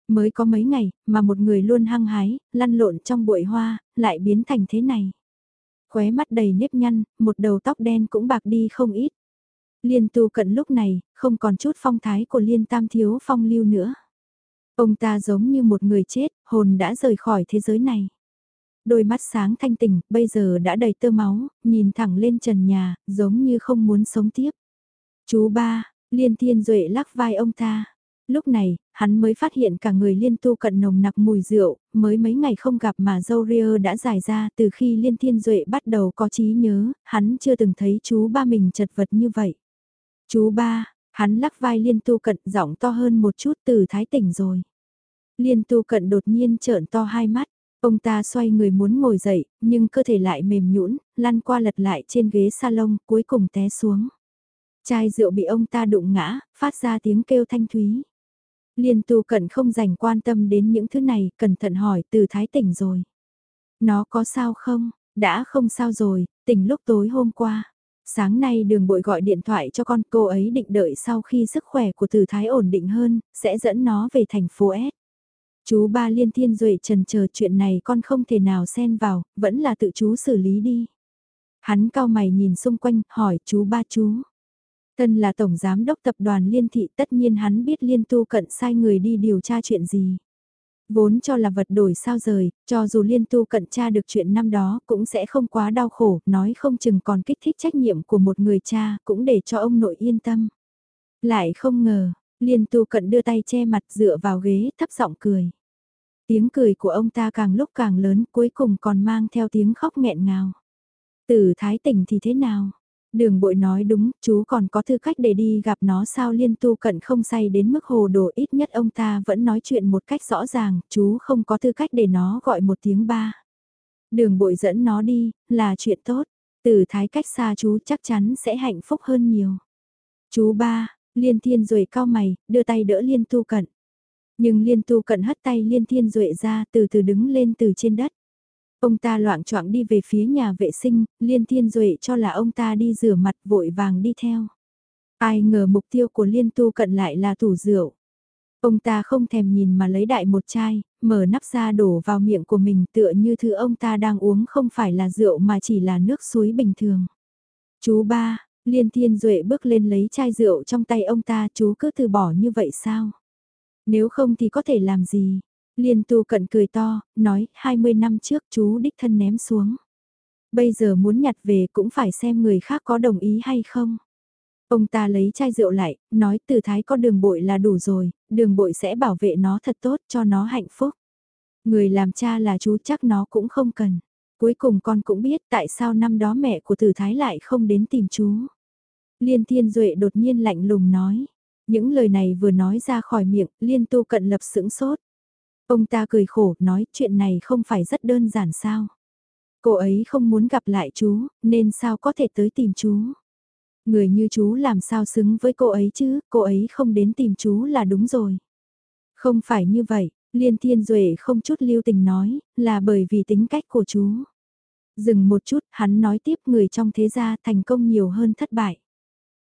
Mới có mấy ngày, mà một người luôn hăng hái, lăn lộn trong bụi hoa, lại biến thành thế này. Khóe mắt đầy nếp nhăn, một đầu tóc đen cũng bạc đi không ít. Liên tu cận lúc này, không còn chút phong thái của liên tam thiếu phong lưu nữa. Ông ta giống như một người chết, hồn đã rời khỏi thế giới này. Đôi mắt sáng thanh tỉnh, bây giờ đã đầy tơ máu, nhìn thẳng lên trần nhà, giống như không muốn sống tiếp. Chú ba, liên thiên duệ lắc vai ông ta. Lúc này, hắn mới phát hiện cả người liên tu cận nồng nặc mùi rượu, mới mấy ngày không gặp mà dâu ria đã dài ra từ khi liên thiên duệ bắt đầu có trí nhớ, hắn chưa từng thấy chú ba mình chật vật như vậy. Chú ba, hắn lắc vai liên tu cận giọng to hơn một chút từ thái tỉnh rồi. Liên tu cận đột nhiên trợn to hai mắt, ông ta xoay người muốn ngồi dậy, nhưng cơ thể lại mềm nhũn, lăn qua lật lại trên ghế salon, cuối cùng té xuống. Chai rượu bị ông ta đụng ngã, phát ra tiếng kêu thanh thúy. Liên tu cận không dành quan tâm đến những thứ này, cẩn thận hỏi từ thái tỉnh rồi. Nó có sao không? Đã không sao rồi, tỉnh lúc tối hôm qua. Sáng nay đường bội gọi điện thoại cho con cô ấy định đợi sau khi sức khỏe của từ thái ổn định hơn, sẽ dẫn nó về thành phố S. Chú ba liên thiên duệ trần chờ chuyện này con không thể nào xen vào, vẫn là tự chú xử lý đi. Hắn cao mày nhìn xung quanh, hỏi chú ba chú. Tân là tổng giám đốc tập đoàn liên thị tất nhiên hắn biết liên tu cận sai người đi điều tra chuyện gì. Vốn cho là vật đổi sao rời, cho dù liên tu cận tra được chuyện năm đó cũng sẽ không quá đau khổ, nói không chừng còn kích thích trách nhiệm của một người cha cũng để cho ông nội yên tâm. Lại không ngờ, liên tu cận đưa tay che mặt dựa vào ghế thấp giọng cười. Tiếng cười của ông ta càng lúc càng lớn cuối cùng còn mang theo tiếng khóc nghẹn ngào. Tử thái tỉnh thì thế nào? Đường bội nói đúng, chú còn có tư cách để đi gặp nó sao liên tu cận không say đến mức hồ đồ ít nhất ông ta vẫn nói chuyện một cách rõ ràng, chú không có tư cách để nó gọi một tiếng ba. Đường bội dẫn nó đi, là chuyện tốt, từ thái cách xa chú chắc chắn sẽ hạnh phúc hơn nhiều. Chú ba, liên thiên rồi cao mày, đưa tay đỡ liên tu cận. Nhưng liên tu cận hất tay liên thiên duệ ra từ từ đứng lên từ trên đất. Ông ta loạn choạng đi về phía nhà vệ sinh, Liên Thiên Duệ cho là ông ta đi rửa mặt vội vàng đi theo. Ai ngờ mục tiêu của Liên Tu cận lại là tủ rượu. Ông ta không thèm nhìn mà lấy đại một chai, mở nắp ra đổ vào miệng của mình tựa như thứ ông ta đang uống không phải là rượu mà chỉ là nước suối bình thường. Chú ba, Liên Thiên Duệ bước lên lấy chai rượu trong tay ông ta chú cứ từ bỏ như vậy sao? Nếu không thì có thể làm gì? Liên Tu cận cười to, nói 20 năm trước chú đích thân ném xuống. Bây giờ muốn nhặt về cũng phải xem người khác có đồng ý hay không. Ông ta lấy chai rượu lại, nói từ thái có đường bội là đủ rồi, đường bội sẽ bảo vệ nó thật tốt cho nó hạnh phúc. Người làm cha là chú chắc nó cũng không cần. Cuối cùng con cũng biết tại sao năm đó mẹ của tử thái lại không đến tìm chú. Liên Thiên Duệ đột nhiên lạnh lùng nói. Những lời này vừa nói ra khỏi miệng, Liên Tu cận lập sững sốt. Ông ta cười khổ, nói chuyện này không phải rất đơn giản sao. Cô ấy không muốn gặp lại chú, nên sao có thể tới tìm chú. Người như chú làm sao xứng với cô ấy chứ, cô ấy không đến tìm chú là đúng rồi. Không phải như vậy, Liên Thiên Duệ không chút lưu tình nói, là bởi vì tính cách của chú. Dừng một chút, hắn nói tiếp người trong thế gia thành công nhiều hơn thất bại.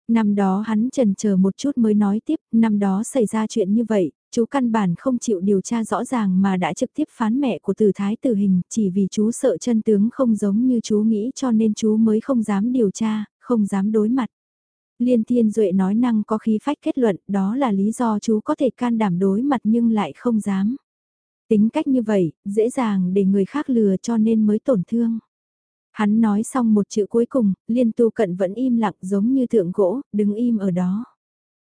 Năm đó hắn trần chờ một chút mới nói tiếp, năm đó xảy ra chuyện như vậy, chú căn bản không chịu điều tra rõ ràng mà đã trực tiếp phán mẹ của tử thái tử hình, chỉ vì chú sợ chân tướng không giống như chú nghĩ cho nên chú mới không dám điều tra, không dám đối mặt. Liên Thiên Duệ nói năng có khí phách kết luận, đó là lý do chú có thể can đảm đối mặt nhưng lại không dám. Tính cách như vậy, dễ dàng để người khác lừa cho nên mới tổn thương. Hắn nói xong một chữ cuối cùng, Liên Tu Cận vẫn im lặng giống như thượng gỗ, đứng im ở đó.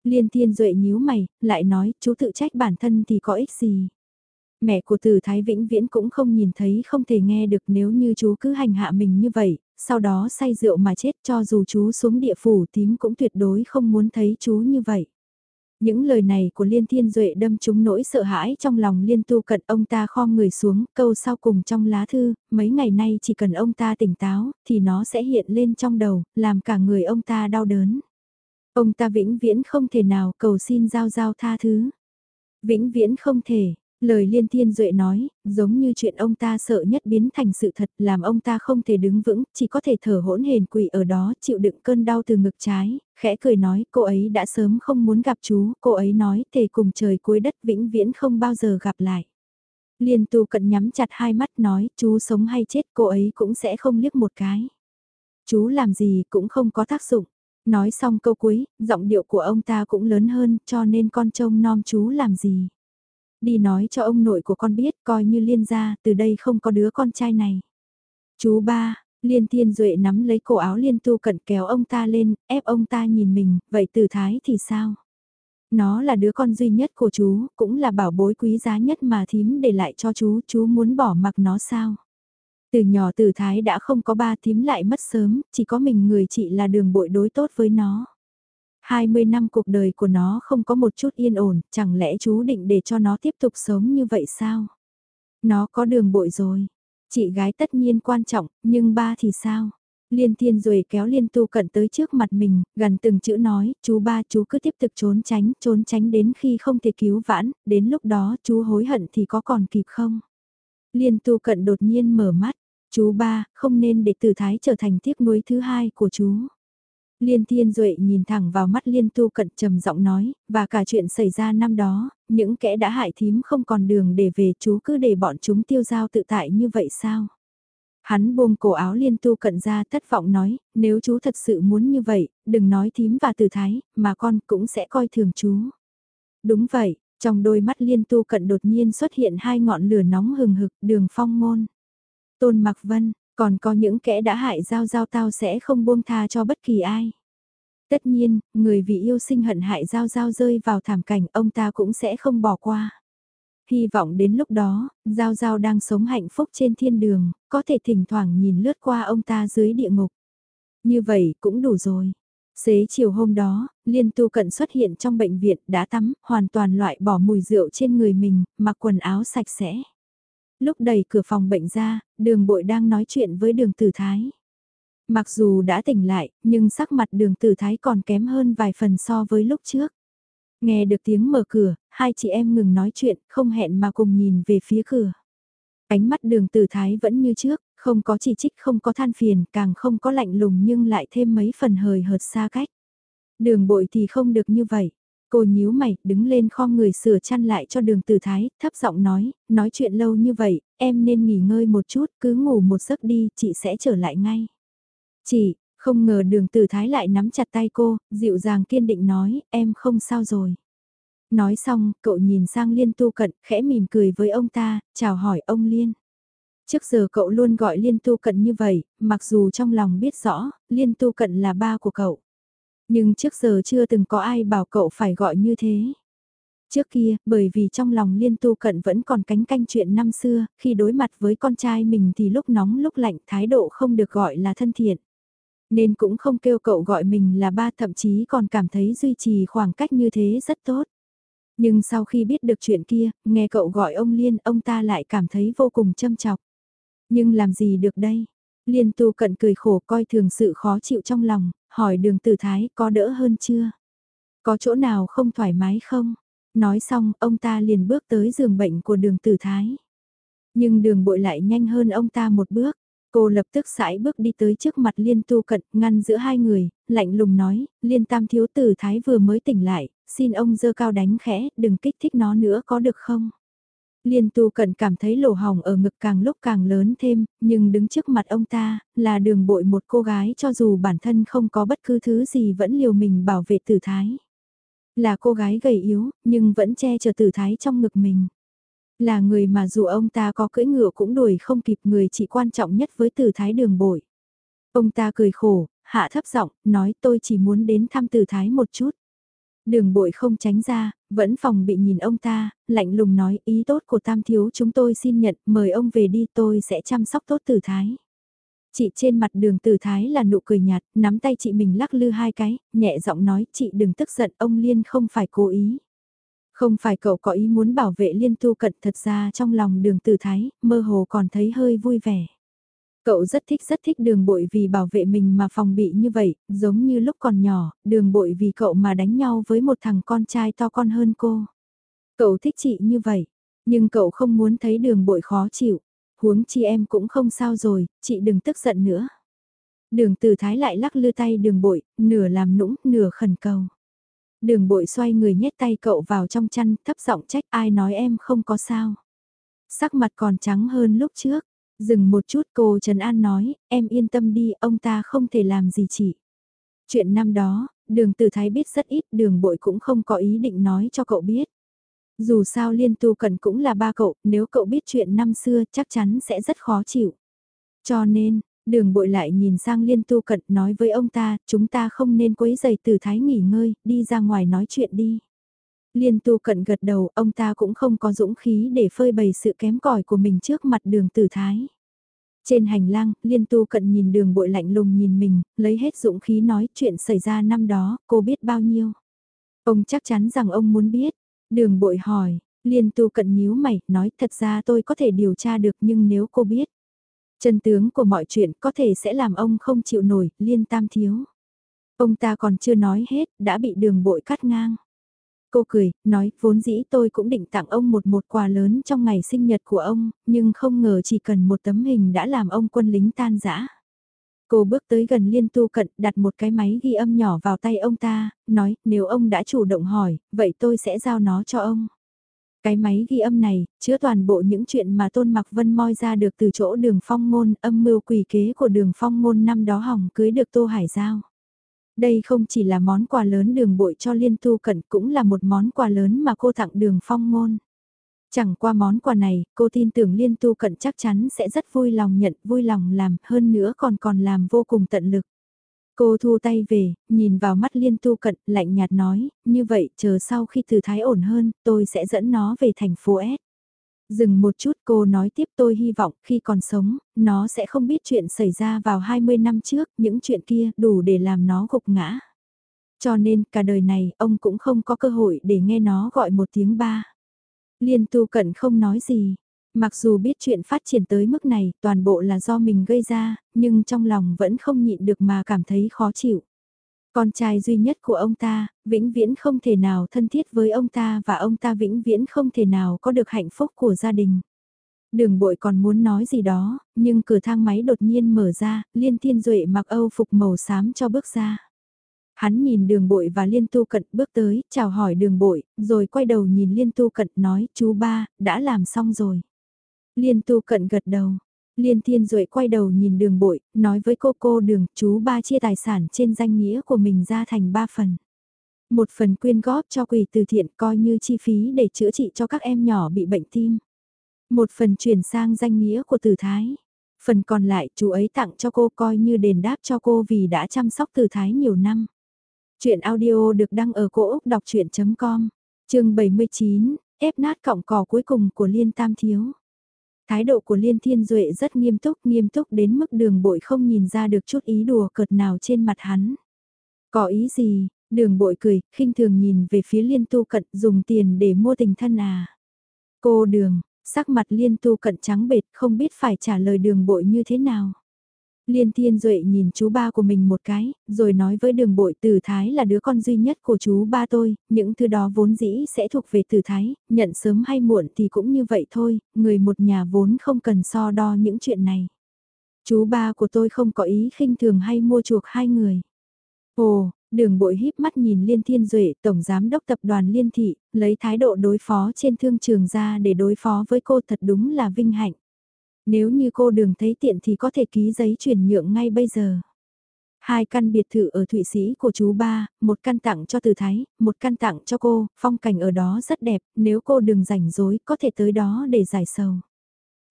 Liên Thiên Duệ nhíu mày, lại nói, chú tự trách bản thân thì có ích gì. Mẹ của Tử Thái Vĩnh Viễn cũng không nhìn thấy không thể nghe được nếu như chú cứ hành hạ mình như vậy, sau đó say rượu mà chết cho dù chú xuống địa phủ tím cũng tuyệt đối không muốn thấy chú như vậy. Những lời này của Liên Thiên Duệ đâm trúng nỗi sợ hãi trong lòng Liên Tu cận ông ta khom người xuống, câu sau cùng trong lá thư, mấy ngày nay chỉ cần ông ta tỉnh táo, thì nó sẽ hiện lên trong đầu, làm cả người ông ta đau đớn. Ông ta vĩnh viễn không thể nào cầu xin giao giao tha thứ. Vĩnh viễn không thể, Lời Liên Thiên Duệ nói, giống như chuyện ông ta sợ nhất biến thành sự thật làm ông ta không thể đứng vững, chỉ có thể thở hỗn hển quỳ ở đó chịu đựng cơn đau từ ngực trái, khẽ cười nói cô ấy đã sớm không muốn gặp chú, cô ấy nói thề cùng trời cuối đất vĩnh viễn không bao giờ gặp lại. Liên tu cận nhắm chặt hai mắt nói chú sống hay chết cô ấy cũng sẽ không liếc một cái. Chú làm gì cũng không có tác dụng. Nói xong câu cuối, giọng điệu của ông ta cũng lớn hơn cho nên con trông nom chú làm gì. Đi nói cho ông nội của con biết coi như liên gia từ đây không có đứa con trai này. Chú ba, Liên Thiên Duệ nắm lấy cổ áo Liên Tu Cận kéo ông ta lên, ép ông ta nhìn mình, vậy Tử Thái thì sao? Nó là đứa con duy nhất của chú, cũng là bảo bối quý giá nhất mà thím để lại cho chú, chú muốn bỏ mặc nó sao? Từ nhỏ từ Thái đã không có ba thím lại mất sớm, chỉ có mình người chị là đường bội đối tốt với nó. 20 năm cuộc đời của nó không có một chút yên ổn, chẳng lẽ chú định để cho nó tiếp tục sống như vậy sao? Nó có đường bội rồi. Chị gái tất nhiên quan trọng, nhưng ba thì sao? Liên Thiên rồi kéo Liên Tu cận tới trước mặt mình, gần từng chữ nói, chú ba chú cứ tiếp tục trốn tránh, trốn tránh đến khi không thể cứu vãn, đến lúc đó chú hối hận thì có còn kịp không? Liên Tu cận đột nhiên mở mắt, chú ba, không nên để tử thái trở thành tiếc nuối thứ hai của chú. Liên Thiên Duệ nhìn thẳng vào mắt Liên Tu Cận trầm giọng nói, và cả chuyện xảy ra năm đó, những kẻ đã hại thím không còn đường để về chú cứ để bọn chúng tiêu giao tự tại như vậy sao? Hắn buông cổ áo Liên Tu Cận ra thất vọng nói, nếu chú thật sự muốn như vậy, đừng nói thím và tử thái, mà con cũng sẽ coi thường chú. Đúng vậy, trong đôi mắt Liên Tu Cận đột nhiên xuất hiện hai ngọn lửa nóng hừng hực đường phong môn. Tôn Mặc Vân, còn có những kẻ đã hại giao giao tao sẽ không buông tha cho bất kỳ ai. Tất nhiên, người vì yêu sinh hận hại giao giao rơi vào thảm cảnh ông ta cũng sẽ không bỏ qua. Hy vọng đến lúc đó, Giao Giao đang sống hạnh phúc trên thiên đường, có thể thỉnh thoảng nhìn lướt qua ông ta dưới địa ngục. Như vậy cũng đủ rồi. Xế chiều hôm đó, Liên Tu Cận xuất hiện trong bệnh viện đã tắm, hoàn toàn loại bỏ mùi rượu trên người mình, mặc quần áo sạch sẽ. Lúc đẩy cửa phòng bệnh ra, đường bội đang nói chuyện với đường tử thái. Mặc dù đã tỉnh lại, nhưng sắc mặt đường tử thái còn kém hơn vài phần so với lúc trước. Nghe được tiếng mở cửa, hai chị em ngừng nói chuyện, không hẹn mà cùng nhìn về phía cửa. Ánh mắt đường tử thái vẫn như trước, không có chỉ trích không có than phiền, càng không có lạnh lùng nhưng lại thêm mấy phần hời hợt xa cách. Đường bội thì không được như vậy. Cô nhíu mày, đứng lên khom người sửa chăn lại cho đường tử thái, thấp giọng nói, nói chuyện lâu như vậy, em nên nghỉ ngơi một chút, cứ ngủ một giấc đi, chị sẽ trở lại ngay. Chị, Không ngờ đường tử thái lại nắm chặt tay cô, dịu dàng kiên định nói, em không sao rồi. Nói xong, cậu nhìn sang Liên Tu Cận, khẽ mỉm cười với ông ta, chào hỏi ông Liên. Trước giờ cậu luôn gọi Liên Tu Cận như vậy, mặc dù trong lòng biết rõ, Liên Tu Cận là ba của cậu. Nhưng trước giờ chưa từng có ai bảo cậu phải gọi như thế. Trước kia, bởi vì trong lòng Liên Tu Cận vẫn còn cánh canh chuyện năm xưa, khi đối mặt với con trai mình thì lúc nóng lúc lạnh thái độ không được gọi là thân thiện. Nên cũng không kêu cậu gọi mình là ba thậm chí còn cảm thấy duy trì khoảng cách như thế rất tốt. Nhưng sau khi biết được chuyện kia, nghe cậu gọi ông Liên, ông ta lại cảm thấy vô cùng châm chọc. Nhưng làm gì được đây? Liên tu cận cười khổ coi thường sự khó chịu trong lòng, hỏi đường tử thái có đỡ hơn chưa? Có chỗ nào không thoải mái không? Nói xong, ông ta liền bước tới giường bệnh của đường tử thái. Nhưng đường bội lại nhanh hơn ông ta một bước. Cô lập tức sải bước đi tới trước mặt Liên Tu Cận, ngăn giữa hai người, lạnh lùng nói, Liên Tam Thiếu Tử Thái vừa mới tỉnh lại, xin ông dơ cao đánh khẽ, đừng kích thích nó nữa có được không? Liên Tu Cận cảm thấy lỗ hỏng ở ngực càng lúc càng lớn thêm, nhưng đứng trước mặt ông ta, là đường bội một cô gái cho dù bản thân không có bất cứ thứ gì vẫn liều mình bảo vệ Tử Thái. Là cô gái gầy yếu, nhưng vẫn che chở Tử Thái trong ngực mình. Là người mà dù ông ta có cưỡi ngựa cũng đuổi không kịp người chỉ quan trọng nhất với tử thái đường bội. Ông ta cười khổ, hạ thấp giọng, nói tôi chỉ muốn đến thăm tử thái một chút. Đường bội không tránh ra, vẫn phòng bị nhìn ông ta, lạnh lùng nói ý tốt của tam thiếu chúng tôi xin nhận, mời ông về đi tôi sẽ chăm sóc tốt tử thái. Chị trên mặt đường tử thái là nụ cười nhạt, nắm tay chị mình lắc lư hai cái, nhẹ giọng nói chị đừng tức giận ông Liên không phải cố ý. Không phải cậu có ý muốn bảo vệ liên tu cận thật ra trong lòng đường tử thái, mơ hồ còn thấy hơi vui vẻ. Cậu rất thích rất thích đường bội vì bảo vệ mình mà phòng bị như vậy, giống như lúc còn nhỏ, đường bội vì cậu mà đánh nhau với một thằng con trai to con hơn cô. Cậu thích chị như vậy, nhưng cậu không muốn thấy đường bội khó chịu. Huống chi em cũng không sao rồi, chị đừng tức giận nữa. Đường từ thái lại lắc lư tay đường bội, nửa làm nũng, nửa khẩn cầu. Đường bội xoay người nhét tay cậu vào trong chăn, thấp giọng trách ai nói em không có sao. Sắc mặt còn trắng hơn lúc trước. Dừng một chút cô Trần An nói, em yên tâm đi, ông ta không thể làm gì chị. Chuyện năm đó, đường tử thái biết rất ít, đường bội cũng không có ý định nói cho cậu biết. Dù sao liên tu cần cũng là ba cậu, nếu cậu biết chuyện năm xưa chắc chắn sẽ rất khó chịu. Cho nên, Đường bội lại nhìn sang liên tu cận nói với ông ta, chúng ta không nên quấy giày tử thái nghỉ ngơi, đi ra ngoài nói chuyện đi. Liên tu cận gật đầu, ông ta cũng không có dũng khí để phơi bày sự kém cỏi của mình trước mặt đường tử thái. Trên hành lang, liên tu cận nhìn đường bội lạnh lùng nhìn mình, lấy hết dũng khí nói chuyện xảy ra năm đó, cô biết bao nhiêu. Ông chắc chắn rằng ông muốn biết. Đường bội hỏi, liên tu cận nhíu mày, nói thật ra tôi có thể điều tra được nhưng nếu cô biết. Chân tướng của mọi chuyện có thể sẽ làm ông không chịu nổi, liên tam thiếu. Ông ta còn chưa nói hết, đã bị đường bội cắt ngang. Cô cười, nói, vốn dĩ tôi cũng định tặng ông một một quà lớn trong ngày sinh nhật của ông, nhưng không ngờ chỉ cần một tấm hình đã làm ông quân lính tan rã. Cô bước tới gần liên tu cận, đặt một cái máy ghi âm nhỏ vào tay ông ta, nói, nếu ông đã chủ động hỏi, vậy tôi sẽ giao nó cho ông. Cái máy ghi âm này, chứa toàn bộ những chuyện mà Tôn Mặc Vân moi ra được từ chỗ đường phong ngôn âm mưu quỷ kế của đường phong ngôn năm đó hỏng cưới được Tô Hải Giao. Đây không chỉ là món quà lớn đường bội cho Liên Tu Cẩn cũng là một món quà lớn mà cô tặng đường phong ngôn. Chẳng qua món quà này, cô tin tưởng Liên Tu Cận chắc chắn sẽ rất vui lòng nhận, vui lòng làm, hơn nữa còn còn làm vô cùng tận lực. Cô thu tay về, nhìn vào mắt liên tu cận, lạnh nhạt nói, như vậy chờ sau khi từ thái ổn hơn, tôi sẽ dẫn nó về thành phố S. Dừng một chút cô nói tiếp tôi hy vọng khi còn sống, nó sẽ không biết chuyện xảy ra vào 20 năm trước, những chuyện kia đủ để làm nó gục ngã. Cho nên cả đời này ông cũng không có cơ hội để nghe nó gọi một tiếng ba. Liên tu cận không nói gì, Mặc dù biết chuyện phát triển tới mức này toàn bộ là do mình gây ra, nhưng trong lòng vẫn không nhịn được mà cảm thấy khó chịu. Con trai duy nhất của ông ta, vĩnh viễn không thể nào thân thiết với ông ta và ông ta vĩnh viễn không thể nào có được hạnh phúc của gia đình. Đường bội còn muốn nói gì đó, nhưng cửa thang máy đột nhiên mở ra, Liên Thiên Duệ mặc âu phục màu xám cho bước ra. Hắn nhìn đường bội và liên tu cận bước tới, chào hỏi đường bội, rồi quay đầu nhìn liên tu cận nói, chú ba, đã làm xong rồi. Liên tu cận gật đầu, Liên Thiên Duệ quay đầu nhìn đường bội, nói với cô cô đường, chú ba chia tài sản trên danh nghĩa của mình ra thành ba phần. Một phần quyên góp cho quỷ từ thiện coi như chi phí để chữa trị cho các em nhỏ bị bệnh tim. Một phần chuyển sang danh nghĩa của Tử Thái. Phần còn lại chú ấy tặng cho cô coi như đền đáp cho cô vì đã chăm sóc Tử Thái nhiều năm. Chuyện audio được đăng ở cổ Úc đọc chuyện.com, chương 79, ép nát cọng cỏ cuối cùng của Liên Tam Thiếu. Thái độ của Liên Thiên Duệ rất nghiêm túc, nghiêm túc đến mức đường bội không nhìn ra được chút ý đùa cợt nào trên mặt hắn. Có ý gì, đường bội cười, khinh thường nhìn về phía Liên Tu Cận dùng tiền để mua tình thân à. Cô đường, sắc mặt Liên Tu Cận trắng bệt không biết phải trả lời đường bội như thế nào. Liên Thiên Duệ nhìn chú ba của mình một cái, rồi nói với đường bội Tử Thái là đứa con duy nhất của chú ba tôi, những thứ đó vốn dĩ sẽ thuộc về Tử Thái, nhận sớm hay muộn thì cũng như vậy thôi, người một nhà vốn không cần so đo những chuyện này. Chú ba của tôi không có ý khinh thường hay mua chuộc hai người. Ồ, đường bội híp mắt nhìn Liên Thiên Duệ, Tổng Giám đốc Tập đoàn Liên Thị, lấy thái độ đối phó trên thương trường ra để đối phó với cô thật đúng là vinh hạnh. Nếu như cô đường thấy tiện thì có thể ký giấy chuyển nhượng ngay bây giờ. Hai căn biệt thự ở Thụy Sĩ của chú ba, một căn tặng cho Từ Thái, một căn tặng cho cô, phong cảnh ở đó rất đẹp, nếu cô đừng rảnh rối có thể tới đó để giải sầu.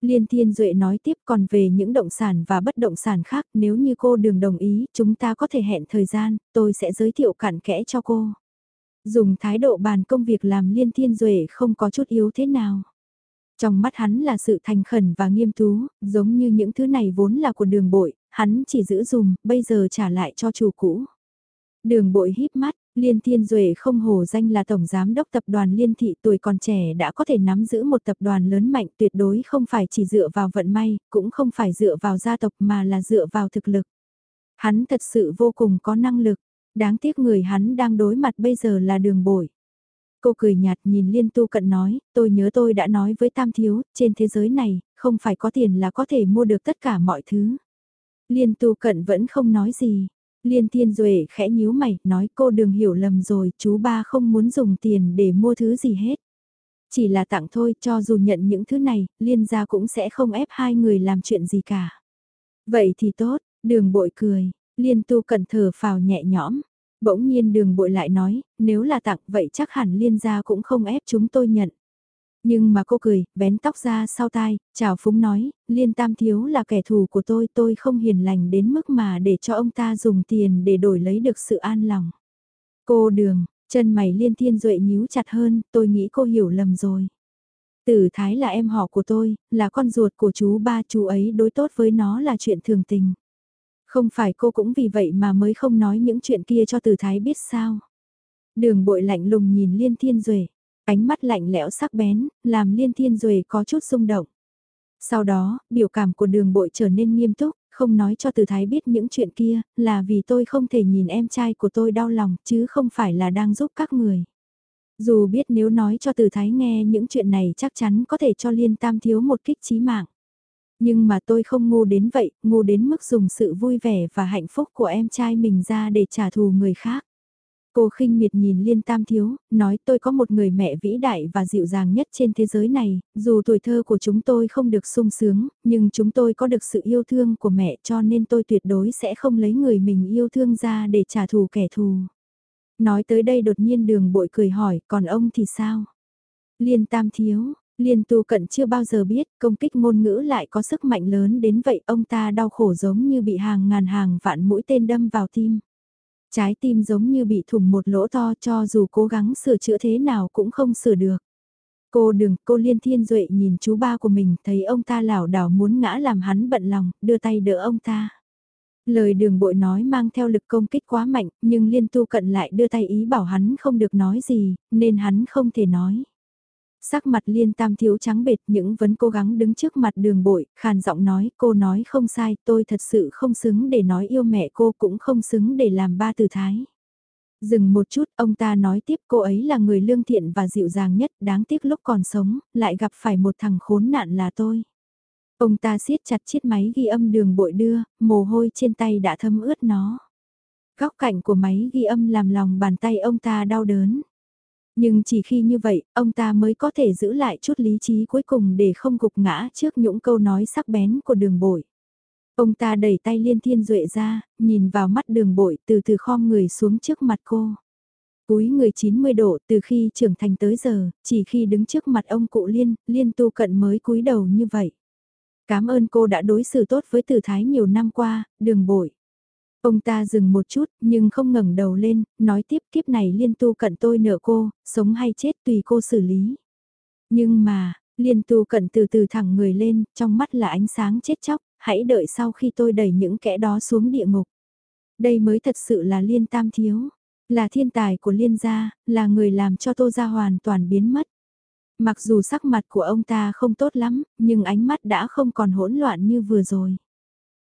Liên Thiên Duệ nói tiếp còn về những động sản và bất động sản khác nếu như cô đường đồng ý chúng ta có thể hẹn thời gian, tôi sẽ giới thiệu cặn kẽ cho cô. Dùng thái độ bàn công việc làm Liên Thiên Duệ không có chút yếu thế nào. Trong mắt hắn là sự thành khẩn và nghiêm tú, giống như những thứ này vốn là của đường bội, hắn chỉ giữ dùng, bây giờ trả lại cho chủ cũ. Đường bội híp mắt, Liên Thiên Duệ không hổ danh là Tổng Giám đốc Tập đoàn Liên Thị tuổi còn trẻ đã có thể nắm giữ một tập đoàn lớn mạnh tuyệt đối không phải chỉ dựa vào vận may, cũng không phải dựa vào gia tộc mà là dựa vào thực lực. Hắn thật sự vô cùng có năng lực, đáng tiếc người hắn đang đối mặt bây giờ là đường bội. Cô cười nhạt nhìn Liên Tu Cận nói, tôi nhớ tôi đã nói với Tam Thiếu, trên thế giới này, không phải có tiền là có thể mua được tất cả mọi thứ. Liên Tu Cận vẫn không nói gì. Liên Thiên Duệ khẽ nhíu mày, nói cô đừng hiểu lầm rồi, chú ba không muốn dùng tiền để mua thứ gì hết. Chỉ là tặng thôi, cho dù nhận những thứ này, Liên gia cũng sẽ không ép hai người làm chuyện gì cả. Vậy thì tốt, đường bội cười, Liên Tu Cận thở phào nhẹ nhõm. Bỗng nhiên đường bội lại nói, nếu là tặng vậy chắc hẳn liên gia cũng không ép chúng tôi nhận. Nhưng mà cô cười, vén tóc ra sau tai, chào phúng nói, liên tam thiếu là kẻ thù của tôi, tôi không hiền lành đến mức mà để cho ông ta dùng tiền để đổi lấy được sự an lòng. Cô đường, chân mày liên thiên duệ nhíu chặt hơn, tôi nghĩ cô hiểu lầm rồi. Tử Thái là em họ của tôi, là con ruột của chú ba chú ấy đối tốt với nó là chuyện thường tình. Không phải cô cũng vì vậy mà mới không nói những chuyện kia cho từ thái biết sao. Đường bội lạnh lùng nhìn Liên Thiên Duệ, ánh mắt lạnh lẽo sắc bén, làm Liên Thiên Duệ có chút rung động. Sau đó, biểu cảm của đường bội trở nên nghiêm túc, không nói cho từ thái biết những chuyện kia, là vì tôi không thể nhìn em trai của tôi đau lòng, chứ không phải là đang giúp các người. Dù biết nếu nói cho từ thái nghe những chuyện này chắc chắn có thể cho liên tam thiếu một kích trí mạng. Nhưng mà tôi không ngu đến vậy, ngu đến mức dùng sự vui vẻ và hạnh phúc của em trai mình ra để trả thù người khác. Cô khinh miệt nhìn Liên Tam Thiếu, nói tôi có một người mẹ vĩ đại và dịu dàng nhất trên thế giới này, dù tuổi thơ của chúng tôi không được sung sướng, nhưng chúng tôi có được sự yêu thương của mẹ cho nên tôi tuyệt đối sẽ không lấy người mình yêu thương ra để trả thù kẻ thù. Nói tới đây đột nhiên đường bội cười hỏi, còn ông thì sao? Liên Tam Thiếu, Liên tu cận chưa bao giờ biết công kích ngôn ngữ lại có sức mạnh lớn đến vậy ông ta đau khổ giống như bị hàng ngàn hàng vạn mũi tên đâm vào tim. Trái tim giống như bị thủng một lỗ to cho dù cố gắng sửa chữa thế nào cũng không sửa được. Cô đừng, cô Liên Thiên Duệ nhìn chú ba của mình thấy ông ta lảo đảo muốn ngã làm hắn bận lòng, đưa tay đỡ ông ta. Lời đường bội nói mang theo lực công kích quá mạnh, nhưng Liên Tu Cận lại đưa tay ý bảo hắn không được nói gì, nên hắn không thể nói. Sắc mặt liên tam thiếu trắng bệt những vấn cố gắng đứng trước mặt đường bội, khàn giọng nói cô nói không sai, tôi thật sự không xứng để nói yêu mẹ cô cũng không xứng để làm ba từ thái. Dừng một chút, ông ta nói tiếp cô ấy là người lương thiện và dịu dàng nhất, đáng tiếc lúc còn sống, lại gặp phải một thằng khốn nạn là tôi. Ông ta siết chặt chiếc máy ghi âm đường bội đưa, mồ hôi trên tay đã thấm ướt nó. Góc cạnh của máy ghi âm làm lòng bàn tay ông ta đau đớn. Nhưng chỉ khi như vậy, ông ta mới có thể giữ lại chút lý trí cuối cùng để không gục ngã trước những câu nói sắc bén của đường bội. Ông ta đẩy tay liên thiên duệ ra, nhìn vào mắt đường bội từ từ khom người xuống trước mặt cô. Cúi người 90 độ từ khi trưởng thành tới giờ, chỉ khi đứng trước mặt ông cụ liên, liên tu cận mới cúi đầu như vậy. Cảm ơn cô đã đối xử tốt với tử thái nhiều năm qua, đường bội. Ông ta dừng một chút, nhưng không ngẩng đầu lên, nói tiếp kiếp này liên tu cận tôi nợ cô, sống hay chết tùy cô xử lý. Nhưng mà, liên tu cận từ từ thẳng người lên, trong mắt là ánh sáng chết chóc, hãy đợi sau khi tôi đẩy những kẻ đó xuống địa ngục. Đây mới thật sự là liên tam thiếu, là thiên tài của liên gia, là người làm cho tô gia hoàn toàn biến mất. Mặc dù sắc mặt của ông ta không tốt lắm, nhưng ánh mắt đã không còn hỗn loạn như vừa rồi.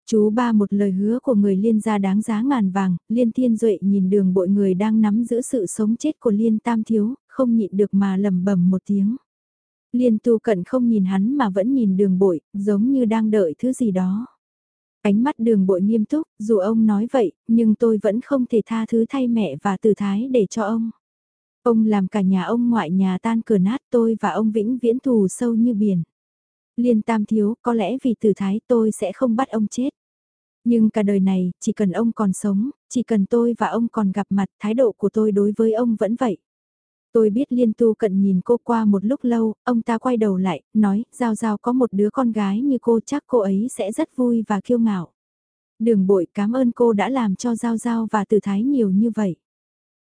Chú ba một lời hứa của người liên gia đáng giá ngàn vàng, liên thiên duệ nhìn đường bội người đang nắm giữ sự sống chết của liên tam thiếu, không nhịn được mà lầm bầm một tiếng. Liên tu cận không nhìn hắn mà vẫn nhìn đường bội, giống như đang đợi thứ gì đó. Ánh mắt đường bội nghiêm túc, dù ông nói vậy, nhưng tôi vẫn không thể tha thứ thay mẹ và tử thái để cho ông. Ông làm cả nhà ông ngoại nhà tan cửa nát tôi và ông vĩnh viễn thù sâu như biển. Liên tam thiếu, có lẽ vì tử thái tôi sẽ không bắt ông chết. Nhưng cả đời này, chỉ cần ông còn sống, chỉ cần tôi và ông còn gặp mặt, thái độ của tôi đối với ông vẫn vậy. Tôi biết liên tu cận nhìn cô qua một lúc lâu, ông ta quay đầu lại, nói, Giao Giao có một đứa con gái như cô chắc cô ấy sẽ rất vui và kiêu ngạo. Đường bội cảm ơn cô đã làm cho Giao Giao và Tử Thái nhiều như vậy.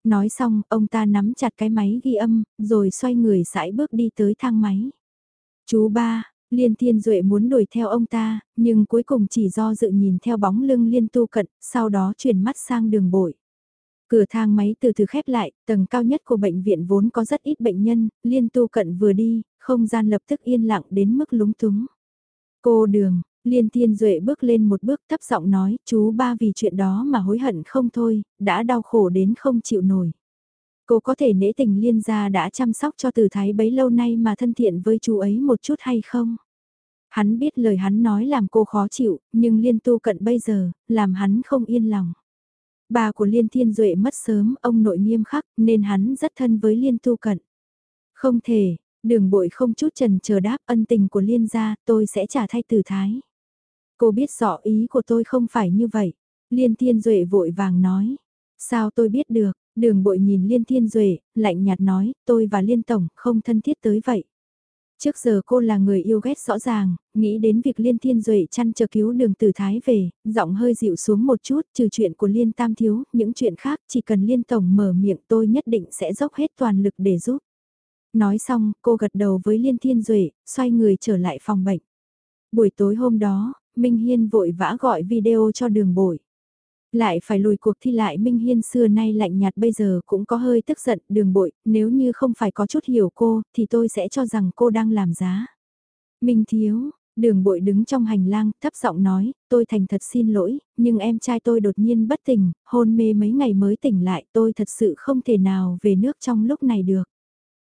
Nói xong, ông ta nắm chặt cái máy ghi âm, rồi xoay người sải bước đi tới thang máy. Chú ba, Liên Thiên Duệ muốn đuổi theo ông ta, nhưng cuối cùng chỉ do dự nhìn theo bóng lưng Liên Tu Cận, sau đó chuyển mắt sang đường bội. Cửa thang máy từ từ khép lại, tầng cao nhất của bệnh viện vốn có rất ít bệnh nhân, Liên Tu Cận vừa đi, không gian lập tức yên lặng đến mức lúng túng. Cô đường, Liên Thiên Duệ bước lên một bước thấp giọng nói, chú ba vì chuyện đó mà hối hận không thôi, đã đau khổ đến không chịu nổi. Cô có thể nể tình liên gia đã chăm sóc cho tử thái bấy lâu nay mà thân thiện với chú ấy một chút hay không? Hắn biết lời hắn nói làm cô khó chịu, nhưng liên tu cận bây giờ, làm hắn không yên lòng. Bà của Liên Thiên Duệ mất sớm, ông nội nghiêm khắc, nên hắn rất thân với Liên tu cận. Không thể, đường bội không chút trần chờ đáp ân tình của Liên gia, tôi sẽ trả thay tử thái. Cô biết rõ ý của tôi không phải như vậy. Liên Thiên Duệ vội vàng nói. Sao tôi biết được, Đường bội nhìn Liên Thiên Duệ, lạnh nhạt nói, tôi và Liên Tổng không thân thiết tới vậy. Trước giờ cô là người yêu ghét rõ ràng, nghĩ đến việc Liên Thiên Duệ chăn chờ cứu đường tử thái về, giọng hơi dịu xuống một chút, trừ chuyện của Liên Tam Thiếu, những chuyện khác chỉ cần Liên Tổng mở miệng tôi nhất định sẽ dốc hết toàn lực để giúp. Nói xong, cô gật đầu với Liên Thiên Duệ, xoay người trở lại phòng bệnh. Buổi tối hôm đó, Minh Hiên vội vã gọi video cho đường bội. Lại phải lùi cuộc thi lại Minh Hiên xưa nay lạnh nhạt bây giờ cũng có hơi tức giận đường bội, nếu như không phải có chút hiểu cô, thì tôi sẽ cho rằng cô đang làm giá. Minh Thiếu, đường bội đứng trong hành lang, thấp giọng nói, tôi thành thật xin lỗi, nhưng em trai tôi đột nhiên bất tỉnh, hôn mê mấy ngày mới tỉnh lại, tôi thật sự không thể nào về nước trong lúc này được.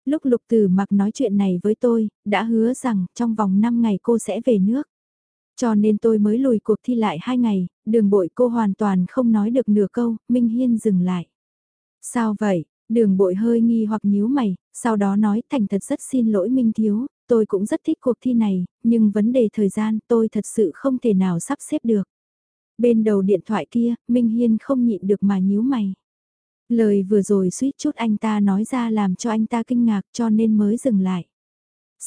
Lúc lục tử mặc nói chuyện này với tôi, đã hứa rằng trong vòng 5 ngày cô sẽ về nước. Cho nên tôi mới lùi cuộc thi lại hai ngày, đường bội cô hoàn toàn không nói được nửa câu, Minh Hiên dừng lại. Sao vậy? Đường bội hơi nghi hoặc nhíu mày, sau đó nói thành thật rất xin lỗi Minh Thiếu, tôi cũng rất thích cuộc thi này, nhưng vấn đề thời gian tôi thật sự không thể nào sắp xếp được. Bên đầu điện thoại kia, Minh Hiên không nhịn được mà nhíu mày. Lời vừa rồi suýt chút anh ta nói ra làm cho anh ta kinh ngạc cho nên mới dừng lại.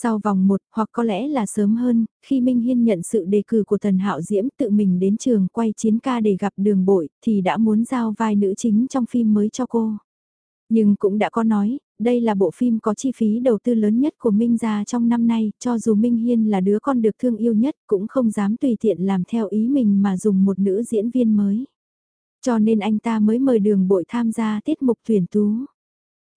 Sau vòng một, hoặc có lẽ là sớm hơn, khi Minh Hiên nhận sự đề cử của Tần Hạo Diễm tự mình đến trường quay chiến ca để gặp đường bội, thì đã muốn giao vai nữ chính trong phim mới cho cô. Nhưng cũng đã có nói, đây là bộ phim có chi phí đầu tư lớn nhất của Minh gia trong năm nay, cho dù Minh Hiên là đứa con được thương yêu nhất cũng không dám tùy tiện làm theo ý mình mà dùng một nữ diễn viên mới. Cho nên anh ta mới mời đường bội tham gia tiết mục tuyển tú.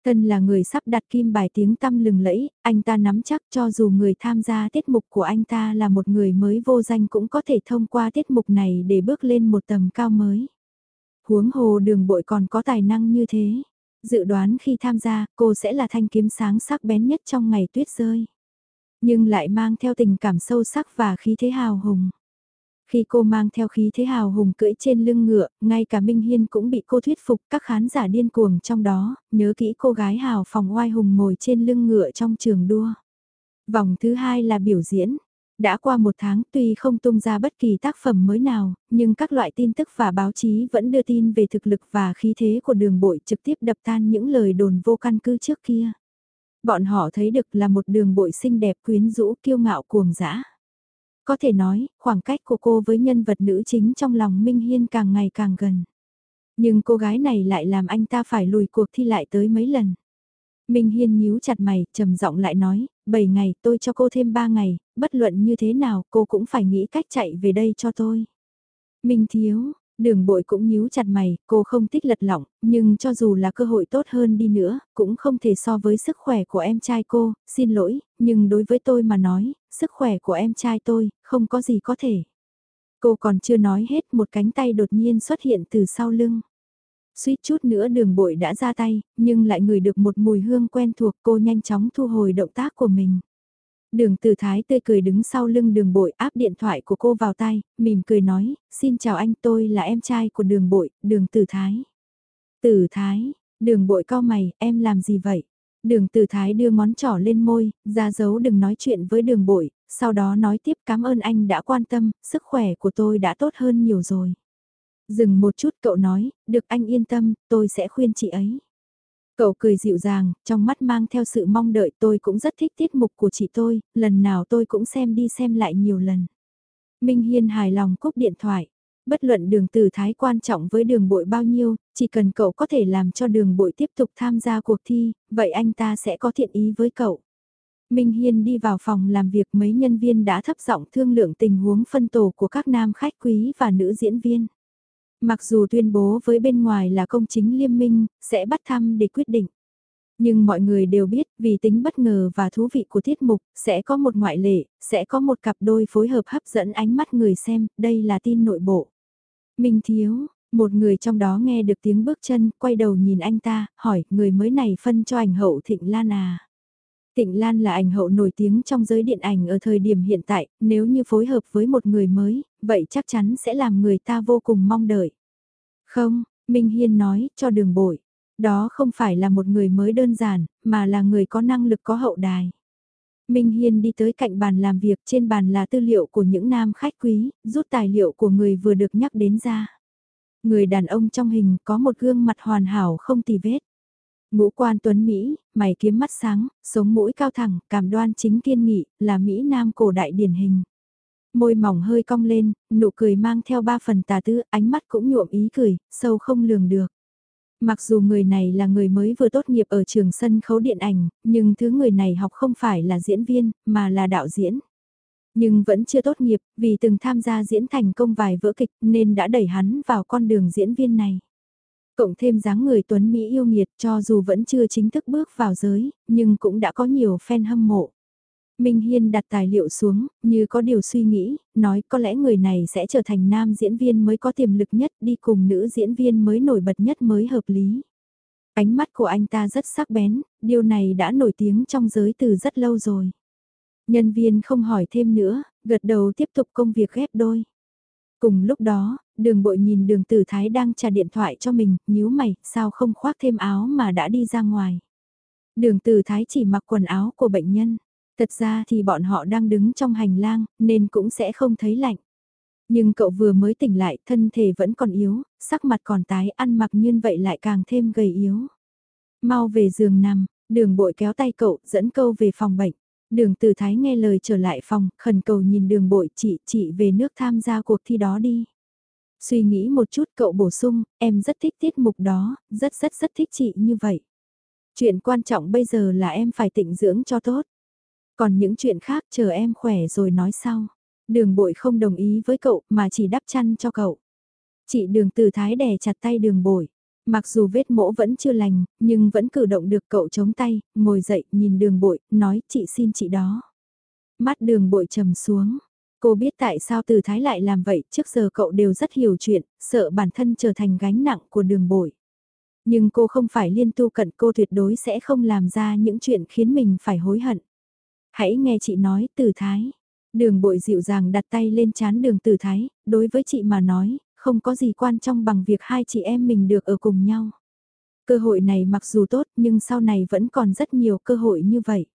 Thân là người sắp đặt kim bài tiếng tăm lừng lẫy, anh ta nắm chắc cho dù người tham gia tiết mục của anh ta là một người mới vô danh cũng có thể thông qua tiết mục này để bước lên một tầm cao mới. Huống hồ đường bội còn có tài năng như thế. Dự đoán khi tham gia, cô sẽ là thanh kiếm sáng sắc bén nhất trong ngày tuyết rơi. Nhưng lại mang theo tình cảm sâu sắc và khí thế hào hùng. Khi cô mang theo khí thế hào hùng cưỡi trên lưng ngựa, ngay cả Minh Hiên cũng bị cô thuyết phục các khán giả điên cuồng trong đó, nhớ kỹ cô gái hào phòng oai hùng ngồi trên lưng ngựa trong trường đua. Vòng thứ hai là biểu diễn. Đã qua một tháng tuy không tung ra bất kỳ tác phẩm mới nào, nhưng các loại tin tức và báo chí vẫn đưa tin về thực lực và khí thế của đường bội trực tiếp đập tan những lời đồn vô căn cứ trước kia. Bọn họ thấy được là một đường bội xinh đẹp quyến rũ kiêu ngạo cuồng dã. Có thể nói, khoảng cách của cô với nhân vật nữ chính trong lòng Minh Hiên càng ngày càng gần. Nhưng cô gái này lại làm anh ta phải lùi cuộc thi lại tới mấy lần. Minh Hiên nhíu chặt mày, trầm giọng lại nói, 7 ngày tôi cho cô thêm 3 ngày, bất luận như thế nào cô cũng phải nghĩ cách chạy về đây cho tôi. Minh Thiếu, đường bội cũng nhíu chặt mày, cô không thích lật lỏng, nhưng cho dù là cơ hội tốt hơn đi nữa, cũng không thể so với sức khỏe của em trai cô, xin lỗi, nhưng đối với tôi mà nói, sức khỏe của em trai tôi, không có gì có thể. Cô còn chưa nói hết một cánh tay đột nhiên xuất hiện từ sau lưng. Suýt chút nữa đường bội đã ra tay, nhưng lại ngửi được một mùi hương quen thuộc cô nhanh chóng thu hồi động tác của mình. Đường tử thái tươi cười đứng sau lưng đường bội áp điện thoại của cô vào tay, mỉm cười nói, xin chào anh tôi là em trai của đường bội, đường tử thái. Tử thái, đường bội cao mày, em làm gì vậy? Đường từ thái đưa ngón trỏ lên môi, ra dấu đừng nói chuyện với đường bội, sau đó nói tiếp cảm ơn anh đã quan tâm, sức khỏe của tôi đã tốt hơn nhiều rồi. Dừng một chút cậu nói, được anh yên tâm, tôi sẽ khuyên chị ấy. Cậu cười dịu dàng, trong mắt mang theo sự mong đợi tôi cũng rất thích tiết mục của chị tôi, lần nào tôi cũng xem đi xem lại nhiều lần. Minh Hiên hài lòng cúp điện thoại. Bất luận đường tử thái quan trọng với đường bội bao nhiêu, chỉ cần cậu có thể làm cho đường bội tiếp tục tham gia cuộc thi, vậy anh ta sẽ có thiện ý với cậu. Minh Hiên đi vào phòng làm việc mấy nhân viên đã thấp giọng thương lượng tình huống phân tổ của các nam khách quý và nữ diễn viên. Mặc dù tuyên bố với bên ngoài là công chính liên minh, sẽ bắt thăm để quyết định. Nhưng mọi người đều biết vì tính bất ngờ và thú vị của tiết mục, sẽ có một ngoại lệ, sẽ có một cặp đôi phối hợp hấp dẫn ánh mắt người xem, đây là tin nội bộ. Minh Thiếu, một người trong đó nghe được tiếng bước chân, quay đầu nhìn anh ta, hỏi người mới này phân cho ảnh hậu Thịnh Lan à. Tịnh Lan là ảnh hậu nổi tiếng trong giới điện ảnh ở thời điểm hiện tại, nếu như phối hợp với một người mới, vậy chắc chắn sẽ làm người ta vô cùng mong đợi. Không, Minh Hiên nói, cho đường bội. Đó không phải là một người mới đơn giản, mà là người có năng lực có hậu đài. Minh Hiên đi tới cạnh bàn làm việc trên bàn là tư liệu của những nam khách quý, rút tài liệu của người vừa được nhắc đến ra. Người đàn ông trong hình có một gương mặt hoàn hảo không tì vết. Ngũ quan tuấn Mỹ, mày kiếm mắt sáng, sống mũi cao thẳng, cảm đoan chính kiên nghị, là Mỹ Nam cổ đại điển hình. Môi mỏng hơi cong lên, nụ cười mang theo ba phần tà tư, ánh mắt cũng nhuộm ý cười, sâu không lường được. Mặc dù người này là người mới vừa tốt nghiệp ở trường sân khấu điện ảnh, nhưng thứ người này học không phải là diễn viên, mà là đạo diễn. Nhưng vẫn chưa tốt nghiệp, vì từng tham gia diễn thành công vài vỡ kịch nên đã đẩy hắn vào con đường diễn viên này. Cộng thêm dáng người Tuấn Mỹ yêu nghiệt cho dù vẫn chưa chính thức bước vào giới, nhưng cũng đã có nhiều fan hâm mộ. Minh Hiên đặt tài liệu xuống, như có điều suy nghĩ, nói có lẽ người này sẽ trở thành nam diễn viên mới có tiềm lực nhất đi cùng nữ diễn viên mới nổi bật nhất mới hợp lý. Ánh mắt của anh ta rất sắc bén, điều này đã nổi tiếng trong giới từ rất lâu rồi. Nhân viên không hỏi thêm nữa, gật đầu tiếp tục công việc ghép đôi. Cùng lúc đó, đường bội nhìn đường tử thái đang trả điện thoại cho mình, nhíu mày, sao không khoác thêm áo mà đã đi ra ngoài. Đường tử thái chỉ mặc quần áo của bệnh nhân. Thật ra thì bọn họ đang đứng trong hành lang, nên cũng sẽ không thấy lạnh. Nhưng cậu vừa mới tỉnh lại, thân thể vẫn còn yếu, sắc mặt còn tái, ăn mặc như vậy lại càng thêm gầy yếu. Mau về giường nằm, đường bội kéo tay cậu, dẫn câu về phòng bệnh. Đường từ thái nghe lời trở lại phòng, khẩn cầu nhìn đường bội chị, chị về nước tham gia cuộc thi đó đi. Suy nghĩ một chút cậu bổ sung, em rất thích tiết mục đó, rất rất rất thích chị như vậy. Chuyện quan trọng bây giờ là em phải tịnh dưỡng cho tốt. Còn những chuyện khác chờ em khỏe rồi nói sau. Đường bội không đồng ý với cậu mà chỉ đắp chăn cho cậu. Chị đường từ thái đè chặt tay đường bội. Mặc dù vết mỗ vẫn chưa lành, nhưng vẫn cử động được cậu chống tay, ngồi dậy, nhìn đường bội, nói chị xin chị đó. Mắt đường bội trầm xuống. Cô biết tại sao từ thái lại làm vậy, trước giờ cậu đều rất hiểu chuyện, sợ bản thân trở thành gánh nặng của đường bội. Nhưng cô không phải liên tu cận cô tuyệt đối sẽ không làm ra những chuyện khiến mình phải hối hận. Hãy nghe chị nói từ thái. Đường bội dịu dàng đặt tay lên chán đường tử thái, đối với chị mà nói, không có gì quan trọng bằng việc hai chị em mình được ở cùng nhau. Cơ hội này mặc dù tốt nhưng sau này vẫn còn rất nhiều cơ hội như vậy.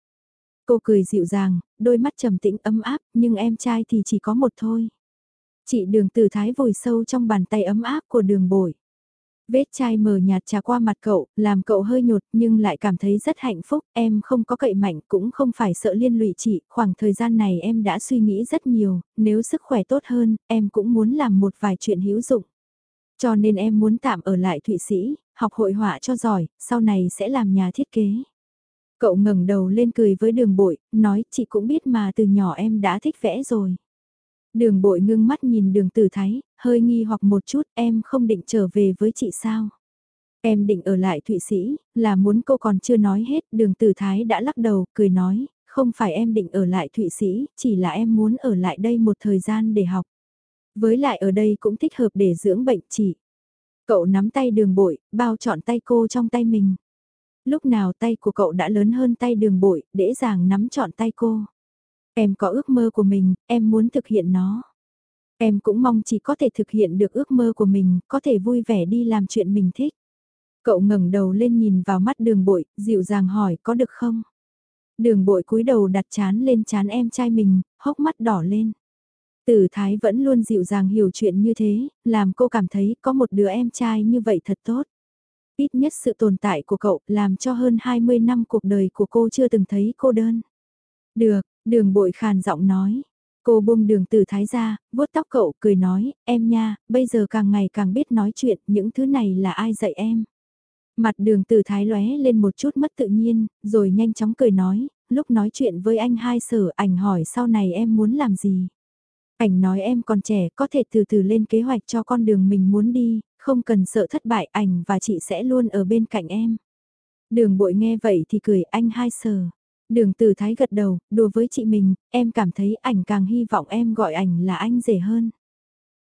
Cô cười dịu dàng, đôi mắt trầm tĩnh ấm áp, nhưng em trai thì chỉ có một thôi. Chị đường tử thái vùi sâu trong bàn tay ấm áp của đường bội. Vết chai mờ nhạt trà qua mặt cậu, làm cậu hơi nhột nhưng lại cảm thấy rất hạnh phúc, em không có cậy mạnh cũng không phải sợ liên lụy chị, khoảng thời gian này em đã suy nghĩ rất nhiều, nếu sức khỏe tốt hơn, em cũng muốn làm một vài chuyện hữu dụng. Cho nên em muốn tạm ở lại Thụy Sĩ, học hội họa cho giỏi, sau này sẽ làm nhà thiết kế. Cậu ngẩng đầu lên cười với đường bội, nói chị cũng biết mà từ nhỏ em đã thích vẽ rồi. Đường bội ngưng mắt nhìn đường tử thái, hơi nghi hoặc một chút em không định trở về với chị sao. Em định ở lại Thụy Sĩ, là muốn cô còn chưa nói hết, đường tử thái đã lắc đầu, cười nói, không phải em định ở lại Thụy Sĩ, chỉ là em muốn ở lại đây một thời gian để học. Với lại ở đây cũng thích hợp để dưỡng bệnh chị. Cậu nắm tay đường bội, bao trọn tay cô trong tay mình. Lúc nào tay của cậu đã lớn hơn tay đường bội, dễ dàng nắm trọn tay cô. Em có ước mơ của mình, em muốn thực hiện nó. Em cũng mong chỉ có thể thực hiện được ước mơ của mình, có thể vui vẻ đi làm chuyện mình thích. Cậu ngẩng đầu lên nhìn vào mắt đường bội, dịu dàng hỏi có được không? Đường bội cúi đầu đặt chán lên chán em trai mình, hốc mắt đỏ lên. Tử Thái vẫn luôn dịu dàng hiểu chuyện như thế, làm cô cảm thấy có một đứa em trai như vậy thật tốt. Ít nhất sự tồn tại của cậu làm cho hơn 20 năm cuộc đời của cô chưa từng thấy cô đơn. Được, đường bội khàn giọng nói. Cô buông đường tử thái ra, vuốt tóc cậu cười nói, em nha, bây giờ càng ngày càng biết nói chuyện, những thứ này là ai dạy em. Mặt đường tử thái lóe lên một chút mất tự nhiên, rồi nhanh chóng cười nói, lúc nói chuyện với anh hai sở ảnh hỏi sau này em muốn làm gì. Ảnh nói em còn trẻ có thể từ từ lên kế hoạch cho con đường mình muốn đi, không cần sợ thất bại ảnh và chị sẽ luôn ở bên cạnh em. Đường bội nghe vậy thì cười anh hai sờ. Đường từ thái gật đầu, đùa với chị mình, em cảm thấy ảnh càng hy vọng em gọi ảnh là anh rể hơn.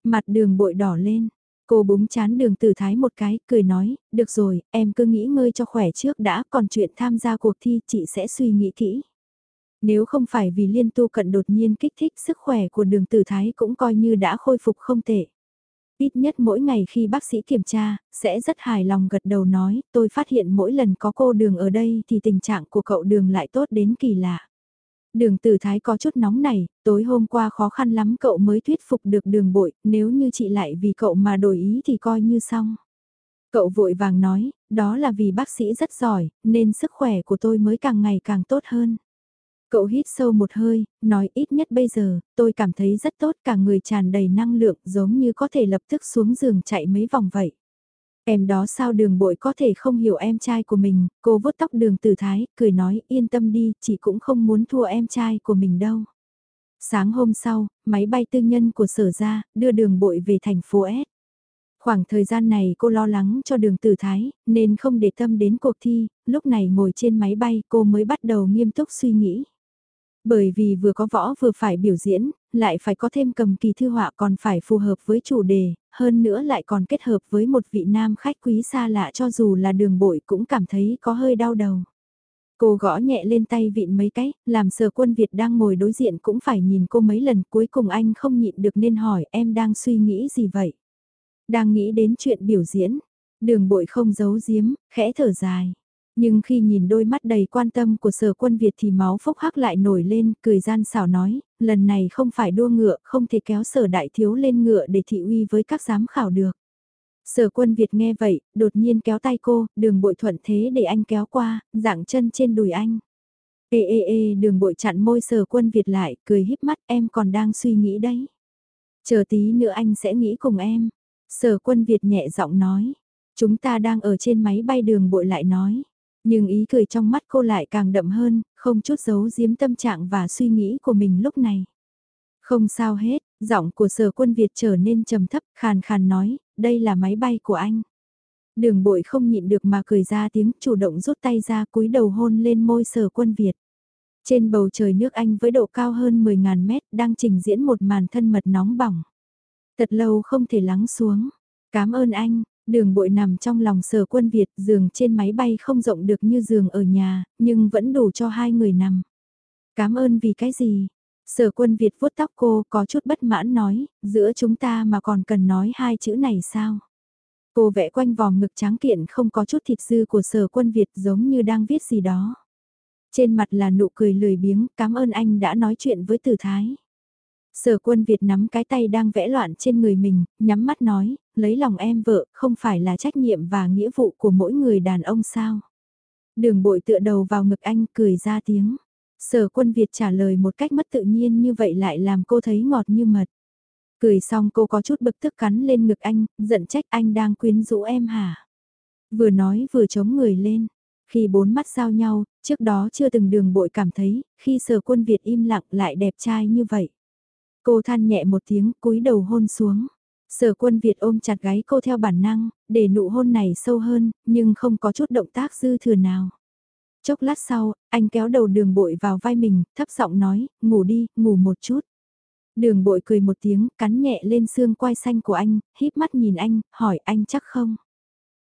Mặt đường bội đỏ lên, cô búng chán đường từ thái một cái, cười nói, được rồi, em cứ nghĩ ngơi cho khỏe trước đã, còn chuyện tham gia cuộc thi chị sẽ suy nghĩ kỹ. Nếu không phải vì liên tu cận đột nhiên kích thích sức khỏe của đường tử thái cũng coi như đã khôi phục không tệ. Ít nhất mỗi ngày khi bác sĩ kiểm tra, sẽ rất hài lòng gật đầu nói, tôi phát hiện mỗi lần có cô đường ở đây thì tình trạng của cậu đường lại tốt đến kỳ lạ. Đường tử thái có chút nóng này, tối hôm qua khó khăn lắm cậu mới thuyết phục được đường bội, nếu như chị lại vì cậu mà đổi ý thì coi như xong. Cậu vội vàng nói, đó là vì bác sĩ rất giỏi, nên sức khỏe của tôi mới càng ngày càng tốt hơn. Cậu hít sâu một hơi, nói ít nhất bây giờ, tôi cảm thấy rất tốt cả người tràn đầy năng lượng giống như có thể lập tức xuống giường chạy mấy vòng vậy. Em đó sao đường bội có thể không hiểu em trai của mình, cô vuốt tóc đường tử thái, cười nói yên tâm đi, chị cũng không muốn thua em trai của mình đâu. Sáng hôm sau, máy bay tư nhân của sở ra, đưa đường bội về thành phố S. Khoảng thời gian này cô lo lắng cho đường tử thái, nên không để tâm đến cuộc thi, lúc này ngồi trên máy bay cô mới bắt đầu nghiêm túc suy nghĩ. Bởi vì vừa có võ vừa phải biểu diễn, lại phải có thêm cầm kỳ thư họa còn phải phù hợp với chủ đề, hơn nữa lại còn kết hợp với một vị nam khách quý xa lạ cho dù là đường bội cũng cảm thấy có hơi đau đầu. Cô gõ nhẹ lên tay vịn mấy cái, làm sở quân Việt đang ngồi đối diện cũng phải nhìn cô mấy lần cuối cùng anh không nhịn được nên hỏi em đang suy nghĩ gì vậy? Đang nghĩ đến chuyện biểu diễn, đường bội không giấu giếm, khẽ thở dài. Nhưng khi nhìn đôi mắt đầy quan tâm của sở quân Việt thì máu phốc hắc lại nổi lên, cười gian xảo nói, lần này không phải đua ngựa, không thể kéo sở đại thiếu lên ngựa để thị uy với các giám khảo được. Sở quân Việt nghe vậy, đột nhiên kéo tay cô, đường bội thuận thế để anh kéo qua, dạng chân trên đùi anh. Ê ê ê đường bội chặn môi sở quân Việt lại, cười híp mắt em còn đang suy nghĩ đấy. Chờ tí nữa anh sẽ nghĩ cùng em. Sở quân Việt nhẹ giọng nói. Chúng ta đang ở trên máy bay đường bội lại nói. Nhưng ý cười trong mắt cô lại càng đậm hơn, không chút giấu giếm tâm trạng và suy nghĩ của mình lúc này. Không sao hết, giọng của sở quân Việt trở nên trầm thấp, khàn khàn nói, đây là máy bay của anh. Đường bội không nhịn được mà cười ra tiếng chủ động rút tay ra cúi đầu hôn lên môi sở quân Việt. Trên bầu trời nước Anh với độ cao hơn 10.000 mét đang trình diễn một màn thân mật nóng bỏng. Thật lâu không thể lắng xuống. Cảm ơn anh, Đường bội nằm trong lòng sở quân Việt, giường trên máy bay không rộng được như giường ở nhà, nhưng vẫn đủ cho hai người nằm. Cảm ơn vì cái gì? Sở quân Việt vuốt tóc cô có chút bất mãn nói, giữa chúng ta mà còn cần nói hai chữ này sao? Cô vẽ quanh vòng ngực trắng kiện không có chút thịt dư của sở quân Việt giống như đang viết gì đó. Trên mặt là nụ cười lười biếng, cảm ơn anh đã nói chuyện với tử thái. Sở quân Việt nắm cái tay đang vẽ loạn trên người mình, nhắm mắt nói, lấy lòng em vợ, không phải là trách nhiệm và nghĩa vụ của mỗi người đàn ông sao. Đường bội tựa đầu vào ngực anh cười ra tiếng. Sở quân Việt trả lời một cách mất tự nhiên như vậy lại làm cô thấy ngọt như mật. Cười xong cô có chút bực tức cắn lên ngực anh, giận trách anh đang quyến rũ em hả? Vừa nói vừa chống người lên. Khi bốn mắt giao nhau, trước đó chưa từng đường bội cảm thấy, khi sở quân Việt im lặng lại đẹp trai như vậy. Cô than nhẹ một tiếng cúi đầu hôn xuống. Sở quân Việt ôm chặt gáy cô theo bản năng, để nụ hôn này sâu hơn, nhưng không có chút động tác dư thừa nào. Chốc lát sau, anh kéo đầu đường bội vào vai mình, thấp giọng nói, ngủ đi, ngủ một chút. Đường bội cười một tiếng, cắn nhẹ lên xương quai xanh của anh, híp mắt nhìn anh, hỏi anh chắc không?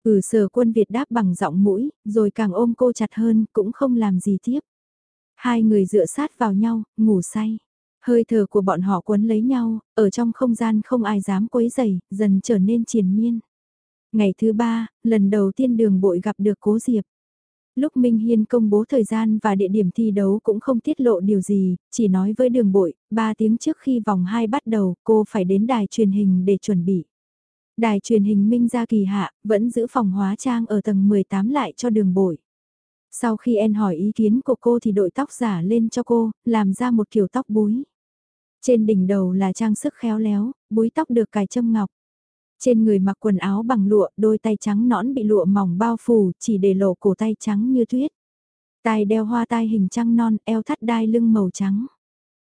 Ừ sở quân Việt đáp bằng giọng mũi, rồi càng ôm cô chặt hơn, cũng không làm gì tiếp. Hai người dựa sát vào nhau, ngủ say. Hơi thở của bọn họ quấn lấy nhau, ở trong không gian không ai dám quấy rầy, dần trở nên triền miên. Ngày thứ ba, lần đầu tiên đường bội gặp được cố Diệp. Lúc Minh Hiên công bố thời gian và địa điểm thi đấu cũng không tiết lộ điều gì, chỉ nói với đường bội, 3 tiếng trước khi vòng 2 bắt đầu cô phải đến đài truyền hình để chuẩn bị. Đài truyền hình Minh ra kỳ hạ, vẫn giữ phòng hóa trang ở tầng 18 lại cho đường bội. Sau khi En hỏi ý kiến của cô thì đội tóc giả lên cho cô, làm ra một kiểu tóc búi. Trên đỉnh đầu là trang sức khéo léo, búi tóc được cài châm ngọc. Trên người mặc quần áo bằng lụa, đôi tay trắng nõn bị lụa mỏng bao phủ, chỉ để lộ cổ tay trắng như tuyết. Tai đeo hoa tai hình trăng non, eo thắt đai lưng màu trắng.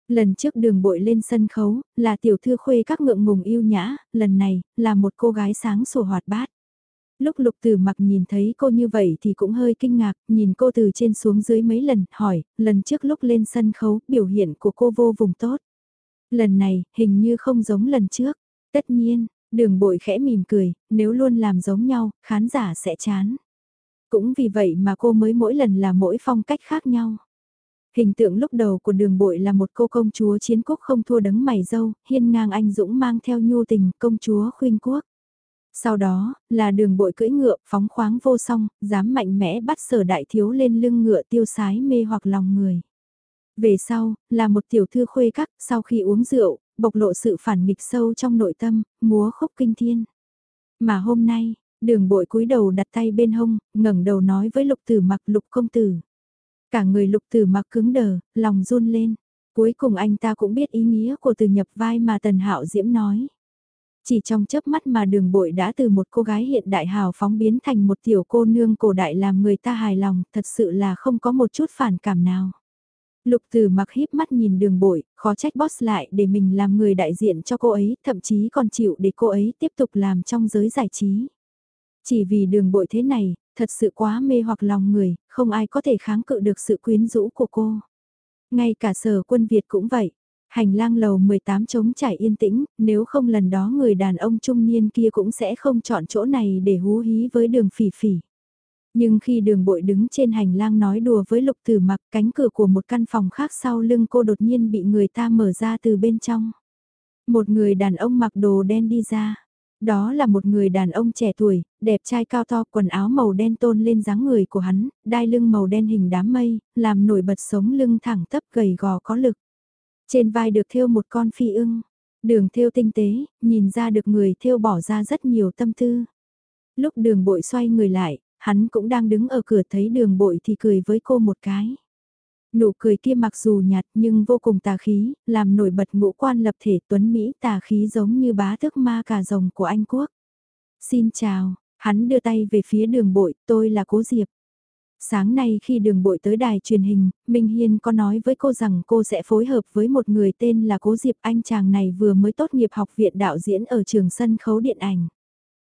Lần trước đường bội lên sân khấu, là tiểu thư khuê các ngượng ngùng yêu nhã, lần này, là một cô gái sáng sủa hoạt bát. Lúc lục tử mặc nhìn thấy cô như vậy thì cũng hơi kinh ngạc, nhìn cô từ trên xuống dưới mấy lần, hỏi, lần trước lúc lên sân khấu, biểu hiện của cô vô vùng tốt. Lần này, hình như không giống lần trước. Tất nhiên, đường bội khẽ mỉm cười, nếu luôn làm giống nhau, khán giả sẽ chán. Cũng vì vậy mà cô mới mỗi lần là mỗi phong cách khác nhau. Hình tượng lúc đầu của đường bội là một cô công chúa chiến quốc không thua đấng mày dâu, hiên ngang anh dũng mang theo nhu tình công chúa khuyên quốc. Sau đó, là đường bội cưỡi ngựa, phóng khoáng vô song, dám mạnh mẽ bắt sở đại thiếu lên lưng ngựa tiêu sái mê hoặc lòng người. Về sau, là một tiểu thư khuê các, sau khi uống rượu, bộc lộ sự phản nghịch sâu trong nội tâm, múa khúc kinh thiên. Mà hôm nay, đường bội cúi đầu đặt tay bên hông, ngẩng đầu nói với lục tử mặc lục công tử. Cả người lục tử mặc cứng đờ, lòng run lên. Cuối cùng anh ta cũng biết ý nghĩa của từ nhập vai mà Tần Hạo Diễm nói. Chỉ trong chớp mắt mà đường bội đã từ một cô gái hiện đại hào phóng biến thành một tiểu cô nương cổ đại làm người ta hài lòng, thật sự là không có một chút phản cảm nào. Lục Tử mặc híp mắt nhìn đường bội, khó trách boss lại để mình làm người đại diện cho cô ấy, thậm chí còn chịu để cô ấy tiếp tục làm trong giới giải trí. Chỉ vì đường bội thế này, thật sự quá mê hoặc lòng người, không ai có thể kháng cự được sự quyến rũ của cô. Ngay cả sở quân Việt cũng vậy. Hành lang lầu 18 trống trải yên tĩnh, nếu không lần đó người đàn ông trung niên kia cũng sẽ không chọn chỗ này để hú hí với đường phỉ phỉ. Nhưng khi đường bội đứng trên hành lang nói đùa với lục tử mặc cánh cửa của một căn phòng khác sau lưng cô đột nhiên bị người ta mở ra từ bên trong. Một người đàn ông mặc đồ đen đi ra. Đó là một người đàn ông trẻ tuổi, đẹp trai cao to, quần áo màu đen tôn lên dáng người của hắn, đai lưng màu đen hình đám mây, làm nổi bật sống lưng thẳng tấp gầy gò có lực. Trên vai được thêu một con phi ưng, đường thêu tinh tế, nhìn ra được người thêu bỏ ra rất nhiều tâm tư. Lúc đường bội xoay người lại, hắn cũng đang đứng ở cửa thấy đường bội thì cười với cô một cái. Nụ cười kia mặc dù nhạt nhưng vô cùng tà khí, làm nổi bật ngũ quan lập thể tuấn Mỹ tà khí giống như bá thức ma cà rồng của Anh Quốc. Xin chào, hắn đưa tay về phía đường bội, tôi là Cố Diệp. Sáng nay khi đường bội tới đài truyền hình, Minh Hiên có nói với cô rằng cô sẽ phối hợp với một người tên là Cố Diệp anh chàng này vừa mới tốt nghiệp học viện đạo diễn ở trường sân khấu điện ảnh.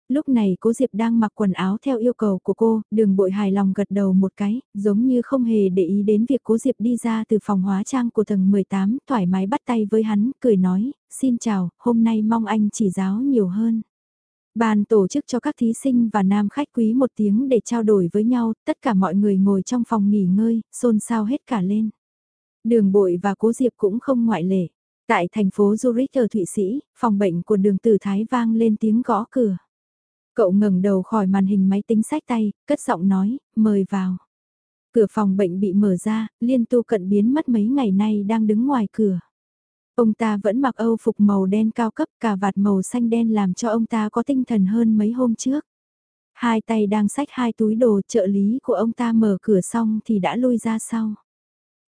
Lúc này cố Diệp đang mặc quần áo theo yêu cầu của cô, đường bội hài lòng gật đầu một cái, giống như không hề để ý đến việc cố Diệp đi ra từ phòng hóa trang của tầng 18, thoải mái bắt tay với hắn, cười nói, xin chào, hôm nay mong anh chỉ giáo nhiều hơn. Ban tổ chức cho các thí sinh và nam khách quý một tiếng để trao đổi với nhau, tất cả mọi người ngồi trong phòng nghỉ ngơi, xôn xao hết cả lên. Đường bội và cố diệp cũng không ngoại lệ. Tại thành phố Zurich ở Thụy Sĩ, phòng bệnh của đường tử thái vang lên tiếng gõ cửa. Cậu ngẩng đầu khỏi màn hình máy tính sách tay, cất giọng nói, mời vào. Cửa phòng bệnh bị mở ra, liên tu cận biến mất mấy ngày nay đang đứng ngoài cửa. Ông ta vẫn mặc âu phục màu đen cao cấp cà vạt màu xanh đen làm cho ông ta có tinh thần hơn mấy hôm trước. Hai tay đang xách hai túi đồ trợ lý của ông ta mở cửa xong thì đã lui ra sau.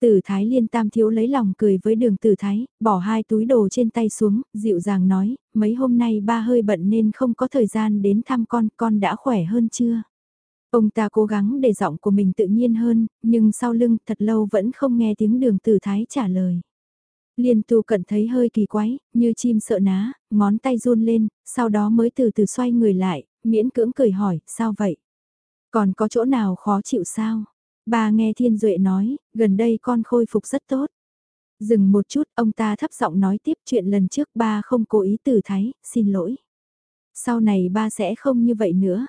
Tử Thái Liên Tam Thiếu lấy lòng cười với đường Tử Thái, bỏ hai túi đồ trên tay xuống, dịu dàng nói, mấy hôm nay ba hơi bận nên không có thời gian đến thăm con, con đã khỏe hơn chưa? Ông ta cố gắng để giọng của mình tự nhiên hơn, nhưng sau lưng thật lâu vẫn không nghe tiếng đường Tử Thái trả lời. Liên tu cận thấy hơi kỳ quái, như chim sợ ná, ngón tay run lên, sau đó mới từ từ xoay người lại, miễn cưỡng cười hỏi, sao vậy? Còn có chỗ nào khó chịu sao? Bà nghe Thiên Duệ nói, gần đây con khôi phục rất tốt. Dừng một chút, ông ta thấp giọng nói tiếp chuyện lần trước ba không cố ý từ thái, xin lỗi. Sau này ba sẽ không như vậy nữa.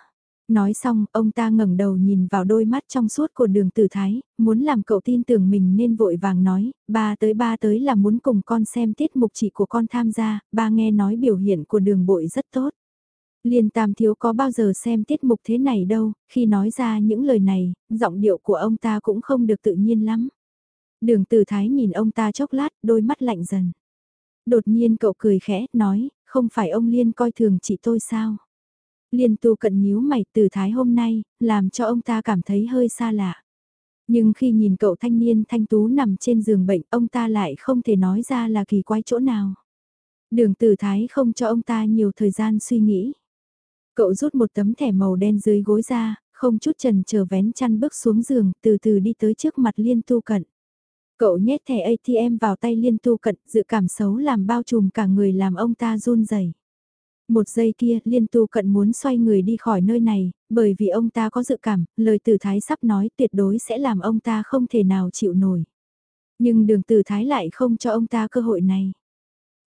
Nói xong, ông ta ngẩng đầu nhìn vào đôi mắt trong suốt của đường tử thái, muốn làm cậu tin tưởng mình nên vội vàng nói, ba tới ba tới là muốn cùng con xem tiết mục chỉ của con tham gia, ba nghe nói biểu hiện của đường bội rất tốt. Liên Tam Thiếu có bao giờ xem tiết mục thế này đâu, khi nói ra những lời này, giọng điệu của ông ta cũng không được tự nhiên lắm. Đường Tử Thái nhìn ông ta chốc lát, đôi mắt lạnh dần. Đột nhiên cậu cười khẽ, nói, không phải ông Liên coi thường chị tôi sao? Liên tu cận nhíu mày Tử Thái hôm nay, làm cho ông ta cảm thấy hơi xa lạ. Nhưng khi nhìn cậu thanh niên thanh tú nằm trên giường bệnh, ông ta lại không thể nói ra là kỳ quái chỗ nào. Đường Tử Thái không cho ông ta nhiều thời gian suy nghĩ. Cậu rút một tấm thẻ màu đen dưới gối ra, không chút trần chờ vén chăn bước xuống giường, từ từ đi tới trước mặt liên tu cận. Cậu nhét thẻ ATM vào tay liên tu cận, dự cảm xấu làm bao trùm cả người làm ông ta run rẩy. Một giây kia, liên tu cận muốn xoay người đi khỏi nơi này, bởi vì ông ta có dự cảm, lời tử thái sắp nói tuyệt đối sẽ làm ông ta không thể nào chịu nổi. Nhưng đường tử thái lại không cho ông ta cơ hội này.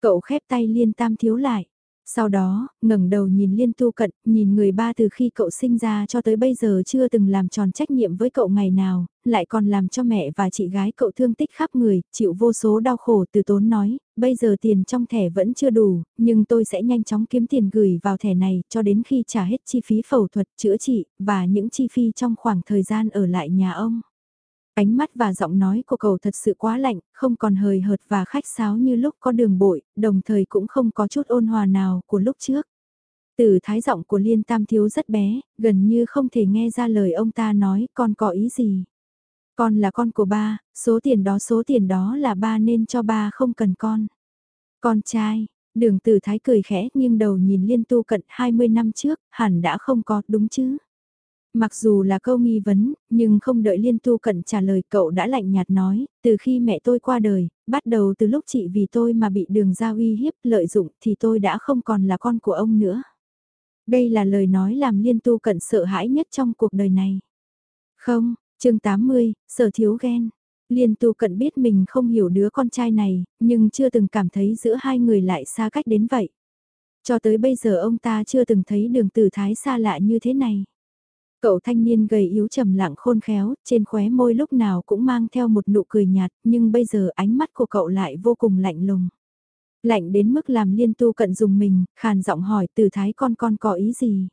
Cậu khép tay liên tam thiếu lại. Sau đó, ngẩng đầu nhìn liên tu cận, nhìn người ba từ khi cậu sinh ra cho tới bây giờ chưa từng làm tròn trách nhiệm với cậu ngày nào, lại còn làm cho mẹ và chị gái cậu thương tích khắp người, chịu vô số đau khổ từ tốn nói, bây giờ tiền trong thẻ vẫn chưa đủ, nhưng tôi sẽ nhanh chóng kiếm tiền gửi vào thẻ này cho đến khi trả hết chi phí phẫu thuật, chữa trị, và những chi phí trong khoảng thời gian ở lại nhà ông. Ánh mắt và giọng nói của cậu thật sự quá lạnh, không còn hời hợt và khách sáo như lúc có đường bội, đồng thời cũng không có chút ôn hòa nào của lúc trước. Từ thái giọng của Liên Tam Thiếu rất bé, gần như không thể nghe ra lời ông ta nói con có ý gì. Con là con của ba, số tiền đó số tiền đó là ba nên cho ba không cần con. Con trai, đường tử thái cười khẽ nghiêng đầu nhìn Liên Tu cận 20 năm trước, hẳn đã không có đúng chứ. Mặc dù là câu nghi vấn, nhưng không đợi Liên Tu Cận trả lời cậu đã lạnh nhạt nói, từ khi mẹ tôi qua đời, bắt đầu từ lúc chị vì tôi mà bị đường giao uy hiếp lợi dụng thì tôi đã không còn là con của ông nữa. Đây là lời nói làm Liên Tu Cận sợ hãi nhất trong cuộc đời này. Không, chương 80, sở thiếu ghen. Liên Tu Cận biết mình không hiểu đứa con trai này, nhưng chưa từng cảm thấy giữa hai người lại xa cách đến vậy. Cho tới bây giờ ông ta chưa từng thấy đường tử thái xa lạ như thế này. Cậu thanh niên gầy yếu trầm lặng khôn khéo, trên khóe môi lúc nào cũng mang theo một nụ cười nhạt, nhưng bây giờ ánh mắt của cậu lại vô cùng lạnh lùng. Lạnh đến mức làm liên tu cận dùng mình, khàn giọng hỏi từ thái con con có ý gì?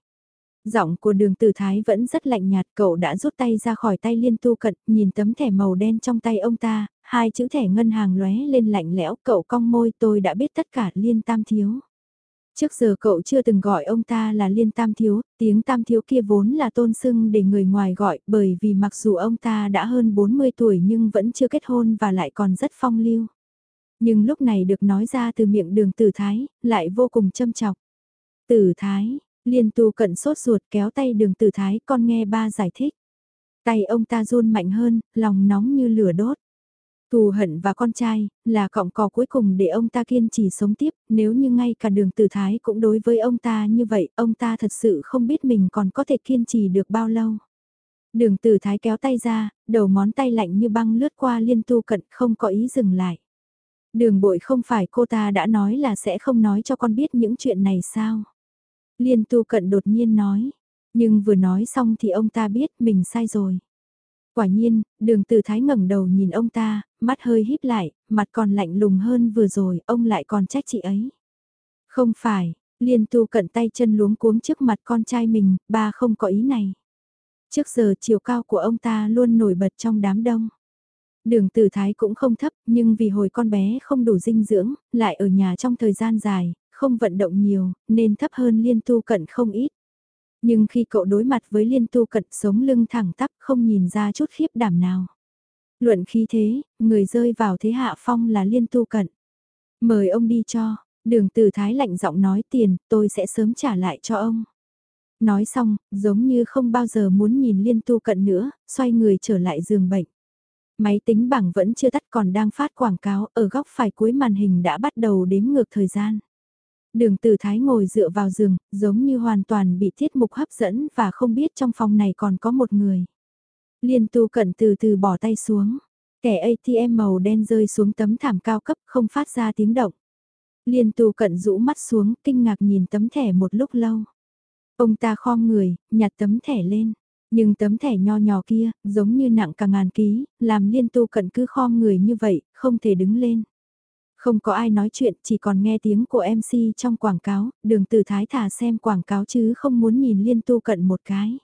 Giọng của đường tử thái vẫn rất lạnh nhạt cậu đã rút tay ra khỏi tay liên tu cận, nhìn tấm thẻ màu đen trong tay ông ta, hai chữ thẻ ngân hàng lóe lên lạnh lẽo cậu cong môi tôi đã biết tất cả liên tam thiếu. Trước giờ cậu chưa từng gọi ông ta là Liên Tam Thiếu, tiếng Tam Thiếu kia vốn là tôn sưng để người ngoài gọi bởi vì mặc dù ông ta đã hơn 40 tuổi nhưng vẫn chưa kết hôn và lại còn rất phong lưu. Nhưng lúc này được nói ra từ miệng đường tử thái, lại vô cùng châm chọc. Tử thái, liên tu cận sốt ruột kéo tay đường tử thái con nghe ba giải thích. Tay ông ta run mạnh hơn, lòng nóng như lửa đốt. Thù hận và con trai, là cọng cò cuối cùng để ông ta kiên trì sống tiếp, nếu như ngay cả đường tử thái cũng đối với ông ta như vậy, ông ta thật sự không biết mình còn có thể kiên trì được bao lâu. Đường tử thái kéo tay ra, đầu ngón tay lạnh như băng lướt qua liên tu cận không có ý dừng lại. Đường bội không phải cô ta đã nói là sẽ không nói cho con biết những chuyện này sao? Liên tu cận đột nhiên nói, nhưng vừa nói xong thì ông ta biết mình sai rồi. Quả nhiên, đường từ thái ngẩng đầu nhìn ông ta, mắt hơi híp lại, mặt còn lạnh lùng hơn vừa rồi, ông lại còn trách chị ấy. Không phải, liên tu cận tay chân luống cuống trước mặt con trai mình, ba không có ý này. Trước giờ chiều cao của ông ta luôn nổi bật trong đám đông. Đường tử thái cũng không thấp, nhưng vì hồi con bé không đủ dinh dưỡng, lại ở nhà trong thời gian dài, không vận động nhiều, nên thấp hơn liên tu cận không ít. Nhưng khi cậu đối mặt với liên tu cận sống lưng thẳng tắp không nhìn ra chút khiếp đảm nào. Luận khí thế, người rơi vào thế hạ phong là liên tu cận. Mời ông đi cho, đường từ thái lạnh giọng nói tiền, tôi sẽ sớm trả lại cho ông. Nói xong, giống như không bao giờ muốn nhìn liên tu cận nữa, xoay người trở lại giường bệnh. Máy tính bảng vẫn chưa tắt còn đang phát quảng cáo, ở góc phải cuối màn hình đã bắt đầu đếm ngược thời gian. Đường tử thái ngồi dựa vào giường, giống như hoàn toàn bị tiết mục hấp dẫn và không biết trong phòng này còn có một người. Liên tu cận từ từ bỏ tay xuống. Kẻ ATM màu đen rơi xuống tấm thảm cao cấp không phát ra tiếng động. Liên tu cận rũ mắt xuống, kinh ngạc nhìn tấm thẻ một lúc lâu. Ông ta khom người, nhặt tấm thẻ lên. Nhưng tấm thẻ nho nhỏ kia, giống như nặng cả ngàn ký, làm liên tu cận cứ khom người như vậy, không thể đứng lên. Không có ai nói chuyện, chỉ còn nghe tiếng của MC trong quảng cáo, đường từ thái thả xem quảng cáo chứ không muốn nhìn liên tu cận một cái.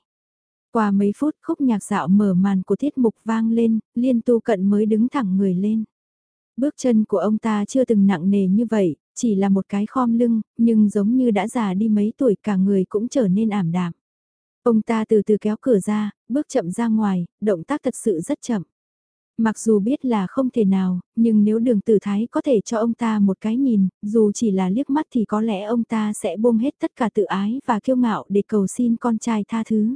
Qua mấy phút khúc nhạc dạo mở màn của tiết mục vang lên, liên tu cận mới đứng thẳng người lên. Bước chân của ông ta chưa từng nặng nề như vậy, chỉ là một cái khom lưng, nhưng giống như đã già đi mấy tuổi cả người cũng trở nên ảm đạm. Ông ta từ từ kéo cửa ra, bước chậm ra ngoài, động tác thật sự rất chậm. Mặc dù biết là không thể nào, nhưng nếu đường tử thái có thể cho ông ta một cái nhìn, dù chỉ là liếc mắt thì có lẽ ông ta sẽ buông hết tất cả tự ái và kiêu ngạo để cầu xin con trai tha thứ.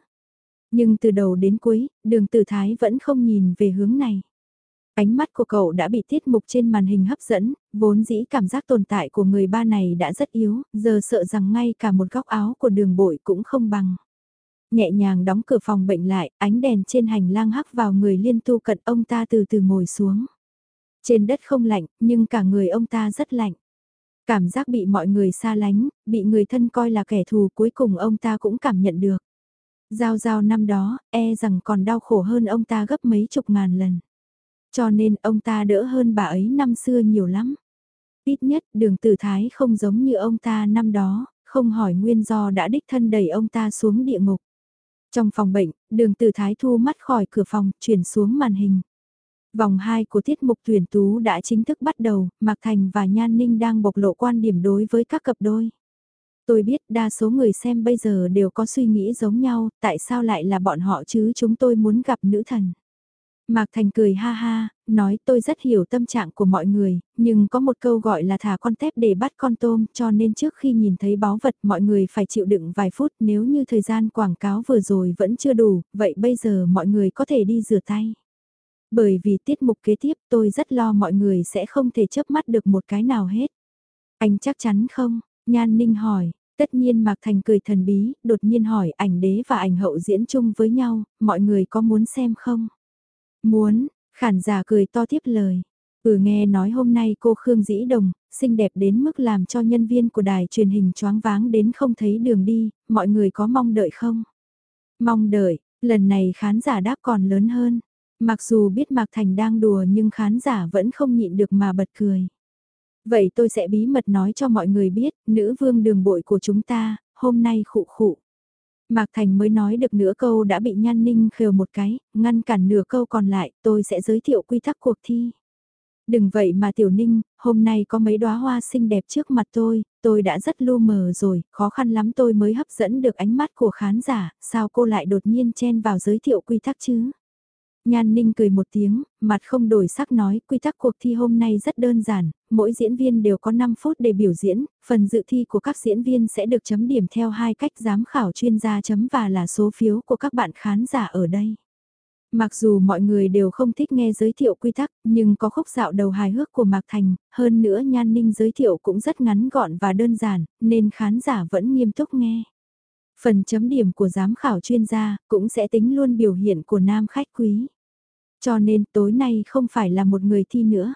Nhưng từ đầu đến cuối, đường tử thái vẫn không nhìn về hướng này. Ánh mắt của cậu đã bị tiết mục trên màn hình hấp dẫn, vốn dĩ cảm giác tồn tại của người ba này đã rất yếu, giờ sợ rằng ngay cả một góc áo của đường bội cũng không bằng. Nhẹ nhàng đóng cửa phòng bệnh lại, ánh đèn trên hành lang hắc vào người liên tu cận ông ta từ từ ngồi xuống. Trên đất không lạnh, nhưng cả người ông ta rất lạnh. Cảm giác bị mọi người xa lánh, bị người thân coi là kẻ thù cuối cùng ông ta cũng cảm nhận được. Giao giao năm đó, e rằng còn đau khổ hơn ông ta gấp mấy chục ngàn lần. Cho nên ông ta đỡ hơn bà ấy năm xưa nhiều lắm. Ít nhất đường tử thái không giống như ông ta năm đó, không hỏi nguyên do đã đích thân đẩy ông ta xuống địa ngục. Trong phòng bệnh, đường từ thái thu mắt khỏi cửa phòng, chuyển xuống màn hình. Vòng 2 của tiết mục tuyển tú đã chính thức bắt đầu, Mạc Thành và Nhan Ninh đang bộc lộ quan điểm đối với các cặp đôi. Tôi biết đa số người xem bây giờ đều có suy nghĩ giống nhau, tại sao lại là bọn họ chứ chúng tôi muốn gặp nữ thần. Mạc Thành cười ha ha, nói tôi rất hiểu tâm trạng của mọi người, nhưng có một câu gọi là thả con tép để bắt con tôm cho nên trước khi nhìn thấy báu vật mọi người phải chịu đựng vài phút nếu như thời gian quảng cáo vừa rồi vẫn chưa đủ, vậy bây giờ mọi người có thể đi rửa tay. Bởi vì tiết mục kế tiếp tôi rất lo mọi người sẽ không thể chớp mắt được một cái nào hết. Anh chắc chắn không? Nhan Ninh hỏi, Tất nhiên Mạc Thành cười thần bí, đột nhiên hỏi ảnh đế và ảnh hậu diễn chung với nhau, mọi người có muốn xem không? Muốn, khán giả cười to tiếp lời. Ừ nghe nói hôm nay cô Khương Dĩ Đồng, xinh đẹp đến mức làm cho nhân viên của đài truyền hình choáng váng đến không thấy đường đi, mọi người có mong đợi không? Mong đợi, lần này khán giả đáp còn lớn hơn. Mặc dù biết Mạc Thành đang đùa nhưng khán giả vẫn không nhịn được mà bật cười. Vậy tôi sẽ bí mật nói cho mọi người biết, nữ vương đường bội của chúng ta, hôm nay khụ khụ. Mạc Thành mới nói được nửa câu đã bị Nhan Ninh khều một cái, ngăn cản nửa câu còn lại, tôi sẽ giới thiệu quy tắc cuộc thi. Đừng vậy mà Tiểu Ninh, hôm nay có mấy đóa hoa xinh đẹp trước mặt tôi, tôi đã rất lu mờ rồi, khó khăn lắm tôi mới hấp dẫn được ánh mắt của khán giả, sao cô lại đột nhiên chen vào giới thiệu quy tắc chứ? Nhan Ninh cười một tiếng, mặt không đổi sắc nói quy tắc cuộc thi hôm nay rất đơn giản, mỗi diễn viên đều có 5 phút để biểu diễn, phần dự thi của các diễn viên sẽ được chấm điểm theo hai cách giám khảo chuyên gia chấm và là số phiếu của các bạn khán giả ở đây. Mặc dù mọi người đều không thích nghe giới thiệu quy tắc, nhưng có khúc dạo đầu hài hước của Mạc Thành, hơn nữa Nhan Ninh giới thiệu cũng rất ngắn gọn và đơn giản, nên khán giả vẫn nghiêm túc nghe. Phần chấm điểm của giám khảo chuyên gia cũng sẽ tính luôn biểu hiện của nam khách quý. Cho nên tối nay không phải là một người thi nữa.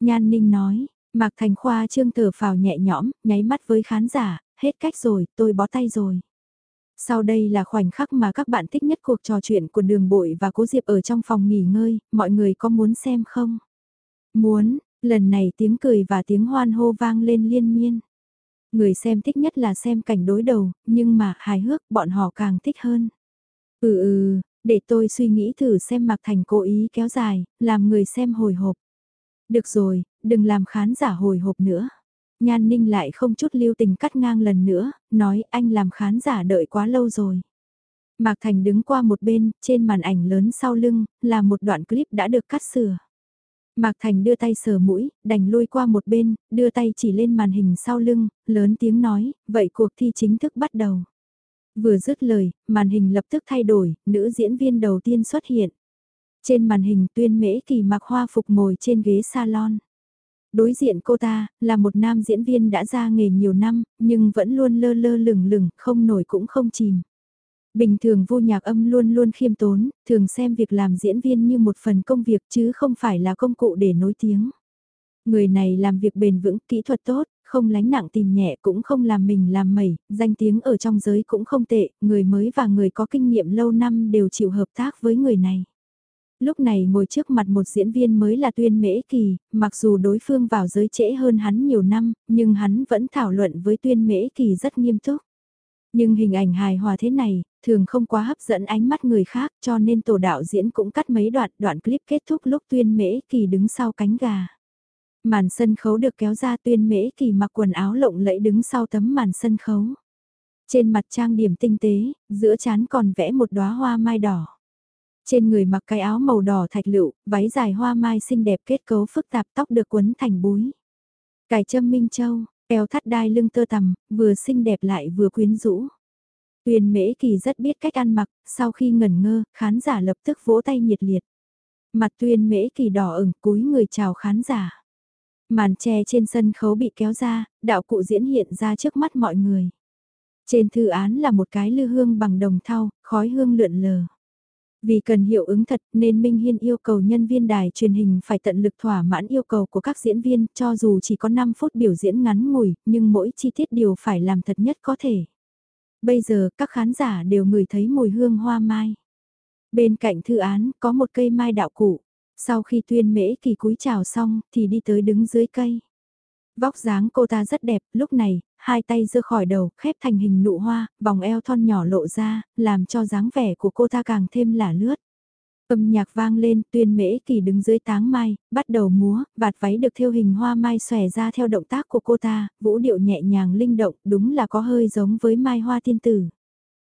Nhan Ninh nói, Mạc Thành Khoa trương thở phào nhẹ nhõm, nháy mắt với khán giả, hết cách rồi, tôi bó tay rồi. Sau đây là khoảnh khắc mà các bạn thích nhất cuộc trò chuyện của đường bội và cố diệp ở trong phòng nghỉ ngơi, mọi người có muốn xem không? Muốn, lần này tiếng cười và tiếng hoan hô vang lên liên miên. Người xem thích nhất là xem cảnh đối đầu, nhưng mà hài hước bọn họ càng thích hơn. Ừ ừ, để tôi suy nghĩ thử xem Mạc Thành cố ý kéo dài, làm người xem hồi hộp. Được rồi, đừng làm khán giả hồi hộp nữa. Nhan Ninh lại không chút lưu tình cắt ngang lần nữa, nói anh làm khán giả đợi quá lâu rồi. Mạc Thành đứng qua một bên, trên màn ảnh lớn sau lưng, là một đoạn clip đã được cắt sửa. Mạc Thành đưa tay sờ mũi, đành lui qua một bên, đưa tay chỉ lên màn hình sau lưng, lớn tiếng nói, vậy cuộc thi chính thức bắt đầu. Vừa dứt lời, màn hình lập tức thay đổi, nữ diễn viên đầu tiên xuất hiện. Trên màn hình tuyên mễ kỳ mặc hoa phục ngồi trên ghế salon. Đối diện cô ta, là một nam diễn viên đã ra nghề nhiều năm, nhưng vẫn luôn lơ lơ lửng lửng, không nổi cũng không chìm. Bình thường vô nhạc âm luôn luôn khiêm tốn, thường xem việc làm diễn viên như một phần công việc chứ không phải là công cụ để nối tiếng. Người này làm việc bền vững, kỹ thuật tốt, không lánh nặng tìm nhẹ cũng không làm mình làm mẩy, danh tiếng ở trong giới cũng không tệ, người mới và người có kinh nghiệm lâu năm đều chịu hợp tác với người này. Lúc này ngồi trước mặt một diễn viên mới là Tuyên Mễ Kỳ, mặc dù đối phương vào giới trễ hơn hắn nhiều năm, nhưng hắn vẫn thảo luận với Tuyên Mễ Kỳ rất nghiêm túc. Nhưng hình ảnh hài hòa thế này, thường không quá hấp dẫn ánh mắt người khác cho nên tổ đạo diễn cũng cắt mấy đoạn, đoạn clip kết thúc lúc Tuyên Mễ Kỳ đứng sau cánh gà. Màn sân khấu được kéo ra Tuyên Mễ Kỳ mặc quần áo lộng lẫy đứng sau tấm màn sân khấu. Trên mặt trang điểm tinh tế, giữa chán còn vẽ một đóa hoa mai đỏ. Trên người mặc cái áo màu đỏ thạch lựu, váy dài hoa mai xinh đẹp kết cấu phức tạp tóc được quấn thành búi. Cải châm minh châu, eo thắt đai lưng tơ tằm, vừa xinh đẹp lại vừa quyến rũ. Tuyền mễ kỳ rất biết cách ăn mặc, sau khi ngẩn ngơ, khán giả lập tức vỗ tay nhiệt liệt. Mặt Tuyền mễ kỳ đỏ ửng cúi người chào khán giả. Màn che trên sân khấu bị kéo ra, đạo cụ diễn hiện ra trước mắt mọi người. Trên thư án là một cái lư hương bằng đồng thau, khói hương lượn lờ. Vì cần hiệu ứng thật nên Minh Hiên yêu cầu nhân viên đài truyền hình phải tận lực thỏa mãn yêu cầu của các diễn viên, cho dù chỉ có 5 phút biểu diễn ngắn ngủi, nhưng mỗi chi tiết đều phải làm thật nhất có thể. Bây giờ, các khán giả đều ngửi thấy mùi hương hoa mai. Bên cạnh thư án, có một cây mai đạo cụ. Sau khi tuyên mễ kỳ cúi chào xong, thì đi tới đứng dưới cây. Vóc dáng cô ta rất đẹp, lúc này, hai tay giơ khỏi đầu, khép thành hình nụ hoa, vòng eo thon nhỏ lộ ra, làm cho dáng vẻ của cô ta càng thêm lả lướt. Âm nhạc vang lên, tuyên mễ kỳ đứng dưới táng mai, bắt đầu múa, vạt váy được thêu hình hoa mai xòe ra theo động tác của cô ta, vũ điệu nhẹ nhàng linh động, đúng là có hơi giống với mai hoa tiên tử.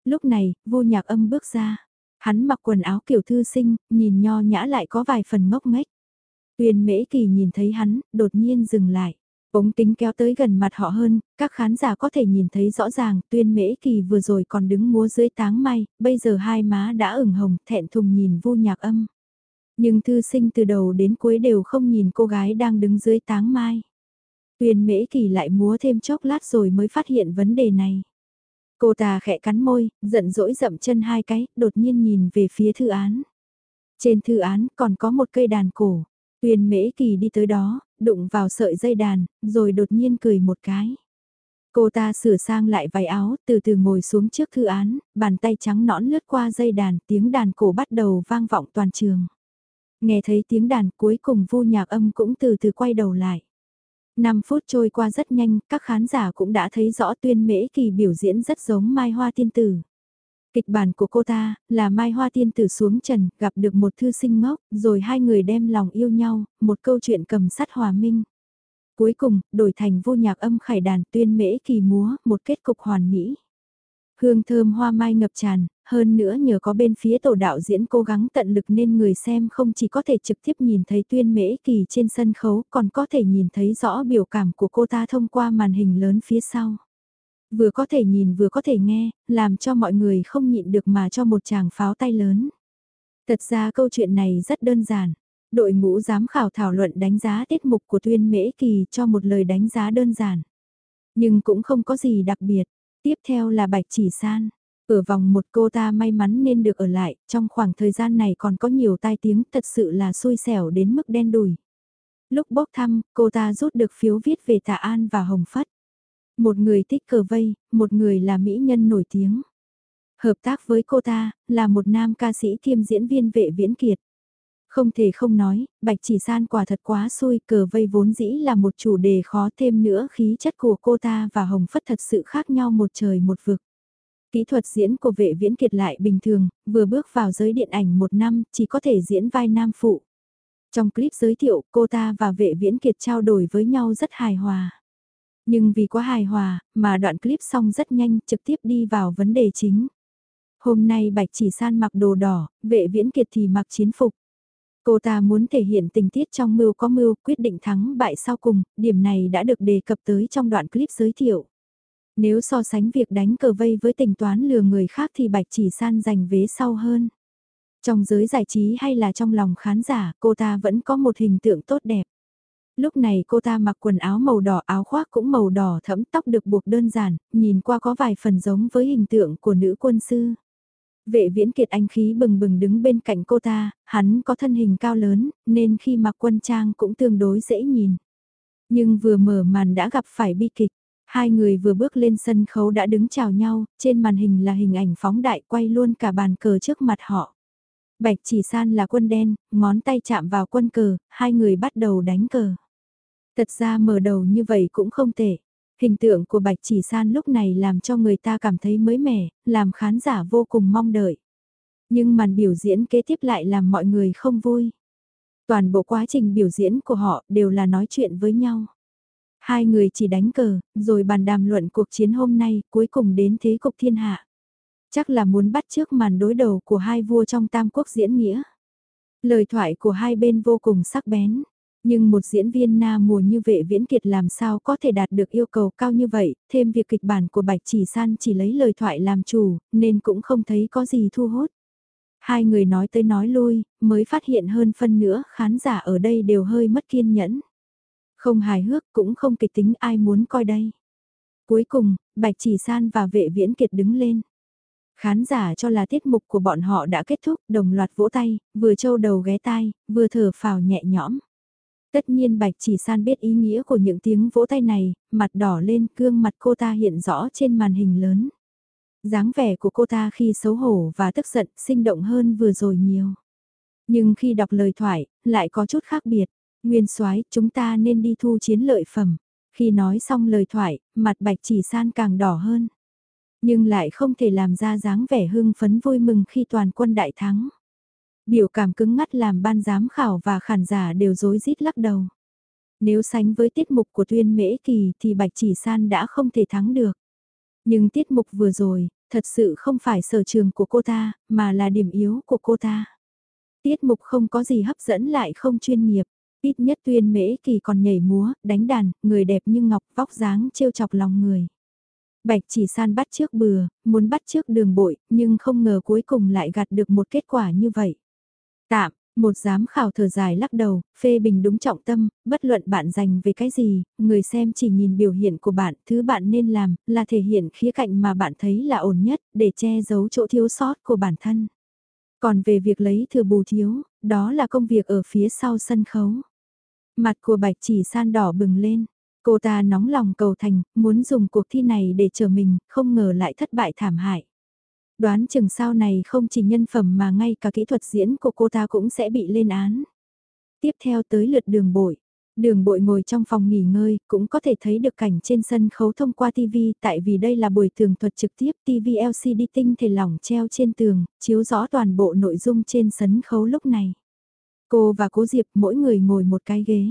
Lúc này, vô nhạc âm bước ra, hắn mặc quần áo kiểu thư sinh, nhìn nho nhã lại có vài phần ngốc nghếch. Tuyên mễ kỳ nhìn thấy hắn, đột nhiên dừng lại. Ống kính kéo tới gần mặt họ hơn, các khán giả có thể nhìn thấy rõ ràng tuyên mễ kỳ vừa rồi còn đứng múa dưới táng may, bây giờ hai má đã ửng hồng thẹn thùng nhìn vu nhạc âm. Nhưng thư sinh từ đầu đến cuối đều không nhìn cô gái đang đứng dưới táng mai. Tuyên mễ kỳ lại múa thêm chốc lát rồi mới phát hiện vấn đề này. Cô ta khẽ cắn môi, giận dỗi dậm chân hai cái, đột nhiên nhìn về phía thư án. Trên thư án còn có một cây đàn cổ. Tuyên mễ kỳ đi tới đó, đụng vào sợi dây đàn, rồi đột nhiên cười một cái. Cô ta sửa sang lại váy áo, từ từ ngồi xuống trước thư án, bàn tay trắng nõn lướt qua dây đàn, tiếng đàn cổ bắt đầu vang vọng toàn trường. Nghe thấy tiếng đàn cuối cùng vô nhạc âm cũng từ từ quay đầu lại. 5 phút trôi qua rất nhanh, các khán giả cũng đã thấy rõ tuyên mễ kỳ biểu diễn rất giống Mai Hoa Tiên Tử. Kịch bản của cô ta là Mai Hoa Tiên Tử xuống trần, gặp được một thư sinh ngốc, rồi hai người đem lòng yêu nhau, một câu chuyện cầm sắt hòa minh. Cuối cùng, đổi thành vô nhạc âm khải đàn tuyên mễ kỳ múa, một kết cục hoàn mỹ. Hương thơm hoa mai ngập tràn, hơn nữa nhờ có bên phía tổ đạo diễn cố gắng tận lực nên người xem không chỉ có thể trực tiếp nhìn thấy tuyên mễ kỳ trên sân khấu còn có thể nhìn thấy rõ biểu cảm của cô ta thông qua màn hình lớn phía sau. Vừa có thể nhìn vừa có thể nghe, làm cho mọi người không nhịn được mà cho một chàng pháo tay lớn. Thật ra câu chuyện này rất đơn giản. Đội ngũ giám khảo thảo luận đánh giá tiết mục của Tuyên Mễ Kỳ cho một lời đánh giá đơn giản. Nhưng cũng không có gì đặc biệt. Tiếp theo là Bạch Chỉ San. Ở vòng một cô ta may mắn nên được ở lại, trong khoảng thời gian này còn có nhiều tai tiếng thật sự là xui xẻo đến mức đen đùi. Lúc bốc thăm, cô ta rút được phiếu viết về Tạ An và Hồng Phất. Một người thích cờ vây, một người là mỹ nhân nổi tiếng. Hợp tác với cô ta, là một nam ca sĩ kiêm diễn viên vệ viễn kiệt. Không thể không nói, Bạch Chỉ San quả thật quá xui, cờ vây vốn dĩ là một chủ đề khó thêm nữa khí chất của cô ta và Hồng Phất thật sự khác nhau một trời một vực. Kỹ thuật diễn của vệ viễn kiệt lại bình thường, vừa bước vào giới điện ảnh một năm, chỉ có thể diễn vai nam phụ. Trong clip giới thiệu, cô ta và vệ viễn kiệt trao đổi với nhau rất hài hòa. Nhưng vì quá hài hòa, mà đoạn clip xong rất nhanh, trực tiếp đi vào vấn đề chính. Hôm nay Bạch Chỉ San mặc đồ đỏ, vệ viễn kiệt thì mặc chiến phục. Cô ta muốn thể hiện tình tiết trong mưu có mưu, quyết định thắng bại sau cùng, điểm này đã được đề cập tới trong đoạn clip giới thiệu. Nếu so sánh việc đánh cờ vây với tình toán lừa người khác thì Bạch Chỉ San giành vế sau hơn. Trong giới giải trí hay là trong lòng khán giả, cô ta vẫn có một hình tượng tốt đẹp. Lúc này cô ta mặc quần áo màu đỏ áo khoác cũng màu đỏ thẫm tóc được buộc đơn giản, nhìn qua có vài phần giống với hình tượng của nữ quân sư. Vệ viễn kiệt anh khí bừng bừng đứng bên cạnh cô ta, hắn có thân hình cao lớn, nên khi mặc quân trang cũng tương đối dễ nhìn. Nhưng vừa mở màn đã gặp phải bi kịch, hai người vừa bước lên sân khấu đã đứng chào nhau, trên màn hình là hình ảnh phóng đại quay luôn cả bàn cờ trước mặt họ. Bạch chỉ san là quân đen, ngón tay chạm vào quân cờ, hai người bắt đầu đánh cờ. Thật ra mở đầu như vậy cũng không tệ. Hình tượng của Bạch Chỉ San lúc này làm cho người ta cảm thấy mới mẻ, làm khán giả vô cùng mong đợi. Nhưng màn biểu diễn kế tiếp lại làm mọi người không vui. Toàn bộ quá trình biểu diễn của họ đều là nói chuyện với nhau. Hai người chỉ đánh cờ, rồi bàn đàm luận cuộc chiến hôm nay cuối cùng đến thế cục thiên hạ. Chắc là muốn bắt trước màn đối đầu của hai vua trong tam quốc diễn nghĩa. Lời thoại của hai bên vô cùng sắc bén. Nhưng một diễn viên na mùa như vệ viễn kiệt làm sao có thể đạt được yêu cầu cao như vậy, thêm việc kịch bản của Bạch Chỉ San chỉ lấy lời thoại làm chủ, nên cũng không thấy có gì thu hút. Hai người nói tới nói lui, mới phát hiện hơn phân nữa khán giả ở đây đều hơi mất kiên nhẫn. Không hài hước cũng không kịch tính ai muốn coi đây. Cuối cùng, Bạch Chỉ San và vệ viễn kiệt đứng lên. Khán giả cho là tiết mục của bọn họ đã kết thúc, đồng loạt vỗ tay, vừa trâu đầu ghé tai, vừa thở phào nhẹ nhõm. Tất nhiên Bạch Chỉ San biết ý nghĩa của những tiếng vỗ tay này, mặt đỏ lên, gương mặt cô ta hiện rõ trên màn hình lớn. dáng vẻ của cô ta khi xấu hổ và tức giận, sinh động hơn vừa rồi nhiều. Nhưng khi đọc lời thoại, lại có chút khác biệt. Nguyên soái chúng ta nên đi thu chiến lợi phẩm. Khi nói xong lời thoại, mặt Bạch Chỉ San càng đỏ hơn. Nhưng lại không thể làm ra dáng vẻ hưng phấn vui mừng khi toàn quân đại thắng. Biểu cảm cứng ngắt làm ban giám khảo và khán giả đều rối rít lắc đầu. Nếu sánh với tiết mục của tuyên mễ kỳ thì Bạch Chỉ San đã không thể thắng được. Nhưng tiết mục vừa rồi, thật sự không phải sở trường của cô ta, mà là điểm yếu của cô ta. Tiết mục không có gì hấp dẫn lại không chuyên nghiệp. Ít nhất tuyên mễ kỳ còn nhảy múa, đánh đàn, người đẹp như ngọc vóc dáng trêu chọc lòng người. Bạch chỉ san bắt trước bừa, muốn bắt trước đường bội, nhưng không ngờ cuối cùng lại gặt được một kết quả như vậy. Tạm, một giám khảo thở dài lắc đầu, phê bình đúng trọng tâm, bất luận bạn dành về cái gì, người xem chỉ nhìn biểu hiện của bạn, thứ bạn nên làm, là thể hiện khía cạnh mà bạn thấy là ổn nhất, để che giấu chỗ thiếu sót của bản thân. Còn về việc lấy thừa bù thiếu, đó là công việc ở phía sau sân khấu. Mặt của bạch chỉ san đỏ bừng lên, cô ta nóng lòng cầu thành, muốn dùng cuộc thi này để chờ mình, không ngờ lại thất bại thảm hại. Đoán chừng sau này không chỉ nhân phẩm mà ngay cả kỹ thuật diễn của cô ta cũng sẽ bị lên án. Tiếp theo tới lượt đường bội. Đường bội ngồi trong phòng nghỉ ngơi, cũng có thể thấy được cảnh trên sân khấu thông qua TV, tại vì đây là buổi tường thuật trực tiếp TV LCD tinh thể lỏng treo trên tường, chiếu rõ toàn bộ nội dung trên sân khấu lúc này. Cô và cố Diệp mỗi người ngồi một cái ghế.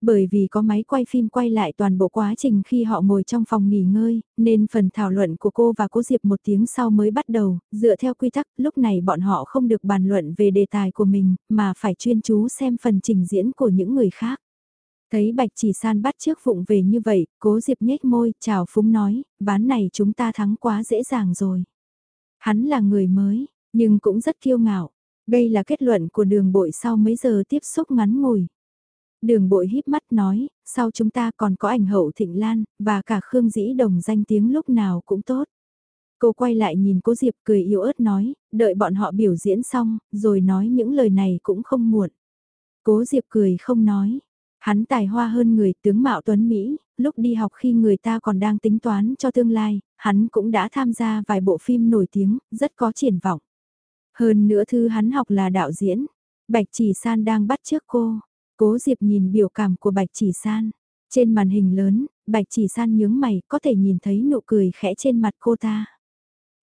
Bởi vì có máy quay phim quay lại toàn bộ quá trình khi họ ngồi trong phòng nghỉ ngơi, nên phần thảo luận của cô và cố Diệp một tiếng sau mới bắt đầu, dựa theo quy tắc, lúc này bọn họ không được bàn luận về đề tài của mình, mà phải chuyên chú xem phần trình diễn của những người khác. Thấy Bạch Chỉ San bắt trước vụng về như vậy, cố Diệp nhếch môi, chào phúng nói, ván này chúng ta thắng quá dễ dàng rồi. Hắn là người mới, nhưng cũng rất kiêu ngạo. Đây là kết luận của đường bội sau mấy giờ tiếp xúc ngắn ngủi. Đường bội híp mắt nói, sau chúng ta còn có ảnh hậu thịnh lan, và cả Khương Dĩ Đồng danh tiếng lúc nào cũng tốt. Cô quay lại nhìn cố Diệp cười yếu ớt nói, đợi bọn họ biểu diễn xong, rồi nói những lời này cũng không muộn. Cố Diệp cười không nói. Hắn tài hoa hơn người tướng mạo tuấn Mỹ, lúc đi học khi người ta còn đang tính toán cho tương lai, hắn cũng đã tham gia vài bộ phim nổi tiếng, rất có triển vọng. Hơn nữa thư hắn học là đạo diễn, Bạch Chỉ San đang bắt trước cô. Cố Diệp nhìn biểu cảm của Bạch Chỉ San. Trên màn hình lớn, Bạch Chỉ San nhướng mày, có thể nhìn thấy nụ cười khẽ trên mặt cô ta.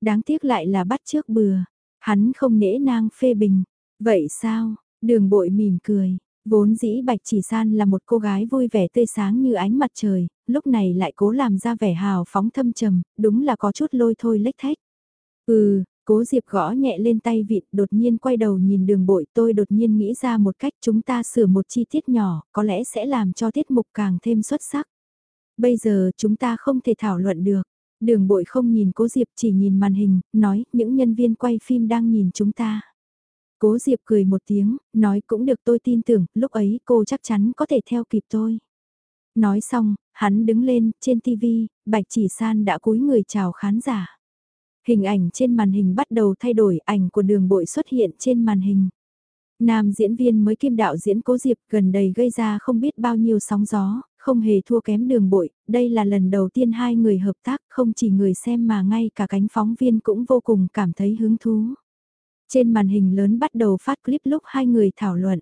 Đáng tiếc lại là bắt trước bừa. Hắn không nể nang phê bình. Vậy sao? Đường bội mỉm cười. Vốn dĩ Bạch Chỉ San là một cô gái vui vẻ tươi sáng như ánh mặt trời, lúc này lại cố làm ra vẻ hào phóng thâm trầm, đúng là có chút lôi thôi lếch thách. Ừ, Cố Diệp gõ nhẹ lên tay vịt đột nhiên quay đầu nhìn đường bội tôi đột nhiên nghĩ ra một cách chúng ta sửa một chi tiết nhỏ, có lẽ sẽ làm cho tiết mục càng thêm xuất sắc. Bây giờ chúng ta không thể thảo luận được. Đường bội không nhìn cố Diệp chỉ nhìn màn hình, nói những nhân viên quay phim đang nhìn chúng ta. Cố Diệp cười một tiếng, nói cũng được tôi tin tưởng, lúc ấy cô chắc chắn có thể theo kịp tôi. Nói xong, hắn đứng lên, trên TV, Bạch Chỉ San đã cúi người chào khán giả. Hình ảnh trên màn hình bắt đầu thay đổi, ảnh của đường bội xuất hiện trên màn hình. Nam diễn viên mới kim đạo diễn Cố Diệp gần đây gây ra không biết bao nhiêu sóng gió, không hề thua kém đường bội, đây là lần đầu tiên hai người hợp tác, không chỉ người xem mà ngay cả cánh phóng viên cũng vô cùng cảm thấy hứng thú. Trên màn hình lớn bắt đầu phát clip lúc hai người thảo luận.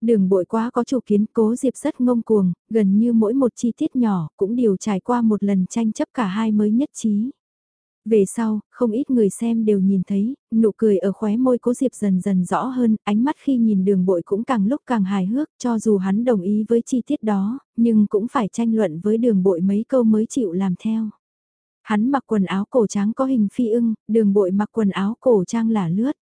Đường bội quá có chủ kiến cố Diệp rất ngông cuồng, gần như mỗi một chi tiết nhỏ cũng đều trải qua một lần tranh chấp cả hai mới nhất trí. Về sau, không ít người xem đều nhìn thấy, nụ cười ở khóe môi cố Diệp dần dần rõ hơn, ánh mắt khi nhìn đường bội cũng càng lúc càng hài hước, cho dù hắn đồng ý với chi tiết đó, nhưng cũng phải tranh luận với đường bội mấy câu mới chịu làm theo. Hắn mặc quần áo cổ trắng có hình phi ưng, đường bội mặc quần áo cổ trang là lướt.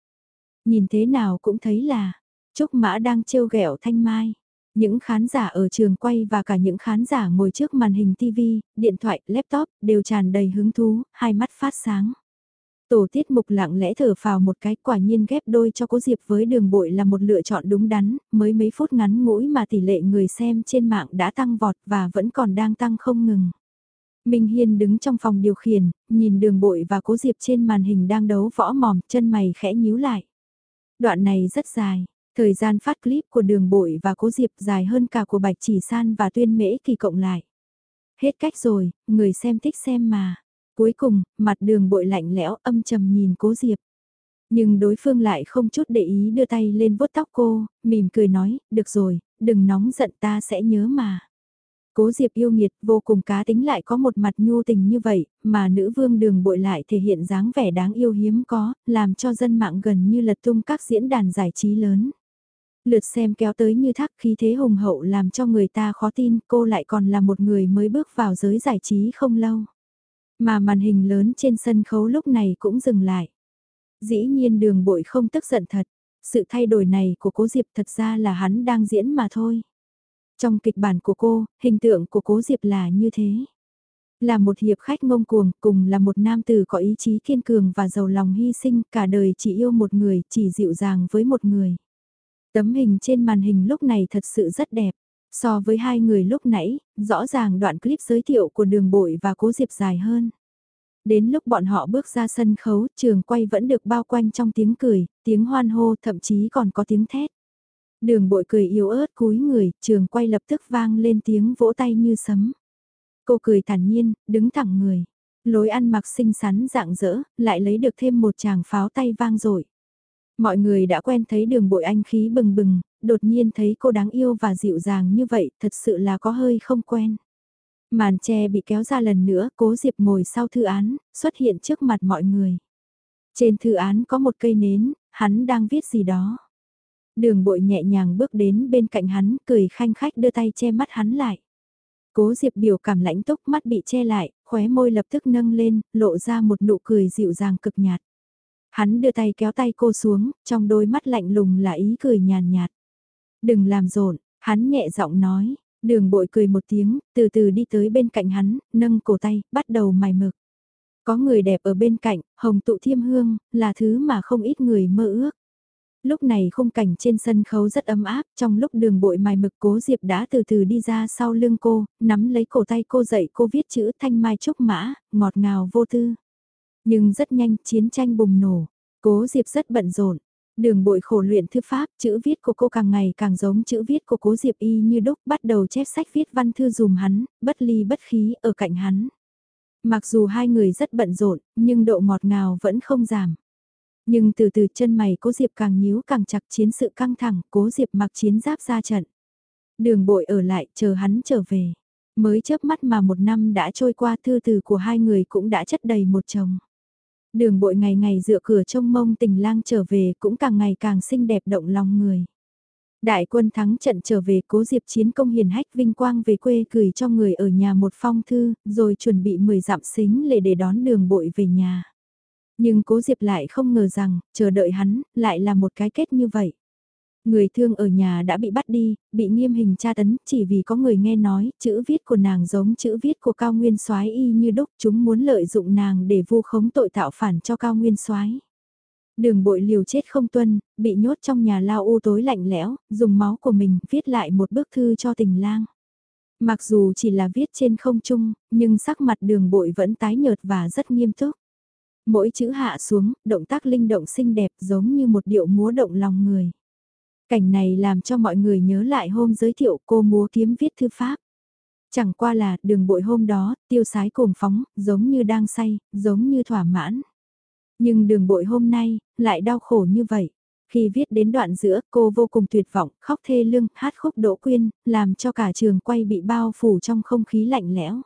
Nhìn thế nào cũng thấy là, Trúc Mã đang trêu ghẹo Thanh Mai. Những khán giả ở trường quay và cả những khán giả ngồi trước màn hình TV, điện thoại, laptop đều tràn đầy hứng thú, hai mắt phát sáng. Tổ tiết mục lặng lẽ thở phào một cái quả nhiên ghép đôi cho cố Diệp với đường bội là một lựa chọn đúng đắn, mới mấy phút ngắn ngủi mà tỷ lệ người xem trên mạng đã tăng vọt và vẫn còn đang tăng không ngừng. Minh Hiên đứng trong phòng điều khiển, nhìn đường bội và cố Diệp trên màn hình đang đấu võ mỏm, chân mày khẽ nhíu lại. Đoạn này rất dài, Thời gian phát clip của đường bội và cố diệp dài hơn cả của Bạch Chỉ San và Tuyên Mễ Kỳ cộng lại. Hết cách rồi, người xem thích xem mà. Cuối cùng, mặt đường bội lạnh lẽo âm trầm nhìn cố diệp. Nhưng đối phương lại không chút để ý đưa tay lên vuốt tóc cô, mỉm cười nói, được rồi, đừng nóng giận ta sẽ nhớ mà. Cố Diệp yêu nghiệt vô cùng cá tính lại có một mặt nhu tình như vậy, mà nữ vương đường bội lại thể hiện dáng vẻ đáng yêu hiếm có, làm cho dân mạng gần như lật tung các diễn đàn giải trí lớn. Lượt xem kéo tới như thác khí thế hùng hậu làm cho người ta khó tin cô lại còn là một người mới bước vào giới giải trí không lâu. Mà màn hình lớn trên sân khấu lúc này cũng dừng lại. Dĩ nhiên đường bội không tức giận thật, sự thay đổi này của cố Diệp thật ra là hắn đang diễn mà thôi. Trong kịch bản của cô, hình tượng của cố Diệp là như thế. Là một hiệp khách ngông cuồng, cùng là một nam tử có ý chí kiên cường và giàu lòng hy sinh, cả đời chỉ yêu một người, chỉ dịu dàng với một người. Tấm hình trên màn hình lúc này thật sự rất đẹp. So với hai người lúc nãy, rõ ràng đoạn clip giới thiệu của đường bội và cố diệp dài hơn. Đến lúc bọn họ bước ra sân khấu, trường quay vẫn được bao quanh trong tiếng cười, tiếng hoan hô, thậm chí còn có tiếng thét. Đường bội cười yếu ớt cúi người, trường quay lập tức vang lên tiếng vỗ tay như sấm. Cô cười thản nhiên, đứng thẳng người. Lối ăn mặc xinh xắn dạng dỡ, lại lấy được thêm một chàng pháo tay vang dội Mọi người đã quen thấy đường bội anh khí bừng bừng, đột nhiên thấy cô đáng yêu và dịu dàng như vậy thật sự là có hơi không quen. Màn che bị kéo ra lần nữa, cố Diệp ngồi sau thư án, xuất hiện trước mặt mọi người. Trên thư án có một cây nến, hắn đang viết gì đó. Đường bội nhẹ nhàng bước đến bên cạnh hắn, cười khanh khách đưa tay che mắt hắn lại. Cố Diệp biểu cảm lãnh túc mắt bị che lại, khóe môi lập tức nâng lên, lộ ra một nụ cười dịu dàng cực nhạt. Hắn đưa tay kéo tay cô xuống, trong đôi mắt lạnh lùng là ý cười nhàn nhạt. Đừng làm rộn, hắn nhẹ giọng nói, đường bội cười một tiếng, từ từ đi tới bên cạnh hắn, nâng cổ tay, bắt đầu mài mực. Có người đẹp ở bên cạnh, hồng tụ thiêm hương, là thứ mà không ít người mơ ước. Lúc này khung cảnh trên sân khấu rất ấm áp, trong lúc đường bội mài mực cố Diệp đã từ từ đi ra sau lưng cô, nắm lấy cổ tay cô dậy cô viết chữ thanh mai trúc mã, ngọt ngào vô tư. Nhưng rất nhanh chiến tranh bùng nổ, cố Diệp rất bận rộn. Đường bội khổ luyện thư pháp, chữ viết của cô càng ngày càng giống chữ viết của cố Diệp Y như đúc bắt đầu chép sách viết văn thư dùm hắn, bất ly bất khí ở cạnh hắn. Mặc dù hai người rất bận rộn, nhưng độ ngọt ngào vẫn không giảm. Nhưng từ từ chân mày cố Diệp càng nhíu càng chặt chiến sự căng thẳng, cố Diệp mặc chiến giáp ra trận. Đường bội ở lại chờ hắn trở về. Mới chớp mắt mà một năm đã trôi qua thư từ của hai người cũng đã chất đầy một chồng. Đường bội ngày ngày dựa cửa trông mông tình lang trở về cũng càng ngày càng xinh đẹp động lòng người. Đại quân thắng trận trở về cố diệp chiến công hiền hách vinh quang về quê gửi cho người ở nhà một phong thư, rồi chuẩn bị 10 dặm xính lệ để đón đường bội về nhà. Nhưng cố diệp lại không ngờ rằng, chờ đợi hắn, lại là một cái kết như vậy. Người thương ở nhà đã bị bắt đi, bị nghiêm hình tra tấn, chỉ vì có người nghe nói, chữ viết của nàng giống chữ viết của Cao Nguyên soái y như đúc, chúng muốn lợi dụng nàng để vu khống tội tạo phản cho Cao Nguyên soái Đường bội liều chết không tuân, bị nhốt trong nhà lao u tối lạnh lẽo, dùng máu của mình viết lại một bức thư cho tình lang. Mặc dù chỉ là viết trên không trung, nhưng sắc mặt đường bội vẫn tái nhợt và rất nghiêm túc. Mỗi chữ hạ xuống, động tác linh động xinh đẹp giống như một điệu múa động lòng người. Cảnh này làm cho mọi người nhớ lại hôm giới thiệu cô múa kiếm viết thư pháp. Chẳng qua là đường bội hôm đó, tiêu sái cuồng phóng, giống như đang say, giống như thỏa mãn. Nhưng đường bội hôm nay, lại đau khổ như vậy. Khi viết đến đoạn giữa, cô vô cùng tuyệt vọng, khóc thê lương, hát khúc đỗ quyên, làm cho cả trường quay bị bao phủ trong không khí lạnh lẽo.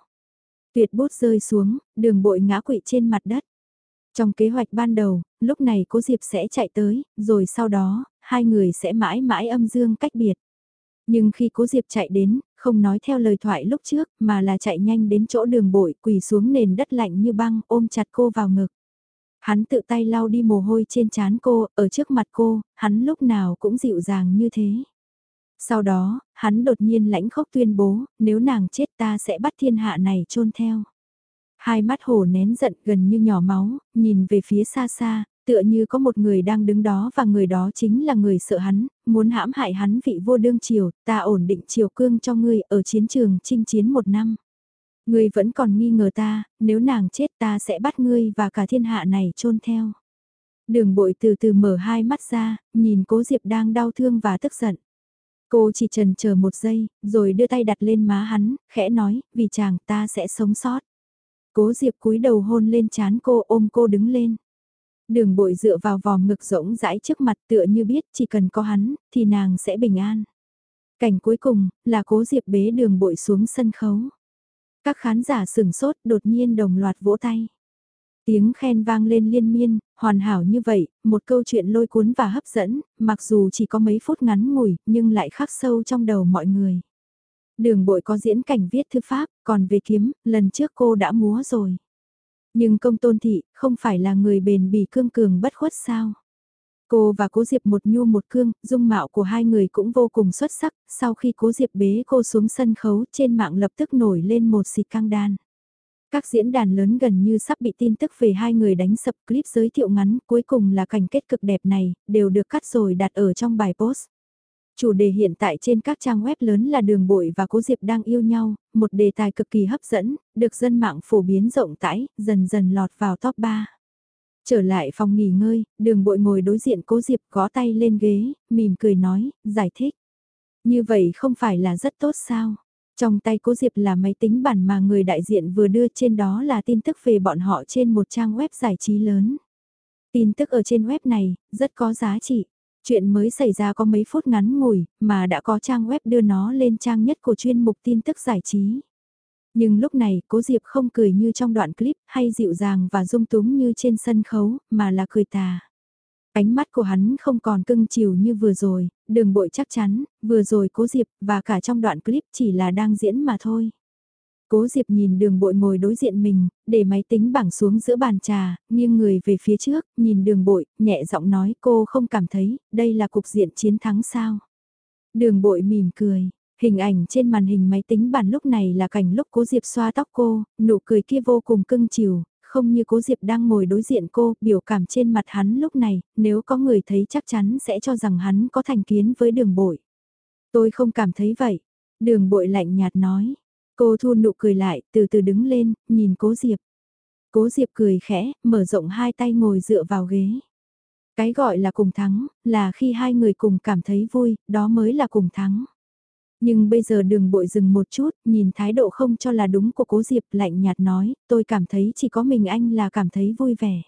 Tuyệt bút rơi xuống, đường bội ngã quỵ trên mặt đất. Trong kế hoạch ban đầu, lúc này cố Diệp sẽ chạy tới, rồi sau đó, hai người sẽ mãi mãi âm dương cách biệt. Nhưng khi cố Diệp chạy đến, không nói theo lời thoại lúc trước, mà là chạy nhanh đến chỗ đường bội quỳ xuống nền đất lạnh như băng ôm chặt cô vào ngực. Hắn tự tay lau đi mồ hôi trên trán cô, ở trước mặt cô, hắn lúc nào cũng dịu dàng như thế. Sau đó, hắn đột nhiên lãnh khốc tuyên bố, nếu nàng chết ta sẽ bắt thiên hạ này chôn theo. Hai mắt hổ nén giận gần như nhỏ máu, nhìn về phía xa xa, tựa như có một người đang đứng đó và người đó chính là người sợ hắn, muốn hãm hại hắn vị vua đương triều, ta ổn định triều cương cho ngươi ở chiến trường chinh chiến một năm. Ngươi vẫn còn nghi ngờ ta, nếu nàng chết ta sẽ bắt ngươi và cả thiên hạ này chôn theo. Đường bội từ từ mở hai mắt ra, nhìn cố Diệp đang đau thương và tức giận. Cô chỉ trần chờ một giây, rồi đưa tay đặt lên má hắn, khẽ nói, vì chàng ta sẽ sống sót. Cố Diệp cúi đầu hôn lên chán cô ôm cô đứng lên. Đường bội dựa vào vòm ngực rỗng rãi trước mặt tựa như biết chỉ cần có hắn, thì nàng sẽ bình an. Cảnh cuối cùng, là cố Diệp bế đường bội xuống sân khấu. Các khán giả sừng sốt đột nhiên đồng loạt vỗ tay. Tiếng khen vang lên liên miên, hoàn hảo như vậy, một câu chuyện lôi cuốn và hấp dẫn, mặc dù chỉ có mấy phút ngắn ngủi, nhưng lại khắc sâu trong đầu mọi người. Đường bội có diễn cảnh viết thư pháp, còn về kiếm, lần trước cô đã múa rồi. Nhưng công tôn thị, không phải là người bền bỉ cương cường bất khuất sao? Cô và cố Diệp một nhu một cương, dung mạo của hai người cũng vô cùng xuất sắc, sau khi cố Diệp bế cô xuống sân khấu trên mạng lập tức nổi lên một xịt căng đan. Các diễn đàn lớn gần như sắp bị tin tức về hai người đánh sập clip giới thiệu ngắn, cuối cùng là cảnh kết cực đẹp này, đều được cắt rồi đặt ở trong bài post. Chủ đề hiện tại trên các trang web lớn là đường bội và cố diệp đang yêu nhau, một đề tài cực kỳ hấp dẫn, được dân mạng phổ biến rộng rãi, dần dần lọt vào top 3. Trở lại phòng nghỉ ngơi, đường bội ngồi đối diện cố diệp gõ tay lên ghế, mỉm cười nói, giải thích. Như vậy không phải là rất tốt sao? Trong tay cố diệp là máy tính bản mà người đại diện vừa đưa trên đó là tin tức về bọn họ trên một trang web giải trí lớn. Tin tức ở trên web này, rất có giá trị. Chuyện mới xảy ra có mấy phút ngắn ngủi, mà đã có trang web đưa nó lên trang nhất của chuyên mục tin tức giải trí. Nhưng lúc này, cố Diệp không cười như trong đoạn clip, hay dịu dàng và dung túng như trên sân khấu, mà là cười tà. Ánh mắt của hắn không còn cưng chiều như vừa rồi, đường bội chắc chắn, vừa rồi cố Diệp, và cả trong đoạn clip chỉ là đang diễn mà thôi. Cố Diệp nhìn đường bội ngồi đối diện mình, để máy tính bảng xuống giữa bàn trà, nghiêng người về phía trước, nhìn đường bội, nhẹ giọng nói cô không cảm thấy, đây là cục diện chiến thắng sao. Đường bội mỉm cười, hình ảnh trên màn hình máy tính bản lúc này là cảnh lúc cố Diệp xoa tóc cô, nụ cười kia vô cùng cưng chiều, không như cố Diệp đang ngồi đối diện cô, biểu cảm trên mặt hắn lúc này, nếu có người thấy chắc chắn sẽ cho rằng hắn có thành kiến với đường bội. Tôi không cảm thấy vậy, đường bội lạnh nhạt nói Cô thu nụ cười lại, từ từ đứng lên, nhìn cố Diệp. Cố Diệp cười khẽ, mở rộng hai tay ngồi dựa vào ghế. Cái gọi là cùng thắng, là khi hai người cùng cảm thấy vui, đó mới là cùng thắng. Nhưng bây giờ đường bội dừng một chút, nhìn thái độ không cho là đúng của cố Diệp lạnh nhạt nói, tôi cảm thấy chỉ có mình anh là cảm thấy vui vẻ.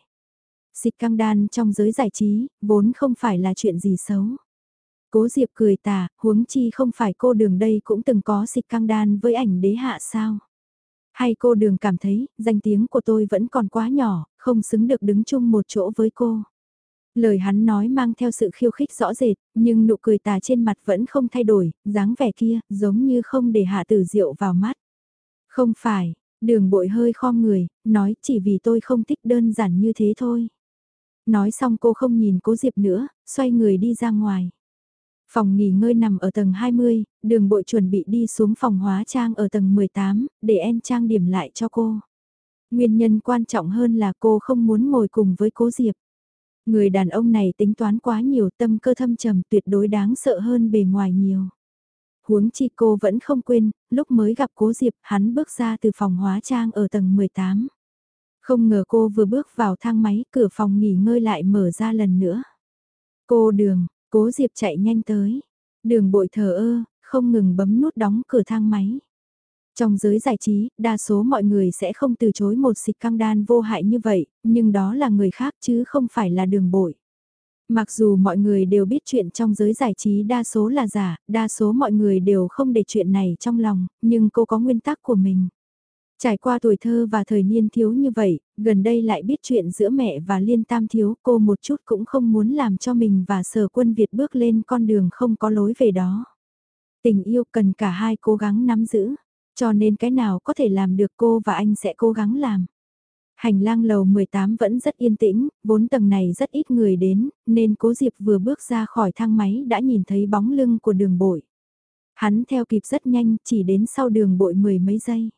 Xịt căng đan trong giới giải trí, vốn không phải là chuyện gì xấu. Cố Diệp cười tà, huống chi không phải cô đường đây cũng từng có xịt căng đan với ảnh đế hạ sao. Hay cô đường cảm thấy, danh tiếng của tôi vẫn còn quá nhỏ, không xứng được đứng chung một chỗ với cô. Lời hắn nói mang theo sự khiêu khích rõ rệt, nhưng nụ cười tà trên mặt vẫn không thay đổi, dáng vẻ kia, giống như không để hạ tử diệu vào mắt. Không phải, đường bội hơi khom người, nói chỉ vì tôi không thích đơn giản như thế thôi. Nói xong cô không nhìn cố Diệp nữa, xoay người đi ra ngoài. Phòng nghỉ ngơi nằm ở tầng 20, đường bội chuẩn bị đi xuống phòng hóa trang ở tầng 18, để en trang điểm lại cho cô. Nguyên nhân quan trọng hơn là cô không muốn ngồi cùng với cố Diệp. Người đàn ông này tính toán quá nhiều tâm cơ thâm trầm tuyệt đối đáng sợ hơn bề ngoài nhiều. Huống chi cô vẫn không quên, lúc mới gặp cố Diệp hắn bước ra từ phòng hóa trang ở tầng 18. Không ngờ cô vừa bước vào thang máy cửa phòng nghỉ ngơi lại mở ra lần nữa. Cô đường, cố Diệp chạy nhanh tới. Đường bội thờ ơ, không ngừng bấm nút đóng cửa thang máy. Trong giới giải trí, đa số mọi người sẽ không từ chối một xịt căng đan vô hại như vậy, nhưng đó là người khác chứ không phải là đường bội. Mặc dù mọi người đều biết chuyện trong giới giải trí đa số là giả, đa số mọi người đều không để chuyện này trong lòng, nhưng cô có nguyên tắc của mình. Trải qua tuổi thơ và thời niên thiếu như vậy, gần đây lại biết chuyện giữa mẹ và liên tam thiếu cô một chút cũng không muốn làm cho mình và sở quân Việt bước lên con đường không có lối về đó. Tình yêu cần cả hai cố gắng nắm giữ. Cho nên cái nào có thể làm được cô và anh sẽ cố gắng làm. Hành lang lầu 18 vẫn rất yên tĩnh, vốn tầng này rất ít người đến, nên cố Diệp vừa bước ra khỏi thang máy đã nhìn thấy bóng lưng của đường bội. Hắn theo kịp rất nhanh, chỉ đến sau đường bội mười mấy giây.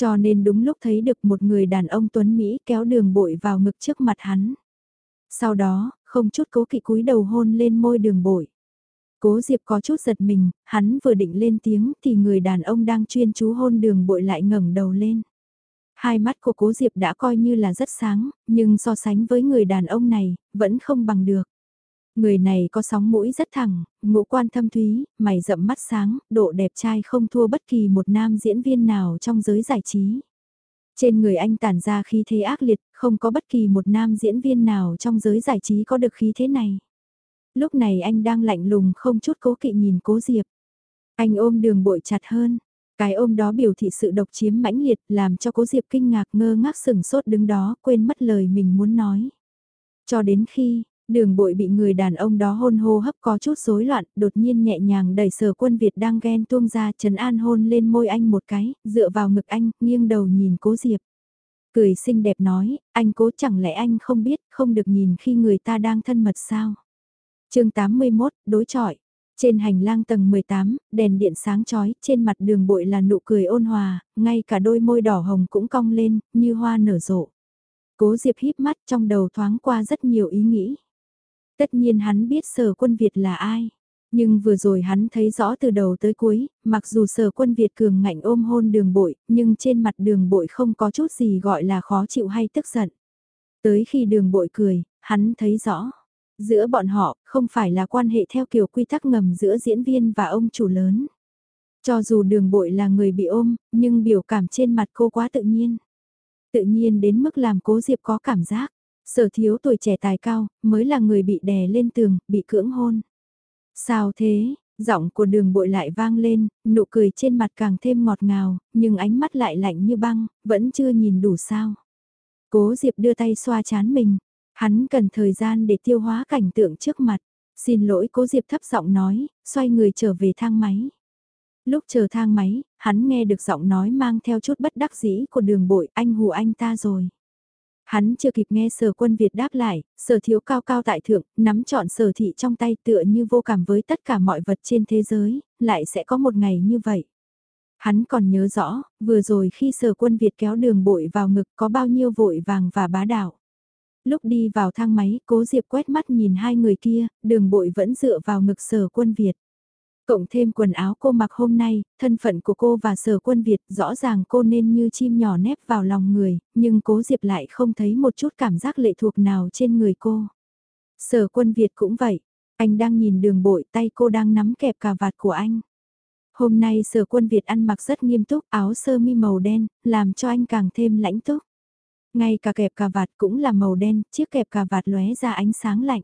Cho nên đúng lúc thấy được một người đàn ông tuấn Mỹ kéo đường bội vào ngực trước mặt hắn. Sau đó, không chút cố kỵ cúi đầu hôn lên môi đường bội. Cố Diệp có chút giật mình, hắn vừa định lên tiếng thì người đàn ông đang chuyên chú hôn đường bội lại ngẩng đầu lên. Hai mắt của cố Diệp đã coi như là rất sáng, nhưng so sánh với người đàn ông này, vẫn không bằng được. Người này có sóng mũi rất thẳng, ngũ quan thâm thúy, mày rậm mắt sáng, độ đẹp trai không thua bất kỳ một nam diễn viên nào trong giới giải trí. Trên người anh tản ra khí thế ác liệt, không có bất kỳ một nam diễn viên nào trong giới giải trí có được khí thế này. Lúc này anh đang lạnh lùng không chút cố kỵ nhìn cố Diệp. Anh ôm đường bội chặt hơn. Cái ôm đó biểu thị sự độc chiếm mãnh liệt làm cho cố Diệp kinh ngạc ngơ ngác sừng sốt đứng đó quên mất lời mình muốn nói. Cho đến khi, đường bội bị người đàn ông đó hôn hô hấp có chút rối loạn, đột nhiên nhẹ nhàng đẩy sở quân Việt đang ghen tuông ra trấn an hôn lên môi anh một cái, dựa vào ngực anh, nghiêng đầu nhìn cố Diệp. Cười xinh đẹp nói, anh cố chẳng lẽ anh không biết, không được nhìn khi người ta đang thân mật sao? chương 81, đối chọi. Trên hành lang tầng 18, đèn điện sáng chói, trên mặt đường bội là nụ cười ôn hòa, ngay cả đôi môi đỏ hồng cũng cong lên, như hoa nở rộ. Cố Diệp híp mắt trong đầu thoáng qua rất nhiều ý nghĩ. Tất nhiên hắn biết sở quân Việt là ai. Nhưng vừa rồi hắn thấy rõ từ đầu tới cuối, mặc dù sở quân Việt cường ngạnh ôm hôn đường bội, nhưng trên mặt đường bội không có chút gì gọi là khó chịu hay tức giận. Tới khi đường bội cười, hắn thấy rõ. Giữa bọn họ, không phải là quan hệ theo kiểu quy tắc ngầm giữa diễn viên và ông chủ lớn. Cho dù đường bội là người bị ôm, nhưng biểu cảm trên mặt cô quá tự nhiên. Tự nhiên đến mức làm cố Diệp có cảm giác, sở thiếu tuổi trẻ tài cao, mới là người bị đè lên tường, bị cưỡng hôn. Sao thế, giọng của đường bội lại vang lên, nụ cười trên mặt càng thêm ngọt ngào, nhưng ánh mắt lại lạnh như băng, vẫn chưa nhìn đủ sao. Cố Diệp đưa tay xoa chán mình, Hắn cần thời gian để tiêu hóa cảnh tượng trước mặt. Xin lỗi cố Diệp thấp giọng nói, xoay người trở về thang máy. Lúc chờ thang máy, hắn nghe được giọng nói mang theo chút bất đắc dĩ của đường bội anh hù anh ta rồi. Hắn chưa kịp nghe sở quân Việt đáp lại, sở thiếu cao cao tại thượng, nắm trọn sở thị trong tay tựa như vô cảm với tất cả mọi vật trên thế giới, lại sẽ có một ngày như vậy. Hắn còn nhớ rõ, vừa rồi khi sở quân Việt kéo đường bội vào ngực có bao nhiêu vội vàng và bá đạo. Lúc đi vào thang máy, cố Diệp quét mắt nhìn hai người kia, đường bội vẫn dựa vào ngực sở quân Việt. Cộng thêm quần áo cô mặc hôm nay, thân phận của cô và sở quân Việt rõ ràng cô nên như chim nhỏ nép vào lòng người, nhưng cố Diệp lại không thấy một chút cảm giác lệ thuộc nào trên người cô. Sở quân Việt cũng vậy, anh đang nhìn đường bội tay cô đang nắm kẹp cà vạt của anh. Hôm nay sở quân Việt ăn mặc rất nghiêm túc, áo sơ mi màu đen, làm cho anh càng thêm lãnh túc. Ngay cả kẹp cà vạt cũng là màu đen, chiếc kẹp cà vạt lóe ra ánh sáng lạnh.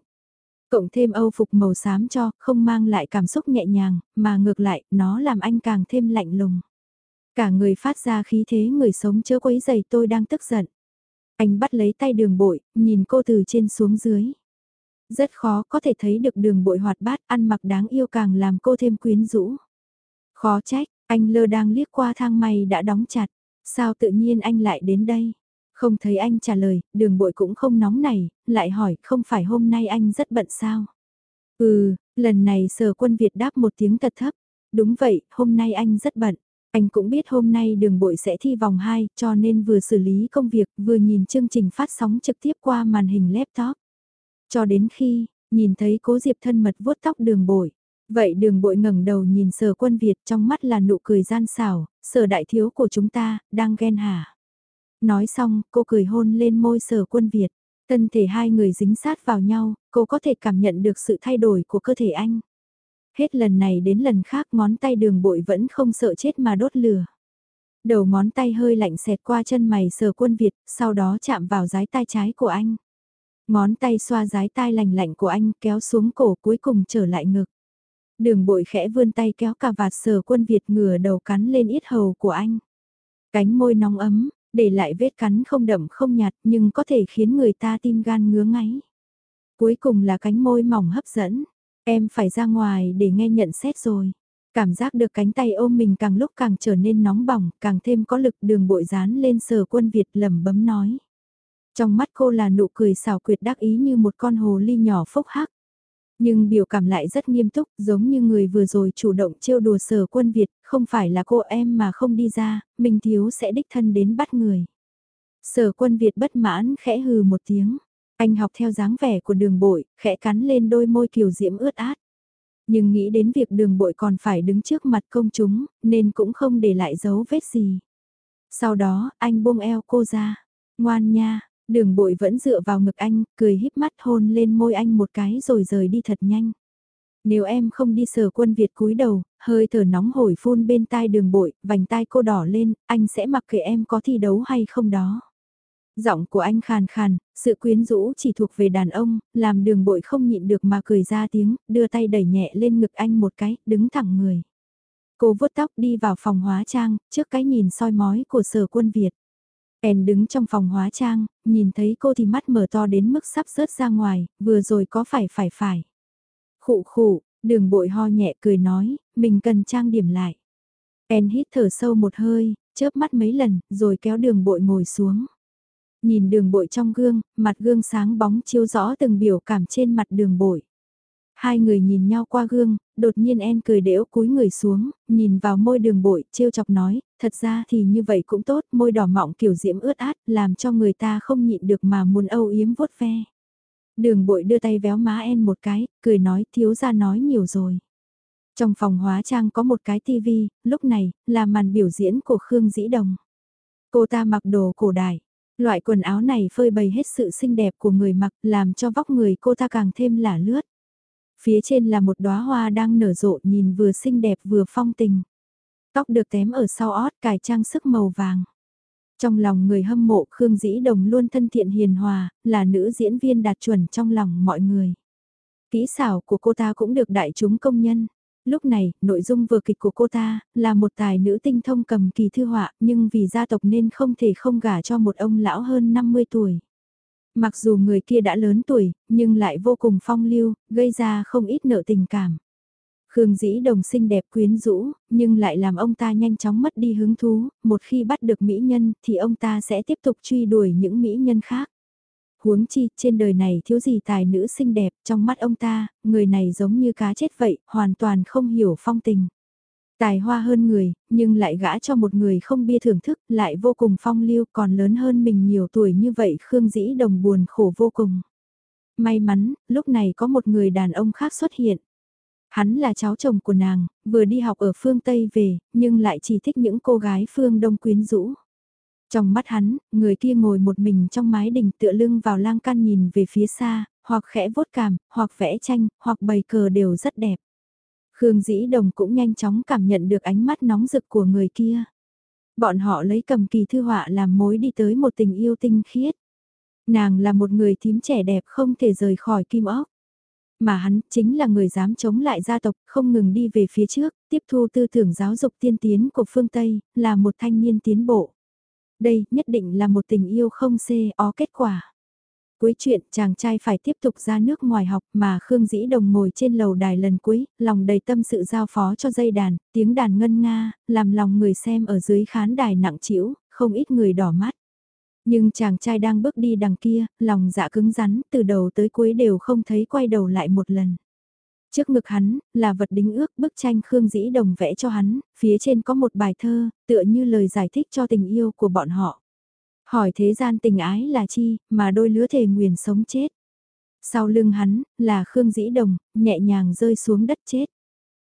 Cộng thêm âu phục màu xám cho, không mang lại cảm xúc nhẹ nhàng, mà ngược lại, nó làm anh càng thêm lạnh lùng. Cả người phát ra khí thế người sống chớ quấy giày tôi đang tức giận. Anh bắt lấy tay đường bội, nhìn cô từ trên xuống dưới. Rất khó có thể thấy được đường bội hoạt bát, ăn mặc đáng yêu càng làm cô thêm quyến rũ. Khó trách, anh lơ đang liếc qua thang mày đã đóng chặt. Sao tự nhiên anh lại đến đây? Không thấy anh trả lời, đường bội cũng không nóng này, lại hỏi không phải hôm nay anh rất bận sao? Ừ, lần này sở quân Việt đáp một tiếng thật thấp. Đúng vậy, hôm nay anh rất bận. Anh cũng biết hôm nay đường bội sẽ thi vòng 2 cho nên vừa xử lý công việc vừa nhìn chương trình phát sóng trực tiếp qua màn hình laptop. Cho đến khi, nhìn thấy cố Diệp thân mật vuốt tóc đường bội. Vậy đường bội ngẩng đầu nhìn sở quân Việt trong mắt là nụ cười gian xảo, sở đại thiếu của chúng ta, đang ghen hả? Nói xong, cô cười hôn lên môi sở quân Việt. Thân thể hai người dính sát vào nhau, cô có thể cảm nhận được sự thay đổi của cơ thể anh. Hết lần này đến lần khác ngón tay đường bội vẫn không sợ chết mà đốt lửa. Đầu ngón tay hơi lạnh xẹt qua chân mày sờ quân Việt, sau đó chạm vào giái tai trái của anh. Ngón tay xoa giái tai lành lạnh của anh kéo xuống cổ cuối cùng trở lại ngực. Đường bội khẽ vươn tay kéo cà vạt sờ quân Việt ngửa đầu cắn lên yết hầu của anh. Cánh môi nóng ấm, để lại vết cắn không đậm không nhạt nhưng có thể khiến người ta tim gan ngứa ngáy. Cuối cùng là cánh môi mỏng hấp dẫn, em phải ra ngoài để nghe nhận xét rồi. Cảm giác được cánh tay ôm mình càng lúc càng trở nên nóng bỏng, càng thêm có lực đường bội dán lên sờ quân Việt lẩm bấm nói. Trong mắt cô là nụ cười xảo quyệt đắc ý như một con hồ ly nhỏ phúc hắc. Nhưng biểu cảm lại rất nghiêm túc, giống như người vừa rồi chủ động trêu đùa sở quân Việt, không phải là cô em mà không đi ra, mình thiếu sẽ đích thân đến bắt người. Sở quân Việt bất mãn khẽ hừ một tiếng, anh học theo dáng vẻ của đường bội, khẽ cắn lên đôi môi kiều diễm ướt át. Nhưng nghĩ đến việc đường bội còn phải đứng trước mặt công chúng, nên cũng không để lại dấu vết gì. Sau đó, anh buông eo cô ra. Ngoan nha, Đường bội vẫn dựa vào ngực anh, cười híp mắt hôn lên môi anh một cái rồi rời đi thật nhanh. Nếu em không đi sở quân Việt cúi đầu, hơi thở nóng hổi phun bên tai đường bội, vành tai cô đỏ lên, anh sẽ mặc kệ em có thi đấu hay không đó. Giọng của anh khàn khàn, sự quyến rũ chỉ thuộc về đàn ông, làm đường bội không nhịn được mà cười ra tiếng, đưa tay đẩy nhẹ lên ngực anh một cái, đứng thẳng người. Cô vuốt tóc đi vào phòng hóa trang, trước cái nhìn soi mói của sở quân Việt. En đứng trong phòng hóa trang, nhìn thấy cô thì mắt mở to đến mức sắp rớt ra ngoài, vừa rồi có phải phải phải. Khụ khụ, đường bội ho nhẹ cười nói, mình cần trang điểm lại. En hít thở sâu một hơi, chớp mắt mấy lần, rồi kéo đường bội ngồi xuống. Nhìn đường bội trong gương, mặt gương sáng bóng chiếu rõ từng biểu cảm trên mặt đường bội. Hai người nhìn nhau qua gương, đột nhiên En cười đễu cúi người xuống, nhìn vào môi đường bội, trêu chọc nói, thật ra thì như vậy cũng tốt, môi đỏ mọng kiểu diễm ướt át, làm cho người ta không nhịn được mà muốn âu yếm vuốt ve. Đường bội đưa tay véo má En một cái, cười nói thiếu ra nói nhiều rồi. Trong phòng hóa trang có một cái tivi, lúc này, là màn biểu diễn của Khương Dĩ Đồng. Cô ta mặc đồ cổ đại. Loại quần áo này phơi bày hết sự xinh đẹp của người mặc, làm cho vóc người cô ta càng thêm lả lướt. Phía trên là một đóa hoa đang nở rộ nhìn vừa xinh đẹp vừa phong tình. Tóc được tém ở sau ót cài trang sức màu vàng. Trong lòng người hâm mộ Khương Dĩ Đồng luôn thân thiện hiền hòa, là nữ diễn viên đạt chuẩn trong lòng mọi người. Kỹ xảo của cô ta cũng được đại chúng công nhân. Lúc này, nội dung vừa kịch của cô ta là một tài nữ tinh thông cầm kỳ thư họa nhưng vì gia tộc nên không thể không gả cho một ông lão hơn 50 tuổi. Mặc dù người kia đã lớn tuổi, nhưng lại vô cùng phong lưu, gây ra không ít nợ tình cảm. Khương dĩ đồng xinh đẹp quyến rũ, nhưng lại làm ông ta nhanh chóng mất đi hứng thú, một khi bắt được mỹ nhân thì ông ta sẽ tiếp tục truy đuổi những mỹ nhân khác. Huống chi, trên đời này thiếu gì tài nữ xinh đẹp, trong mắt ông ta, người này giống như cá chết vậy, hoàn toàn không hiểu phong tình. Tài hoa hơn người, nhưng lại gã cho một người không bia thưởng thức, lại vô cùng phong lưu còn lớn hơn mình nhiều tuổi như vậy Khương Dĩ Đồng buồn khổ vô cùng. May mắn, lúc này có một người đàn ông khác xuất hiện. Hắn là cháu chồng của nàng, vừa đi học ở phương Tây về, nhưng lại chỉ thích những cô gái phương Đông quyến rũ. Trong mắt hắn, người kia ngồi một mình trong mái đình tựa lưng vào lang can nhìn về phía xa, hoặc khẽ vốt cảm, hoặc vẽ tranh, hoặc bày cờ đều rất đẹp. Khương Dĩ Đồng cũng nhanh chóng cảm nhận được ánh mắt nóng rực của người kia. Bọn họ lấy cầm kỳ thư họa làm mối đi tới một tình yêu tinh khiết. Nàng là một người thím trẻ đẹp không thể rời khỏi kim ốc. Mà hắn chính là người dám chống lại gia tộc, không ngừng đi về phía trước, tiếp thu tư tưởng giáo dục tiên tiến của phương Tây, là một thanh niên tiến bộ. Đây nhất định là một tình yêu không xê ó kết quả. Cuối chuyện chàng trai phải tiếp tục ra nước ngoài học mà Khương Dĩ Đồng ngồi trên lầu đài lần cuối, lòng đầy tâm sự giao phó cho dây đàn, tiếng đàn ngân nga, làm lòng người xem ở dưới khán đài nặng trĩu, không ít người đỏ mắt. Nhưng chàng trai đang bước đi đằng kia, lòng dạ cứng rắn, từ đầu tới cuối đều không thấy quay đầu lại một lần. Trước ngực hắn, là vật đính ước bức tranh Khương Dĩ Đồng vẽ cho hắn, phía trên có một bài thơ, tựa như lời giải thích cho tình yêu của bọn họ. Hỏi thế gian tình ái là chi, mà đôi lứa thề nguyền sống chết. Sau lưng hắn, là Khương Dĩ Đồng, nhẹ nhàng rơi xuống đất chết.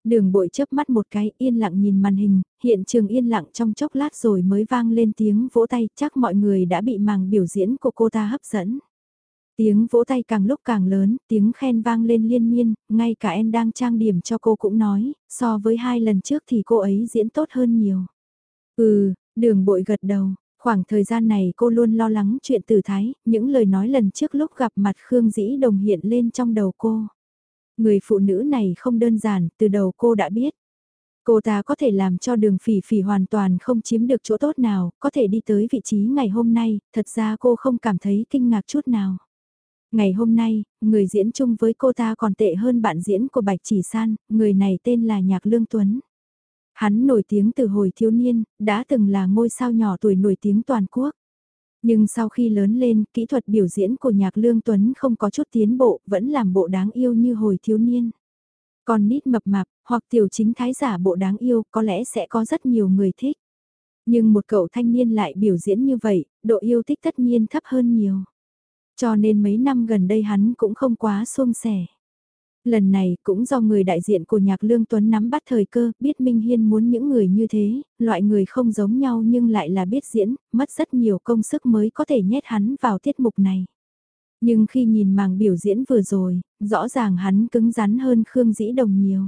Đường bội chớp mắt một cái yên lặng nhìn màn hình, hiện trường yên lặng trong chốc lát rồi mới vang lên tiếng vỗ tay chắc mọi người đã bị màng biểu diễn của cô ta hấp dẫn. Tiếng vỗ tay càng lúc càng lớn, tiếng khen vang lên liên miên, ngay cả em đang trang điểm cho cô cũng nói, so với hai lần trước thì cô ấy diễn tốt hơn nhiều. Ừ, đường bội gật đầu, khoảng thời gian này cô luôn lo lắng chuyện tử thái, những lời nói lần trước lúc gặp mặt Khương Dĩ Đồng hiện lên trong đầu cô. Người phụ nữ này không đơn giản, từ đầu cô đã biết. Cô ta có thể làm cho đường phỉ phỉ hoàn toàn không chiếm được chỗ tốt nào, có thể đi tới vị trí ngày hôm nay, thật ra cô không cảm thấy kinh ngạc chút nào. Ngày hôm nay, người diễn chung với cô ta còn tệ hơn bạn diễn của Bạch Chỉ San, người này tên là Nhạc Lương Tuấn. Hắn nổi tiếng từ hồi thiếu niên, đã từng là ngôi sao nhỏ tuổi nổi tiếng toàn quốc. Nhưng sau khi lớn lên, kỹ thuật biểu diễn của nhạc lương Tuấn không có chút tiến bộ, vẫn làm bộ đáng yêu như hồi thiếu niên. Còn nít mập mạp, hoặc tiểu chính thái giả bộ đáng yêu, có lẽ sẽ có rất nhiều người thích. Nhưng một cậu thanh niên lại biểu diễn như vậy, độ yêu thích tất nhiên thấp hơn nhiều. Cho nên mấy năm gần đây hắn cũng không quá xuông sẻ. Lần này cũng do người đại diện của nhạc lương Tuấn nắm bắt thời cơ, biết Minh Hiên muốn những người như thế, loại người không giống nhau nhưng lại là biết diễn, mất rất nhiều công sức mới có thể nhét hắn vào tiết mục này. Nhưng khi nhìn màng biểu diễn vừa rồi, rõ ràng hắn cứng rắn hơn Khương Dĩ Đồng nhiều.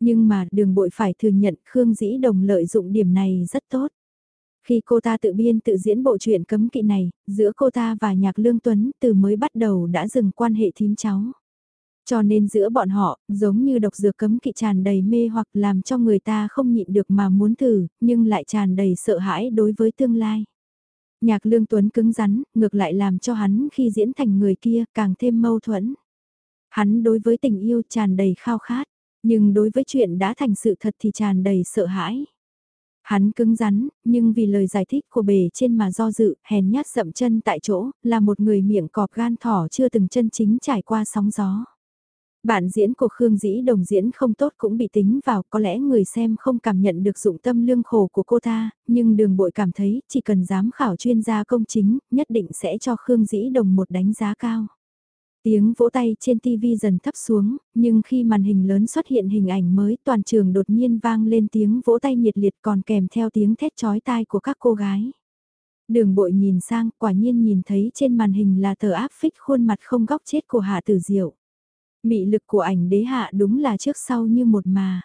Nhưng mà đường bội phải thừa nhận Khương Dĩ Đồng lợi dụng điểm này rất tốt. Khi cô ta tự biên tự diễn bộ truyện cấm kỵ này, giữa cô ta và Nhạc Lương Tuấn từ mới bắt đầu đã dừng quan hệ thím cháu. Cho nên giữa bọn họ, giống như độc dược cấm kỵ tràn đầy mê hoặc làm cho người ta không nhịn được mà muốn thử, nhưng lại tràn đầy sợ hãi đối với tương lai. Nhạc lương tuấn cứng rắn, ngược lại làm cho hắn khi diễn thành người kia càng thêm mâu thuẫn. Hắn đối với tình yêu tràn đầy khao khát, nhưng đối với chuyện đã thành sự thật thì tràn đầy sợ hãi. Hắn cứng rắn, nhưng vì lời giải thích của bề trên mà do dự, hèn nhát dậm chân tại chỗ, là một người miệng cọp gan thỏ chưa từng chân chính trải qua sóng gió. Bạn diễn của Khương Dĩ Đồng diễn không tốt cũng bị tính vào, có lẽ người xem không cảm nhận được dụng tâm lương khổ của cô ta, nhưng đường bội cảm thấy chỉ cần giám khảo chuyên gia công chính, nhất định sẽ cho Khương Dĩ Đồng một đánh giá cao. Tiếng vỗ tay trên TV dần thấp xuống, nhưng khi màn hình lớn xuất hiện hình ảnh mới toàn trường đột nhiên vang lên tiếng vỗ tay nhiệt liệt còn kèm theo tiếng thét chói tai của các cô gái. Đường bội nhìn sang, quả nhiên nhìn thấy trên màn hình là tờ áp phích khuôn mặt không góc chết của Hạ Tử Diệu. Mị lực của ảnh đế hạ đúng là trước sau như một mà.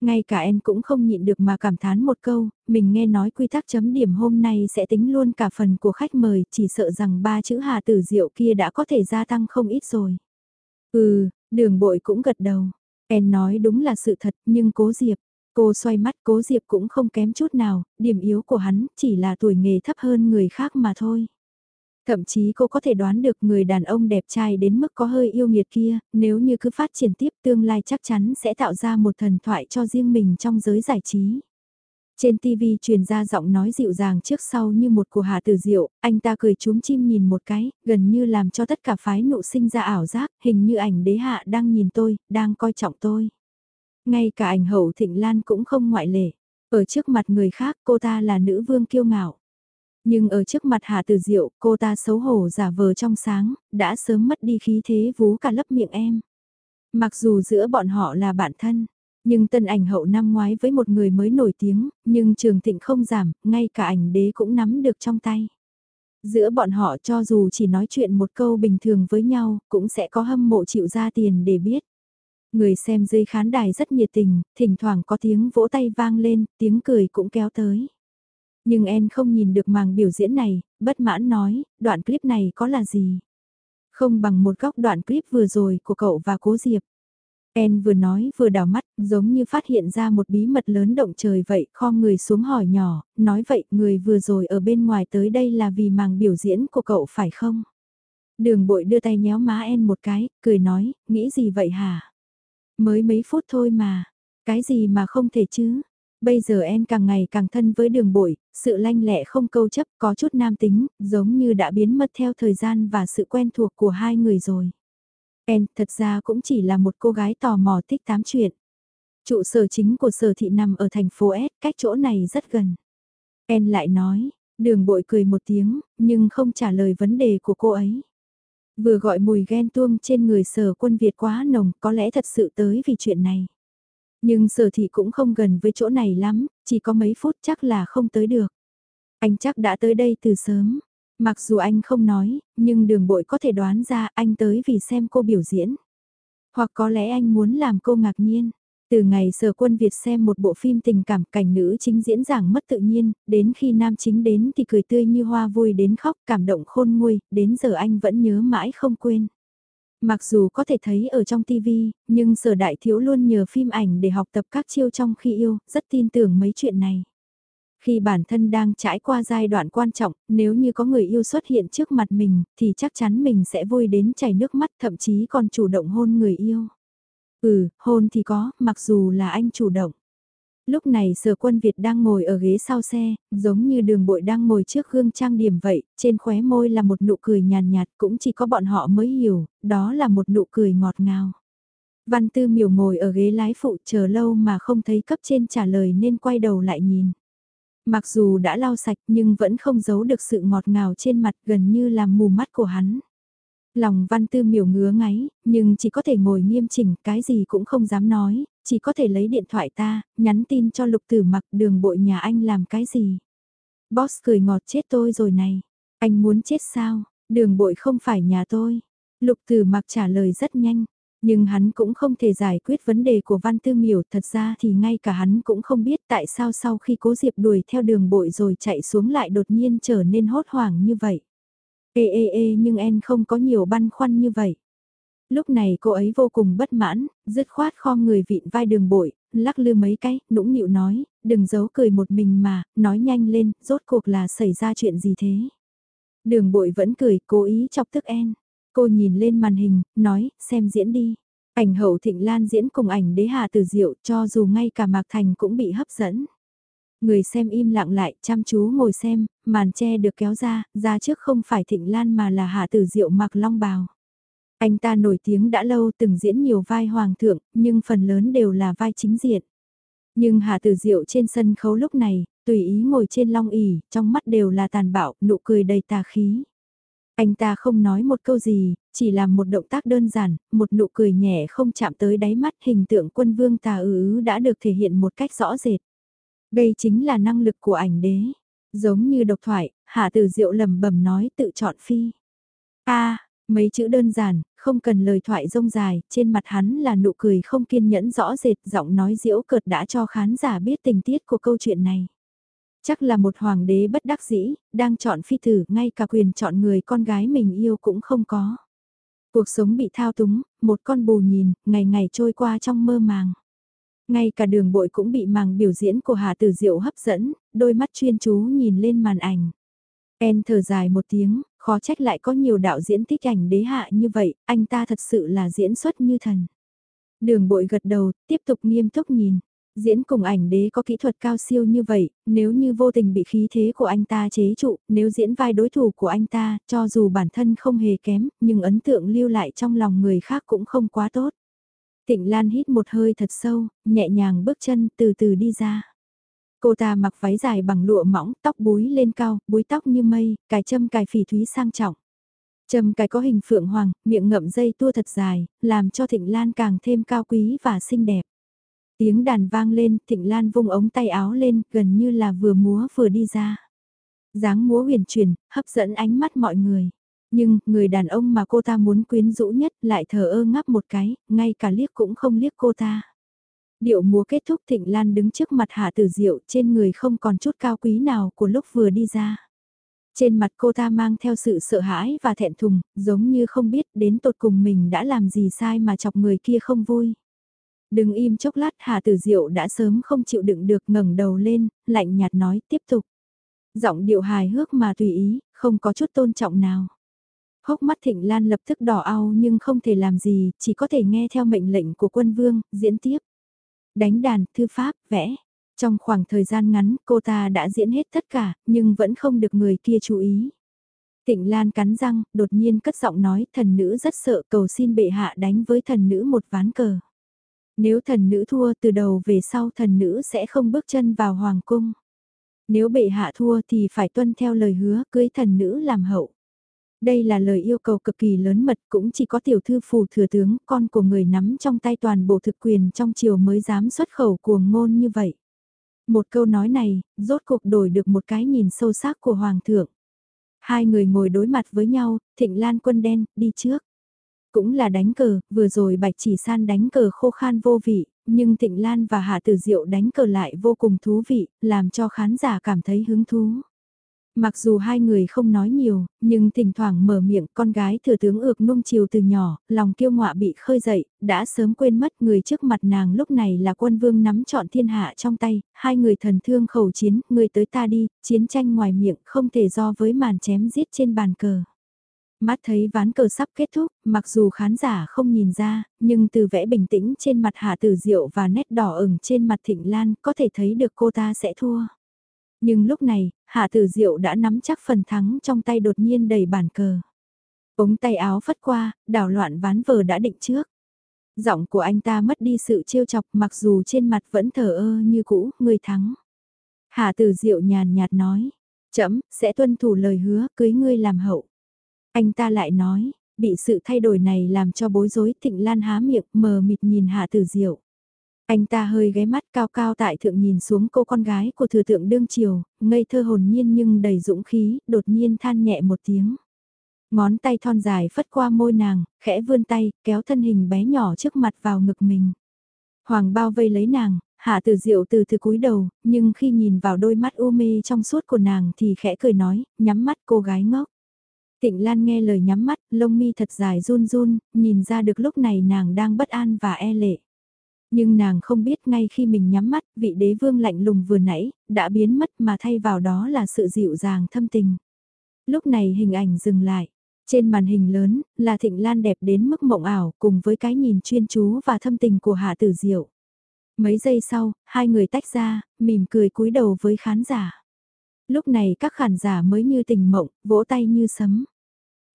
Ngay cả em cũng không nhịn được mà cảm thán một câu, mình nghe nói quy tắc chấm điểm hôm nay sẽ tính luôn cả phần của khách mời, chỉ sợ rằng ba chữ hà tử diệu kia đã có thể gia tăng không ít rồi. Ừ, đường bội cũng gật đầu. Em nói đúng là sự thật, nhưng cố diệp, cô xoay mắt cố diệp cũng không kém chút nào, điểm yếu của hắn chỉ là tuổi nghề thấp hơn người khác mà thôi. Thậm chí cô có thể đoán được người đàn ông đẹp trai đến mức có hơi yêu nghiệt kia, nếu như cứ phát triển tiếp tương lai chắc chắn sẽ tạo ra một thần thoại cho riêng mình trong giới giải trí. Trên TV truyền ra giọng nói dịu dàng trước sau như một của Hà Tử Diệu, anh ta cười chúm chim nhìn một cái, gần như làm cho tất cả phái nụ sinh ra ảo giác, hình như ảnh đế hạ đang nhìn tôi, đang coi trọng tôi. Ngay cả ảnh hậu Thịnh Lan cũng không ngoại lệ. Ở trước mặt người khác cô ta là nữ vương kiêu ngạo. Nhưng ở trước mặt Hạ Tử Diệu, cô ta xấu hổ giả vờ trong sáng, đã sớm mất đi khí thế vú cả lấp miệng em. Mặc dù giữa bọn họ là bạn thân, Nhưng tân ảnh hậu năm ngoái với một người mới nổi tiếng, nhưng trường thịnh không giảm, ngay cả ảnh đế cũng nắm được trong tay. Giữa bọn họ cho dù chỉ nói chuyện một câu bình thường với nhau, cũng sẽ có hâm mộ chịu ra tiền để biết. Người xem dưới khán đài rất nhiệt tình, thỉnh thoảng có tiếng vỗ tay vang lên, tiếng cười cũng kéo tới. Nhưng En không nhìn được màn biểu diễn này, bất mãn nói, đoạn clip này có là gì? Không bằng một góc đoạn clip vừa rồi của cậu và cố Diệp. En vừa nói vừa đảo mắt, giống như phát hiện ra một bí mật lớn động trời vậy, kho người xuống hỏi nhỏ, nói vậy người vừa rồi ở bên ngoài tới đây là vì màn biểu diễn của cậu phải không? Đường bội đưa tay nhéo má En một cái, cười nói, nghĩ gì vậy hả? Mới mấy phút thôi mà, cái gì mà không thể chứ? Bây giờ En càng ngày càng thân với đường bội, sự lanh lẹ không câu chấp có chút nam tính, giống như đã biến mất theo thời gian và sự quen thuộc của hai người rồi. En thật ra cũng chỉ là một cô gái tò mò thích tám chuyện. Trụ sở chính của sở thị nằm ở thành phố S, cách chỗ này rất gần. En lại nói, đường bội cười một tiếng, nhưng không trả lời vấn đề của cô ấy. Vừa gọi mùi ghen tuông trên người sở quân Việt quá nồng, có lẽ thật sự tới vì chuyện này. Nhưng sở thị cũng không gần với chỗ này lắm, chỉ có mấy phút chắc là không tới được. Anh chắc đã tới đây từ sớm. Mặc dù anh không nói, nhưng đường bội có thể đoán ra anh tới vì xem cô biểu diễn. Hoặc có lẽ anh muốn làm cô ngạc nhiên. Từ ngày sở quân Việt xem một bộ phim tình cảm cảnh nữ chính diễn giảng mất tự nhiên, đến khi nam chính đến thì cười tươi như hoa vui đến khóc cảm động khôn nguôi, đến giờ anh vẫn nhớ mãi không quên. Mặc dù có thể thấy ở trong TV, nhưng sở đại thiếu luôn nhờ phim ảnh để học tập các chiêu trong khi yêu, rất tin tưởng mấy chuyện này. Khi bản thân đang trải qua giai đoạn quan trọng, nếu như có người yêu xuất hiện trước mặt mình, thì chắc chắn mình sẽ vui đến chảy nước mắt thậm chí còn chủ động hôn người yêu. Ừ, hôn thì có, mặc dù là anh chủ động. Lúc này sở quân Việt đang ngồi ở ghế sau xe, giống như đường bội đang ngồi trước gương trang điểm vậy, trên khóe môi là một nụ cười nhàn nhạt, cũng chỉ có bọn họ mới hiểu, đó là một nụ cười ngọt ngào. Văn Tư miểu ngồi ở ghế lái phụ chờ lâu mà không thấy cấp trên trả lời nên quay đầu lại nhìn. Mặc dù đã lau sạch nhưng vẫn không giấu được sự ngọt ngào trên mặt gần như làm mù mắt của hắn. Lòng văn tư miểu ngứa ngáy, nhưng chỉ có thể ngồi nghiêm chỉnh, cái gì cũng không dám nói, chỉ có thể lấy điện thoại ta, nhắn tin cho lục tử mặc đường bội nhà anh làm cái gì. Boss cười ngọt chết tôi rồi này, anh muốn chết sao, đường bội không phải nhà tôi. Lục tử mặc trả lời rất nhanh, nhưng hắn cũng không thể giải quyết vấn đề của Văn Tư Miểu, thật ra thì ngay cả hắn cũng không biết tại sao sau khi cố Diệp đuổi theo đường bội rồi chạy xuống lại đột nhiên trở nên hốt hoảng như vậy. Ê ê ê nhưng en không có nhiều băn khoăn như vậy. Lúc này cô ấy vô cùng bất mãn, dứt khoát kho người vịn vai đường bội, lắc lư mấy cái, nũng nịu nói, đừng giấu cười một mình mà, nói nhanh lên, rốt cuộc là xảy ra chuyện gì thế. Đường bội vẫn cười, cố ý chọc tức en. Cô nhìn lên màn hình, nói, xem diễn đi. Ảnh hậu thịnh lan diễn cùng ảnh đế hà từ diệu cho dù ngay cả Mạc Thành cũng bị hấp dẫn. Người xem im lặng lại, chăm chú ngồi xem, màn che được kéo ra, ra trước không phải thịnh lan mà là hạ tử diệu mặc long bào. Anh ta nổi tiếng đã lâu từng diễn nhiều vai hoàng thượng, nhưng phần lớn đều là vai chính diện. Nhưng Hạ Tử Diệu trên sân khấu lúc này, tùy ý ngồi trên long ỉ, trong mắt đều là tàn bạo, nụ cười đầy tà khí. Anh ta không nói một câu gì, chỉ làm một động tác đơn giản, một nụ cười nhẹ không chạm tới đáy mắt hình tượng quân vương tà ứ đã được thể hiện một cách rõ rệt. Đây chính là năng lực của ảnh đế. Giống như độc thoại, Hạ Tử Diệu lầm bầm nói tự chọn phi. a mấy chữ đơn giản, không cần lời thoại rông dài, trên mặt hắn là nụ cười không kiên nhẫn rõ rệt, giọng nói diễu cợt đã cho khán giả biết tình tiết của câu chuyện này. Chắc là một hoàng đế bất đắc dĩ, đang chọn phi tử, ngay cả quyền chọn người con gái mình yêu cũng không có. Cuộc sống bị thao túng, một con bù nhìn, ngày ngày trôi qua trong mơ màng. Ngay cả đường bội cũng bị màng biểu diễn của Hà Tử Diệu hấp dẫn, đôi mắt chuyên chú nhìn lên màn ảnh. En thở dài một tiếng, khó trách lại có nhiều đạo diễn thích ảnh đế hạ như vậy, anh ta thật sự là diễn xuất như thần. Đường bội gật đầu, tiếp tục nghiêm túc nhìn. Diễn cùng ảnh đế có kỹ thuật cao siêu như vậy, nếu như vô tình bị khí thế của anh ta chế trụ, nếu diễn vai đối thủ của anh ta, cho dù bản thân không hề kém, nhưng ấn tượng lưu lại trong lòng người khác cũng không quá tốt. Tịnh Lan hít một hơi thật sâu, nhẹ nhàng bước chân từ từ đi ra. Cô ta mặc váy dài bằng lụa mỏng, tóc búi lên cao, búi tóc như mây, cài châm cài phỉ thúy sang trọng. Châm cài có hình phượng hoàng, miệng ngậm dây tua thật dài, làm cho Thịnh Lan càng thêm cao quý và xinh đẹp. Tiếng đàn vang lên, Thịnh Lan vung ống tay áo lên, gần như là vừa múa vừa đi ra. dáng múa huyền chuyển, hấp dẫn ánh mắt mọi người. Nhưng, người đàn ông mà cô ta muốn quyến rũ nhất lại thờ ơ ngắp một cái, ngay cả liếc cũng không liếc cô ta. Điệu múa kết thúc Thịnh Lan đứng trước mặt Hạ Tử Diệu trên người không còn chút cao quý nào của lúc vừa đi ra. Trên mặt cô ta mang theo sự sợ hãi và thẹn thùng, giống như không biết đến tột cùng mình đã làm gì sai mà chọc người kia không vui. Đừng im chốc lát Hà Tử Diệu đã sớm không chịu đựng được ngẩng đầu lên, lạnh nhạt nói tiếp tục. Giọng điệu hài hước mà tùy ý, không có chút tôn trọng nào. Hốc mắt Thịnh Lan lập tức đỏ ao nhưng không thể làm gì, chỉ có thể nghe theo mệnh lệnh của quân vương, diễn tiếp. Đánh đàn, thư pháp, vẽ. Trong khoảng thời gian ngắn, cô ta đã diễn hết tất cả, nhưng vẫn không được người kia chú ý. Tịnh Lan cắn răng, đột nhiên cất giọng nói thần nữ rất sợ cầu xin bệ hạ đánh với thần nữ một ván cờ. Nếu thần nữ thua từ đầu về sau thần nữ sẽ không bước chân vào hoàng cung. Nếu bệ hạ thua thì phải tuân theo lời hứa cưới thần nữ làm hậu. Đây là lời yêu cầu cực kỳ lớn mật cũng chỉ có tiểu thư phù thừa tướng, con của người nắm trong tay toàn bộ thực quyền trong triều mới dám xuất khẩu cuồng ngôn như vậy. Một câu nói này, rốt cuộc đổi được một cái nhìn sâu sắc của Hoàng thượng. Hai người ngồi đối mặt với nhau, thịnh lan quân đen, đi trước. Cũng là đánh cờ, vừa rồi Bạch Chỉ San đánh cờ khô khan vô vị, nhưng Thịnh Lan và Hạ Tử Diệu đánh cờ lại vô cùng thú vị, làm cho khán giả cảm thấy hứng thú. Mặc dù hai người không nói nhiều, nhưng thỉnh thoảng mở miệng con gái thừa tướng ược nung chiều từ nhỏ, lòng kiêu ngọa bị khơi dậy, đã sớm quên mất người trước mặt nàng lúc này là quân vương nắm trọn thiên hạ trong tay, hai người thần thương khẩu chiến, người tới ta đi, chiến tranh ngoài miệng không thể do với màn chém giết trên bàn cờ. Mắt thấy ván cờ sắp kết thúc, mặc dù khán giả không nhìn ra, nhưng từ vẽ bình tĩnh trên mặt Hạ Tử Diệu và nét đỏ ửng trên mặt Thịnh Lan có thể thấy được cô ta sẽ thua. Nhưng lúc này, Hạ Tử Diệu đã nắm chắc phần thắng trong tay đột nhiên đầy bản cờ. Ống tay áo phất qua, đảo loạn ván vờ đã định trước. Giọng của anh ta mất đi sự trêu chọc mặc dù trên mặt vẫn thờ ơ như cũ, người thắng. Hạ Tử Diệu nhàn nhạt nói, chấm, sẽ tuân thủ lời hứa, cưới ngươi làm hậu. Anh ta lại nói, bị sự thay đổi này làm cho bối rối Thịnh Lan há miệng mờ mịt nhìn Hạ Tử Diệu. Anh ta hơi ghé mắt cao cao tại thượng nhìn xuống cô con gái của thừa thượng đương triều, ngây thơ hồn nhiên nhưng đầy dũng khí, đột nhiên than nhẹ một tiếng. Ngón tay thon dài phất qua môi nàng, khẽ vươn tay, kéo thân hình bé nhỏ trước mặt vào ngực mình. Hoàng bao vây lấy nàng, hạ từ diệu từ từ cúi đầu, nhưng khi nhìn vào đôi mắt u mê trong suốt của nàng thì khẽ cười nói, nhắm mắt cô gái ngốc. Tịnh Lan nghe lời nhắm mắt, lông mi thật dài run run, nhìn ra được lúc này nàng đang bất an và e lệ. Nhưng nàng không biết ngay khi mình nhắm mắt, vị đế vương lạnh lùng vừa nãy, đã biến mất mà thay vào đó là sự dịu dàng thâm tình. Lúc này hình ảnh dừng lại. Trên màn hình lớn, là thịnh lan đẹp đến mức mộng ảo cùng với cái nhìn chuyên chú và thâm tình của Hạ Tử Diệu. Mấy giây sau, hai người tách ra, mỉm cười cúi đầu với khán giả. Lúc này các khán giả mới như tình mộng, vỗ tay như sấm.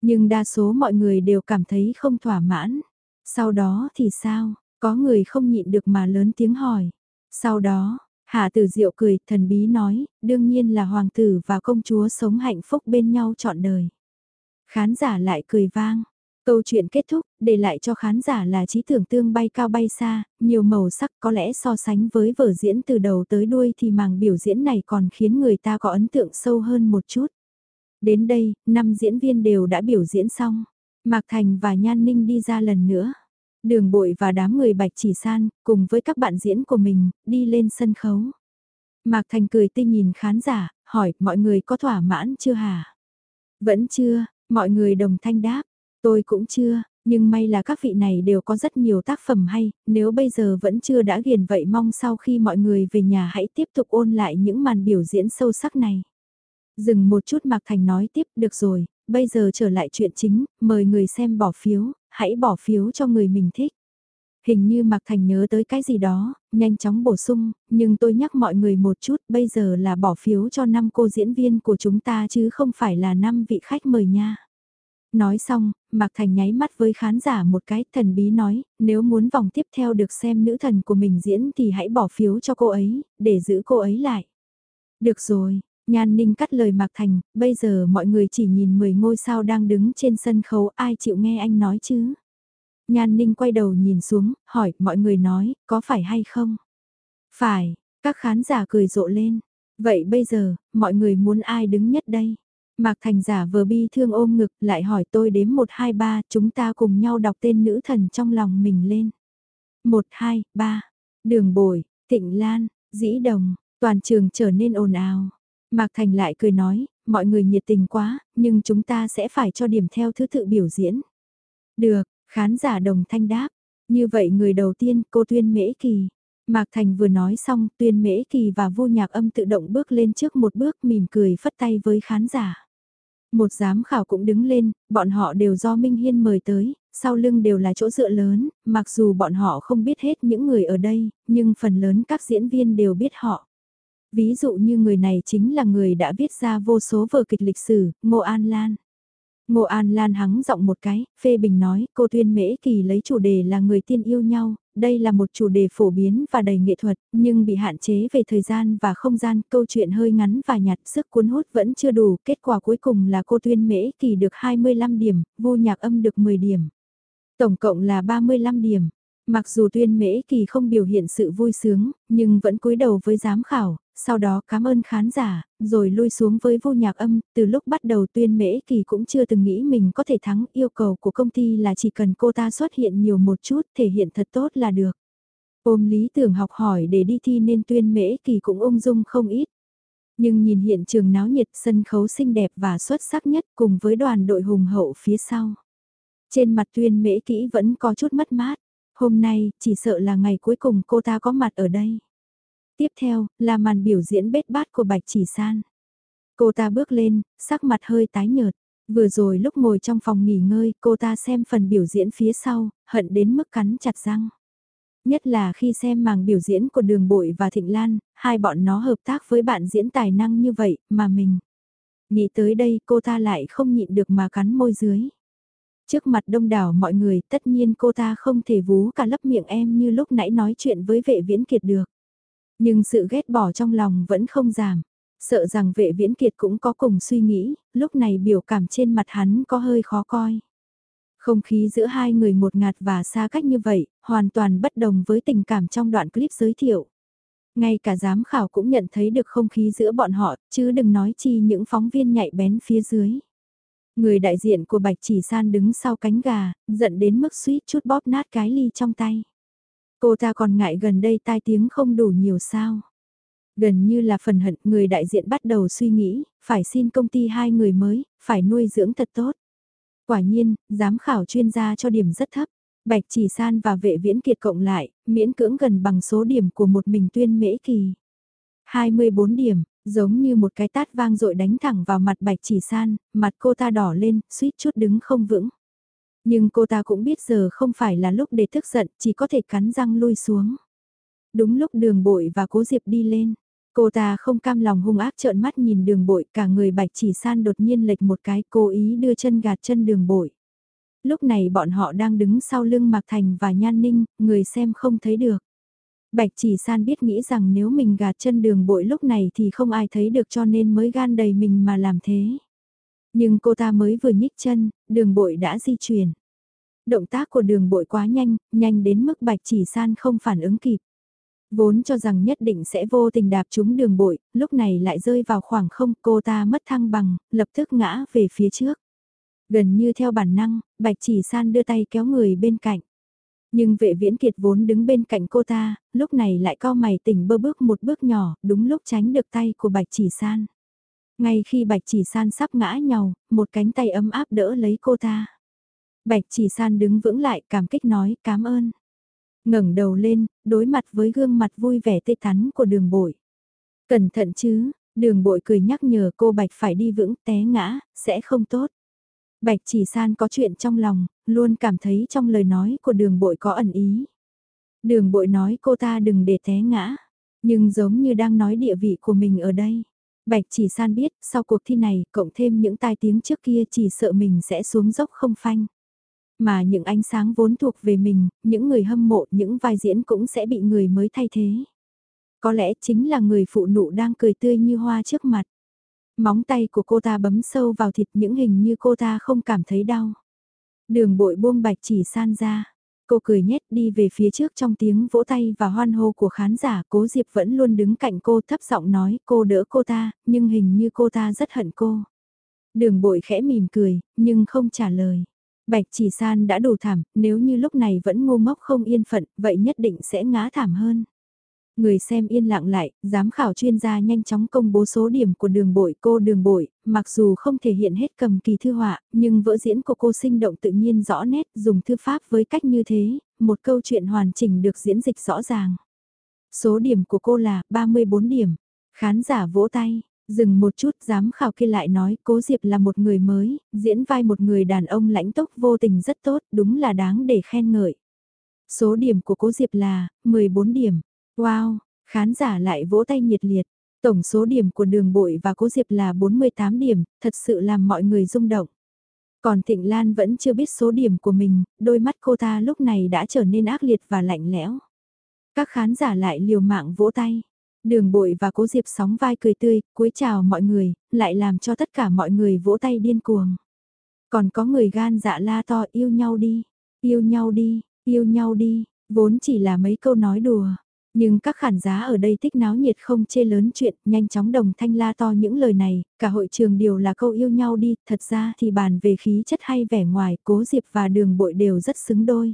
Nhưng đa số mọi người đều cảm thấy không thỏa mãn. Sau đó thì sao? Có người không nhịn được mà lớn tiếng hỏi. Sau đó, Hạ Tử Diệu cười, thần bí nói, đương nhiên là hoàng tử và công chúa sống hạnh phúc bên nhau trọn đời. Khán giả lại cười vang. Câu chuyện kết thúc, để lại cho khán giả là trí tưởng tương bay cao bay xa, nhiều màu sắc có lẽ so sánh với vở diễn từ đầu tới đuôi thì màng biểu diễn này còn khiến người ta có ấn tượng sâu hơn một chút. Đến đây, năm diễn viên đều đã biểu diễn xong. Mạc Thành và Nhan Ninh đi ra lần nữa. Đường bội và đám người bạch chỉ san, cùng với các bạn diễn của mình, đi lên sân khấu. Mạc Thành cười tươi nhìn khán giả, hỏi mọi người có thỏa mãn chưa hả? Vẫn chưa, mọi người đồng thanh đáp, tôi cũng chưa, nhưng may là các vị này đều có rất nhiều tác phẩm hay, nếu bây giờ vẫn chưa đã ghiền vậy mong sau khi mọi người về nhà hãy tiếp tục ôn lại những màn biểu diễn sâu sắc này. Dừng một chút Mạc Thành nói tiếp, được rồi, bây giờ trở lại chuyện chính, mời người xem bỏ phiếu, hãy bỏ phiếu cho người mình thích. Hình như Mạc Thành nhớ tới cái gì đó, nhanh chóng bổ sung, nhưng tôi nhắc mọi người một chút, bây giờ là bỏ phiếu cho năm cô diễn viên của chúng ta chứ không phải là năm vị khách mời nha. Nói xong, Mạc Thành nháy mắt với khán giả một cái thần bí nói, nếu muốn vòng tiếp theo được xem nữ thần của mình diễn thì hãy bỏ phiếu cho cô ấy, để giữ cô ấy lại. Được rồi, Nhan Ninh cắt lời Mạc Thành, bây giờ mọi người chỉ nhìn 10 ngôi sao đang đứng trên sân khấu ai chịu nghe anh nói chứ. Nhan Ninh quay đầu nhìn xuống, hỏi mọi người nói, có phải hay không? Phải, các khán giả cười rộ lên. Vậy bây giờ, mọi người muốn ai đứng nhất đây? Mạc Thành giả vờ bi thương ôm ngực lại hỏi tôi đếm 1 2 3 chúng ta cùng nhau đọc tên nữ thần trong lòng mình lên. 1 2 3 Đường Bồi, Tịnh Lan, Dĩ Đồng, toàn trường trở nên ồn ào. Mạc Thành lại cười nói, mọi người nhiệt tình quá, nhưng chúng ta sẽ phải cho điểm theo thứ tự biểu diễn. Được, khán giả đồng thanh đáp. Như vậy người đầu tiên, cô Tuyên Mễ Kỳ. Mạc Thành vừa nói xong, Tuyên Mễ Kỳ và vô nhạc âm tự động bước lên trước một bước mỉm cười phất tay với khán giả. Một giám khảo cũng đứng lên, bọn họ đều do Minh Hiên mời tới, sau lưng đều là chỗ dựa lớn, mặc dù bọn họ không biết hết những người ở đây, nhưng phần lớn các diễn viên đều biết họ. Ví dụ như người này chính là người đã viết ra vô số vở kịch lịch sử, Ngô An Lan. Ngô An Lan hắng giọng một cái, phê bình nói, cô Tuyên Mễ Kỳ lấy chủ đề là người tiên yêu nhau, đây là một chủ đề phổ biến và đầy nghệ thuật, nhưng bị hạn chế về thời gian và không gian, câu chuyện hơi ngắn và nhạt, sức cuốn hút vẫn chưa đủ, kết quả cuối cùng là cô Tuyên Mễ Kỳ được 25 điểm, vô nhạc âm được 10 điểm. Tổng cộng là 35 điểm. Mặc dù tuyên mễ kỳ không biểu hiện sự vui sướng, nhưng vẫn cúi đầu với giám khảo, sau đó cảm ơn khán giả, rồi lui xuống với vô nhạc âm, từ lúc bắt đầu tuyên mễ kỳ cũng chưa từng nghĩ mình có thể thắng, yêu cầu của công ty là chỉ cần cô ta xuất hiện nhiều một chút, thể hiện thật tốt là được. Ôm lý tưởng học hỏi để đi thi nên tuyên mễ kỳ cũng ung dung không ít. Nhưng nhìn hiện trường náo nhiệt sân khấu xinh đẹp và xuất sắc nhất cùng với đoàn đội hùng hậu phía sau. Trên mặt tuyên mễ kỹ vẫn có chút mất mát, hôm nay chỉ sợ là ngày cuối cùng cô ta có mặt ở đây. Tiếp theo, là màn biểu diễn bết bát của Bạch Chỉ San. Cô ta bước lên, sắc mặt hơi tái nhợt. Vừa rồi lúc ngồi trong phòng nghỉ ngơi, cô ta xem phần biểu diễn phía sau, hận đến mức cắn chặt răng. Nhất là khi xem màn biểu diễn của Đường Bội và Thịnh Lan, hai bọn nó hợp tác với bạn diễn tài năng như vậy, mà mình. Nghĩ tới đây cô ta lại không nhịn được mà cắn môi dưới. Trước mặt đông đảo mọi người tất nhiên cô ta không thể vú cả lấp miệng em như lúc nãy nói chuyện với vệ viễn kiệt được. Nhưng sự ghét bỏ trong lòng vẫn không giảm. Sợ rằng vệ viễn kiệt cũng có cùng suy nghĩ, lúc này biểu cảm trên mặt hắn có hơi khó coi. Không khí giữa hai người một ngạt và xa cách như vậy, hoàn toàn bất đồng với tình cảm trong đoạn clip giới thiệu. Ngay cả giám khảo cũng nhận thấy được không khí giữa bọn họ, chứ đừng nói chi những phóng viên nhạy bén phía dưới. Người đại diện của Bạch Chỉ San đứng sau cánh gà, giận đến mức suýt chút bóp nát cái ly trong tay. Cô ta còn ngại gần đây tai tiếng không đủ nhiều sao. Gần như là phần hận người đại diện bắt đầu suy nghĩ, phải xin công ty hai người mới, phải nuôi dưỡng thật tốt. Quả nhiên, giám khảo chuyên gia cho điểm rất thấp. Bạch Chỉ San và vệ viễn kiệt cộng lại, miễn cưỡng gần bằng số điểm của một mình tuyên mễ kỳ. 24 điểm, giống như một cái tát vang dội đánh thẳng vào mặt bạch chỉ san, mặt cô ta đỏ lên, suýt chút đứng không vững. Nhưng cô ta cũng biết giờ không phải là lúc để tức giận, chỉ có thể cắn răng lui xuống. Đúng lúc đường bội và cố diệp đi lên, cô ta không cam lòng hung ác trợn mắt nhìn đường bội cả người bạch chỉ san đột nhiên lệch một cái cố ý đưa chân gạt chân đường bội. Lúc này bọn họ đang đứng sau lưng Mạc Thành và Nhan Ninh, người xem không thấy được. Bạch chỉ san biết nghĩ rằng nếu mình gạt chân đường bội lúc này thì không ai thấy được cho nên mới gan đầy mình mà làm thế. Nhưng cô ta mới vừa nhích chân, đường bội đã di chuyển. Động tác của đường bội quá nhanh, nhanh đến mức bạch chỉ san không phản ứng kịp. Vốn cho rằng nhất định sẽ vô tình đạp trúng đường bội, lúc này lại rơi vào khoảng không cô ta mất thăng bằng, lập tức ngã về phía trước. Gần như theo bản năng, bạch chỉ san đưa tay kéo người bên cạnh. Nhưng vệ viễn kiệt vốn đứng bên cạnh cô ta, lúc này lại co mày tỉnh bơ bước một bước nhỏ, đúng lúc tránh được tay của bạch chỉ san. Ngay khi bạch chỉ san sắp ngã nhau, một cánh tay ấm áp đỡ lấy cô ta. Bạch chỉ san đứng vững lại cảm kích nói cảm ơn. ngẩng đầu lên, đối mặt với gương mặt vui vẻ tê thắn của đường bội. Cẩn thận chứ, đường bội cười nhắc nhở cô Bạch phải đi vững té ngã, sẽ không tốt. Bạch chỉ san có chuyện trong lòng, luôn cảm thấy trong lời nói của đường bội có ẩn ý. Đường bội nói cô ta đừng để té ngã, nhưng giống như đang nói địa vị của mình ở đây. Bạch chỉ san biết sau cuộc thi này cộng thêm những tai tiếng trước kia chỉ sợ mình sẽ xuống dốc không phanh. Mà những ánh sáng vốn thuộc về mình, những người hâm mộ, những vai diễn cũng sẽ bị người mới thay thế. Có lẽ chính là người phụ nụ đang cười tươi như hoa trước mặt. Móng tay của cô ta bấm sâu vào thịt những hình như cô ta không cảm thấy đau. Đường bội buông bạch chỉ san ra. Cô cười nhét đi về phía trước trong tiếng vỗ tay và hoan hô của khán giả, cố Diệp vẫn luôn đứng cạnh cô thấp giọng nói cô đỡ cô ta, nhưng hình như cô ta rất hận cô. Đường bội khẽ mỉm cười, nhưng không trả lời. Bạch chỉ san đã đủ thảm, nếu như lúc này vẫn ngu ngốc không yên phận, vậy nhất định sẽ ngã thảm hơn. Người xem yên lặng lại, giám khảo chuyên gia nhanh chóng công bố số điểm của đường bội cô đường bội, mặc dù không thể hiện hết cầm kỳ thư họa, nhưng vỡ diễn của cô sinh động tự nhiên rõ nét, dùng thư pháp với cách như thế, một câu chuyện hoàn chỉnh được diễn dịch rõ ràng. Số điểm của cô là 34 điểm. Khán giả vỗ tay, dừng một chút giám khảo kia lại nói cố Diệp là một người mới, diễn vai một người đàn ông lãnh tốc vô tình rất tốt, đúng là đáng để khen ngợi. Số điểm của cố Diệp là 14 điểm. Wow, khán giả lại vỗ tay nhiệt liệt. Tổng số điểm của đường bội và cố Diệp là 48 điểm, thật sự làm mọi người rung động. Còn Thịnh Lan vẫn chưa biết số điểm của mình, đôi mắt cô ta lúc này đã trở nên ác liệt và lạnh lẽo. Các khán giả lại liều mạng vỗ tay. Đường bội và cố Diệp sóng vai cười tươi, cúi chào mọi người, lại làm cho tất cả mọi người vỗ tay điên cuồng. Còn có người gan dạ la to yêu nhau đi, yêu nhau đi, yêu nhau đi, vốn chỉ là mấy câu nói đùa. Nhưng các khán giá ở đây thích náo nhiệt không chê lớn chuyện, nhanh chóng đồng thanh la to những lời này, cả hội trường đều là câu yêu nhau đi, thật ra thì bàn về khí chất hay vẻ ngoài, cố diệp và đường bội đều rất xứng đôi.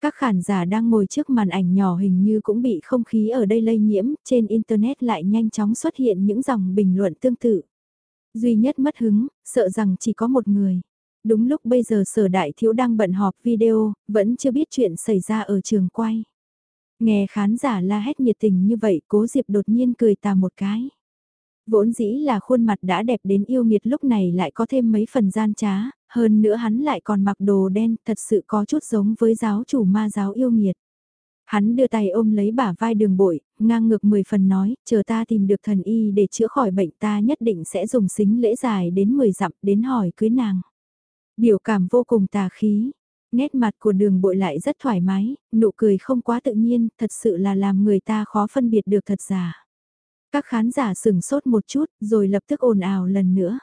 Các khán giả đang ngồi trước màn ảnh nhỏ hình như cũng bị không khí ở đây lây nhiễm, trên Internet lại nhanh chóng xuất hiện những dòng bình luận tương tự. Duy nhất mất hứng, sợ rằng chỉ có một người. Đúng lúc bây giờ sở đại thiếu đang bận họp video, vẫn chưa biết chuyện xảy ra ở trường quay. Nghe khán giả la hét nhiệt tình như vậy cố Diệp đột nhiên cười tà một cái. Vốn dĩ là khuôn mặt đã đẹp đến yêu nghiệt lúc này lại có thêm mấy phần gian trá, hơn nữa hắn lại còn mặc đồ đen thật sự có chút giống với giáo chủ ma giáo yêu nghiệt. Hắn đưa tay ôm lấy bả vai đường bội, ngang ngược 10 phần nói, chờ ta tìm được thần y để chữa khỏi bệnh ta nhất định sẽ dùng xính lễ dài đến 10 dặm đến hỏi cưới nàng. Biểu cảm vô cùng tà khí, Nét mặt của đường bội lại rất thoải mái, nụ cười không quá tự nhiên, thật sự là làm người ta khó phân biệt được thật giả. Các khán giả sừng sốt một chút, rồi lập tức ồn ào lần nữa.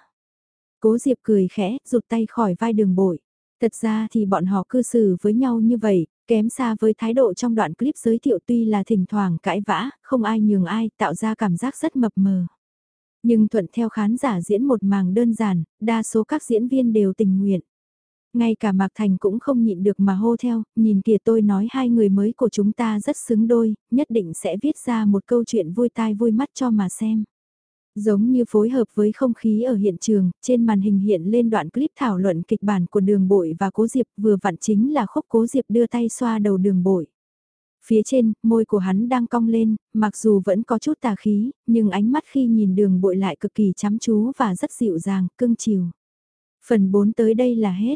Cố Diệp cười khẽ, rụt tay khỏi vai đường bội. Thật ra thì bọn họ cư xử với nhau như vậy, kém xa với thái độ trong đoạn clip giới thiệu tuy là thỉnh thoảng cãi vã, không ai nhường ai, tạo ra cảm giác rất mập mờ. Nhưng thuận theo khán giả diễn một màng đơn giản, đa số các diễn viên đều tình nguyện. Ngay cả Mạc Thành cũng không nhịn được mà hô theo, nhìn kìa tôi nói hai người mới của chúng ta rất xứng đôi, nhất định sẽ viết ra một câu chuyện vui tai vui mắt cho mà xem. Giống như phối hợp với không khí ở hiện trường, trên màn hình hiện lên đoạn clip thảo luận kịch bản của đường bội và cố diệp vừa vặn chính là khúc cố diệp đưa tay xoa đầu đường bội. Phía trên, môi của hắn đang cong lên, mặc dù vẫn có chút tà khí, nhưng ánh mắt khi nhìn đường bội lại cực kỳ chăm chú và rất dịu dàng, cưng chiều. Phần 4 tới đây là hết.